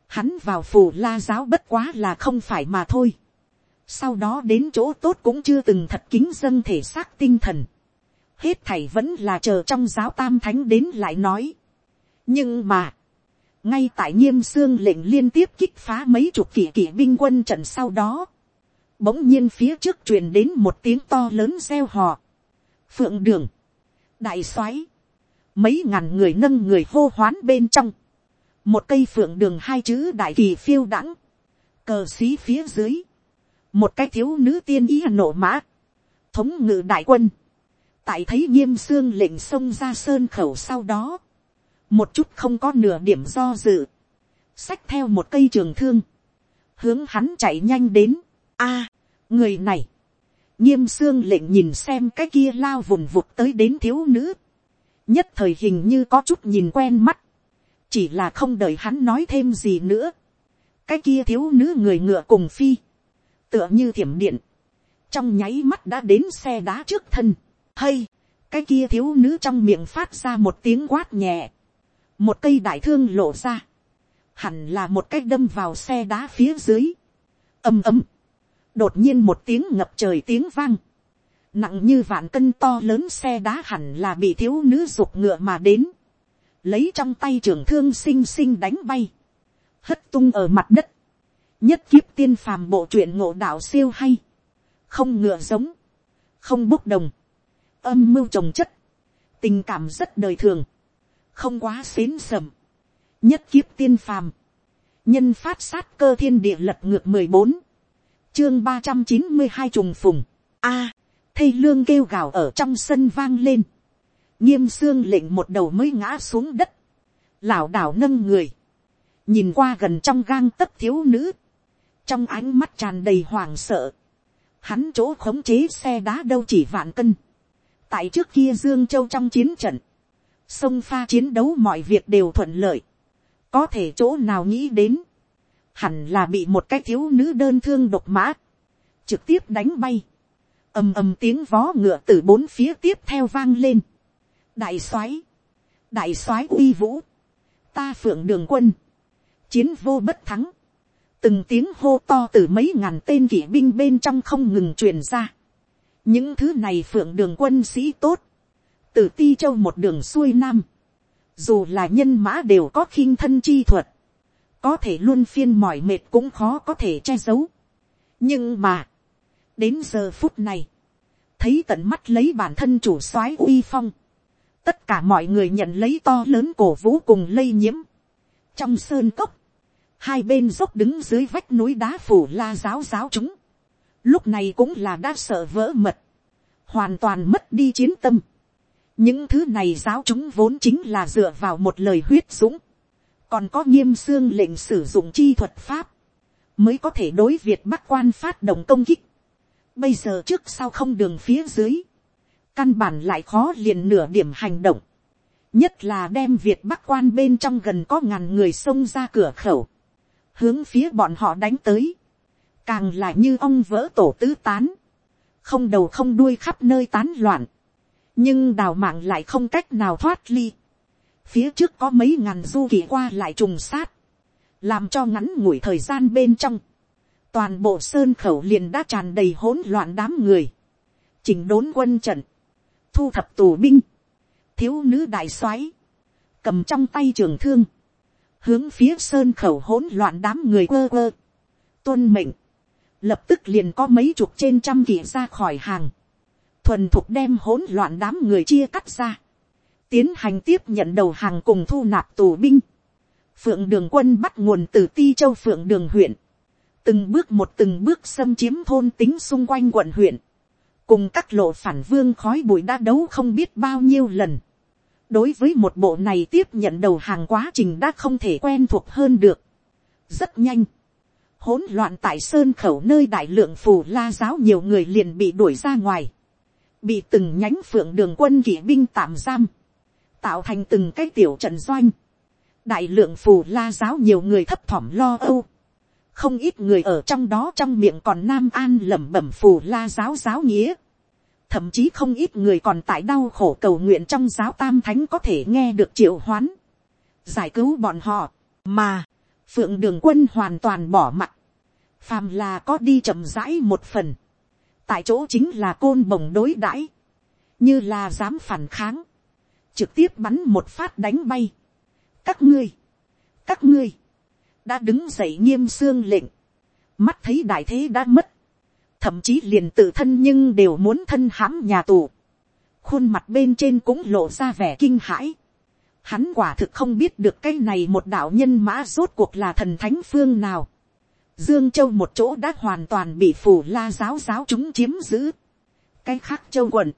Hắn vào phù la giáo bất quá là không phải mà thôi. Sau đó đến chỗ tốt cũng chưa từng thật kính dân thể xác tinh thần. Hết thảy vẫn là chờ trong giáo tam thánh đến lại nói. Nhưng mà, ngay tại nghiêm xương lệnh liên tiếp kích phá mấy chục kỷ kỷ binh quân trận sau đó. Bỗng nhiên phía trước truyền đến một tiếng to lớn reo hò. Phượng đường, đại soái mấy ngàn người nâng người hô hoán bên trong, một cây phượng đường hai chữ đại kỳ phiêu đãng, cờ xí phía dưới, một cái thiếu nữ tiên ý nổ mã, thống ngự đại quân, tại thấy nghiêm xương lệnh xông ra sơn khẩu sau đó, một chút không có nửa điểm do dự, xách theo một cây trường thương, hướng hắn chạy nhanh đến, a, người này, nghiêm xương lệnh nhìn xem cái kia lao vùng vụt tới đến thiếu nữ, nhất thời hình như có chút nhìn quen mắt, chỉ là không đợi hắn nói thêm gì nữa, cái kia thiếu nữ người ngựa cùng phi, tựa như thiểm điện, trong nháy mắt đã đến xe đá trước thân, hay, cái kia thiếu nữ trong miệng phát ra một tiếng quát nhẹ, một cây đại thương lộ ra, hẳn là một cách đâm vào xe đá phía dưới, ầm ầm, đột nhiên một tiếng ngập trời tiếng vang, nặng như vạn cân to lớn xe đá hẳn là bị thiếu nữ dục ngựa mà đến, lấy trong tay trường thương xinh xinh đánh bay, hất tung ở mặt đất, nhất kiếp tiên phàm bộ truyện ngộ đạo siêu hay, không ngựa giống, không bốc đồng, âm mưu trồng chất, tình cảm rất đời thường, không quá xến sầm, nhất kiếp tiên phàm, nhân phát sát cơ thiên địa lật ngược mười bốn, chương ba trăm chín mươi hai trùng phùng, a, thây lương kêu gào ở trong sân vang lên, nghiêm xương lệnh một đầu mới ngã xuống đất, lảo đảo nâng người, nhìn qua gần trong gang tấc thiếu nữ, trong ánh mắt tràn đầy hoảng sợ, hắn chỗ khống chế xe đá đâu chỉ vạn cân, tại trước kia dương châu trong chiến trận, sông pha chiến đấu mọi việc đều thuận lợi, có thể chỗ nào nghĩ đến, hẳn là bị một cái thiếu nữ đơn thương độc mã, trực tiếp đánh bay, ầm ầm tiếng vó ngựa từ bốn phía tiếp theo vang lên. đại soái, đại soái uy vũ, ta phượng đường quân, chiến vô bất thắng, từng tiếng hô to từ mấy ngàn tên kỵ binh bên trong không ngừng truyền ra. những thứ này phượng đường quân sĩ tốt, từ ti châu một đường xuôi nam, dù là nhân mã đều có khinh thân chi thuật, có thể luôn phiên mỏi mệt cũng khó có thể che giấu. nhưng mà, đến giờ phút này, thấy tận mắt lấy bản thân chủ soái uy phong, tất cả mọi người nhận lấy to lớn cổ vũ cùng lây nhiễm. trong sơn cốc, hai bên dốc đứng dưới vách núi đá phủ la giáo giáo chúng, lúc này cũng là đã sợ vỡ mật, hoàn toàn mất đi chiến tâm những thứ này giáo chúng vốn chính là dựa vào một lời huyết dũng, còn có nghiêm xương lệnh sử dụng chi thuật pháp, mới có thể đối việt bắc quan phát động công kích. Bây giờ trước sau không đường phía dưới. Căn bản lại khó liền nửa điểm hành động. Nhất là đem Việt Bắc quan bên trong gần có ngàn người xông ra cửa khẩu. Hướng phía bọn họ đánh tới. Càng lại như ông vỡ tổ tứ tán. Không đầu không đuôi khắp nơi tán loạn. Nhưng đào mạng lại không cách nào thoát ly. Phía trước có mấy ngàn du kỳ qua lại trùng sát. Làm cho ngắn ngủi thời gian bên trong. Toàn bộ sơn khẩu liền đã tràn đầy hỗn loạn đám người, chỉnh đốn quân trận, thu thập tù binh, thiếu nữ đại soái, cầm trong tay trường thương, hướng phía sơn khẩu hỗn loạn đám người quơ quơ, tuân mệnh, lập tức liền có mấy chục trên trăm kỳ ra khỏi hàng, thuần thục đem hỗn loạn đám người chia cắt ra, tiến hành tiếp nhận đầu hàng cùng thu nạp tù binh, phượng đường quân bắt nguồn từ ti châu phượng đường huyện, từng bước một từng bước xâm chiếm thôn tính xung quanh quận huyện, cùng các lộ phản vương khói bụi đã đấu không biết bao nhiêu lần. đối với một bộ này tiếp nhận đầu hàng quá trình đã không thể quen thuộc hơn được. rất nhanh, hỗn loạn tại sơn khẩu nơi đại lượng phù la giáo nhiều người liền bị đuổi ra ngoài, bị từng nhánh phượng đường quân kỵ binh tạm giam, tạo thành từng cái tiểu trận doanh, đại lượng phù la giáo nhiều người thấp thỏm lo âu, không ít người ở trong đó trong miệng còn nam an lẩm bẩm phù la giáo giáo nghĩa, thậm chí không ít người còn tại đau khổ cầu nguyện trong giáo tam thánh có thể nghe được triệu hoán, giải cứu bọn họ, mà, phượng đường quân hoàn toàn bỏ mặt, phàm là có đi chậm rãi một phần, tại chỗ chính là côn bồng đối đãi, như là dám phản kháng, trực tiếp bắn một phát đánh bay. các ngươi, các ngươi, đã đứng dậy nghiêm xương lệnh, mắt thấy đại thế đã mất, thậm chí liền tự thân nhưng đều muốn thân hãm nhà tù, khuôn mặt bên trên cũng lộ ra vẻ kinh hãi. Hắn quả thực không biết được cái này một đạo nhân mã rốt cuộc là thần thánh phương nào. Dương Châu một chỗ đã hoàn toàn bị phủ la giáo giáo chúng chiếm giữ. Cái khác châu quận.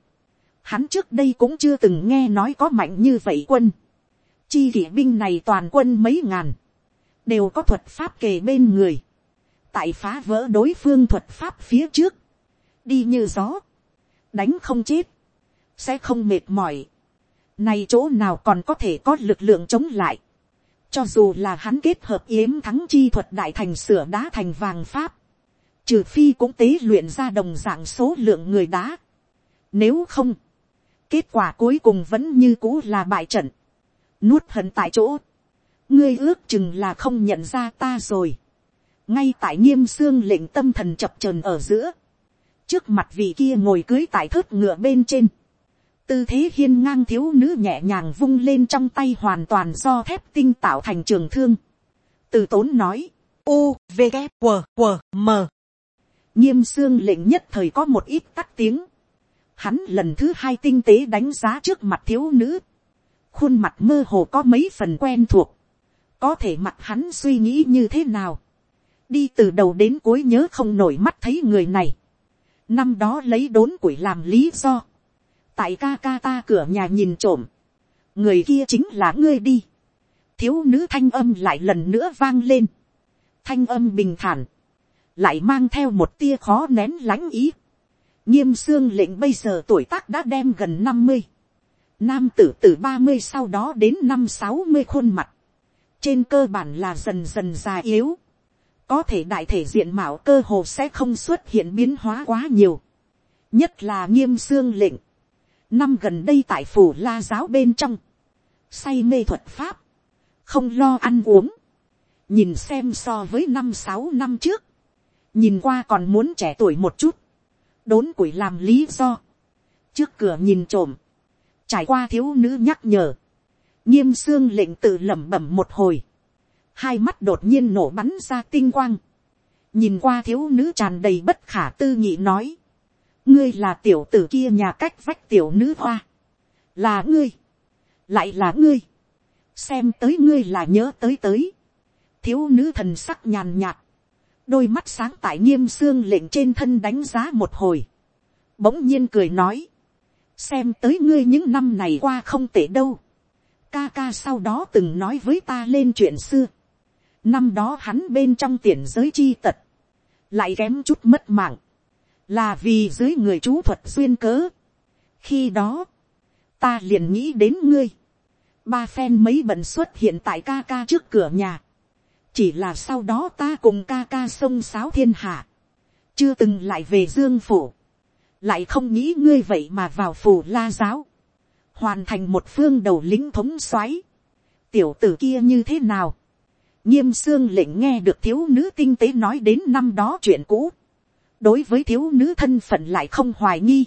Hắn trước đây cũng chưa từng nghe nói có mạnh như vậy quân. Chi kỷ binh này toàn quân mấy ngàn. Đều có thuật pháp kề bên người. Tại phá vỡ đối phương thuật pháp phía trước. Đi như gió. Đánh không chết. Sẽ không mệt mỏi. Này chỗ nào còn có thể có lực lượng chống lại cho dù là hắn kết hợp yếm thắng chi thuật đại thành sửa đá thành vàng pháp. Trừ phi cũng tế luyện ra đồng dạng số lượng người đá. Nếu không. Kết quả cuối cùng vẫn như cũ là bại trận. Nuốt hận tại chỗ. Ngươi ước chừng là không nhận ra ta rồi. Ngay tại nghiêm xương lệnh tâm thần chập trờn ở giữa. Trước mặt vị kia ngồi cưới tại thớt ngựa bên trên tư thế hiên ngang thiếu nữ nhẹ nhàng vung lên trong tay hoàn toàn do thép tinh tạo thành trường thương. từ tốn nói, u, v, g, q, q, m. nghiêm xương lệnh nhất thời có một ít tắt tiếng. hắn lần thứ hai tinh tế đánh giá trước mặt thiếu nữ. khuôn mặt mơ hồ có mấy phần quen thuộc. có thể mặt hắn suy nghĩ như thế nào. đi từ đầu đến cuối nhớ không nổi mắt thấy người này. năm đó lấy đốn củi làm lý do tại ca ca ta cửa nhà nhìn trộm, người kia chính là ngươi đi, thiếu nữ thanh âm lại lần nữa vang lên, thanh âm bình thản, lại mang theo một tia khó nén lãnh ý, nghiêm xương lệnh bây giờ tuổi tác đã đem gần năm mươi, nam tử từ ba mươi sau đó đến năm sáu mươi khuôn mặt, trên cơ bản là dần dần già yếu, có thể đại thể diện mạo cơ hồ sẽ không xuất hiện biến hóa quá nhiều, nhất là nghiêm xương lệnh, năm gần đây tại phủ la giáo bên trong, say mê thuật pháp, không lo ăn uống, nhìn xem so với năm sáu năm trước, nhìn qua còn muốn trẻ tuổi một chút, đốn củi làm lý do, trước cửa nhìn trộm, trải qua thiếu nữ nhắc nhở, nghiêm xương lệnh tự lẩm bẩm một hồi, hai mắt đột nhiên nổ bắn ra tinh quang, nhìn qua thiếu nữ tràn đầy bất khả tư nghị nói, ngươi là tiểu tử kia nhà cách vách tiểu nữ hoa, là ngươi, lại là ngươi, xem tới ngươi là nhớ tới tới, thiếu nữ thần sắc nhàn nhạt, đôi mắt sáng tại nghiêm xương lệnh trên thân đánh giá một hồi, bỗng nhiên cười nói, xem tới ngươi những năm này qua không tệ đâu, ca ca sau đó từng nói với ta lên chuyện xưa, năm đó hắn bên trong tiền giới chi tật, lại kém chút mất mạng, là vì dưới người chú thuật duyên cớ. khi đó, ta liền nghĩ đến ngươi, ba phen mấy bận xuất hiện tại ca ca trước cửa nhà, chỉ là sau đó ta cùng ca ca sông sáo thiên hạ, chưa từng lại về dương phủ, lại không nghĩ ngươi vậy mà vào phủ la giáo, hoàn thành một phương đầu lính thống xoáy. tiểu tử kia như thế nào, nghiêm xương lệnh nghe được thiếu nữ tinh tế nói đến năm đó chuyện cũ, đối với thiếu nữ thân phận lại không hoài nghi.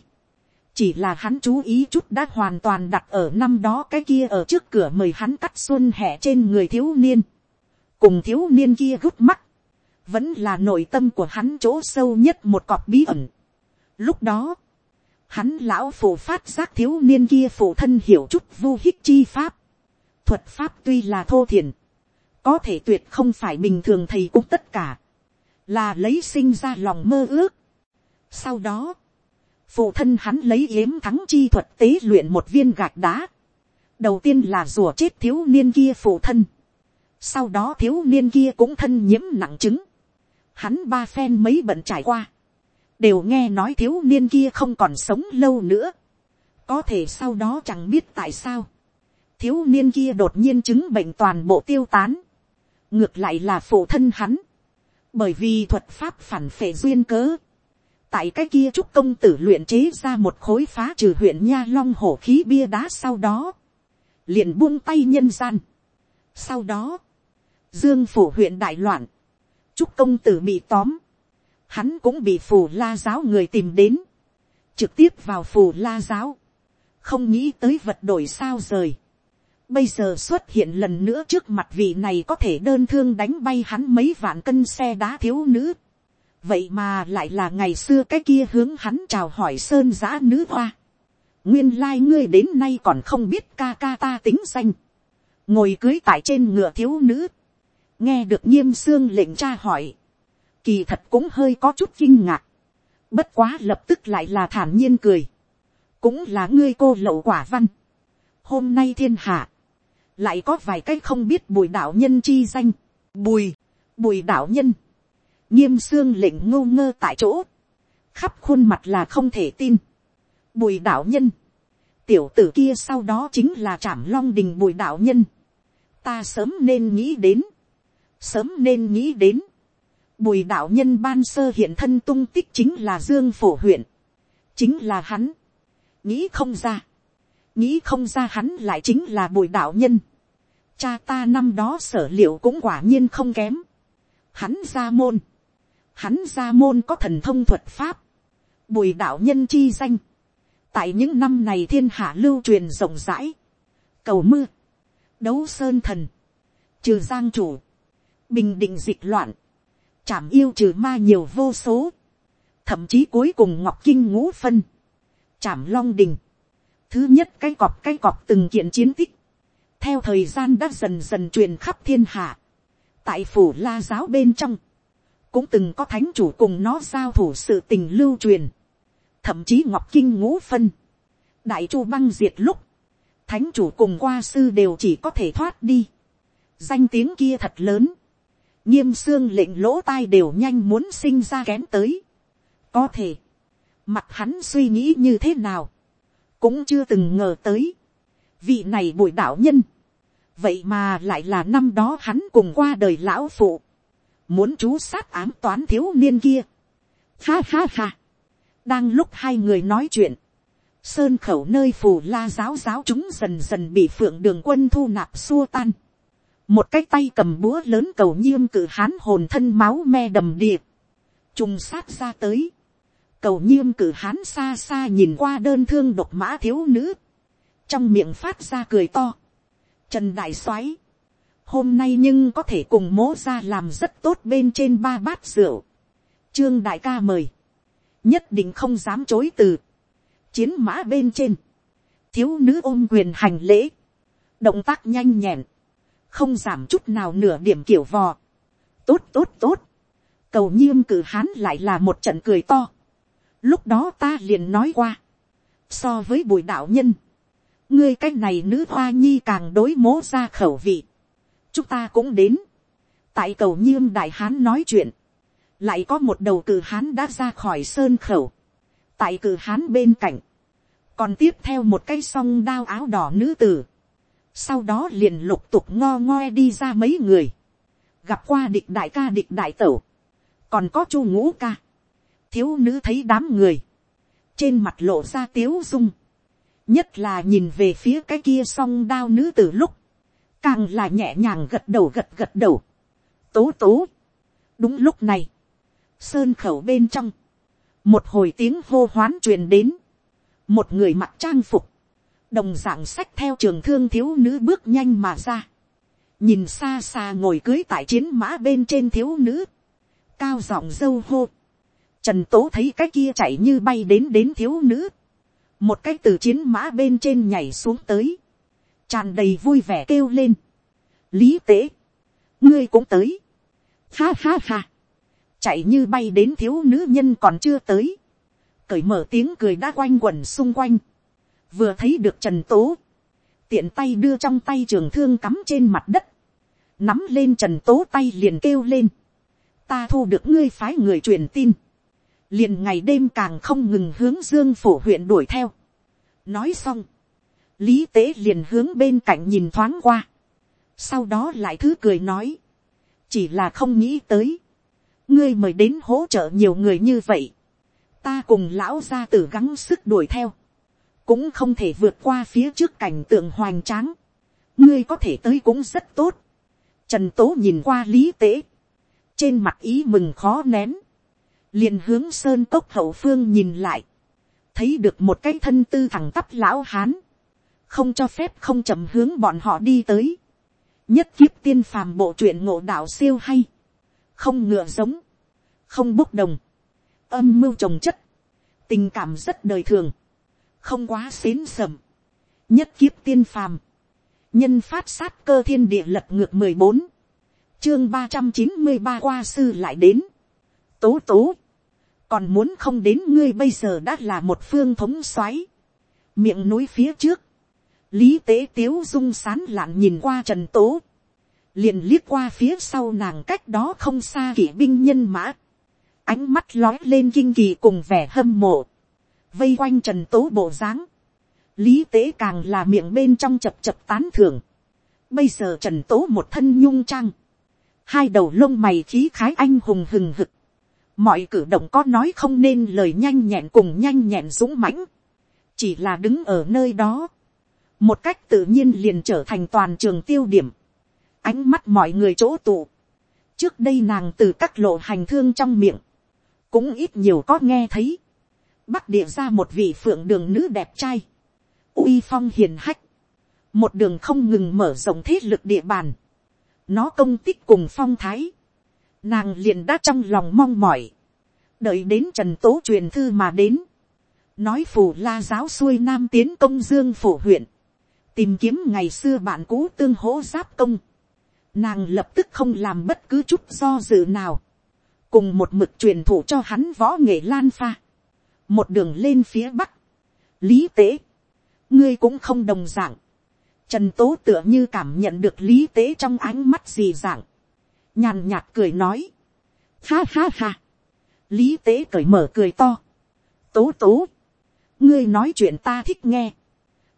chỉ là hắn chú ý chút đã hoàn toàn đặt ở năm đó cái kia ở trước cửa mời hắn cắt xuân hẻ trên người thiếu niên. cùng thiếu niên kia gút mắt. vẫn là nội tâm của hắn chỗ sâu nhất một cọp bí ẩn. lúc đó, hắn lão phụ phát giác thiếu niên kia phụ thân hiểu chút vu hích chi pháp. thuật pháp tuy là thô thiền, có thể tuyệt không phải bình thường thầy cũng tất cả là lấy sinh ra lòng mơ ước. Sau đó, phụ thân hắn lấy yếm thắng chi thuật tế luyện một viên gạch đá, đầu tiên là rùa chết thiếu niên kia phụ thân, sau đó thiếu niên kia cũng thân nhiễm nặng chứng, hắn ba phen mấy bận trải qua, đều nghe nói thiếu niên kia không còn sống lâu nữa, có thể sau đó chẳng biết tại sao, thiếu niên kia đột nhiên chứng bệnh toàn bộ tiêu tán, ngược lại là phụ thân hắn, bởi vì thuật pháp phản phệ duyên cớ, tại cái kia trúc công tử luyện chế ra một khối phá trừ huyện nha long hổ khí bia đá sau đó, liền buông tay nhân gian. Sau đó, dương phủ huyện đại loạn, trúc công tử bị tóm, hắn cũng bị phù la giáo người tìm đến, trực tiếp vào phù la giáo, không nghĩ tới vật đổi sao rời. Bây giờ xuất hiện lần nữa trước mặt vị này có thể đơn thương đánh bay hắn mấy vạn cân xe đá thiếu nữ. Vậy mà lại là ngày xưa cái kia hướng hắn chào hỏi sơn giã nữ hoa. Nguyên lai ngươi đến nay còn không biết ca ca ta tính danh. Ngồi cưới tại trên ngựa thiếu nữ. Nghe được nghiêm xương lệnh cha hỏi. Kỳ thật cũng hơi có chút kinh ngạc. Bất quá lập tức lại là thản nhiên cười. Cũng là ngươi cô lậu quả văn. Hôm nay thiên hạ lại có vài cái không biết bùi đạo nhân chi danh, bùi, bùi đạo nhân, nghiêm xương lệnh ngô ngơ tại chỗ, khắp khuôn mặt là không thể tin, bùi đạo nhân, tiểu tử kia sau đó chính là trảm long đình bùi đạo nhân, ta sớm nên nghĩ đến, sớm nên nghĩ đến, bùi đạo nhân ban sơ hiện thân tung tích chính là dương phổ huyện, chính là hắn, nghĩ không ra, nghĩ không ra hắn lại chính là bùi đạo nhân. cha ta năm đó sở liệu cũng quả nhiên không kém. hắn ra môn, hắn ra môn có thần thông thuật pháp, bùi đạo nhân chi danh. tại những năm này thiên hạ lưu truyền rộng rãi, cầu mưa, đấu sơn thần, trừ giang chủ, bình định dịch loạn, chảm yêu trừ ma nhiều vô số, thậm chí cuối cùng ngọc kinh ngũ phân, chảm long đình, Thứ nhất cái cọp cái cọp từng kiện chiến tích. Theo thời gian đã dần dần truyền khắp thiên hạ. Tại phủ la giáo bên trong. Cũng từng có thánh chủ cùng nó giao thủ sự tình lưu truyền. Thậm chí ngọc kinh ngũ phân. Đại chu băng diệt lúc. Thánh chủ cùng qua sư đều chỉ có thể thoát đi. Danh tiếng kia thật lớn. Nghiêm xương lệnh lỗ tai đều nhanh muốn sinh ra kén tới. Có thể. Mặt hắn suy nghĩ như thế nào cũng chưa từng ngờ tới. vị này bùi đạo nhân, vậy mà lại là năm đó hắn cùng qua đời lão phụ, muốn chú sát ám toán thiếu niên kia. Ha ha ha, đang lúc hai người nói chuyện, sơn khẩu nơi phù la giáo giáo chúng dần dần bị phượng đường quân thu nạp xua tan. một cái tay cầm búa lớn cầu nhiêm cử hán hồn thân máu me đầm điệp, trùng sát ra tới, cầu nhiêm cử hán xa xa nhìn qua đơn thương độc mã thiếu nữ, trong miệng phát ra cười to. Trần đại soái, hôm nay nhưng có thể cùng mố ra làm rất tốt bên trên ba bát rượu. Trương đại ca mời, nhất định không dám chối từ. Chiến mã bên trên, thiếu nữ ôm quyền hành lễ, động tác nhanh nhẹn, không giảm chút nào nửa điểm kiểu vò. Tốt tốt tốt, cầu nhiêm cử hán lại là một trận cười to Lúc đó ta liền nói qua. So với bùi đạo nhân. Ngươi cái này nữ hoa nhi càng đối mố ra khẩu vị. Chúng ta cũng đến. Tại cầu nhiêm đại hán nói chuyện. Lại có một đầu cử hán đã ra khỏi sơn khẩu. Tại cử hán bên cạnh. Còn tiếp theo một cái song đao áo đỏ nữ tử. Sau đó liền lục tục ngo ngoe đi ra mấy người. Gặp qua địch đại ca địch đại tẩu. Còn có chu ngũ ca thiếu nữ thấy đám người, trên mặt lộ ra tiếu dung, nhất là nhìn về phía cái kia song đao nữ từ lúc, càng là nhẹ nhàng gật đầu gật gật đầu, tố tố. đúng lúc này, sơn khẩu bên trong, một hồi tiếng hô hoán truyền đến, một người mặc trang phục, đồng dạng sách theo trường thương thiếu nữ bước nhanh mà ra, nhìn xa xa ngồi cưới tại chiến mã bên trên thiếu nữ, cao giọng dâu hô, Trần tố thấy cái kia chạy như bay đến đến thiếu nữ. Một cái từ chiến mã bên trên nhảy xuống tới. Tràn đầy vui vẻ kêu lên. Lý tế. Ngươi cũng tới. Ha ha ha. Chạy như bay đến thiếu nữ nhân còn chưa tới. Cởi mở tiếng cười đã quanh quẩn xung quanh. Vừa thấy được Trần tố. tiện tay đưa trong tay trường thương cắm trên mặt đất, nắm lên trần tố tay liền kêu lên, ta thu được ngươi phái người truyền tin, liền ngày đêm càng không ngừng hướng dương phổ huyện đuổi theo. nói xong, lý tế liền hướng bên cạnh nhìn thoáng qua, sau đó lại thứ cười nói, chỉ là không nghĩ tới, ngươi mời đến hỗ trợ nhiều người như vậy, ta cùng lão gia tử gắng sức đuổi theo, cũng không thể vượt qua phía trước cảnh tượng hoành tráng, ngươi có thể tới cũng rất tốt. Trần tố nhìn qua lý tế, trên mặt ý mừng khó nén, liền hướng sơn cốc hậu phương nhìn lại, thấy được một cái thân tư thẳng tắp lão hán, không cho phép không chậm hướng bọn họ đi tới, nhất kiếp tiên phàm bộ truyện ngộ đạo siêu hay, không ngựa giống, không bốc đồng, âm mưu trồng chất, tình cảm rất đời thường, không quá xến sầm, nhất kiếp tiên phàm, nhân phát sát cơ thiên địa lật ngược mười bốn, chương ba trăm chín mươi ba qua sư lại đến, tố tố, còn muốn không đến ngươi bây giờ đã là một phương thống xoáy miệng núi phía trước, lý tế tiếu dung sán lạn nhìn qua trần tố, liền liếc qua phía sau nàng cách đó không xa kỵ binh nhân mã, ánh mắt lói lên kinh kỳ cùng vẻ hâm mộ, vây quanh trần tố bộ dáng, lý tế càng là miệng bên trong chập chập tán thưởng, bây giờ trần tố một thân nhung trang, hai đầu lông mày khí khái anh hùng hừng hực, mọi cử động có nói không nên lời nhanh nhẹn cùng nhanh nhẹn dũng mãnh, chỉ là đứng ở nơi đó, một cách tự nhiên liền trở thành toàn trường tiêu điểm, ánh mắt mọi người chỗ tụ, trước đây nàng từ các lộ hành thương trong miệng, cũng ít nhiều có nghe thấy, bắc địa ra một vị phượng đường nữ đẹp trai, uy phong hiền hách, một đường không ngừng mở rộng thế lực địa bàn, nó công tích cùng phong thái, nàng liền đã trong lòng mong mỏi, đợi đến trần tố truyền thư mà đến, nói phù la giáo xuôi nam tiến công dương phổ huyện, tìm kiếm ngày xưa bạn cũ tương hỗ giáp công, nàng lập tức không làm bất cứ chút do dự nào, cùng một mực truyền thủ cho hắn võ nghệ lan pha, một đường lên phía bắc, lý tế, ngươi cũng không đồng d ạ n g trần tố tựa như cảm nhận được lý tế trong ánh mắt gì dạng, nhàn nhạt cười nói, ha ha ha, lý tế cởi mở cười to, tố tố, ngươi nói chuyện ta thích nghe,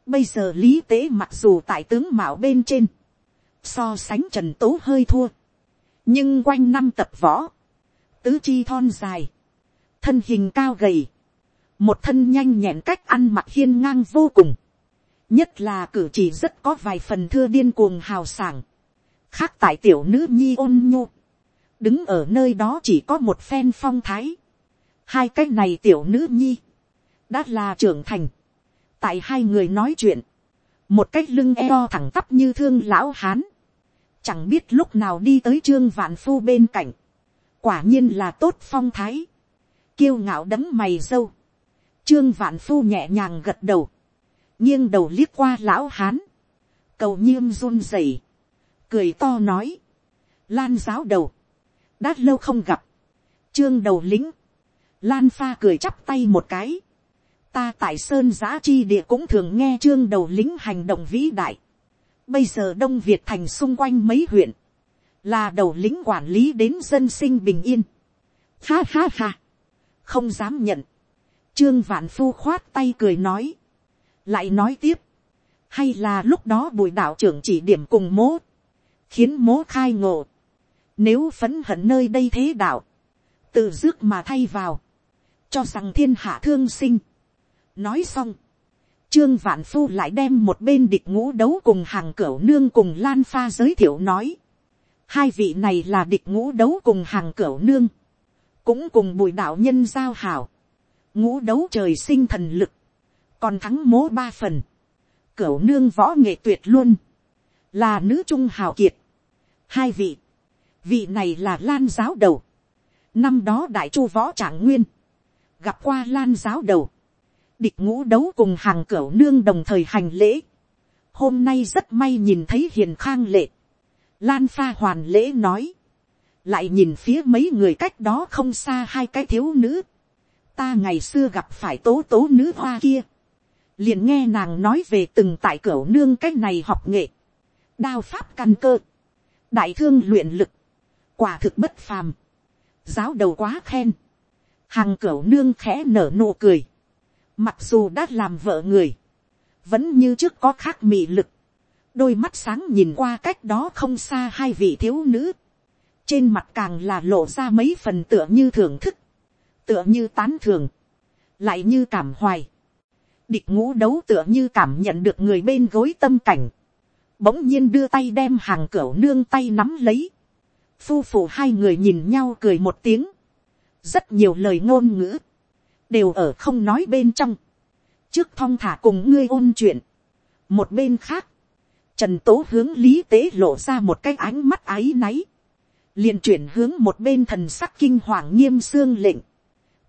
bây giờ lý tế mặc dù tại tướng mạo bên trên, so sánh trần tố hơi thua, nhưng quanh năm tập võ, tứ chi thon dài, thân hình cao gầy, một thân nhanh nhẹn cách ăn mặc hiên ngang vô cùng, nhất là cử chỉ rất có vài phần thưa điên cuồng hào sảng, khác tại tiểu nữ nhi ôn nhu, đứng ở nơi đó chỉ có một phen phong thái, hai cái này tiểu nữ nhi, đã là trưởng thành, tại hai người nói chuyện, một cái lưng eo thẳng tắp như thương lão hán, chẳng biết lúc nào đi tới trương vạn phu bên cạnh, quả nhiên là tốt phong thái, kiêu ngạo đấm mày dâu, Trương vạn phu nhẹ nhàng gật đầu. nghiêng đầu liếc qua lão hán. Cầu nhiêm run rẩy. Cười to nói. Lan giáo đầu. Đã lâu không gặp. Trương đầu lính. Lan pha cười chắp tay một cái. Ta tại sơn giã chi địa cũng thường nghe trương đầu lính hành động vĩ đại. Bây giờ Đông Việt thành xung quanh mấy huyện. Là đầu lính quản lý đến dân sinh bình yên. Ha ha ha. Không dám nhận Trương vạn phu khoát tay cười nói. Lại nói tiếp. Hay là lúc đó bùi đạo trưởng chỉ điểm cùng mố. Khiến mố khai ngộ. Nếu phấn hận nơi đây thế đạo. Tự dước mà thay vào. Cho rằng thiên hạ thương sinh. Nói xong. Trương Vạn Phu lại đem một bên địch ngũ đấu cùng hàng cửu nương cùng Lan Pha giới thiệu nói. Hai vị này là địch ngũ đấu cùng hàng cửu nương. Cũng cùng bùi đạo nhân giao hảo ngũ đấu trời sinh thần lực, còn thắng mố ba phần, cửu nương võ nghệ tuyệt luôn, là nữ trung hào kiệt. hai vị, vị này là lan giáo đầu, năm đó đại chu võ trạng nguyên, gặp qua lan giáo đầu, địch ngũ đấu cùng hàng cửu nương đồng thời hành lễ, hôm nay rất may nhìn thấy hiền khang lệ, lan pha hoàn lễ nói, lại nhìn phía mấy người cách đó không xa hai cái thiếu nữ, ta ngày xưa gặp phải tố tố nữ hoa kia, liền nghe nàng nói về từng tại cửa nương cái này học nghệ, đao pháp căn cơ, đại thương luyện lực, quả thực bất phàm, giáo đầu quá khen, hàng cửa nương khẽ nở nụ cười, mặc dù đã làm vợ người, vẫn như trước có khác mị lực, đôi mắt sáng nhìn qua cách đó không xa hai vị thiếu nữ, trên mặt càng là lộ ra mấy phần tựa như thưởng thức, tựa như tán thường, lại như cảm hoài, địch ngũ đấu tựa như cảm nhận được người bên gối tâm cảnh, bỗng nhiên đưa tay đem hàng cửa nương tay nắm lấy, phu phụ hai người nhìn nhau cười một tiếng, rất nhiều lời ngôn ngữ, đều ở không nói bên trong, trước thong thả cùng ngươi ôn chuyện, một bên khác, trần tố hướng lý tế lộ ra một cái ánh mắt áy náy, liền chuyển hướng một bên thần sắc kinh hoàng nghiêm xương lệnh,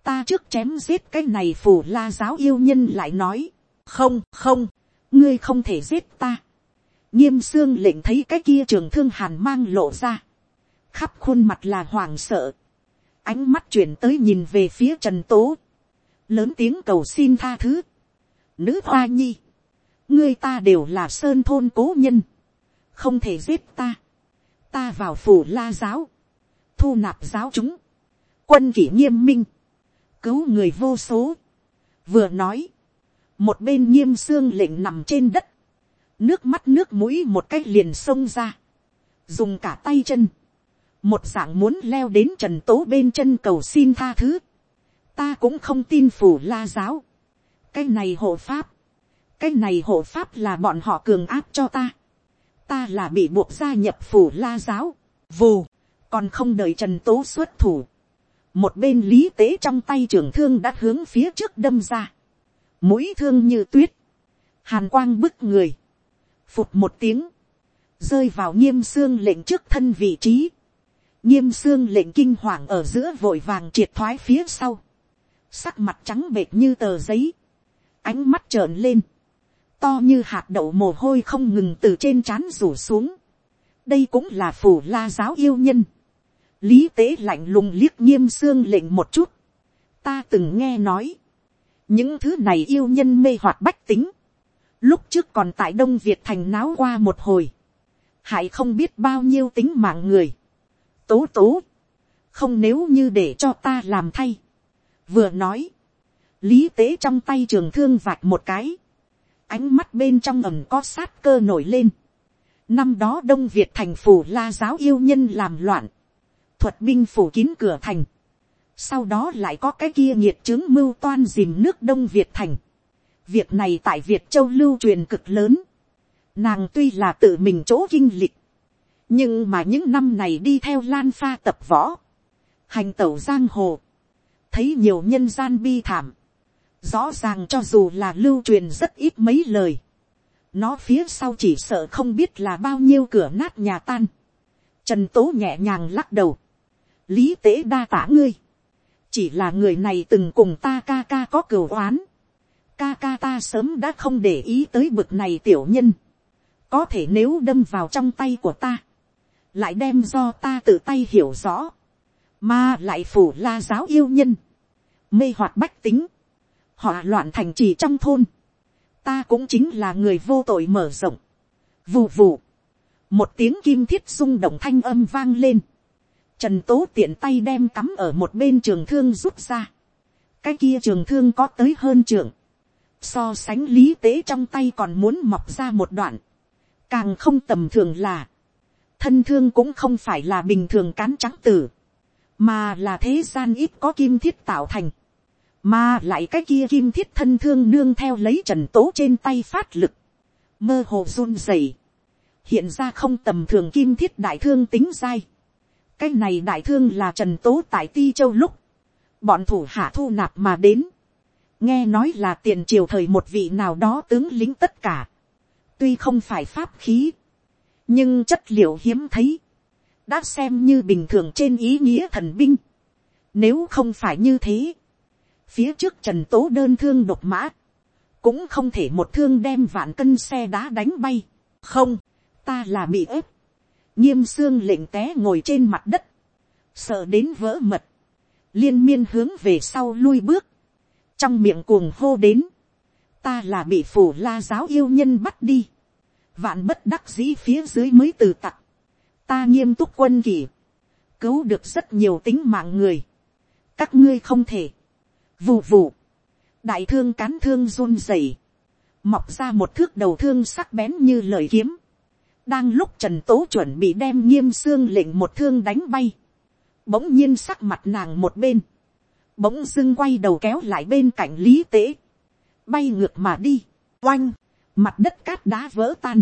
ta trước chém giết cái này phù la giáo yêu nhân lại nói, không không, ngươi không thể giết ta nghiêm xương lệnh thấy cái kia trường thương hàn mang lộ ra, khắp khuôn mặt là hoàng sợ, ánh mắt chuyển tới nhìn về phía trần tố, lớn tiếng cầu xin tha thứ, nữ hoa nhi, ngươi ta đều là sơn thôn cố nhân, không thể giết ta, ta vào phủ la giáo, thu nạp giáo chúng, quân kỷ nghiêm minh, cứu người vô số. Vừa nói, một bên nghiêm xương lệnh nằm trên đất, nước mắt nước mũi một cách liền xông ra, dùng cả tay chân, một dạng muốn leo đến trần tố bên chân cầu xin tha thứ, ta cũng không tin phủ la giáo, cái này hộ pháp, cái này hộ pháp là bọn họ cường áp cho ta, ta là bị buộc gia nhập phủ la giáo, vù, còn không đợi trần tố xuất thủ, một bên lý tế trong tay trưởng thương đã hướng phía trước đâm ra, mũi thương như tuyết, hàn quang bức người, phụt một tiếng, rơi vào nghiêm xương lệnh trước thân vị trí, nghiêm xương lệnh kinh hoàng ở giữa vội vàng triệt thoái phía sau, sắc mặt trắng bệt như tờ giấy, ánh mắt trợn lên, to như hạt đậu mồ hôi không ngừng từ trên trán rủ xuống, đây cũng là phủ la giáo yêu nhân, lý tế lạnh lùng liếc nghiêm xương lệnh một chút, ta từng nghe nói, những thứ này yêu nhân mê hoạt bách tính, lúc trước còn tại đông việt thành náo qua một hồi, hại không biết bao nhiêu tính mạng người, tố tố, không nếu như để cho ta làm thay, vừa nói, lý tế trong tay trường thương vạch một cái, ánh mắt bên trong ẩm có sát cơ nổi lên, năm đó đông việt thành phủ la giáo yêu nhân làm loạn, thuật binh phủ kín cửa thành, sau đó lại có cái kia nhiệt chứng mưu toan dìm nước đông việt thành việc này tại việt châu lưu truyền cực lớn, nàng tuy là tự mình chỗ kinh lịch, nhưng mà những năm này đi theo lan pha tập võ, hành tẩu giang hồ, thấy nhiều nhân gian bi thảm, rõ ràng cho dù là lưu truyền rất ít mấy lời, nó phía sau chỉ sợ không biết là bao nhiêu cửa nát nhà tan, trần tố nhẹ nhàng lắc đầu, lý tế đa tả ngươi, chỉ là người này từng cùng ta ca ca có cửu oán, ca ca ta sớm đã không để ý tới bực này tiểu nhân, có thể nếu đâm vào trong tay của ta, lại đem do ta tự tay hiểu rõ, mà lại phủ la giáo yêu nhân, mê hoạt bách tính, họ loạn thành trì trong thôn, ta cũng chính là người vô tội mở rộng, vù vù, một tiếng kim thiết rung động thanh âm vang lên, Trần tố tiện tay đem cắm ở một bên trường thương rút ra. Cái kia trường thương có tới hơn trường. So sánh lý tế trong tay còn muốn mọc ra một đoạn. Càng không tầm thường là. Thân thương cũng không phải là bình thường cán trắng tử. Mà là thế gian ít có kim thiết tạo thành. Mà lại cái kia kim thiết thân thương nương theo lấy trần tố trên tay phát lực. Mơ hồ run rẩy Hiện ra không tầm thường kim thiết đại thương tính dai cái này đại thương là trần tố tại ti châu lúc, bọn thủ hạ thu nạp mà đến, nghe nói là tiền triều thời một vị nào đó tướng lính tất cả, tuy không phải pháp khí, nhưng chất liệu hiếm thấy, đã xem như bình thường trên ý nghĩa thần binh, nếu không phải như thế, phía trước trần tố đơn thương độc mã, cũng không thể một thương đem vạn cân xe đá đánh bay, không, ta là bị ép, nghiêm xương lệnh té ngồi trên mặt đất, sợ đến vỡ mật, liên miên hướng về sau lui bước, trong miệng cuồng hô đến, ta là bị phủ la giáo yêu nhân bắt đi, vạn bất đắc dĩ phía dưới mới từ tặc, ta nghiêm túc quân kỳ cứu được rất nhiều tính mạng người, các ngươi không thể, vù vù, đại thương cán thương run rẩy, mọc ra một thước đầu thương sắc bén như lời kiếm, đang lúc trần tố chuẩn bị đem nghiêm xương lệnh một thương đánh bay, bỗng nhiên sắc mặt nàng một bên, bỗng dưng quay đầu kéo lại bên cạnh lý tế, bay ngược mà đi, oanh, mặt đất cát đá vỡ tan,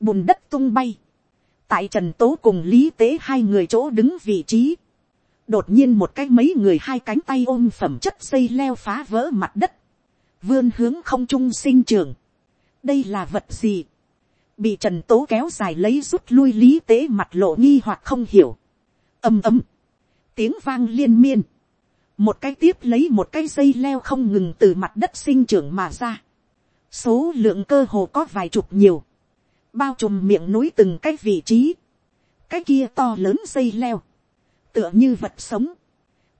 bùn đất tung bay, tại trần tố cùng lý tế hai người chỗ đứng vị trí, đột nhiên một cái mấy người hai cánh tay ôm phẩm chất xây leo phá vỡ mặt đất, vươn hướng không trung sinh trường. đây là vật gì, bị trần tố kéo dài lấy rút lui lý tế mặt lộ nghi hoặc không hiểu, ầm ầm, tiếng vang liên miên, một cái tiếp lấy một cái dây leo không ngừng từ mặt đất sinh trưởng mà ra, số lượng cơ hồ có vài chục nhiều, bao trùm miệng núi từng cái vị trí, cái kia to lớn dây leo, tựa như vật sống,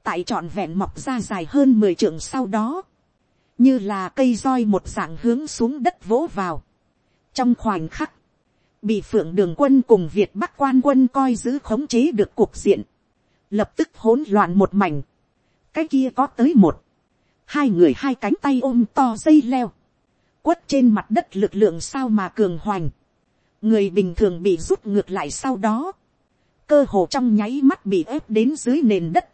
tại trọn vẹn mọc ra dài hơn mười trượng sau đó, như là cây roi một dạng hướng xuống đất vỗ vào. trong khoảnh khắc, bị phượng đường quân cùng việt bắc quan quân coi giữ khống chế được cuộc diện, lập tức hỗn loạn một mảnh, cái kia có tới một, hai người hai cánh tay ôm to dây leo, quất trên mặt đất lực lượng sao mà cường hoành, người bình thường bị rút ngược lại sau đó, cơ hồ trong nháy mắt bị ép đến dưới nền đất,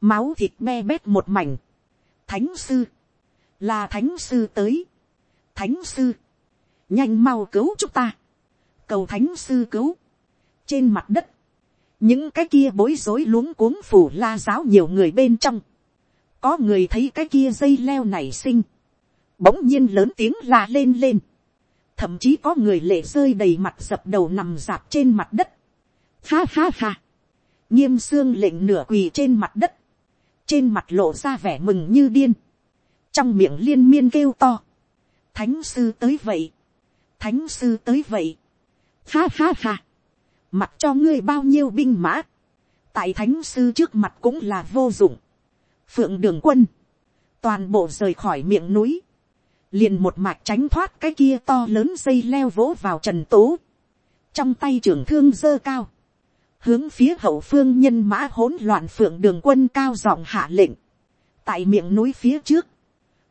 máu thịt me bét một mảnh, thánh sư, là thánh sư tới, thánh sư, nhanh mau cứu chúng ta, cầu thánh sư cứu, trên mặt đất, những cái kia bối rối luống cuống phủ la giáo nhiều người bên trong, có người thấy cái kia dây leo nảy sinh, bỗng nhiên lớn tiếng la lên lên, thậm chí có người lệ rơi đầy mặt dập đầu nằm dạp trên mặt đất, ha ha ha, nghiêm xương lệnh nửa quỳ trên mặt đất, trên mặt lộ ra vẻ mừng như điên, trong miệng liên miên kêu to, thánh sư tới vậy, thánh sư tới vậy, ha ha ha, mặc cho ngươi bao nhiêu binh mã, tại thánh sư trước mặt cũng là vô dụng, phượng đường quân, toàn bộ rời khỏi miệng núi, liền một mạch tránh thoát cái kia to lớn dây leo vỗ vào trần tố, trong tay trưởng thương dơ cao, hướng phía hậu phương nhân mã hỗn loạn phượng đường quân cao giọng hạ lệnh, tại miệng núi phía trước,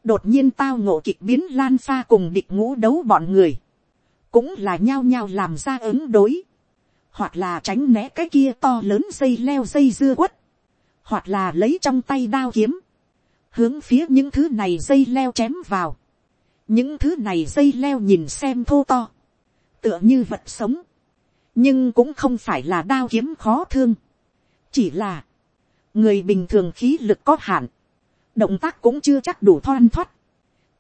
đột nhiên tao ngộ kịch biến lan pha cùng địch ngũ đấu bọn người, cũng là nhao nhao làm ra ứng đối, hoặc là tránh né cái kia to lớn dây leo dây dưa quất, hoặc là lấy trong tay đao kiếm, hướng phía những thứ này dây leo chém vào, những thứ này dây leo nhìn xem thô to, tựa như vật sống, nhưng cũng không phải là đao kiếm khó thương, chỉ là, người bình thường khí lực có hạn, động tác cũng chưa chắc đủ thoăn thoát,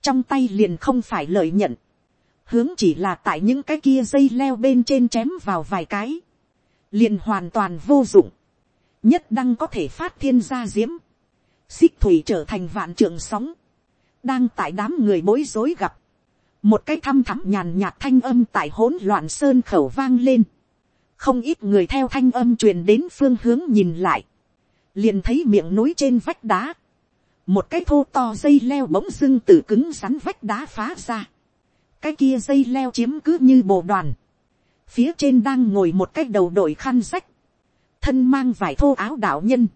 trong tay liền không phải lợi nhận, hướng chỉ là tại những cái kia dây leo bên trên chém vào vài cái, liền hoàn toàn vô dụng, nhất đăng có thể phát thiên gia diễm, xích thủy trở thành vạn trượng sóng, đang tại đám người bối rối gặp, một cái thăm thẳm nhàn nhạt thanh âm tại hỗn loạn sơn khẩu vang lên, không ít người theo thanh âm truyền đến phương hướng nhìn lại, liền thấy miệng núi trên vách đá, một cái thô to dây leo bỗng dưng từ cứng rắn vách đá phá ra, cái kia dây leo chiếm cứ như bộ đoàn, phía trên đang ngồi một cái đầu đội khăn rách, thân mang vải thô áo đạo nhân,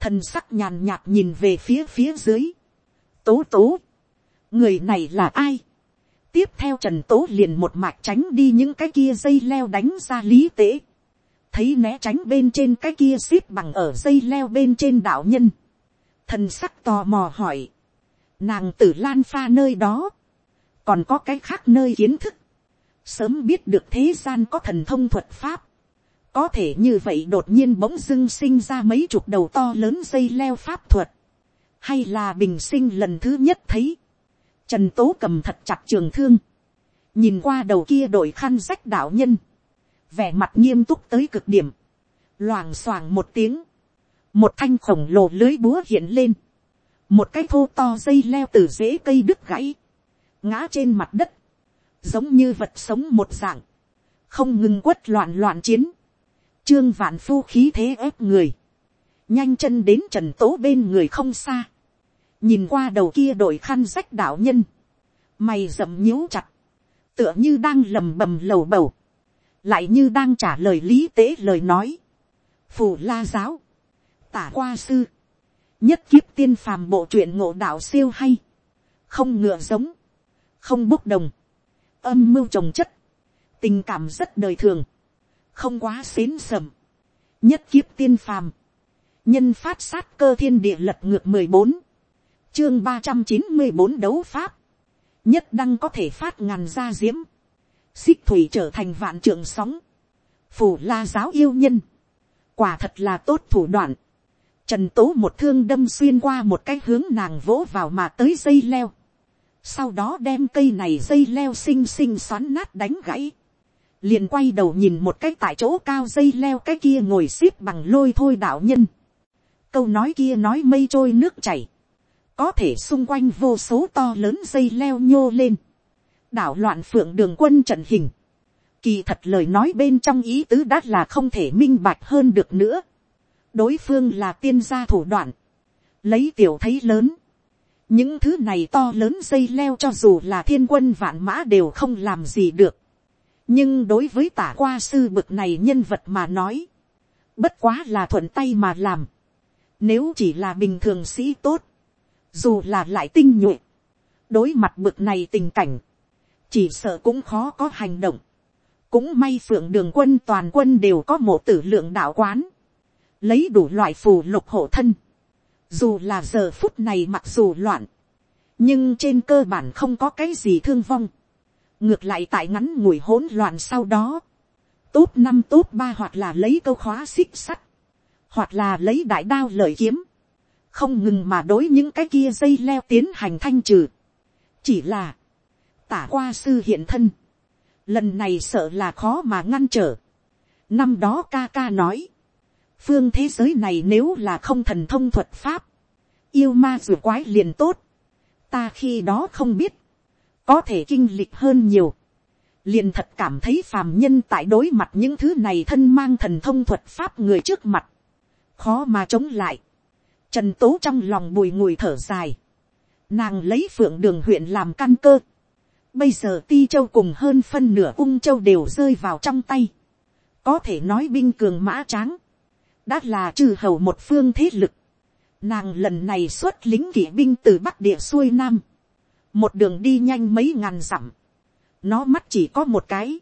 thần sắc nhàn nhạt nhìn về phía phía dưới, tố tố, người này là ai, tiếp theo trần tố liền một mạch tránh đi những cái kia dây leo đánh ra lý tế, thấy né tránh bên trên cái kia xếp bằng ở dây leo bên trên đạo nhân, thần sắc tò mò hỏi, nàng tử lan pha nơi đó, còn có cái khác nơi kiến thức, sớm biết được thế gian có thần thông thuật pháp, có thể như vậy đột nhiên bỗng dưng sinh ra mấy chục đầu to lớn dây leo pháp thuật, hay là bình sinh lần thứ nhất thấy, trần tố cầm thật chặt trường thương, nhìn qua đầu kia đội khăn rách đạo nhân, vẻ mặt nghiêm túc tới cực điểm, loảng xoảng một tiếng, một thanh khổng lồ lưới búa hiện lên, một cái thô to dây leo từ rễ cây đứt gãy, ngã trên mặt đất, giống như vật sống một dạng, không ngừng quất loạn loạn chiến, trương vạn phu khí thế ép người, nhanh chân đến trần tố bên người không xa, nhìn qua đầu kia đội khăn rách đạo nhân, mày rậm nhíu chặt, tựa như đang lầm bầm lầu bầu, lại như đang trả lời lý tế lời nói, phù la giáo, tả qua sư, nhất kiếp tiên phàm bộ truyện ngộ đạo siêu hay, không ngựa giống, không bốc đồng, âm mưu trồng chất, tình cảm rất đời thường, không quá xến sầm, nhất kiếp tiên phàm, nhân phát sát cơ thiên địa lật ngược mười bốn, chương ba trăm chín mươi bốn đấu pháp, nhất đăng có thể phát ngàn gia diễm, xích thủy trở thành vạn trượng sóng, phủ la giáo yêu nhân, quả thật là tốt thủ đoạn, trần tố một thương đâm xuyên qua một cái hướng nàng vỗ vào mà tới dây leo, sau đó đem cây này dây leo xinh xinh xoắn nát đánh gãy, liền quay đầu nhìn một cái tại chỗ cao dây leo cái kia ngồi x ế p bằng lôi thôi đạo nhân, câu nói kia nói mây trôi nước chảy, có thể xung quanh vô số to lớn dây leo nhô lên, đảo loạn phượng đường quân trận hình, kỳ thật lời nói bên trong ý tứ đã là không thể minh bạch hơn được nữa, đối phương là tiên gia thủ đoạn, lấy tiểu thấy lớn, những thứ này to lớn dây leo cho dù là thiên quân vạn mã đều không làm gì được, nhưng đối với tả qua sư bực này nhân vật mà nói, bất quá là thuận tay mà làm, nếu chỉ là bình thường sĩ tốt, dù là lại tinh nhuệ, đối mặt bực này tình cảnh, chỉ sợ cũng khó có hành động. cũng may phượng đường quân toàn quân đều có một tử lượng đạo quán, lấy đủ loại phù lục hộ thân, dù là giờ phút này mặc dù loạn, nhưng trên cơ bản không có cái gì thương vong, ngược lại tại ngắn ngủi hỗn loạn sau đó, tốt năm tốt ba hoặc là lấy câu khóa xích sắt, hoặc là lấy đại đao lợi kiếm, không ngừng mà đối những cái kia dây leo tiến hành thanh trừ. chỉ là, tả qua sư hiện thân, lần này sợ là khó mà ngăn trở. năm đó ca ca nói, phương thế giới này nếu là không thần thông thuật pháp, yêu ma rùa quái liền tốt, ta khi đó không biết, có thể kinh lịch hơn nhiều, liền thật cảm thấy phàm nhân tại đối mặt những thứ này thân mang thần thông thuật pháp người trước mặt, khó mà chống lại. Trần tố trong lòng bùi ngùi thở dài, nàng lấy phượng đường huyện làm căn cơ, bây giờ ti châu cùng hơn phân nửa ung châu đều rơi vào trong tay, có thể nói binh cường mã tráng, đã là trừ hầu một phương thế lực, nàng lần này xuất lính kỵ binh từ bắc địa xuôi nam, một đường đi nhanh mấy ngàn dặm, nó mắt chỉ có một cái,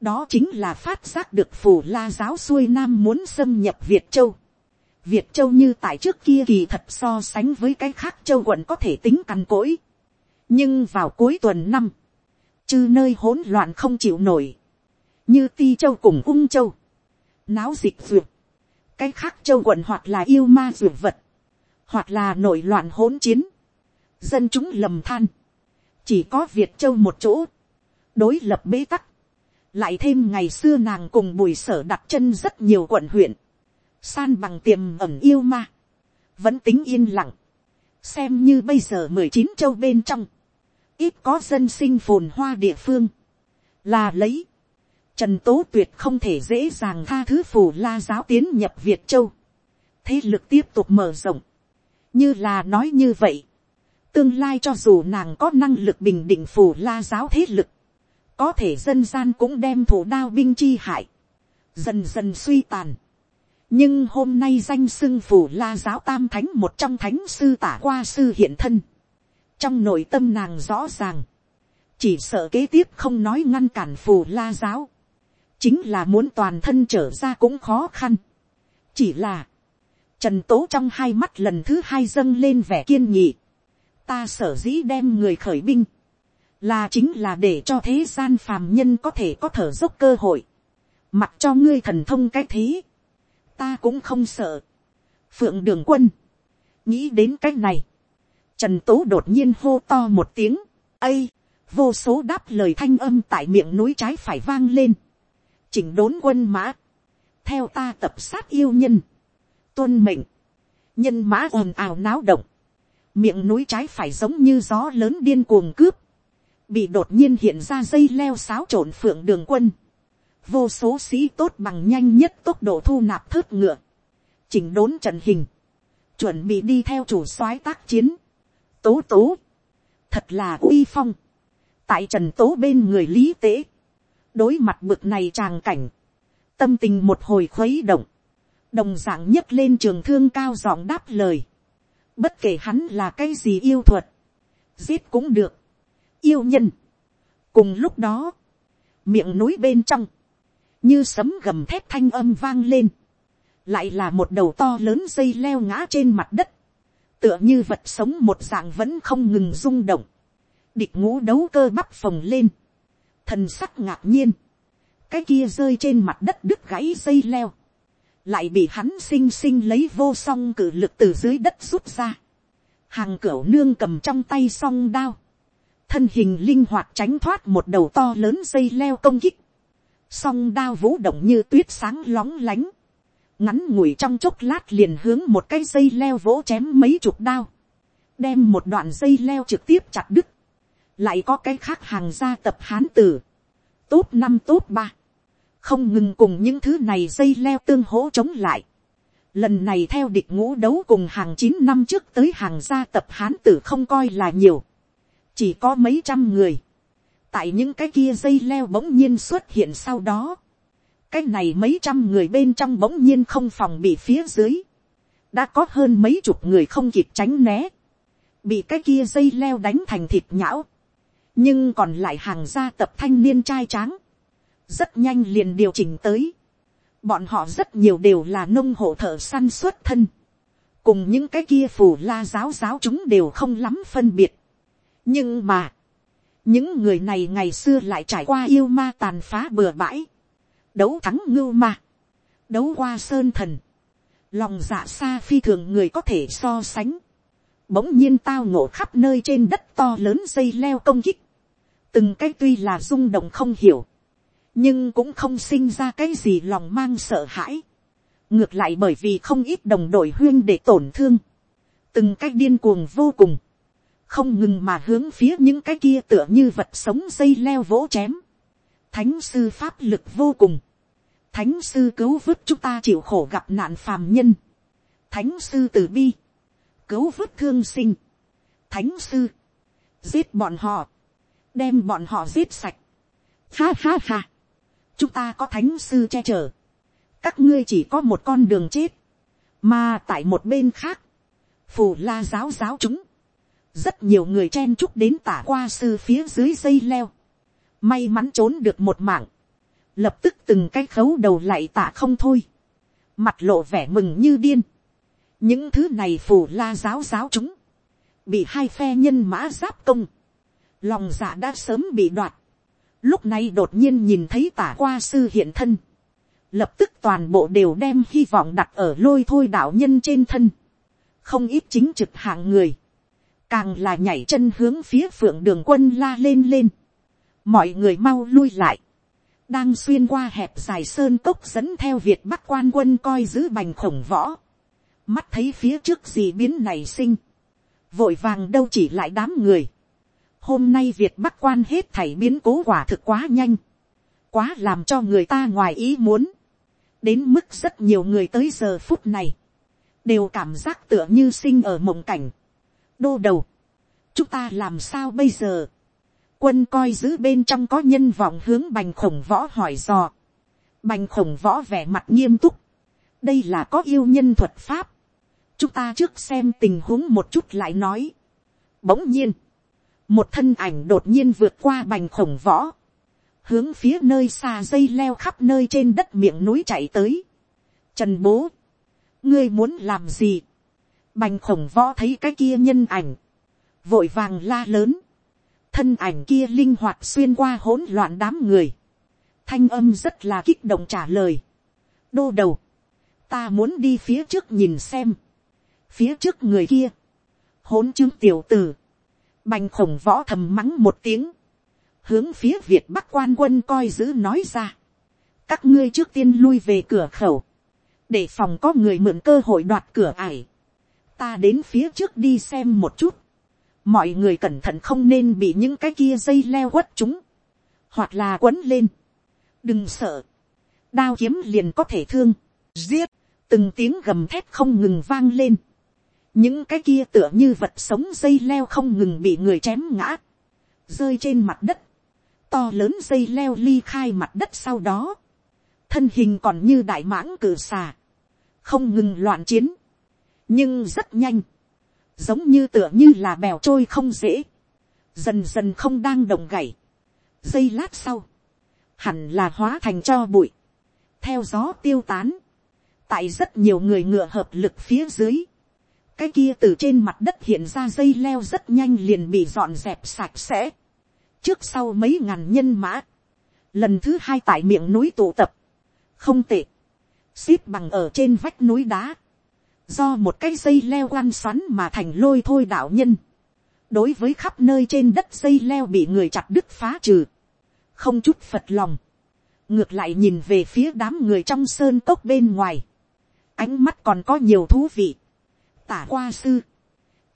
đó chính là phát giác được phủ la giáo xuôi nam muốn xâm nhập việt châu. việt châu như tại trước kia kỳ thật so sánh với cái khác châu quận có thể tính cằn cỗi. nhưng vào cuối tuần năm, chư nơi hỗn loạn không chịu nổi, như ti châu cùng ung châu, náo dịch duyệt, cái khác châu quận hoặc là yêu ma duyệt vật, hoặc là nội loạn hỗn chiến, dân chúng lầm than, chỉ có việt châu một chỗ, đối lập bế tắc, lại thêm ngày xưa nàng cùng bùi sở đặt chân rất nhiều quận huyện, san bằng tiềm ẩm yêu ma, vẫn tính yên lặng, xem như bây giờ mười chín châu bên trong, ít có dân sinh phồn hoa địa phương, là lấy, trần tố tuyệt không thể dễ dàng tha thứ phù la giáo tiến nhập việt châu, thế lực tiếp tục mở rộng, như là nói như vậy, tương lai cho dù nàng có năng lực bình định phù la giáo thế lực, có thể dân gian cũng đem thủ đao binh chi hại, dần dần suy tàn. nhưng hôm nay danh sưng phủ la giáo tam thánh một trong thánh sư tả qua sư hiện thân. trong nội tâm nàng rõ ràng, chỉ sợ kế tiếp không nói ngăn cản phù la giáo, chính là muốn toàn thân trở ra cũng khó khăn. chỉ là, trần tố trong hai mắt lần thứ hai dâng lên vẻ kiên nhị, ta sở dĩ đem người khởi binh, là chính là để cho thế gian phàm nhân có thể có thở dốc cơ hội, mặc cho ngươi thần thông cái thế, ta cũng không sợ. phượng đường quân, nghĩ đến cái này, trần tố đột nhiên hô to một tiếng, ây, vô số đáp lời thanh âm tại miệng núi trái phải vang lên, chỉnh đốn quân mã, theo ta tập sát yêu nhân, tuân mệnh, nhân mã ồn ào náo động, miệng núi trái phải giống như gió lớn điên cuồng cướp, bị đột nhiên hiện ra dây leo xáo trộn phượng đường quân, vô số sĩ tốt bằng nhanh nhất tốc độ thu nạp thớt ngựa, chỉnh đốn trận hình, chuẩn bị đi theo chủ soái tác chiến, tố tố, thật là uy phong, tại trần tố bên người lý tế, đối mặt bực này tràng cảnh, tâm tình một hồi khuấy động, đồng d ạ n g nhấc lên trường thương cao giọng đáp lời, bất kể hắn là cái gì yêu thuật, giết cũng được, yêu nhân. cùng lúc đó, miệng núi bên trong, như sấm gầm thép thanh âm vang lên, lại là một đầu to lớn dây leo ngã trên mặt đất, tựa như vật sống một dạng vẫn không ngừng rung động, địch ngũ đấu cơ bắp phồng lên, thần sắc ngạc nhiên, cái kia rơi trên mặt đất đứt gãy dây leo, lại bị hắn xinh xinh lấy vô song cử lực từ dưới đất rút ra. hàng cửu nương cầm trong tay song đao, thân hình linh hoạt tránh thoát một đầu to lớn dây leo công kích, song đao vũ động như tuyết sáng lóng lánh, ngắn ngủi trong chốc lát liền hướng một cái dây leo vỗ chém mấy chục đao, đem một đoạn dây leo trực tiếp chặt đứt, lại có cái khác hàng gia tập hán tử, tốt năm tốt ba, không ngừng cùng những thứ này dây leo tương hỗ chống lại. Lần này theo địch ngũ đấu cùng hàng chín năm trước tới hàng gia tập hán tử không coi là nhiều. Chỉ có mấy trăm người. Tại những cái kia dây leo bỗng nhiên xuất hiện sau đó. Cái này mấy trăm người bên trong bỗng nhiên không phòng bị phía dưới. Đã có hơn mấy chục người không kịp tránh né. Bị cái kia dây leo đánh thành thịt nhão. Nhưng còn lại hàng gia tập thanh niên trai tráng rất nhanh liền điều chỉnh tới. Bọn họ rất nhiều đều là nông hộ thợ săn xuất thân. Cùng những cái kia phù la giáo giáo chúng đều không lắm phân biệt. Nhưng mà, những người này ngày xưa lại trải qua yêu ma tàn phá bừa bãi. Đấu thắng ngưu ma. Đấu qua sơn thần. Lòng dạ xa phi thường người có thể so sánh. Bỗng nhiên tao ngộ khắp nơi trên đất to lớn dây leo công kích. Từng cái tuy là rung động không hiểu nhưng cũng không sinh ra cái gì lòng mang sợ hãi. ngược lại bởi vì không ít đồng đội huyên để tổn thương, từng cái điên cuồng vô cùng, không ngừng mà hướng phía những cái kia tựa như vật sống dây leo vỗ chém. thánh sư pháp lực vô cùng, thánh sư cứu vớt chúng ta chịu khổ gặp nạn phàm nhân, thánh sư từ bi, cứu vớt thương sinh, thánh sư, giết bọn họ, đem bọn họ giết sạch. Ha ha ha. Chúng ta có thánh sư che chở, các ngươi chỉ có một con đường chết, mà tại một bên khác, phù la giáo giáo chúng, rất nhiều người chen chúc đến tả qua sư phía dưới dây leo, may mắn trốn được một mạng, lập tức từng cái khấu đầu lại tả không thôi, mặt lộ vẻ mừng như điên, những thứ này phù la giáo giáo chúng, bị hai phe nhân mã giáp công, lòng dạ đã sớm bị đoạt, lúc này đột nhiên nhìn thấy tả qua sư hiện thân, lập tức toàn bộ đều đem hy vọng đặt ở lôi thôi đạo nhân trên thân, không ít chính trực hạng người, càng là nhảy chân hướng phía phượng đường quân la lên lên, mọi người mau lui lại, đang xuyên qua hẹp dài sơn cốc dẫn theo việt bắc quan quân coi giữ bành khổng võ, mắt thấy phía trước gì biến này sinh, vội vàng đâu chỉ lại đám người, hôm nay việt bắc quan hết thảy biến cố quả thực quá nhanh, quá làm cho người ta ngoài ý muốn, đến mức rất nhiều người tới giờ phút này, đều cảm giác tựa như sinh ở mộng cảnh. đô đầu, chúng ta làm sao bây giờ, quân coi giữ bên trong có nhân vọng hướng bành khổng võ hỏi dò, bành khổng võ vẻ mặt nghiêm túc, đây là có yêu nhân thuật pháp, chúng ta trước xem tình huống một chút lại nói. Bỗng nhiên, một thân ảnh đột nhiên vượt qua bành khổng võ, hướng phía nơi xa dây leo khắp nơi trên đất miệng núi chạy tới. Trần bố, ngươi muốn làm gì? Bành khổng võ thấy cái kia nhân ảnh, vội vàng la lớn, thân ảnh kia linh hoạt xuyên qua hỗn loạn đám người, thanh âm rất là kích động trả lời. đô đầu, ta muốn đi phía trước nhìn xem, phía trước người kia, hỗn chứng tiểu tử, Bành khổng võ thầm mắng một tiếng. Hướng phía Việt Bắc quan quân coi giữ nói ra. Các ngươi trước tiên lui về cửa khẩu. Để phòng có người mượn cơ hội đoạt cửa ải. Ta đến phía trước đi xem một chút. Mọi người cẩn thận không nên bị những cái kia dây leo quất chúng. Hoặc là quấn lên. Đừng sợ. Đao kiếm liền có thể thương. Giết. Từng tiếng gầm thép không ngừng vang lên những cái kia tựa như vật sống dây leo không ngừng bị người chém ngã, rơi trên mặt đất, to lớn dây leo ly khai mặt đất sau đó, thân hình còn như đại mãng cử xà, không ngừng loạn chiến, nhưng rất nhanh, giống như tựa như là bèo trôi không dễ, dần dần không đang đồng gảy, giây lát sau, hẳn là hóa thành cho bụi, theo gió tiêu tán, tại rất nhiều người ngựa hợp lực phía dưới, cái kia từ trên mặt đất hiện ra dây leo rất nhanh liền bị dọn dẹp sạch sẽ, trước sau mấy ngàn nhân mã, lần thứ hai tại miệng núi tụ tập, không tệ, xếp bằng ở trên vách núi đá, do một cái dây leo lăn xoắn mà thành lôi thôi đạo nhân, đối với khắp nơi trên đất dây leo bị người chặt đứt phá trừ, không chút phật lòng, ngược lại nhìn về phía đám người trong sơn cốc bên ngoài, ánh mắt còn có nhiều thú vị, tả qua sư,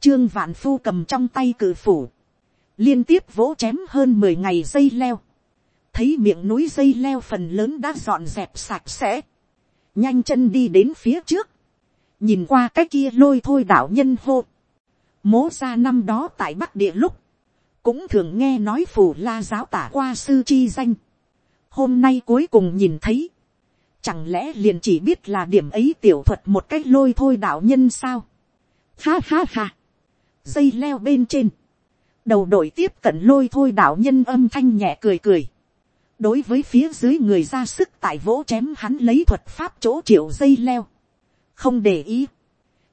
trương vạn phu cầm trong tay cự phủ, liên tiếp vỗ chém hơn mười ngày dây leo, thấy miệng núi dây leo phần lớn đã dọn dẹp sạch sẽ, nhanh chân đi đến phía trước, nhìn qua cái kia lôi thôi đạo nhân hô, mố ra năm đó tại bắc địa lúc, cũng thường nghe nói phủ la giáo tả qua sư chi danh, hôm nay cuối cùng nhìn thấy, chẳng lẽ liền chỉ biết là điểm ấy tiểu thuật một cách lôi thôi đạo nhân sao, ha ha ha, dây leo bên trên, đầu đội tiếp cận lôi thôi đạo nhân âm thanh nhẹ cười cười, đối với phía dưới người ra sức tại vỗ chém hắn lấy thuật pháp chỗ triệu dây leo, không để ý,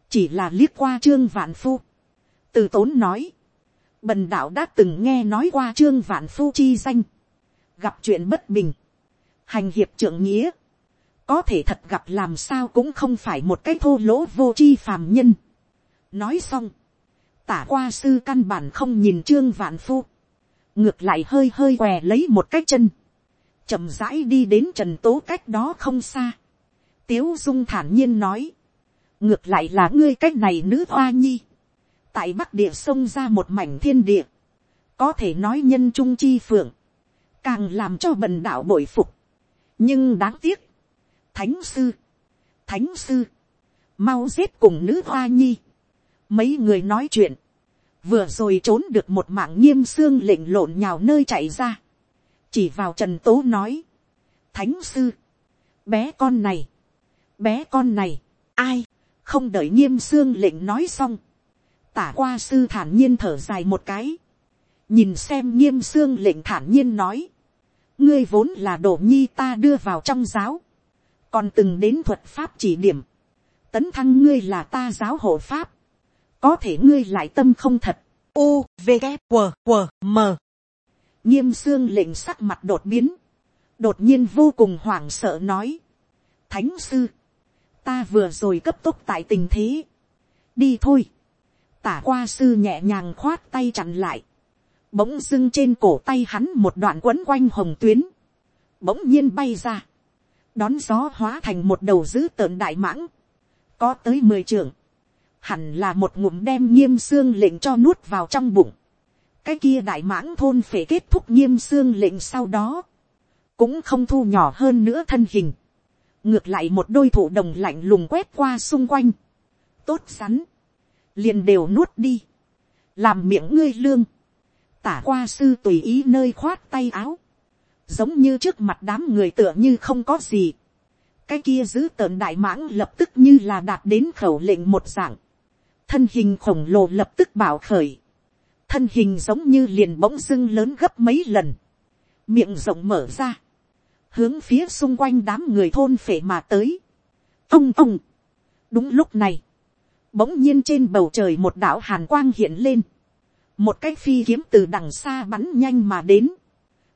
chỉ là liếc qua trương vạn phu, từ tốn nói, bần đạo đã từng nghe nói qua trương vạn phu chi danh, gặp chuyện bất bình, hành hiệp trưởng nghĩa, có thể thật gặp làm sao cũng không phải một cái thô lỗ vô chi phàm nhân nói xong, tả qua sư căn bản không nhìn trương vạn phu, ngược lại hơi hơi què lấy một cái chân, chậm rãi đi đến trần tố cách đó không xa. tiếu dung thản nhiên nói, ngược lại là ngươi cách này nữ hoa nhi, tại bắc địa sông ra một mảnh thiên địa, có thể nói nhân trung chi phượng, càng làm cho bần đạo bội phục. nhưng đáng tiếc, thánh sư, thánh sư, mau giết cùng nữ hoa nhi mấy người nói chuyện, vừa rồi trốn được một mạng nghiêm xương lệnh lộn nhào nơi chạy ra, chỉ vào trần tố nói, thánh sư, bé con này, bé con này, ai, không đợi nghiêm xương lệnh nói xong, tả qua sư thản nhiên thở dài một cái, nhìn xem nghiêm xương lệnh thản nhiên nói, ngươi vốn là đồ nhi ta đưa vào trong giáo, còn từng đến thuật pháp chỉ điểm, tấn thăng ngươi là ta giáo hộ pháp, có thể ngươi lại tâm không thật, u v g q q m. Nghiêm xương lệnh sắc mặt đột biến, đột nhiên vô cùng hoảng sợ nói, thánh sư, ta vừa rồi cấp tốc tại tình thế, đi thôi, tả qua sư nhẹ nhàng khoát tay chặn lại, bỗng dưng trên cổ tay hắn một đoạn quấn quanh hồng tuyến, bỗng nhiên bay ra, đón gió hóa thành một đầu dữ tợn đại mãng, có tới mười trưởng, hẳn là một ngụm đem nghiêm xương lệnh cho nuốt vào trong bụng, cái kia đại mãng thôn phải kết thúc nghiêm xương lệnh sau đó, cũng không thu nhỏ hơn nữa thân hình, ngược lại một đôi thủ đồng lạnh lùng quét qua xung quanh, tốt sắn, liền đều nuốt đi, làm miệng ngươi lương, tả qua sư tùy ý nơi khoát tay áo, giống như trước mặt đám người tựa như không có gì, cái kia giữ tợn đại mãng lập tức như là đạt đến khẩu lệnh một dạng, thân hình khổng lồ lập tức bảo khởi, thân hình giống như liền bỗng dưng lớn gấp mấy lần, miệng rộng mở ra, hướng phía xung quanh đám người thôn phể mà tới. ông ông, đúng lúc này, bỗng nhiên trên bầu trời một đạo hàn quang hiện lên, một cái phi kiếm từ đằng xa bắn nhanh mà đến,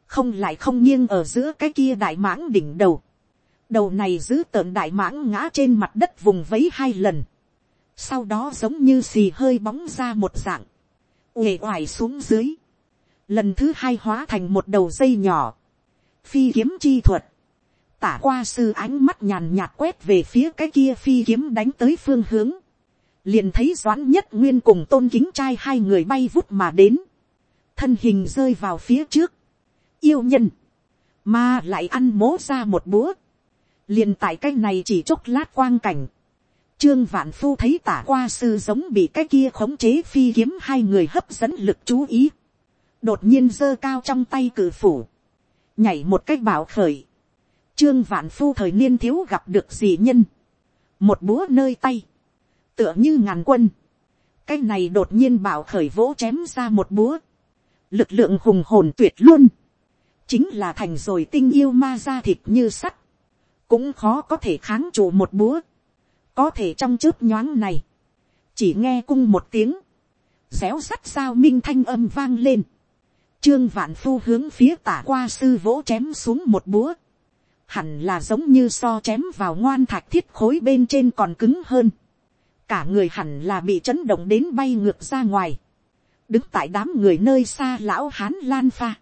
không lại không nghiêng ở giữa cái kia đại mãng đỉnh đầu, đầu này giữ tợn đại mãng ngã trên mặt đất vùng vấy hai lần, sau đó giống như xì hơi bóng ra một dạng, uể oải xuống dưới, lần thứ hai hóa thành một đầu dây nhỏ, phi kiếm chi thuật, tả qua sư ánh mắt nhàn nhạt quét về phía cái kia phi kiếm đánh tới phương hướng, liền thấy doãn nhất nguyên cùng tôn kính trai hai người bay vút mà đến, thân hình rơi vào phía trước, yêu nhân, mà lại ăn mố ra một búa, liền tại cái này chỉ chốc lát quang cảnh, Trương Vạn Phu thấy tả qua sư giống bị cái kia khống chế phi kiếm hai người hấp dẫn lực chú ý. đột nhiên giơ cao trong tay cử phủ, nhảy một cách bảo khởi, trương vạn phu thời niên thiếu gặp được dị nhân, một búa nơi tay, tựa như ngàn quân, cái này đột nhiên bảo khởi vỗ chém ra một búa, lực lượng hùng hồn tuyệt luôn, chính là thành rồi tinh yêu ma ra thịt như sắt, cũng khó có thể kháng trụ một búa, có thể trong chớp nhoáng này, chỉ nghe cung một tiếng, réo sắt sao minh thanh âm vang lên, trương vạn phu hướng phía tả qua sư vỗ chém xuống một búa, hẳn là giống như so chém vào ngoan thạch thiết khối bên trên còn cứng hơn, cả người hẳn là bị chấn động đến bay ngược ra ngoài, đứng tại đám người nơi xa lão hán lan pha,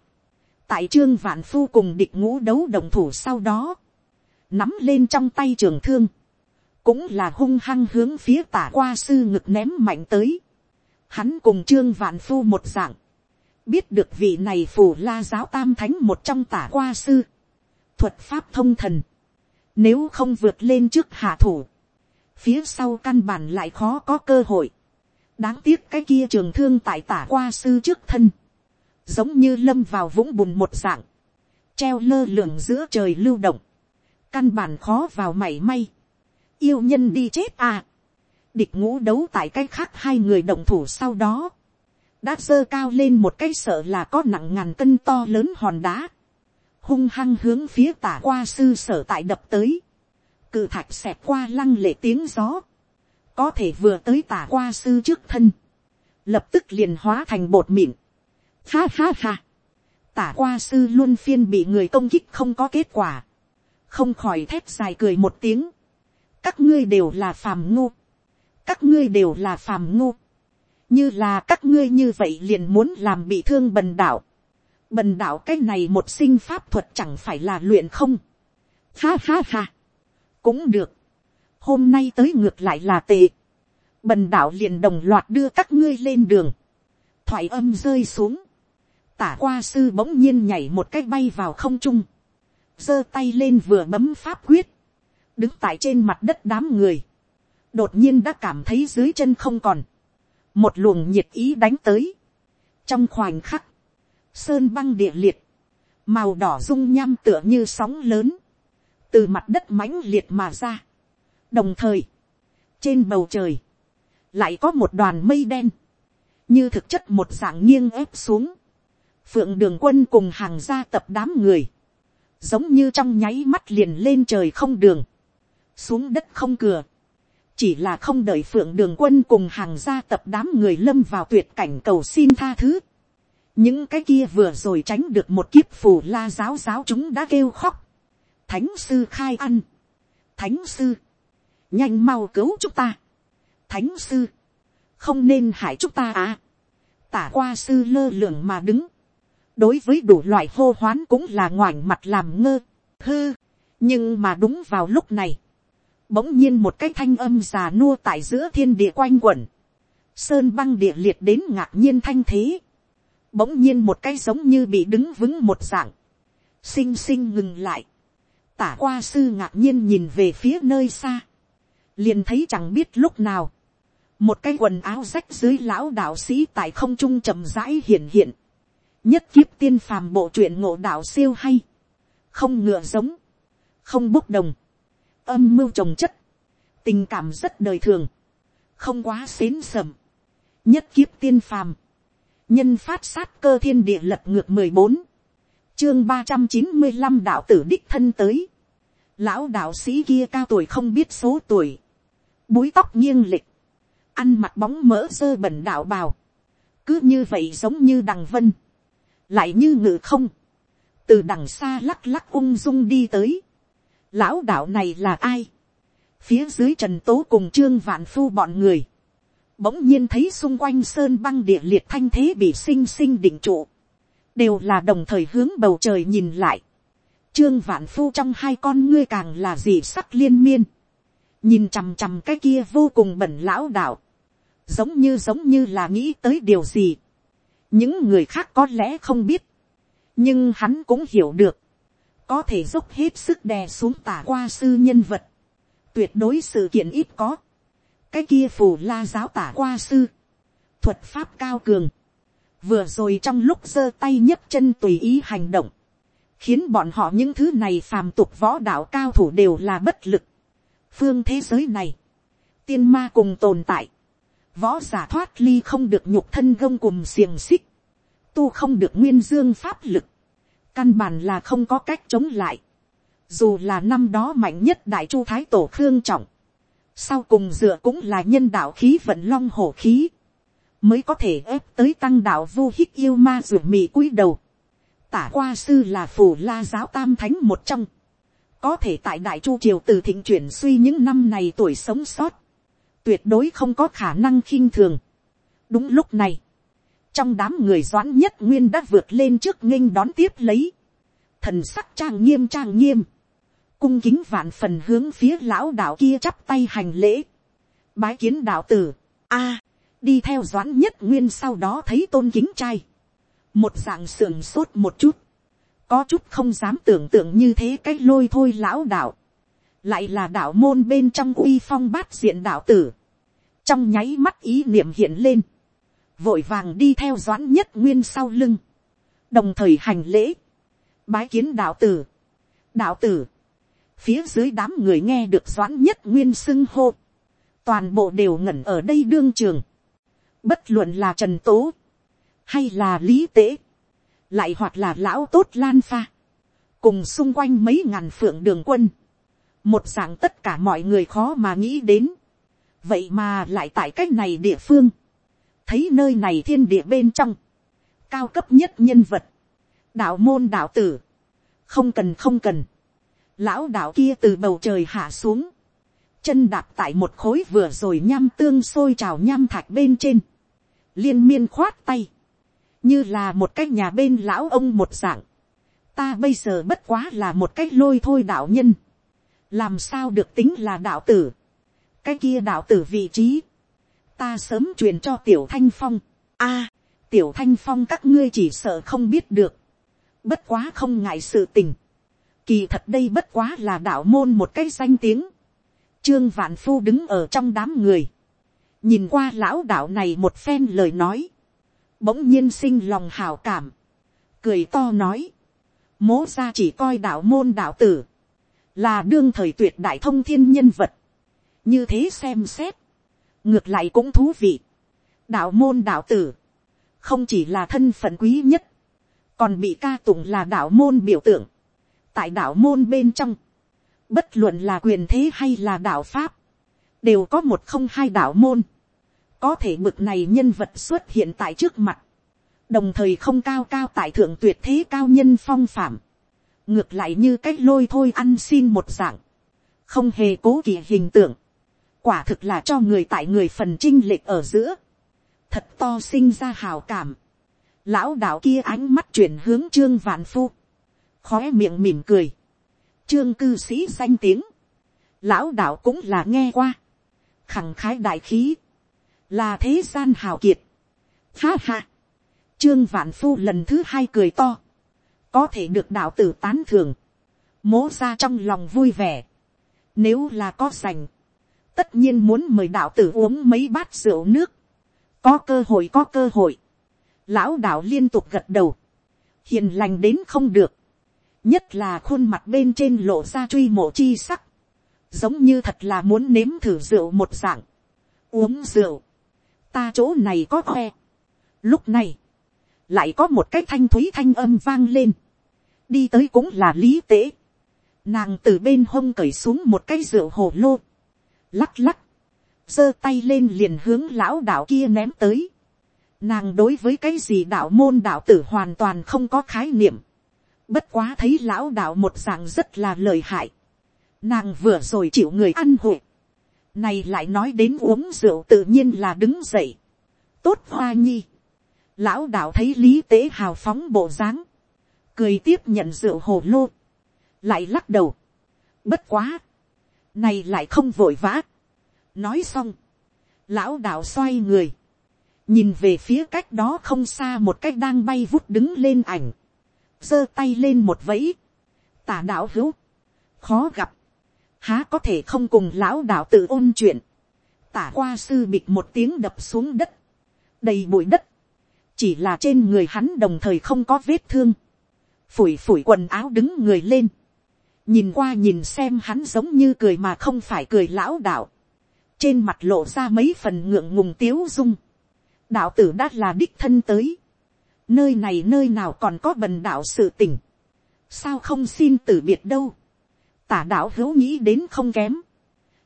tại trương vạn phu cùng địch ngũ đấu đồng thủ sau đó, nắm lên trong tay trường thương, cũng là hung hăng hướng phía tả qua sư ngực ném mạnh tới. Hắn cùng trương vạn phu một dạng, biết được vị này phù la giáo tam thánh một trong tả qua sư, thuật pháp thông thần, nếu không vượt lên trước hạ thủ, phía sau căn bản lại khó có cơ hội, đáng tiếc cái kia trường thương tại tả qua sư trước thân, giống như lâm vào vũng bùn một dạng, treo lơ lửng giữa trời lưu động, căn bản khó vào mảy may, yêu nhân đi chết à. địch ngũ đấu tại cái khác hai người động thủ sau đó, đã dơ cao lên một cái sợ là có nặng ngàn cân to lớn hòn đá, hung hăng hướng phía tả qua sư sở tại đập tới, cự thạch xẹt qua lăng lệ tiếng gió, có thể vừa tới tả qua sư trước thân, lập tức liền hóa thành bột mịn. Ha ha ha, tả qua sư luôn phiên bị người công kích không có kết quả, không khỏi thép dài cười một tiếng, các ngươi đều là phàm ngu, các ngươi đều là phàm ngu, như là các ngươi như vậy liền muốn làm bị thương bần đạo, bần đạo cái này một sinh pháp thuật chẳng phải là luyện không, ha ha ha, cũng được, hôm nay tới ngược lại là tệ, bần đạo liền đồng loạt đưa các ngươi lên đường, thoại âm rơi xuống, tả qua sư bỗng nhiên nhảy một cái bay vào không trung, giơ tay lên vừa bấm pháp quyết, đứng tại trên mặt đất đám người, đột nhiên đã cảm thấy dưới chân không còn, một luồng nhiệt ý đánh tới, trong khoảnh khắc, sơn băng địa liệt, màu đỏ rung nham tựa như sóng lớn, từ mặt đất mãnh liệt mà ra. đồng thời, trên bầu trời, lại có một đoàn mây đen, như thực chất một dạng nghiêng ép xuống, phượng đường quân cùng hàng gia tập đám người, giống như trong nháy mắt liền lên trời không đường, xuống đất không cửa, chỉ là không đợi phượng đường quân cùng hàng gia tập đám người lâm vào tuyệt cảnh cầu xin tha thứ. những cái kia vừa rồi tránh được một kiếp phù la giáo giáo chúng đã kêu khóc. thánh sư khai ăn. thánh sư, nhanh mau cứu chúng ta. thánh sư, không nên hại chúng ta à. tả qua sư lơ lường mà đứng. đối với đủ loại hô hoán cũng là ngoảnh mặt làm ngơ, hư. nhưng mà đúng vào lúc này, bỗng nhiên một cái thanh âm già nua tại giữa thiên địa quanh quẩn, sơn băng địa liệt đến ngạc nhiên thanh thế, bỗng nhiên một cái giống như bị đứng vững một dạng, xinh xinh ngừng lại, tả qua sư ngạc nhiên nhìn về phía nơi xa, liền thấy chẳng biết lúc nào, một cái quần áo rách dưới lão đạo sĩ tại không trung chậm rãi hiện hiện, nhất kiếp tiên phàm bộ truyện ngộ đạo siêu hay, không ngựa giống, không bốc đồng, âm mưu trồng chất, tình cảm rất đời thường, không quá xến sầm, nhất kiếp tiên phàm, nhân phát sát cơ thiên địa lật ngược mười bốn, chương ba trăm chín mươi năm đạo tử đích thân tới, lão đạo sĩ kia cao tuổi không biết số tuổi, búi tóc nghiêng lịch, ăn mặt bóng mỡ dơ bẩn đạo bào, cứ như vậy giống như đằng vân, lại như ngự không, từ đằng xa lắc lắc ung dung đi tới, lão đạo này là ai, phía dưới trần tố cùng trương vạn phu bọn người, bỗng nhiên thấy xung quanh sơn băng địa liệt thanh thế bị sinh sinh định trụ, đều là đồng thời hướng bầu trời nhìn lại, trương vạn phu trong hai con ngươi càng là gì sắc liên miên, nhìn chằm chằm cái kia vô cùng bẩn lão đạo, giống như giống như là nghĩ tới điều gì, những người khác có lẽ không biết, nhưng hắn cũng hiểu được, có thể dốc hết sức đè xuống tả qua sư nhân vật, tuyệt đối sự kiện ít có, cái kia phù la giáo tả qua sư, thuật pháp cao cường, vừa rồi trong lúc giơ tay nhấc chân tùy ý hành động, khiến bọn họ những thứ này phàm tục võ đạo cao thủ đều là bất lực. phương thế giới này, tiên ma cùng tồn tại, võ giả thoát ly không được nhục thân gông cùng xiềng xích, tu không được nguyên dương pháp lực, căn bản là không có cách chống lại, dù là năm đó mạnh nhất đại chu thái tổ khương trọng, sau cùng dựa cũng là nhân đạo khí vận long hổ khí, mới có thể ép tới tăng đạo vô hích yêu ma ruột mì cúi đầu. Tả qua sư là phù la giáo tam thánh một trong, có thể tại đại chu triều từ thịnh chuyển suy những năm này tuổi sống sót, tuyệt đối không có khả năng khinh thường. đúng lúc này, trong đám người doãn nhất nguyên đã vượt lên trước nghênh đón tiếp lấy, thần sắc trang nghiêm trang nghiêm, cung kính vạn phần hướng phía lão đạo kia chắp tay hành lễ, bái kiến đạo tử, a, đi theo doãn nhất nguyên sau đó thấy tôn kính trai, một dạng sườn sốt một chút, có chút không dám tưởng tượng như thế cái lôi thôi lão đạo, lại là đạo môn bên trong uy phong bát diện đạo tử, trong nháy mắt ý niệm hiện lên, vội vàng đi theo doãn nhất nguyên sau lưng, đồng thời hành lễ, bái kiến đạo tử, đạo tử, phía dưới đám người nghe được doãn nhất nguyên xưng hô, toàn bộ đều ngẩn ở đây đương trường, bất luận là trần tố, hay là lý tế, lại hoặc là lão tốt lan pha, cùng xung quanh mấy ngàn phượng đường quân, một dạng tất cả mọi người khó mà nghĩ đến, vậy mà lại tại c á c h này địa phương, thấy nơi này thiên địa bên trong, cao cấp nhất nhân vật, đạo môn đạo tử, không cần không cần, lão đạo kia từ bầu trời hạ xuống, chân đạp tại một khối vừa rồi nham tương sôi trào nham thạch bên trên, liên miên khoát tay, như là một cái nhà bên lão ông một dạng, ta bây giờ bất quá là một cái lôi thôi đạo nhân, làm sao được tính là đạo tử, cái kia đạo tử vị trí, ta sớm truyền cho tiểu thanh phong, a, tiểu thanh phong các ngươi chỉ sợ không biết được, bất quá không ngại sự tình, Kỳ thật đây bất quá là đạo môn một cái danh tiếng. Trương Vạn Phu đứng ở trong đám người. Nhìn qua lão đạo này một phen lời nói. Bỗng nhiên sinh lòng hào cảm. Cười to nói. Mố ra chỉ coi đạo môn đạo tử. Là đương thời tuyệt đại thông thiên nhân vật. Như thế xem xét. Ngược lại cũng thú vị. Đạo môn đạo tử. Không chỉ là thân phận quý nhất. Còn bị ca tụng là đạo môn biểu tượng tại đạo môn bên trong, bất luận là quyền thế hay là đạo pháp, đều có một không hai đạo môn, có thể mực này nhân vật xuất hiện tại trước mặt, đồng thời không cao cao tại thượng tuyệt thế cao nhân phong phạm, ngược lại như cách lôi thôi ăn xin một dạng, không hề cố kỳ hình tượng, quả thực là cho người tại người phần trinh lệch ở giữa, thật to sinh ra hào cảm, lão đạo kia ánh mắt chuyển hướng trương vạn phu, khói miệng mỉm cười, trương cư sĩ danh tiếng, lão đạo cũng là nghe qua, khẳng khái đại khí, là thế gian hào kiệt, ha ha, trương vạn phu lần thứ hai cười to, có thể được đạo tử tán thường, mố ra trong lòng vui vẻ, nếu là có sành, tất nhiên muốn mời đạo tử uống mấy bát rượu nước, có cơ hội có cơ hội, lão đạo liên tục gật đầu, hiền lành đến không được, nhất là khuôn mặt bên trên lộ ra truy mộ chi sắc, giống như thật là muốn nếm thử rượu một dạng, uống rượu, ta chỗ này có khoe. Lúc này, lại có một cái thanh thúy thanh âm vang lên, đi tới cũng là lý tế, nàng từ bên hông cởi xuống một cái rượu hồ lô, lắc lắc, giơ tay lên liền hướng lão đạo kia ném tới, nàng đối với cái gì đạo môn đạo tử hoàn toàn không có khái niệm, Bất quá thấy lão đạo một dạng rất là lời hại. Nàng vừa rồi chịu người ăn hội. Này lại nói đến uống rượu tự nhiên là đứng dậy. Tốt hoa nhi. Lão đạo thấy lý tế hào phóng bộ dáng. Cười tiếp nhận rượu hồ lô. Lại lắc đầu. Bất quá. Này lại không vội vã. Nói xong. Lão đạo xoay người. Nhìn về phía cách đó không xa một cách đang bay vút đứng lên ảnh. Giơ tay lên một vẫy, tả đạo hữu, khó gặp, há có thể không cùng lão đạo tự ôn chuyện, tả qua sư bịt một tiếng đập xuống đất, đầy bụi đất, chỉ là trên người hắn đồng thời không có vết thương, phủi phủi quần áo đứng người lên, nhìn qua nhìn xem hắn giống như cười mà không phải cười lão đạo, trên mặt lộ ra mấy phần ngượng ngùng tiếu dung, đạo tử đã là đích thân tới, nơi này nơi nào còn có bần đạo sự tình, sao không xin từ biệt đâu, tả đạo hữu nghĩ đến không kém,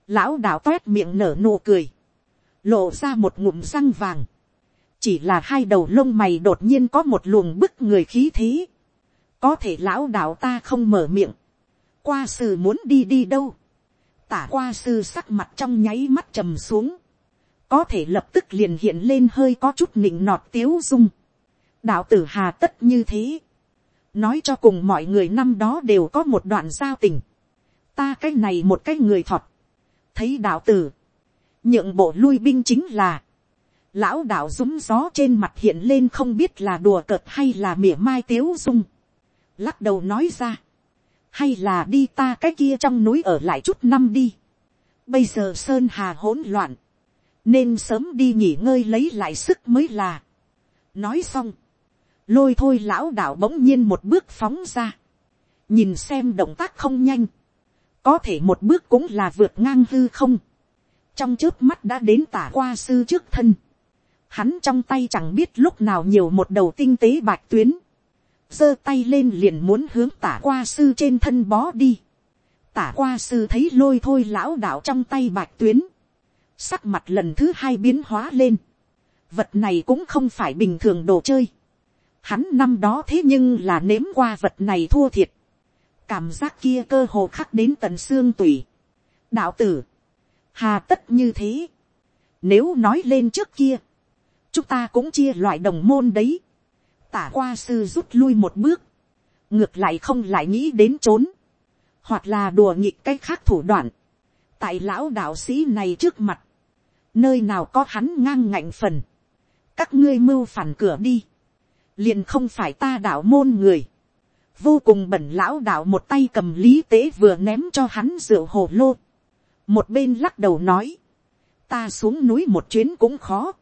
lão đạo toét miệng nở nụ cười, lộ ra một ngụm răng vàng, chỉ là hai đầu lông mày đột nhiên có một luồng bức người khí thế, có thể lão đạo ta không mở miệng, qua sư muốn đi đi đâu, tả qua sư sắc mặt trong nháy mắt trầm xuống, có thể lập tức liền hiện lên hơi có chút nịnh nọt tiếu dung, đạo tử hà tất như thế, nói cho cùng mọi người năm đó đều có một đoạn giao tình, ta cái này một cái người thọt, thấy đạo tử, nhượng bộ lui binh chính là, lão đạo rúng gió trên mặt hiện lên không biết là đùa cợt hay là mỉa mai tiếu dung, lắc đầu nói ra, hay là đi ta cái kia trong núi ở lại chút năm đi, bây giờ sơn hà hỗn loạn, nên sớm đi nghỉ ngơi lấy lại sức mới là. nói xong, lôi thôi lão đạo bỗng nhiên một bước phóng ra, nhìn xem động tác không nhanh, có thể một bước cũng là vượt ngang hư không, trong trước mắt đã đến tả qua sư trước thân, hắn trong tay chẳng biết lúc nào nhiều một đầu tinh tế bạch tuyến, giơ tay lên liền muốn hướng tả qua sư trên thân bó đi, tả qua sư thấy lôi thôi lão đạo trong tay bạch tuyến, sắc mặt lần thứ hai biến hóa lên, vật này cũng không phải bình thường đồ chơi, hắn năm đó thế nhưng là nếm qua vật này thua thiệt, cảm giác kia cơ hồ khắc đến tận xương tủy, đạo tử, hà tất như thế, nếu nói lên trước kia, chúng ta cũng chia loại đồng môn đấy, tả qua sư rút lui một bước, ngược lại không lại nghĩ đến trốn, hoặc là đùa nghịch cái khác thủ đoạn, tại lão đạo sĩ này trước mặt, nơi nào có hắn ngang ngạnh phần, các ngươi mưu phản cửa đi, liền không phải ta đạo môn người, vô cùng bẩn lão đạo một tay cầm lý tế vừa ném cho hắn rượu hồ lô, một bên lắc đầu nói, ta xuống núi một chuyến cũng khó,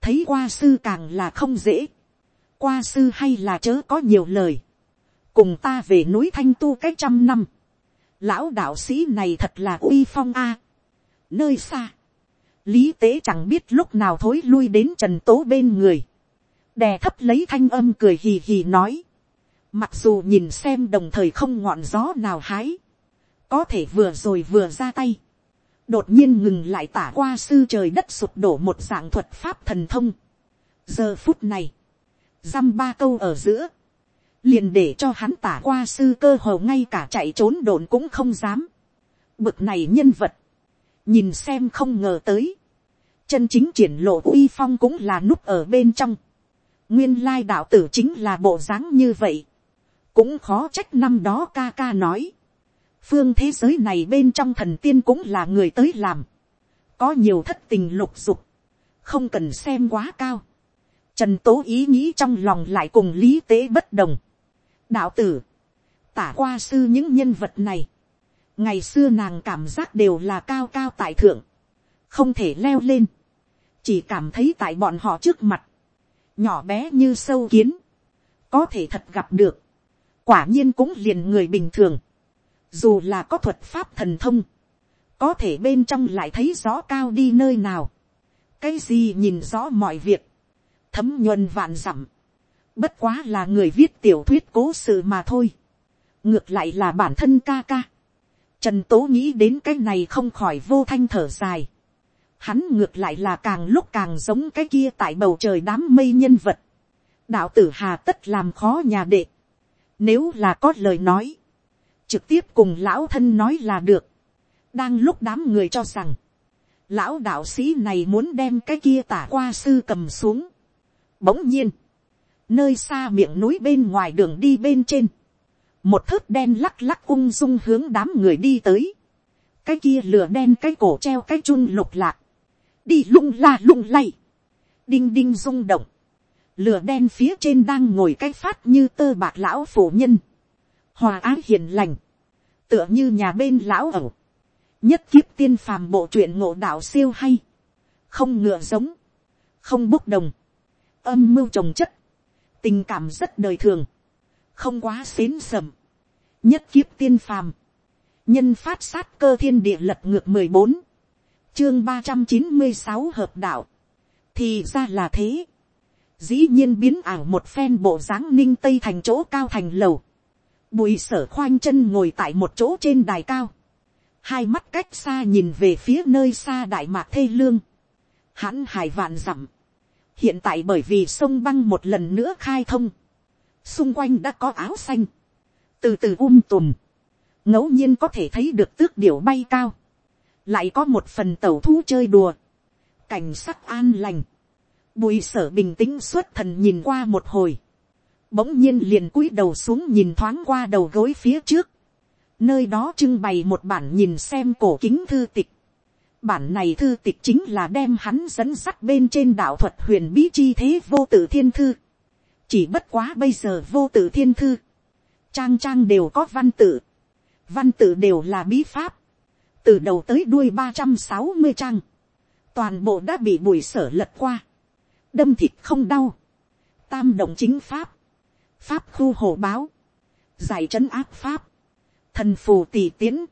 thấy qua sư càng là không dễ, qua sư hay là chớ có nhiều lời, cùng ta về núi thanh tu cách trăm năm, lão đạo sĩ này thật là uy phong a, nơi xa, lý tế chẳng biết lúc nào thối lui đến trần tố bên người, đè thấp lấy thanh âm cười hì hì nói, mặc dù nhìn xem đồng thời không ngọn gió nào hái, có thể vừa rồi vừa ra tay, đột nhiên ngừng lại tả qua sư trời đất sụp đổ một dạng thuật pháp thần thông. giờ phút này, dăm ba câu ở giữa, liền để cho hắn tả qua sư cơ hồ ngay cả chạy trốn đồn cũng không dám. bực này nhân vật, nhìn xem không ngờ tới, chân chính triển lộ uy phong cũng là núp ở bên trong. nguyên lai đạo tử chính là bộ dáng như vậy, cũng khó trách năm đó ca ca nói. Phương thế giới này bên trong thần tiên cũng là người tới làm, có nhiều thất tình lục dục, không cần xem quá cao. Trần tố ý nghĩ trong lòng lại cùng lý tế bất đồng. đạo tử, tả qua sư những nhân vật này, ngày xưa nàng cảm giác đều là cao cao tại thượng, không thể leo lên, chỉ cảm thấy tại bọn họ trước mặt, nhỏ bé như sâu kiến, có thể thật gặp được, quả nhiên cũng liền người bình thường, dù là có thuật pháp thần thông, có thể bên trong lại thấy rõ cao đi nơi nào, cái gì nhìn rõ mọi việc, thấm nhuần vạn dặm, bất quá là người viết tiểu thuyết cố sự mà thôi, ngược lại là bản thân ca ca, trần tố nghĩ đến cái này không khỏi vô thanh thở dài, hắn ngược lại là càng lúc càng giống cái kia tại bầu trời đám mây nhân vật, đạo tử hà tất làm khó nhà đệ, nếu là có lời nói, trực tiếp cùng lão thân nói là được. đang lúc đám người cho rằng, lão đạo sĩ này muốn đem cái kia tả qua sư cầm xuống bỗng nhiên, nơi xa miệng núi bên ngoài đường đi bên trên, một thớt đen lắc lắc ung dung hướng đám người đi tới. cái kia lửa đen cái cổ treo cái chun lục lạc, đi lung la lung lay, đinh đinh rung động, lửa đen phía trên đang ngồi cái phát như tơ bạc lão phụ nhân, hòa ái hiền lành, tựa như nhà bên lão ẩu, nhất kiếp tiên phàm bộ truyện ngộ đạo siêu hay, không ngựa giống, không bốc đồng, âm mưu trồng chất, tình cảm rất đời thường, không quá xến sầm, nhất kiếp tiên phàm, nhân phát sát cơ thiên địa lật ngược mười bốn, chương ba trăm chín mươi sáu hợp đạo, thì ra là thế, dĩ nhiên biến ảo một phen bộ dáng ninh tây thành chỗ cao thành lầu, bùi sở khoanh chân ngồi tại một chỗ trên đài cao, hai mắt cách xa nhìn về phía nơi xa đại mạc thê lương, hãn hải vạn dặm, hiện tại bởi vì sông băng một lần nữa khai thông, xung quanh đã có áo xanh, từ từ um tùm, ngẫu nhiên có thể thấy được tước điểu bay cao, lại có một phần tàu thú chơi đùa, cảnh sắc an lành, bùi sở bình tĩnh suốt thần nhìn qua một hồi, bỗng nhiên liền cúi đầu xuống nhìn thoáng qua đầu gối phía trước, nơi đó trưng bày một bản nhìn xem cổ kính thư tịch, bản này thư tịch chính là đem hắn dẫn sắt bên trên đạo thuật huyền bí chi thế vô tử thiên thư, chỉ bất quá bây giờ vô tử thiên thư, trang trang đều có văn tự, văn tự đều là bí pháp, từ đầu tới đuôi ba trăm sáu mươi trang, toàn bộ đã bị bùi sở lật qua, đâm thịt không đau, tam động chính pháp, pháp khu hồ báo, giải trấn áp pháp, thần phù tỷ tiến,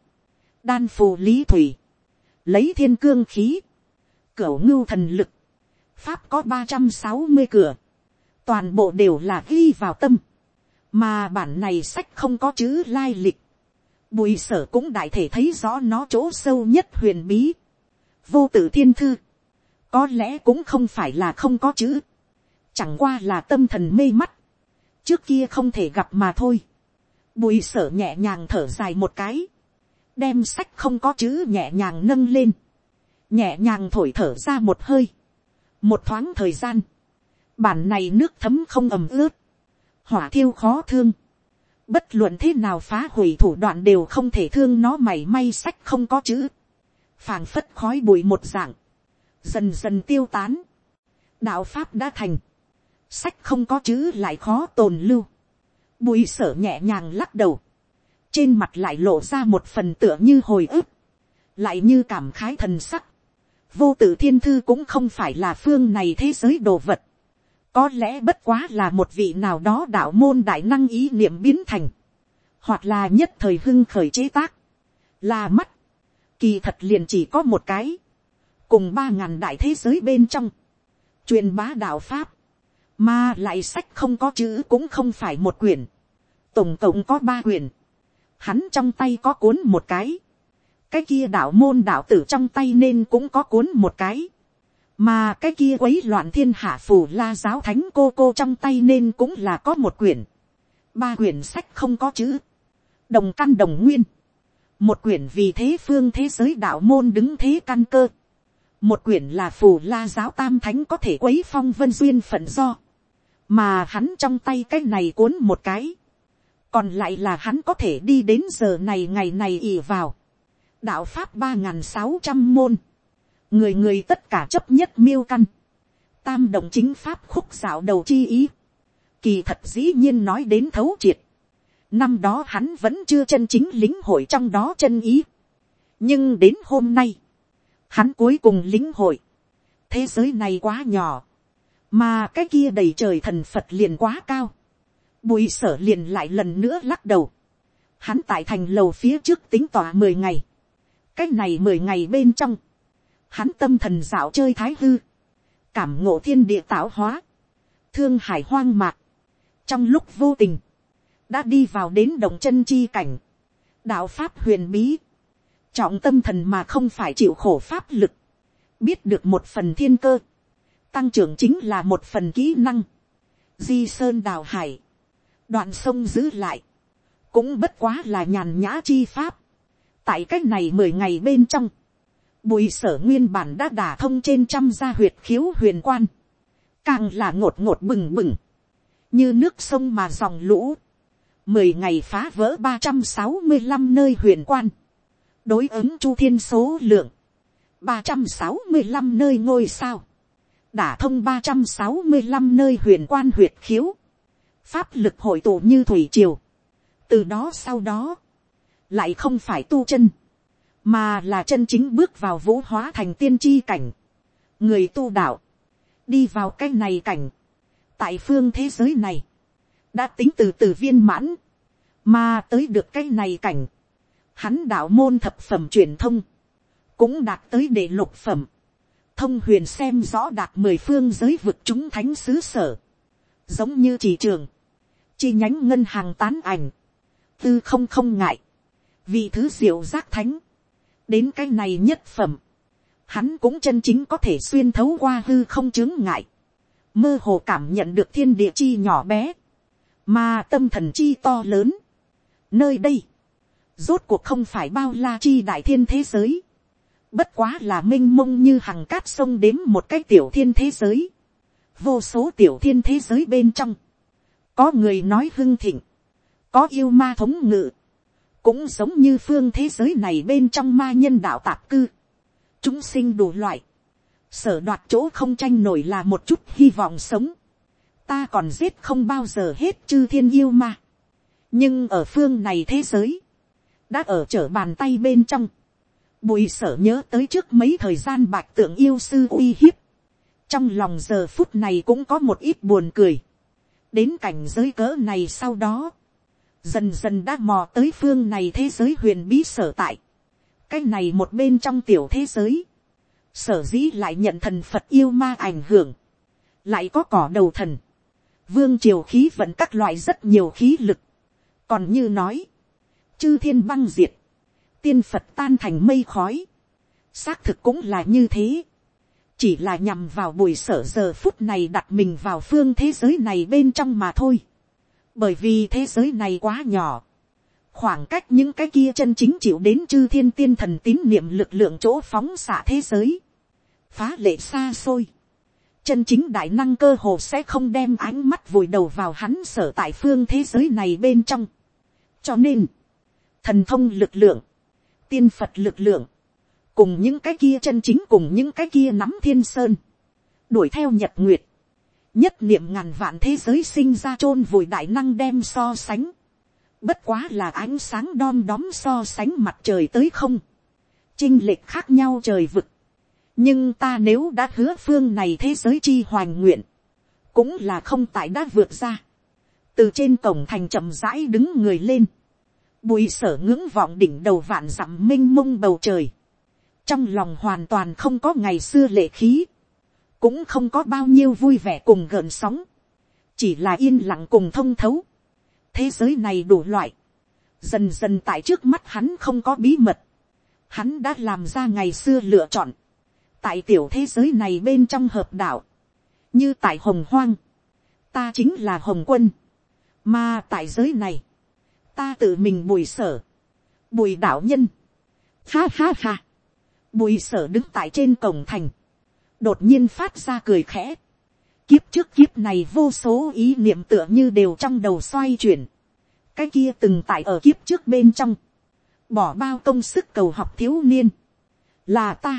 đan phù lý thủy, lấy thiên cương khí, cửa ngưu thần lực, pháp có ba trăm sáu mươi cửa, toàn bộ đều là ghi vào tâm, mà bản này sách không có chữ lai lịch, bùi sở cũng đại thể thấy rõ nó chỗ sâu nhất huyền bí, vô tử thiên thư, có lẽ cũng không phải là không có chữ, chẳng qua là tâm thần mê mắt, trước kia không thể gặp mà thôi, bùi sở nhẹ nhàng thở dài một cái, đem sách không có chữ nhẹ nhàng nâng lên, nhẹ nhàng thổi thở ra một hơi, một thoáng thời gian, bản này nước thấm không ẩm ướt, hỏa thiêu khó thương, bất luận thế nào phá hủy thủ đoạn đều không thể thương nó mảy may sách không có chữ, phảng phất khói bụi một dạng, dần dần tiêu tán, đạo pháp đã thành, sách không có chữ lại khó tồn lưu, bùi sở nhẹ nhàng lắc đầu, trên mặt lại lộ ra một phần tựa như hồi ức, lại như cảm khái thần sắc, vô tử thiên thư cũng không phải là phương này thế giới đồ vật, có lẽ bất quá là một vị nào đó đạo môn đại năng ý niệm biến thành, hoặc là nhất thời hưng khởi chế tác, là mắt, kỳ thật liền chỉ có một cái, cùng ba ngàn đại thế giới bên trong, truyền bá đạo pháp, mà lại sách không có chữ cũng không phải một quyển, tổng cộng có ba quyển, hắn trong tay có cuốn một cái, cái kia đạo môn đạo tử trong tay nên cũng có cuốn một cái, mà cái kia quấy loạn thiên hạ phủ la giáo thánh cô cô trong tay nên cũng là có một quyển, ba quyển sách không có chữ, đồng căn đồng nguyên, một quyển vì thế phương thế giới đạo môn đứng thế căn cơ, một quyển là phù la giáo tam thánh có thể quấy phong vân duyên phận do, mà hắn trong tay cái này cuốn một cái, còn lại là hắn có thể đi đến giờ này ngày này ì vào, đạo pháp ba n g h n sáu trăm môn, người người tất cả chấp nhất miêu căn, tam động chính pháp khúc dạo đầu chi ý, kỳ thật dĩ nhiên nói đến thấu triệt, năm đó hắn vẫn chưa chân chính lính hội trong đó chân ý, nhưng đến hôm nay, hắn cuối cùng lính hội, thế giới này quá nhỏ, mà cái kia đầy trời thần phật liền quá cao, Bùi sở liền lại lần nữa lắc đầu. Hắn tại thành lầu phía trước tính tỏa mười ngày. Cách này mười ngày bên trong. Hắn tâm thần dạo chơi thái hư. Cảm ngộ thiên địa tạo hóa. Thương hải hoang mạc. Trong lúc vô tình. Đã đi vào đến đồng chân chi cảnh. Đạo Pháp huyền bí. Trọng tâm thần mà không phải chịu khổ pháp lực. Biết được một phần thiên cơ. Tăng trưởng chính là một phần kỹ năng. Di Sơn Đào Hải đoạn sông giữ lại, cũng bất quá là nhàn nhã chi pháp. tại c á c h này mười ngày bên trong, bùi sở nguyên bản đã đả thông trên trăm gia huyệt khiếu huyền quan, càng là ngột ngột bừng bừng, như nước sông mà dòng lũ, mười ngày phá vỡ ba trăm sáu mươi năm nơi huyền quan, đối ứng chu thiên số lượng, ba trăm sáu mươi năm nơi ngôi sao, đả thông ba trăm sáu mươi năm nơi huyền quan huyệt khiếu, pháp lực hội tụ như thủy triều. từ đó sau đó, lại không phải tu chân, mà là chân chính bước vào vũ hóa thành tiên tri cảnh. người tu đạo, đi vào cái này cảnh, tại phương thế giới này, đã tính từ từ viên mãn, mà tới được cái này cảnh, hắn đạo môn thập phẩm truyền thông, cũng đạt tới đệ lục phẩm, thông huyền xem rõ đạt mười phương giới vực chúng thánh xứ sở, giống như chỉ trường, chi nhánh ngân hàng tán ảnh, tư không không ngại, vì thứ diệu giác thánh, đến cái này nhất phẩm, hắn cũng chân chính có thể xuyên thấu qua hư không chướng ngại, mơ hồ cảm nhận được thiên địa chi nhỏ bé, mà tâm thần chi to lớn. Nơi đây, rốt cuộc không phải bao la chi đại thiên thế giới, bất quá là m i n h mông như hàng cát sông đếm một cái tiểu thiên thế giới, vô số tiểu thiên thế giới bên trong, có người nói hưng thịnh, có yêu ma thống ngự, cũng giống như phương thế giới này bên trong ma nhân đạo tạp cư, chúng sinh đủ loại, sở đoạt chỗ không tranh nổi là một chút hy vọng sống, ta còn giết không bao giờ hết chư thiên yêu ma, nhưng ở phương này thế giới, đã ở trở bàn tay bên trong, Bùi sở nhớ tới trước mấy thời gian bạch tượng yêu sư uy hiếp. Trong lòng giờ phút này cũng có một ít buồn cười. Đến cảnh giới cỡ này sau đó. Dần dần đã mò tới phương này thế giới huyền bí sở tại. Cái này một bên trong tiểu thế giới. Sở dĩ lại nhận thần Phật yêu ma ảnh hưởng. Lại có cỏ đầu thần. Vương triều khí vận các loại rất nhiều khí lực. Còn như nói. Chư thiên băng diệt tiên phật tan thành mây khói, xác thực cũng là như thế, chỉ là nhằm vào buổi sở giờ phút này đặt mình vào phương thế giới này bên trong mà thôi, bởi vì thế giới này quá nhỏ, khoảng cách những cái kia chân chính chịu đến chư thiên tiên thần tín niệm lực lượng chỗ phóng xạ thế giới, phá lệ xa xôi, chân chính đại năng cơ hồ sẽ không đem ánh mắt vùi đầu vào hắn sở tại phương thế giới này bên trong. cho nên, thần thông lực lượng, tiên phật lực lượng, cùng những cái kia chân chính cùng những cái kia nắm thiên sơn, đuổi theo nhật nguyệt, nhất niệm ngàn vạn thế giới sinh ra chôn vùi đại năng đem so sánh, bất quá là ánh sáng đom đóm so sánh mặt trời tới không, chinh lệch khác nhau trời vực, nhưng ta nếu đã hứa phương này thế giới chi hoành nguyện, cũng là không tại đã vượt ra, từ trên cổng thành chậm rãi đứng người lên, bùi sở ngưỡng vọng đỉnh đầu vạn dặm m i n h mông bầu trời, trong lòng hoàn toàn không có ngày xưa lệ khí, cũng không có bao nhiêu vui vẻ cùng gợn sóng, chỉ là yên lặng cùng thông thấu, thế giới này đủ loại, dần dần tại trước mắt hắn không có bí mật, hắn đã làm ra ngày xưa lựa chọn, tại tiểu thế giới này bên trong hợp đạo, như tại hồng hoang, ta chính là hồng quân, mà tại giới này, ta tự mình bùi sở, bùi đạo nhân, ha ha ha, bùi sở đứng tại trên cổng thành, đột nhiên phát ra cười khẽ, kiếp trước kiếp này vô số ý niệm tựa như đều trong đầu xoay chuyển, cái kia từng tại ở kiếp trước bên trong, bỏ bao công sức cầu học thiếu niên, là ta,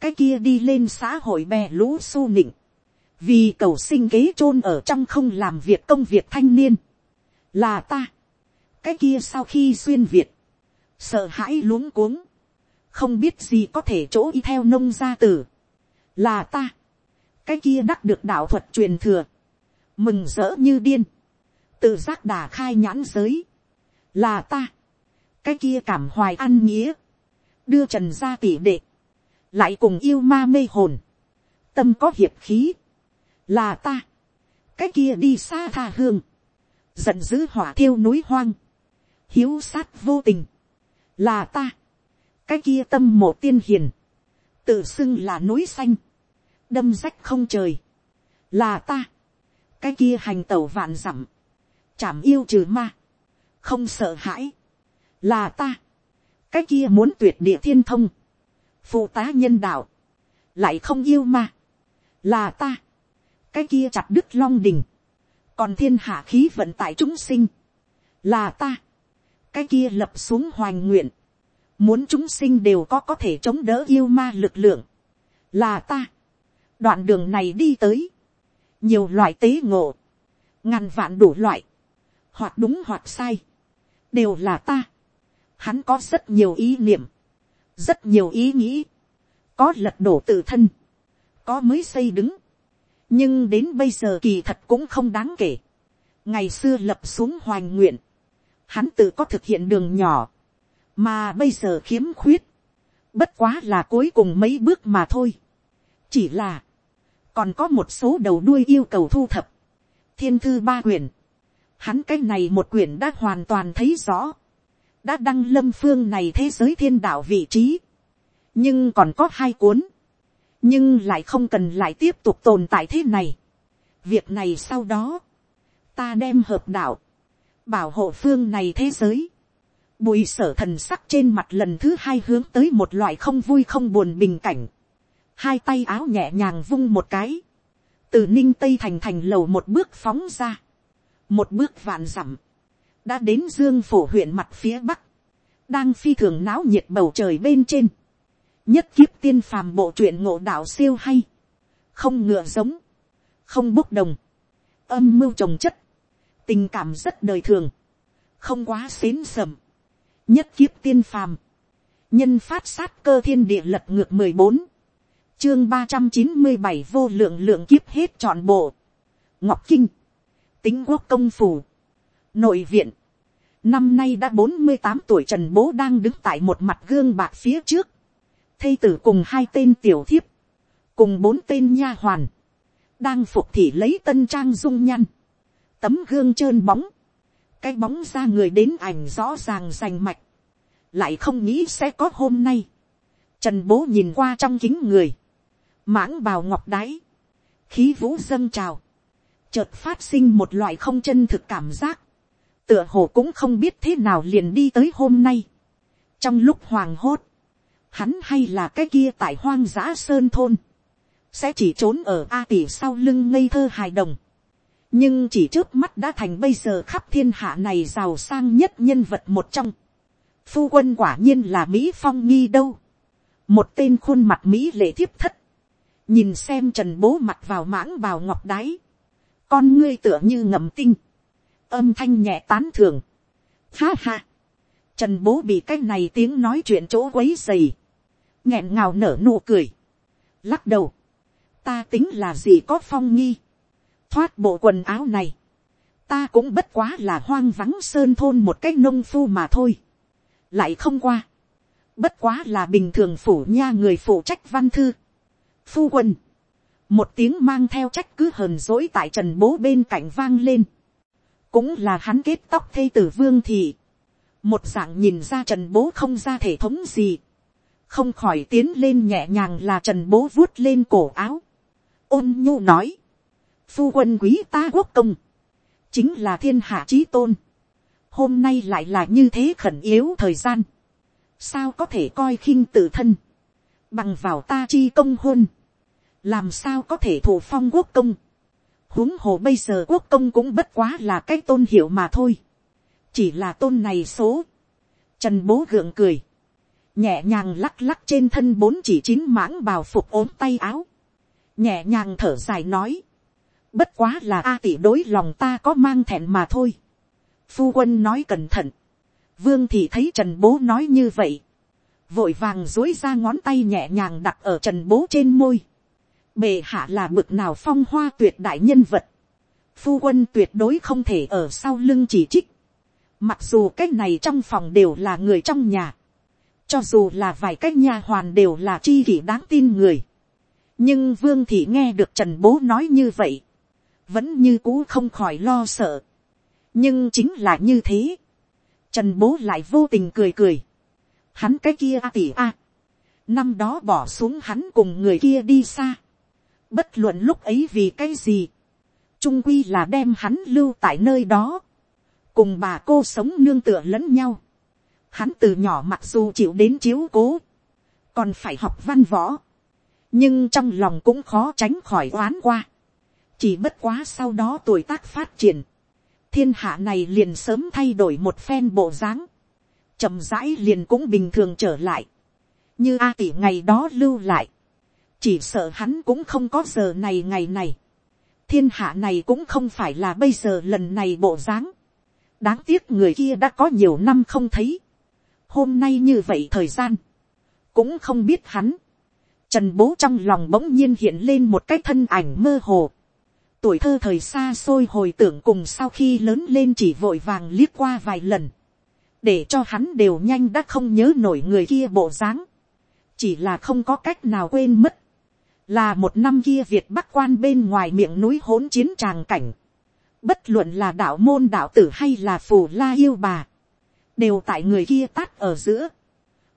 cái kia đi lên xã hội bè lũ su nịnh, vì cầu sinh kế chôn ở trong không làm việc công việc thanh niên, là ta, cái kia sau khi xuyên việt, sợ hãi luống cuống, không biết gì có thể chỗ y theo nông gia tử, là ta, cái kia đắc được đạo thuật truyền thừa, mừng rỡ như điên, tự giác đà khai nhãn giới, là ta, cái kia cảm hoài ăn nghĩa, đưa trần gia tỷ đệ, lại cùng yêu ma mê hồn, tâm có hiệp khí, là ta, cái kia đi xa tha hương, giận dữ hỏa thiêu núi hoang, hiếu sát vô tình, là ta, cái kia tâm mộ tiên hiền, tự xưng là núi xanh, đâm rách không trời, là ta, cái kia hành tẩu vạn dặm, chảm yêu trừ ma, không sợ hãi, là ta, cái kia muốn tuyệt địa thiên thông, phụ tá nhân đạo, lại không yêu ma, là ta, cái kia chặt đứt long đình, còn thiên hạ khí vận tại chúng sinh, là ta, cái kia lập xuống hoành nguyện, muốn chúng sinh đều có có thể chống đỡ yêu ma lực lượng, là ta. đoạn đường này đi tới, nhiều loại tế ngộ, ngàn vạn đủ loại, hoặc đúng hoặc sai, đều là ta. Hắn có rất nhiều ý niệm, rất nhiều ý nghĩ, có lật đổ tự thân, có mới xây đứng, nhưng đến bây giờ kỳ thật cũng không đáng kể. ngày xưa lập xuống hoành nguyện, hắn tự có thực hiện đường nhỏ, mà bây giờ khiếm khuyết, bất quá là cuối cùng mấy bước mà thôi. chỉ là, còn có một số đầu đuôi yêu cầu thu thập, thiên thư ba quyển, hắn cái này một quyển đã hoàn toàn thấy rõ, đã đăng lâm phương này thế giới thiên đạo vị trí, nhưng còn có hai cuốn, nhưng lại không cần lại tiếp tục tồn tại thế này. việc này sau đó, ta đem hợp đạo, bảo hộ phương này thế giới, bùi sở thần sắc trên mặt lần thứ hai hướng tới một loại không vui không buồn bình cảnh, hai tay áo nhẹ nhàng vung một cái, từ ninh tây thành thành lầu một bước phóng ra, một bước vạn dặm, đã đến dương phổ huyện mặt phía bắc, đang phi thường náo nhiệt bầu trời bên trên, nhất kiếp tiên phàm bộ truyện ngộ đạo siêu hay, không ngựa giống, không bốc đồng, âm mưu trồng chất, tình cảm rất đời thường, không quá xến sầm, nhất kiếp tiên phàm, nhân phát sát cơ thiên địa lật ngược mười bốn, chương ba trăm chín mươi bảy vô lượng lượng kiếp hết trọn bộ, ngọc kinh, tính quốc công phủ, nội viện, năm nay đã bốn mươi tám tuổi trần bố đang đứng tại một mặt gương bạc phía trước, thây tử cùng hai tên tiểu thiếp, cùng bốn tên nha hoàn, đang phục thị lấy tân trang dung nhăn, tấm gương trơn bóng, cái bóng ra người đến ảnh rõ ràng rành mạch, lại không nghĩ sẽ có hôm nay. Trần bố nhìn qua trong kính người, mãng bào ngọc đáy, khí vũ dâng trào, chợt phát sinh một loại không chân thực cảm giác, tựa hồ cũng không biết thế nào liền đi tới hôm nay. trong lúc hoàng hốt, hắn hay là cái kia tại hoang dã sơn thôn, sẽ chỉ trốn ở a tỷ sau lưng ngây thơ hài đồng, nhưng chỉ trước mắt đã thành bây giờ khắp thiên hạ này giàu sang nhất nhân vật một trong. phu quân quả nhiên là mỹ phong nghi đâu. một tên khuôn mặt mỹ lệ thiếp thất, nhìn xem trần bố mặt vào mãng bào ngọc đáy, con ngươi tựa như ngầm tinh, âm thanh nhẹ tán thường. Ha ha, trần bố bị cái này tiếng nói chuyện chỗ quấy dày, nghẹn ngào nở nụ cười, lắc đầu, ta tính là gì có phong nghi, thoát bộ quần áo này, ta cũng bất quá là hoang vắng sơn thôn một cái nông phu mà thôi, lại không qua, bất quá là bình thường phủ nha người phụ trách văn thư, phu quân, một tiếng mang theo trách cứ hờn dỗi tại trần bố bên cạnh vang lên, cũng là hắn kết tóc thây tử vương thì một dạng nhìn ra trần bố không ra thể thống gì, không khỏi tiến lên nhẹ nhàng là trần bố vuốt lên cổ áo, ôn nhu nói, phu quân quý ta quốc công, chính là thiên hạ trí tôn, hôm nay lại là như thế khẩn yếu thời gian, sao có thể coi khinh tự thân, bằng vào ta chi công hôn, làm sao có thể thủ phong quốc công, huống hồ bây giờ quốc công cũng bất quá là cái tôn hiệu mà thôi, chỉ là tôn này số, trần bố gượng cười, nhẹ nhàng lắc lắc trên thân bốn chỉ chín mãng bào phục ốm tay áo, nhẹ nhàng thở dài nói, bất quá là a tỷ đối lòng ta có mang thẹn mà thôi. phu quân nói cẩn thận, vương thì thấy trần bố nói như vậy, vội vàng dối ra ngón tay nhẹ nhàng đặt ở trần bố trên môi. bề hạ là bực nào phong hoa tuyệt đại nhân vật, phu quân tuyệt đối không thể ở sau lưng chỉ trích, mặc dù cái này trong phòng đều là người trong nhà, cho dù là vài cái nhà hoàn đều là chi kỷ đáng tin người, nhưng vương thị nghe được trần bố nói như vậy, vẫn như cũ không khỏi lo sợ. nhưng chính là như thế. trần bố lại vô tình cười cười. hắn cái kia a tỉ a. năm đó bỏ xuống hắn cùng người kia đi xa. bất luận lúc ấy vì cái gì. trung quy là đem hắn lưu tại nơi đó. cùng bà cô sống nương tựa lẫn nhau. hắn từ nhỏ mặc dù chịu đến chiếu cố. còn phải học văn võ. nhưng trong lòng cũng khó tránh khỏi oán qua chỉ bất quá sau đó tuổi tác phát triển, thiên hạ này liền sớm thay đổi một phen bộ dáng, chậm rãi liền cũng bình thường trở lại, như a tỷ ngày đó lưu lại, chỉ sợ hắn cũng không có giờ này ngày này, thiên hạ này cũng không phải là bây giờ lần này bộ dáng, đáng tiếc người kia đã có nhiều năm không thấy, hôm nay như vậy thời gian, cũng không biết hắn, trần bố trong lòng bỗng nhiên hiện lên một cái thân ảnh mơ hồ, tuổi thơ thời xa xôi hồi tưởng cùng sau khi lớn lên chỉ vội vàng liếc qua vài lần, để cho hắn đều nhanh đã không nhớ nổi người kia bộ dáng, chỉ là không có cách nào quên mất, là một năm kia việt bắc quan bên ngoài miệng núi hỗn chiến tràng cảnh, bất luận là đạo môn đạo tử hay là phù la yêu bà, đều tại người kia tát ở giữa,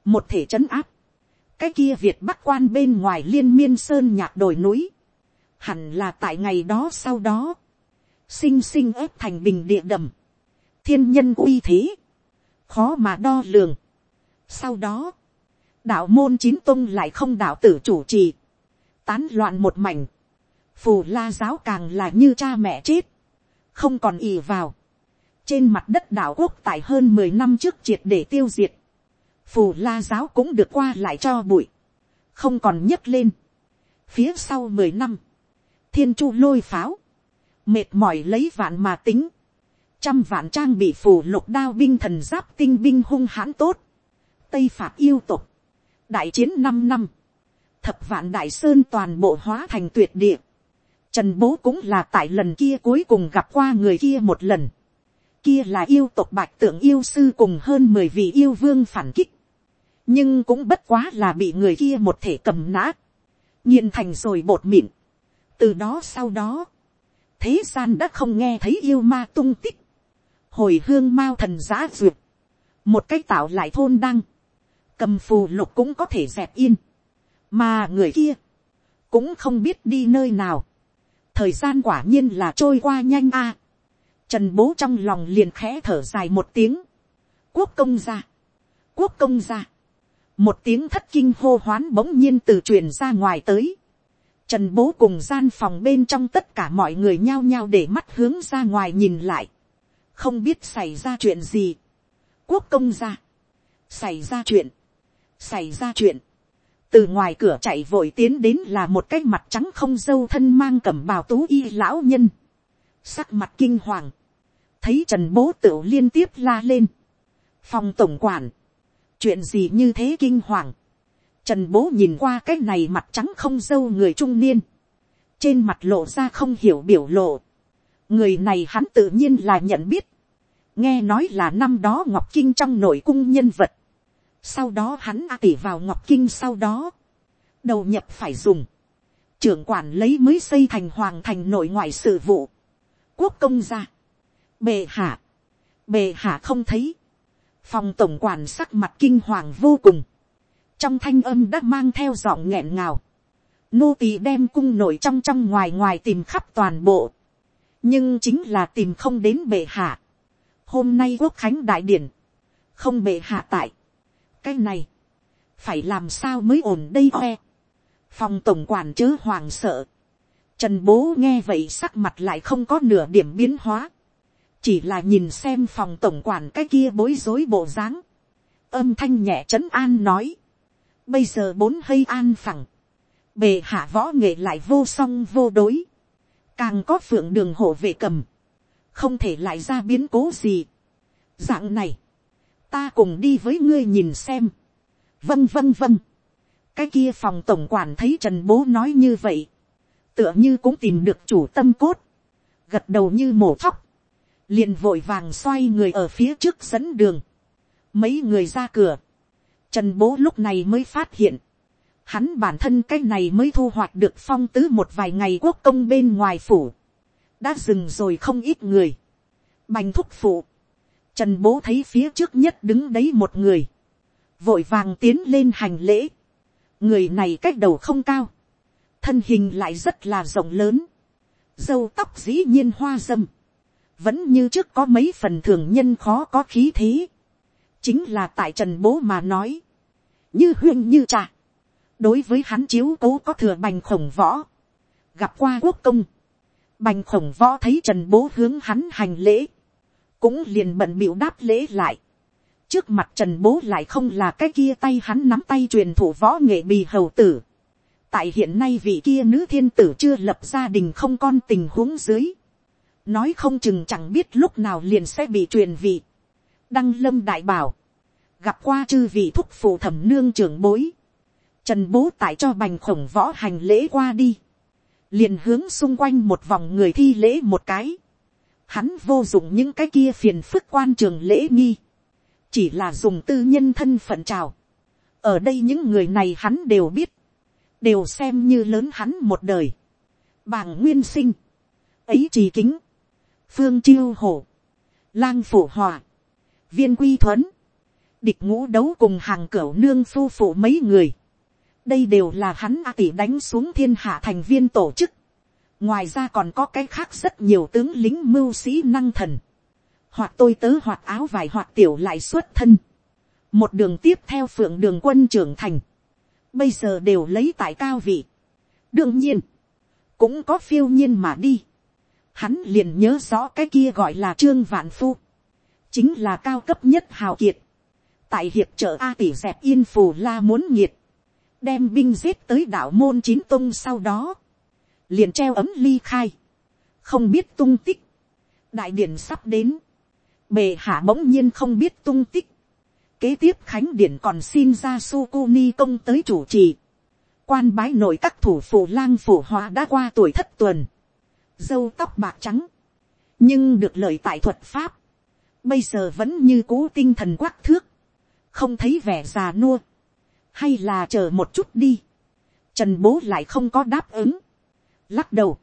một thể trấn áp, cái kia việt bắc quan bên ngoài liên miên sơn nhạc đồi núi, hẳn là tại ngày đó sau đó, sinh sinh ép thành bình địa đầm, thiên nhân uy thế, khó mà đo lường. Sau đó, đạo môn chín tông lại không đạo tử chủ trì, tán loạn một mảnh, phù la giáo càng là như cha mẹ chết, không còn ì vào, trên mặt đất đạo quốc tại hơn mười năm trước triệt để tiêu diệt, phù la giáo cũng được qua lại cho bụi, không còn nhấc lên. phía sau mười năm, thiên chu lôi pháo, mệt mỏi lấy vạn mà tính, trăm vạn trang bị phủ lục đao binh thần giáp tinh binh hung hãn tốt, tây phạt yêu tục, đại chiến năm năm, thập vạn đại sơn toàn bộ hóa thành tuyệt địa, trần bố cũng là tại lần kia cuối cùng gặp qua người kia một lần, kia là yêu tộc bạch tượng yêu sư cùng hơn mười vị yêu vương phản kích, nhưng cũng bất quá là bị người kia một thể cầm nã, nghiền thành rồi bột mịn, từ đó sau đó, thế gian đã không nghe thấy yêu ma tung tích, hồi hương mao thần giã duyệt, một cách tạo lại thôn đăng, cầm phù lục cũng có thể dẹp yên, mà người kia, cũng không biết đi nơi nào, thời gian quả nhiên là trôi qua nhanh a, trần bố trong lòng liền khẽ thở dài một tiếng, quốc công ra, quốc công ra, một tiếng thất kinh hô hoán bỗng nhiên từ truyền ra ngoài tới, Trần bố cùng gian phòng bên trong tất cả mọi người nhao nhao để mắt hướng ra ngoài nhìn lại. Không biết xảy ra chuyện gì. Quốc công ra. Xảy ra chuyện. Xảy ra chuyện. Từ ngoài cửa chạy vội tiến đến là một cái mặt trắng không dâu thân mang cẩm bào tú y lão nhân. Sắc mặt kinh hoàng. Thấy trần bố tựu liên tiếp la lên. Phòng tổng quản. Chuyện gì như thế kinh hoàng Trần bố nhìn qua cái này mặt trắng không dâu người trung niên. Trên mặt lộ ra không hiểu biểu lộ. Người này hắn tự nhiên là nhận biết. Nghe nói là năm đó Ngọc Kinh trong nội cung nhân vật. Sau đó hắn a tỉ vào Ngọc Kinh sau đó. Đầu nhập phải dùng. Trưởng quản lấy mới xây thành hoàng thành nội ngoại sự vụ. Quốc công gia. Bệ hạ. Bệ hạ không thấy. Phòng tổng quản sắc mặt kinh hoàng vô cùng trong thanh âm đã mang theo giọng nghẹn ngào, nô tỳ đem cung nổi trong trong ngoài ngoài tìm khắp toàn bộ, nhưng chính là tìm không đến bệ hạ. hôm nay quốc khánh đại điển, không bệ hạ tại, cái này, phải làm sao mới ổn đây oe. phòng tổng quản chớ hoàng sợ, trần bố nghe vậy sắc mặt lại không có nửa điểm biến hóa, chỉ là nhìn xem phòng tổng quản cái kia bối rối bộ dáng, âm thanh nhẹ trấn an nói, Bây giờ bốn hay an phẳng. Bề hạ võ nghệ lại vô song vô đối. Càng có phượng đường hộ vệ cầm. Không thể lại ra biến cố gì. Dạng này. Ta cùng đi với ngươi nhìn xem. Vâng vâng vâng. Cái kia phòng tổng quản thấy Trần Bố nói như vậy. Tựa như cũng tìm được chủ tâm cốt. Gật đầu như mổ thóc. liền vội vàng xoay người ở phía trước dẫn đường. Mấy người ra cửa Trần bố lúc này mới phát hiện. Hắn bản thân cái này mới thu hoạch được phong tứ một vài ngày quốc công bên ngoài phủ. Đã dừng rồi không ít người. Bành thúc phụ. Trần bố thấy phía trước nhất đứng đấy một người. Vội vàng tiến lên hành lễ. Người này cách đầu không cao. Thân hình lại rất là rộng lớn. Dâu tóc dĩ nhiên hoa dâm. Vẫn như trước có mấy phần thường nhân khó có khí thế chính là tại trần bố mà nói, như huyên như trà. đối với hắn chiếu cố có thừa bành khổng võ, gặp qua quốc công, bành khổng võ thấy trần bố hướng hắn hành lễ, cũng liền bận bịu đáp lễ lại. trước mặt trần bố lại không là cái kia tay hắn nắm tay truyền thủ võ nghệ bì hầu tử. tại hiện nay vị kia nữ thiên tử chưa lập gia đình không con tình huống dưới. nói không chừng chẳng biết lúc nào liền sẽ bị truyền vị. đăng lâm đại bảo gặp qua chư vị thúc phụ thẩm nương trưởng bối, trần bố tại cho bành khổng võ hành lễ qua đi, liền hướng xung quanh một vòng người thi lễ một cái, hắn vô dụng những cái kia phiền phức quan trường lễ nghi, chỉ là dùng tư nhân thân phận chào. Ở đây những người này hắn đều biết, đều xem như lớn hắn một đời, bàng nguyên sinh, ấy trì kính, phương chiêu hổ, lang phủ hòa, viên quy thuấn, địch ngũ đấu cùng hàng cửa nương phu phụ mấy người, đây đều là hắn a tỷ đánh xuống thiên hạ thành viên tổ chức, ngoài ra còn có cái khác rất nhiều tướng lính mưu sĩ năng thần, hoặc tôi tớ hoặc áo vải hoặc tiểu lại xuất thân, một đường tiếp theo phượng đường quân trưởng thành, bây giờ đều lấy tại cao vị. đương nhiên, cũng có phiêu nhiên mà đi. hắn liền nhớ rõ cái kia gọi là trương vạn phu, chính là cao cấp nhất hào kiệt tại hiệp trợ a tỷ dẹp yên phù la muốn nhiệt, đem binh giết tới đảo môn chín tung sau đó, liền treo ấm ly khai, không biết tung tích, đại điển sắp đến, bề hạ bỗng nhiên không biết tung tích, kế tiếp khánh điển còn xin ra Sukuni công tới chủ trì. Quan bái nội các thủ phủ lang phủ hóa đã qua tuổi thất tuần. Dâu tóc bạc trắng. Nhưng được lợi tại thuật pháp. Bây giờ vẫn như cũ tinh thần quắc thước. Không thấy vẻ già nua. Hay là chờ một chút đi. Trần bố lại không có đáp ứng. Lắc đầu.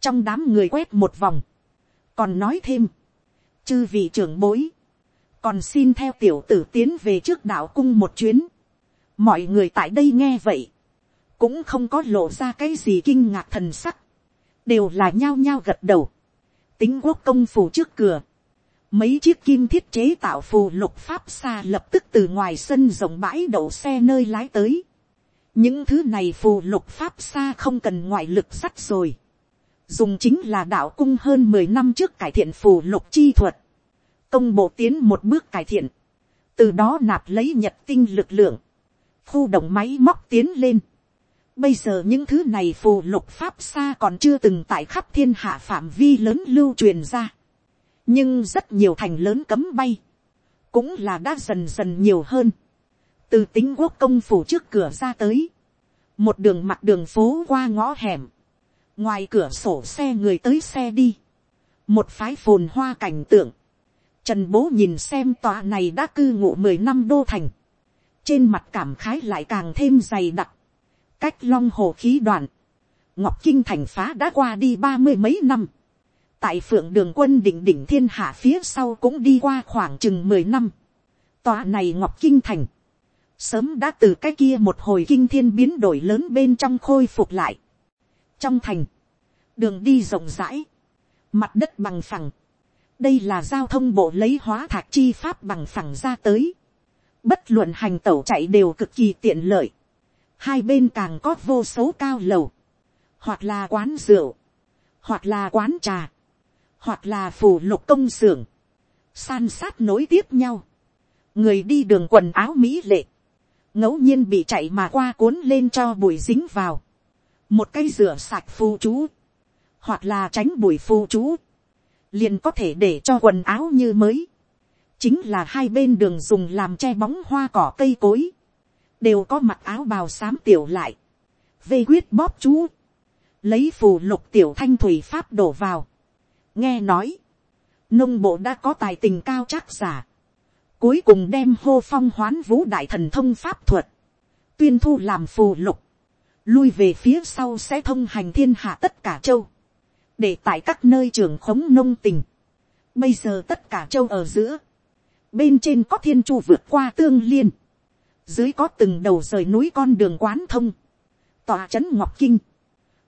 Trong đám người quét một vòng. Còn nói thêm. Chư vị trưởng bối còn xin theo tiểu tử tiến về trước đạo cung một chuyến. mọi người tại đây nghe vậy, cũng không có lộ ra cái gì kinh ngạc thần sắc, đều là nhao nhao gật đầu, tính quốc công phủ trước cửa, mấy chiếc kim thiết chế tạo phù lục pháp xa lập tức từ ngoài sân rộng bãi đậu xe nơi lái tới. những thứ này phù lục pháp xa không cần ngoại lực sắt rồi. dùng chính là đạo cung hơn mười năm trước cải thiện phù lục chi thuật công bộ tiến một bước cải thiện, từ đó nạp lấy nhật tinh lực lượng, khu động máy móc tiến lên. Bây giờ những thứ này phù lục pháp xa còn chưa từng tại khắp thiên hạ phạm vi lớn lưu truyền ra. Nhưng rất nhiều thành lớn cấm bay. Cũng là đã dần dần nhiều hơn. Từ tính quốc công phủ trước cửa ra tới. Một đường mặt đường phố qua ngõ hẻm. Ngoài cửa sổ xe người tới xe đi. Một phái phồn hoa cảnh tượng Trần bố nhìn xem tòa này đã cư ngụ mười năm đô thành. Trên mặt cảm khái lại càng thêm dày đặc. Cách long hồ khí đoạn. Ngọc Kinh thành phá đã qua đi ba mươi mấy năm. Tại phượng đường quân đỉnh đỉnh thiên hạ phía sau cũng đi qua khoảng chừng mười năm. Tòa này Ngọc Kinh thành. Sớm đã từ cái kia một hồi kinh thiên biến đổi lớn bên trong khôi phục lại. Trong thành. Đường đi rộng rãi. Mặt đất bằng phẳng đây là giao thông bộ lấy hóa thạch chi pháp bằng phẳng ra tới. bất luận hành tẩu chạy đều cực kỳ tiện lợi. hai bên càng có vô số cao lầu, hoặc là quán rượu, hoặc là quán trà, hoặc là phủ lục công xưởng, san sát nối tiếp nhau. người đi đường quần áo mỹ lệ, ngẫu nhiên bị chạy mà qua cuốn lên cho bụi dính vào. một cây rửa sạch phù chú, hoặc là tránh bụi phù chú, liền có thể để cho quần áo như mới. chính là hai bên đường dùng làm che bóng hoa cỏ cây cối, đều có mặc áo bào xám tiểu lại, vây quyết bóp chú, lấy phù lục tiểu thanh thủy pháp đổ vào nghe nói, nông bộ đã có tài tình cao chắc giả, cuối cùng đem hô phong hoán vũ đại thần thông pháp thuật, tuyên thu làm phù lục, lui về phía sau sẽ thông hành thiên hạ tất cả châu để tại các nơi trường khống nông tình, bây giờ tất cả châu ở giữa, bên trên có thiên chu vượt qua tương liên, dưới có từng đầu rời núi con đường quán thông, tòa trấn ngọc kinh,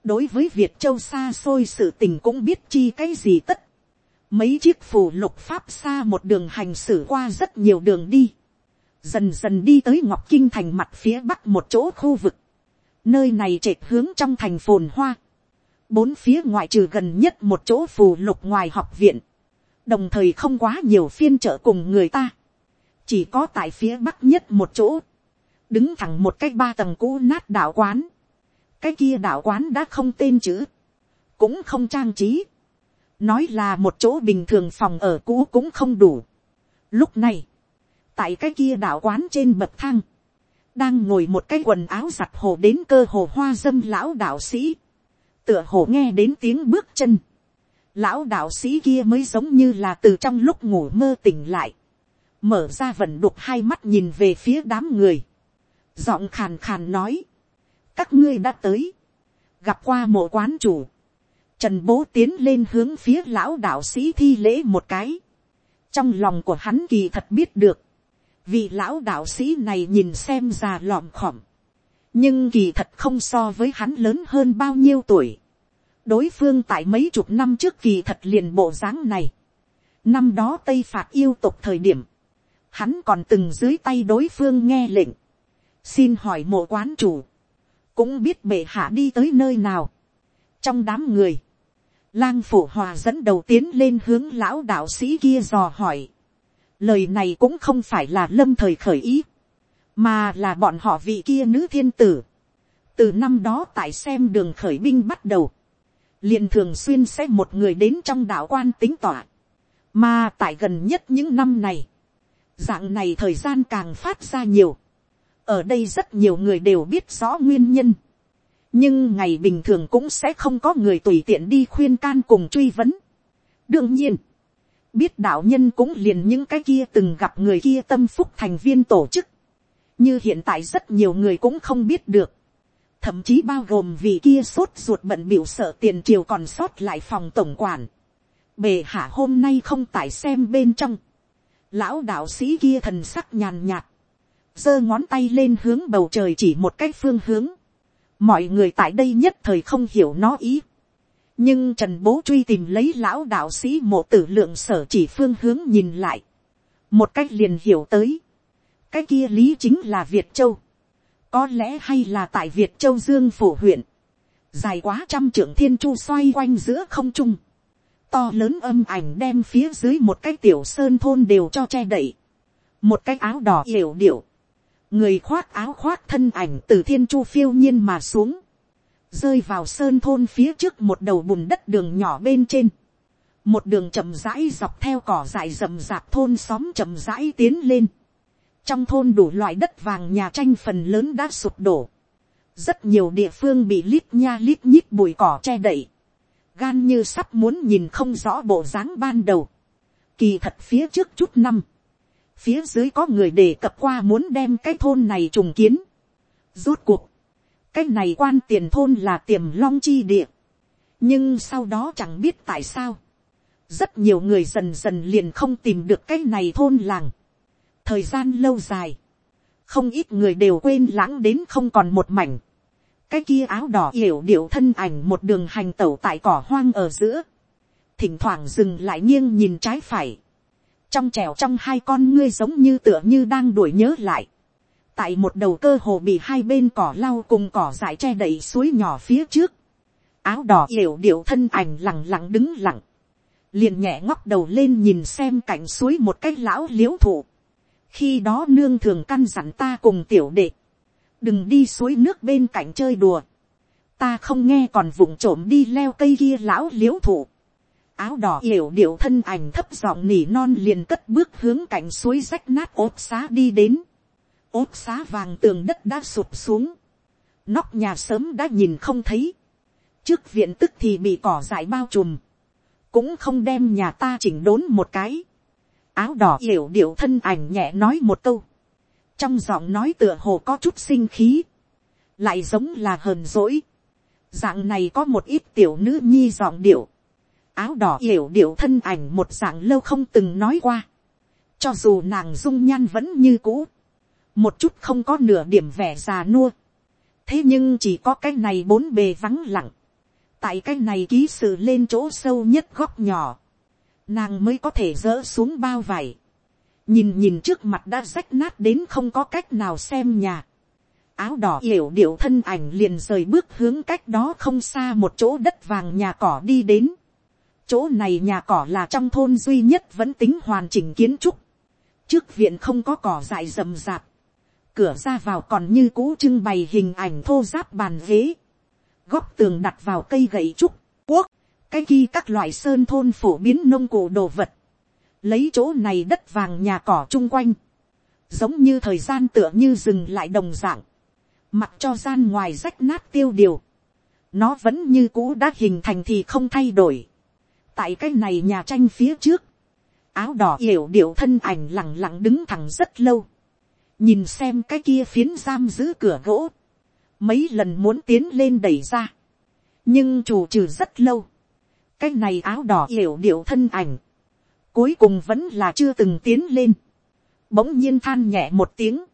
đối với việt châu xa xôi sự tình cũng biết chi cái gì tất, mấy chiếc phù lục pháp xa một đường hành xử qua rất nhiều đường đi, dần dần đi tới ngọc kinh thành mặt phía bắc một chỗ khu vực, nơi này trệt hướng trong thành phồn hoa, bốn phía ngoại trừ gần nhất một chỗ phù lục ngoài học viện, đồng thời không quá nhiều phiên trợ cùng người ta, chỉ có tại phía bắc nhất một chỗ, đứng thẳng một cách ba tầng cũ nát đạo quán, cái kia đạo quán đã không tên chữ, cũng không trang trí, nói là một chỗ bình thường phòng ở cũ cũng không đủ. Lúc này, tại cái kia đạo quán trên bậc thang, đang ngồi một cái quần áo giặt hồ đến cơ hồ hoa dâm lão đạo sĩ, tựa hồ nghe đến tiếng bước chân, lão đạo sĩ kia mới giống như là từ trong lúc ngủ mơ tỉnh lại, mở ra vận đục hai mắt nhìn về phía đám người, giọng khàn khàn nói, các ngươi đã tới, gặp qua mộ quán chủ, trần bố tiến lên hướng phía lão đạo sĩ thi lễ một cái, trong lòng của hắn kỳ thật biết được, vị lão đạo sĩ này nhìn xem già lòm khỏm, nhưng kỳ thật không so với hắn lớn hơn bao nhiêu tuổi. đối phương tại mấy chục năm trước kỳ thật liền bộ dáng này. năm đó tây phạt yêu tục thời điểm, hắn còn từng dưới tay đối phương nghe lệnh. xin hỏi mộ quán chủ, cũng biết bệ hạ đi tới nơi nào. trong đám người, lang phủ hòa dẫn đầu tiến lên hướng lão đạo sĩ kia dò hỏi. lời này cũng không phải là lâm thời khởi ý mà là bọn họ vị kia nữ thiên tử. từ năm đó tại xem đường khởi binh bắt đầu, liền thường xuyên sẽ một người đến trong đạo quan tính tỏa, mà tại gần nhất những năm này, dạng này thời gian càng phát ra nhiều, ở đây rất nhiều người đều biết rõ nguyên nhân, nhưng ngày bình thường cũng sẽ không có người tùy tiện đi khuyên can cùng truy vấn. đương nhiên, biết đạo nhân cũng liền những cái kia từng gặp người kia tâm phúc thành viên tổ chức, như hiện tại rất nhiều người cũng không biết được, thậm chí bao gồm vì kia sốt ruột bận biểu sợ tiền triều còn sót lại phòng tổng quản, bề hạ hôm nay không tải xem bên trong, lão đạo sĩ kia thần sắc nhàn nhạt, giơ ngón tay lên hướng bầu trời chỉ một cách phương hướng, mọi người tại đây nhất thời không hiểu nó ý, nhưng trần bố truy tìm lấy lão đạo sĩ mộ tử lượng sở chỉ phương hướng nhìn lại, một cách liền hiểu tới, cái kia lý chính là việt châu, có lẽ hay là tại việt châu dương phổ huyện, dài quá trăm trưởng thiên chu xoay quanh giữa không trung, to lớn âm ảnh đem phía dưới một cái tiểu sơn thôn đều cho che đậy, một cái áo đỏ yểu điệu, người khoác áo khoác thân ảnh từ thiên chu phiêu nhiên mà xuống, rơi vào sơn thôn phía trước một đầu bùn đất đường nhỏ bên trên, một đường chậm rãi dọc theo cỏ dại rậm rạp thôn xóm chậm rãi tiến lên, trong thôn đủ loại đất vàng nhà tranh phần lớn đã sụp đổ, rất nhiều địa phương bị lít nha lít nhít bụi cỏ che đậy, gan như sắp muốn nhìn không rõ bộ dáng ban đầu, kỳ thật phía trước chút năm, phía dưới có người đề cập qua muốn đem cái thôn này trùng kiến, rốt cuộc, cái này quan tiền thôn là tiềm long chi địa, nhưng sau đó chẳng biết tại sao, rất nhiều người dần dần liền không tìm được cái này thôn làng, thời gian lâu dài, không ít người đều quên lãng đến không còn một mảnh. cái kia áo đỏ yểu điệu thân ảnh một đường hành tẩu tại cỏ hoang ở giữa, thỉnh thoảng dừng lại nghiêng nhìn trái phải, trong trèo trong hai con ngươi giống như tựa như đang đuổi nhớ lại, tại một đầu cơ hồ bị hai bên cỏ lau cùng cỏ dại che đậy suối nhỏ phía trước, áo đỏ yểu điệu thân ảnh lẳng lặng đứng lặng, liền nhẹ ngóc đầu lên nhìn xem cạnh suối một cái lão l i ễ u thụ, khi đó nương thường căn dặn ta cùng tiểu đệ, đừng đi suối nước bên cạnh chơi đùa, ta không nghe còn vụng trộm đi leo cây kia lão l i ễ u thụ, áo đỏ yểu điệu thân ảnh thấp giọng nỉ non liền cất bước hướng cạnh suối rách nát ốt xá đi đến, ốt xá vàng tường đất đã sụp xuống, nóc nhà sớm đã nhìn không thấy, trước viện tức thì bị cỏ dại bao trùm, cũng không đem nhà ta chỉnh đốn một cái, áo đỏ yểu điệu thân ảnh nhẹ nói một câu, trong giọng nói tựa hồ có chút sinh khí, lại giống là hờn dỗi, dạng này có một ít tiểu nữ nhi giọng điệu, áo đỏ yểu điệu thân ảnh một dạng lâu không từng nói qua, cho dù nàng dung nhan vẫn như cũ, một chút không có nửa điểm vẻ già nua, thế nhưng chỉ có cái này bốn bề vắng lặng, tại cái này ký sự lên chỗ sâu nhất góc nhỏ, nàng mới có thể dỡ xuống bao vải, nhìn nhìn trước mặt đã rách nát đến không có cách nào xem nhà, áo đỏ yểu điệu thân ảnh liền rời bước hướng cách đó không xa một chỗ đất vàng nhà cỏ đi đến chỗ này nhà cỏ là trong thôn duy nhất vẫn tính hoàn chỉnh kiến trúc. trước viện không có cỏ dại rậm rạp. cửa ra vào còn như cũ trưng bày hình ảnh thô giáp bàn ghế. góc tường đặt vào cây gậy trúc, quốc, cái ghi các loại sơn thôn phổ biến nông cụ đồ vật, lấy chỗ này đất vàng nhà cỏ chung quanh, giống như thời gian tựa như dừng lại đồng dạng, mặc cho gian ngoài rách nát tiêu điều, nó vẫn như cũ đã hình thành thì không thay đổi tại cái này nhà tranh phía trước, áo đỏ yểu điệu thân ảnh lẳng lặng đứng thẳng rất lâu, nhìn xem cái kia phiến giam giữ cửa gỗ, mấy lần muốn tiến lên đẩy ra, nhưng chủ trừ rất lâu, cái này áo đỏ yểu điệu thân ảnh, cuối cùng vẫn là chưa từng tiến lên, bỗng nhiên than nhẹ một tiếng,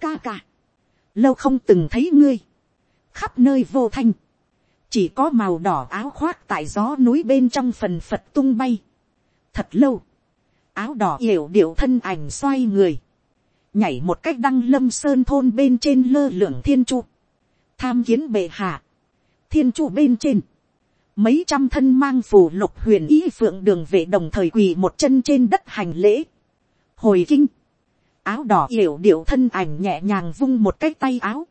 ca ca, lâu không từng thấy ngươi, khắp nơi vô thanh, chỉ có màu đỏ áo khoác tại gió núi bên trong phần phật tung bay. thật lâu, áo đỏ yểu điệu thân ảnh xoay người, nhảy một cách đăng lâm sơn thôn bên trên lơ lửng thiên chu, tham kiến bệ hạ, thiên chu bên trên, mấy trăm thân mang phù lục huyền ý phượng đường về đồng thời quỳ một chân trên đất hành lễ, hồi kinh, áo đỏ yểu điệu thân ảnh nhẹ nhàng vung một cái tay áo,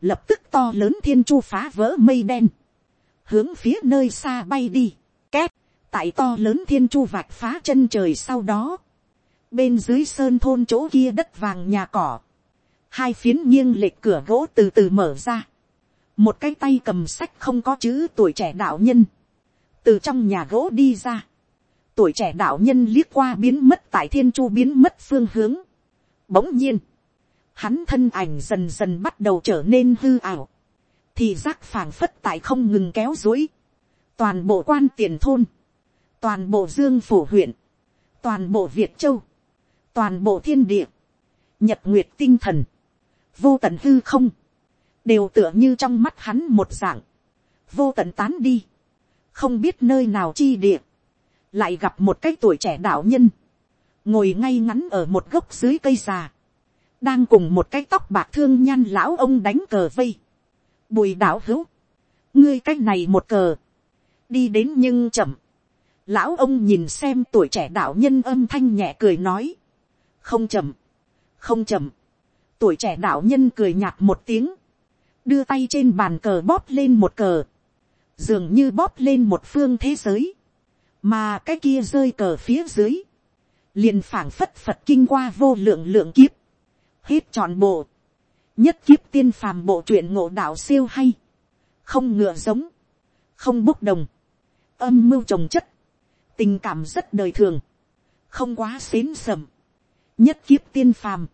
lập tức to lớn thiên chu phá vỡ mây đen, hướng phía nơi xa bay đi, két, tại to lớn thiên chu vạch phá chân trời sau đó, bên dưới sơn thôn chỗ kia đất vàng nhà cỏ, hai phiến nghiêng lệch cửa gỗ từ từ mở ra, một cái tay cầm sách không có chữ tuổi trẻ đạo nhân, từ trong nhà gỗ đi ra, tuổi trẻ đạo nhân liếc qua biến mất tại thiên chu biến mất phương hướng, bỗng nhiên, hắn thân ảnh dần dần bắt đầu trở nên hư ảo, thì giác phảng phất tại không ngừng kéo dối, toàn bộ quan tiền thôn, toàn bộ dương phủ huyện, toàn bộ việt châu, toàn bộ thiên địa, nhật nguyệt tinh thần, vô tận hư không, đều tựa như trong mắt hắn một dạng, vô tận tán đi, không biết nơi nào chi địa, lại gặp một cái tuổi trẻ đạo nhân, ngồi ngay ngắn ở một gốc dưới cây già, đang cùng một cái tóc bạc thương nhan lão ông đánh cờ vây, bùi đạo hữu, ngươi cái này một cờ, đi đến nhưng chậm, lão ông nhìn xem tuổi trẻ đạo nhân âm thanh nhẹ cười nói, không chậm, không chậm, tuổi trẻ đạo nhân cười nhạt một tiếng, đưa tay trên bàn cờ bóp lên một cờ, dường như bóp lên một phương thế giới, mà cái kia rơi cờ phía dưới, liền phảng phất phật kinh qua vô lượng lượng kiếp, hết trọn bộ, nhất kiếp tiên phàm bộ truyện ngộ đạo siêu hay, không ngựa giống, không bốc đồng, âm mưu trồng chất, tình cảm rất đời thường, không quá xến sầm, nhất kiếp tiên phàm,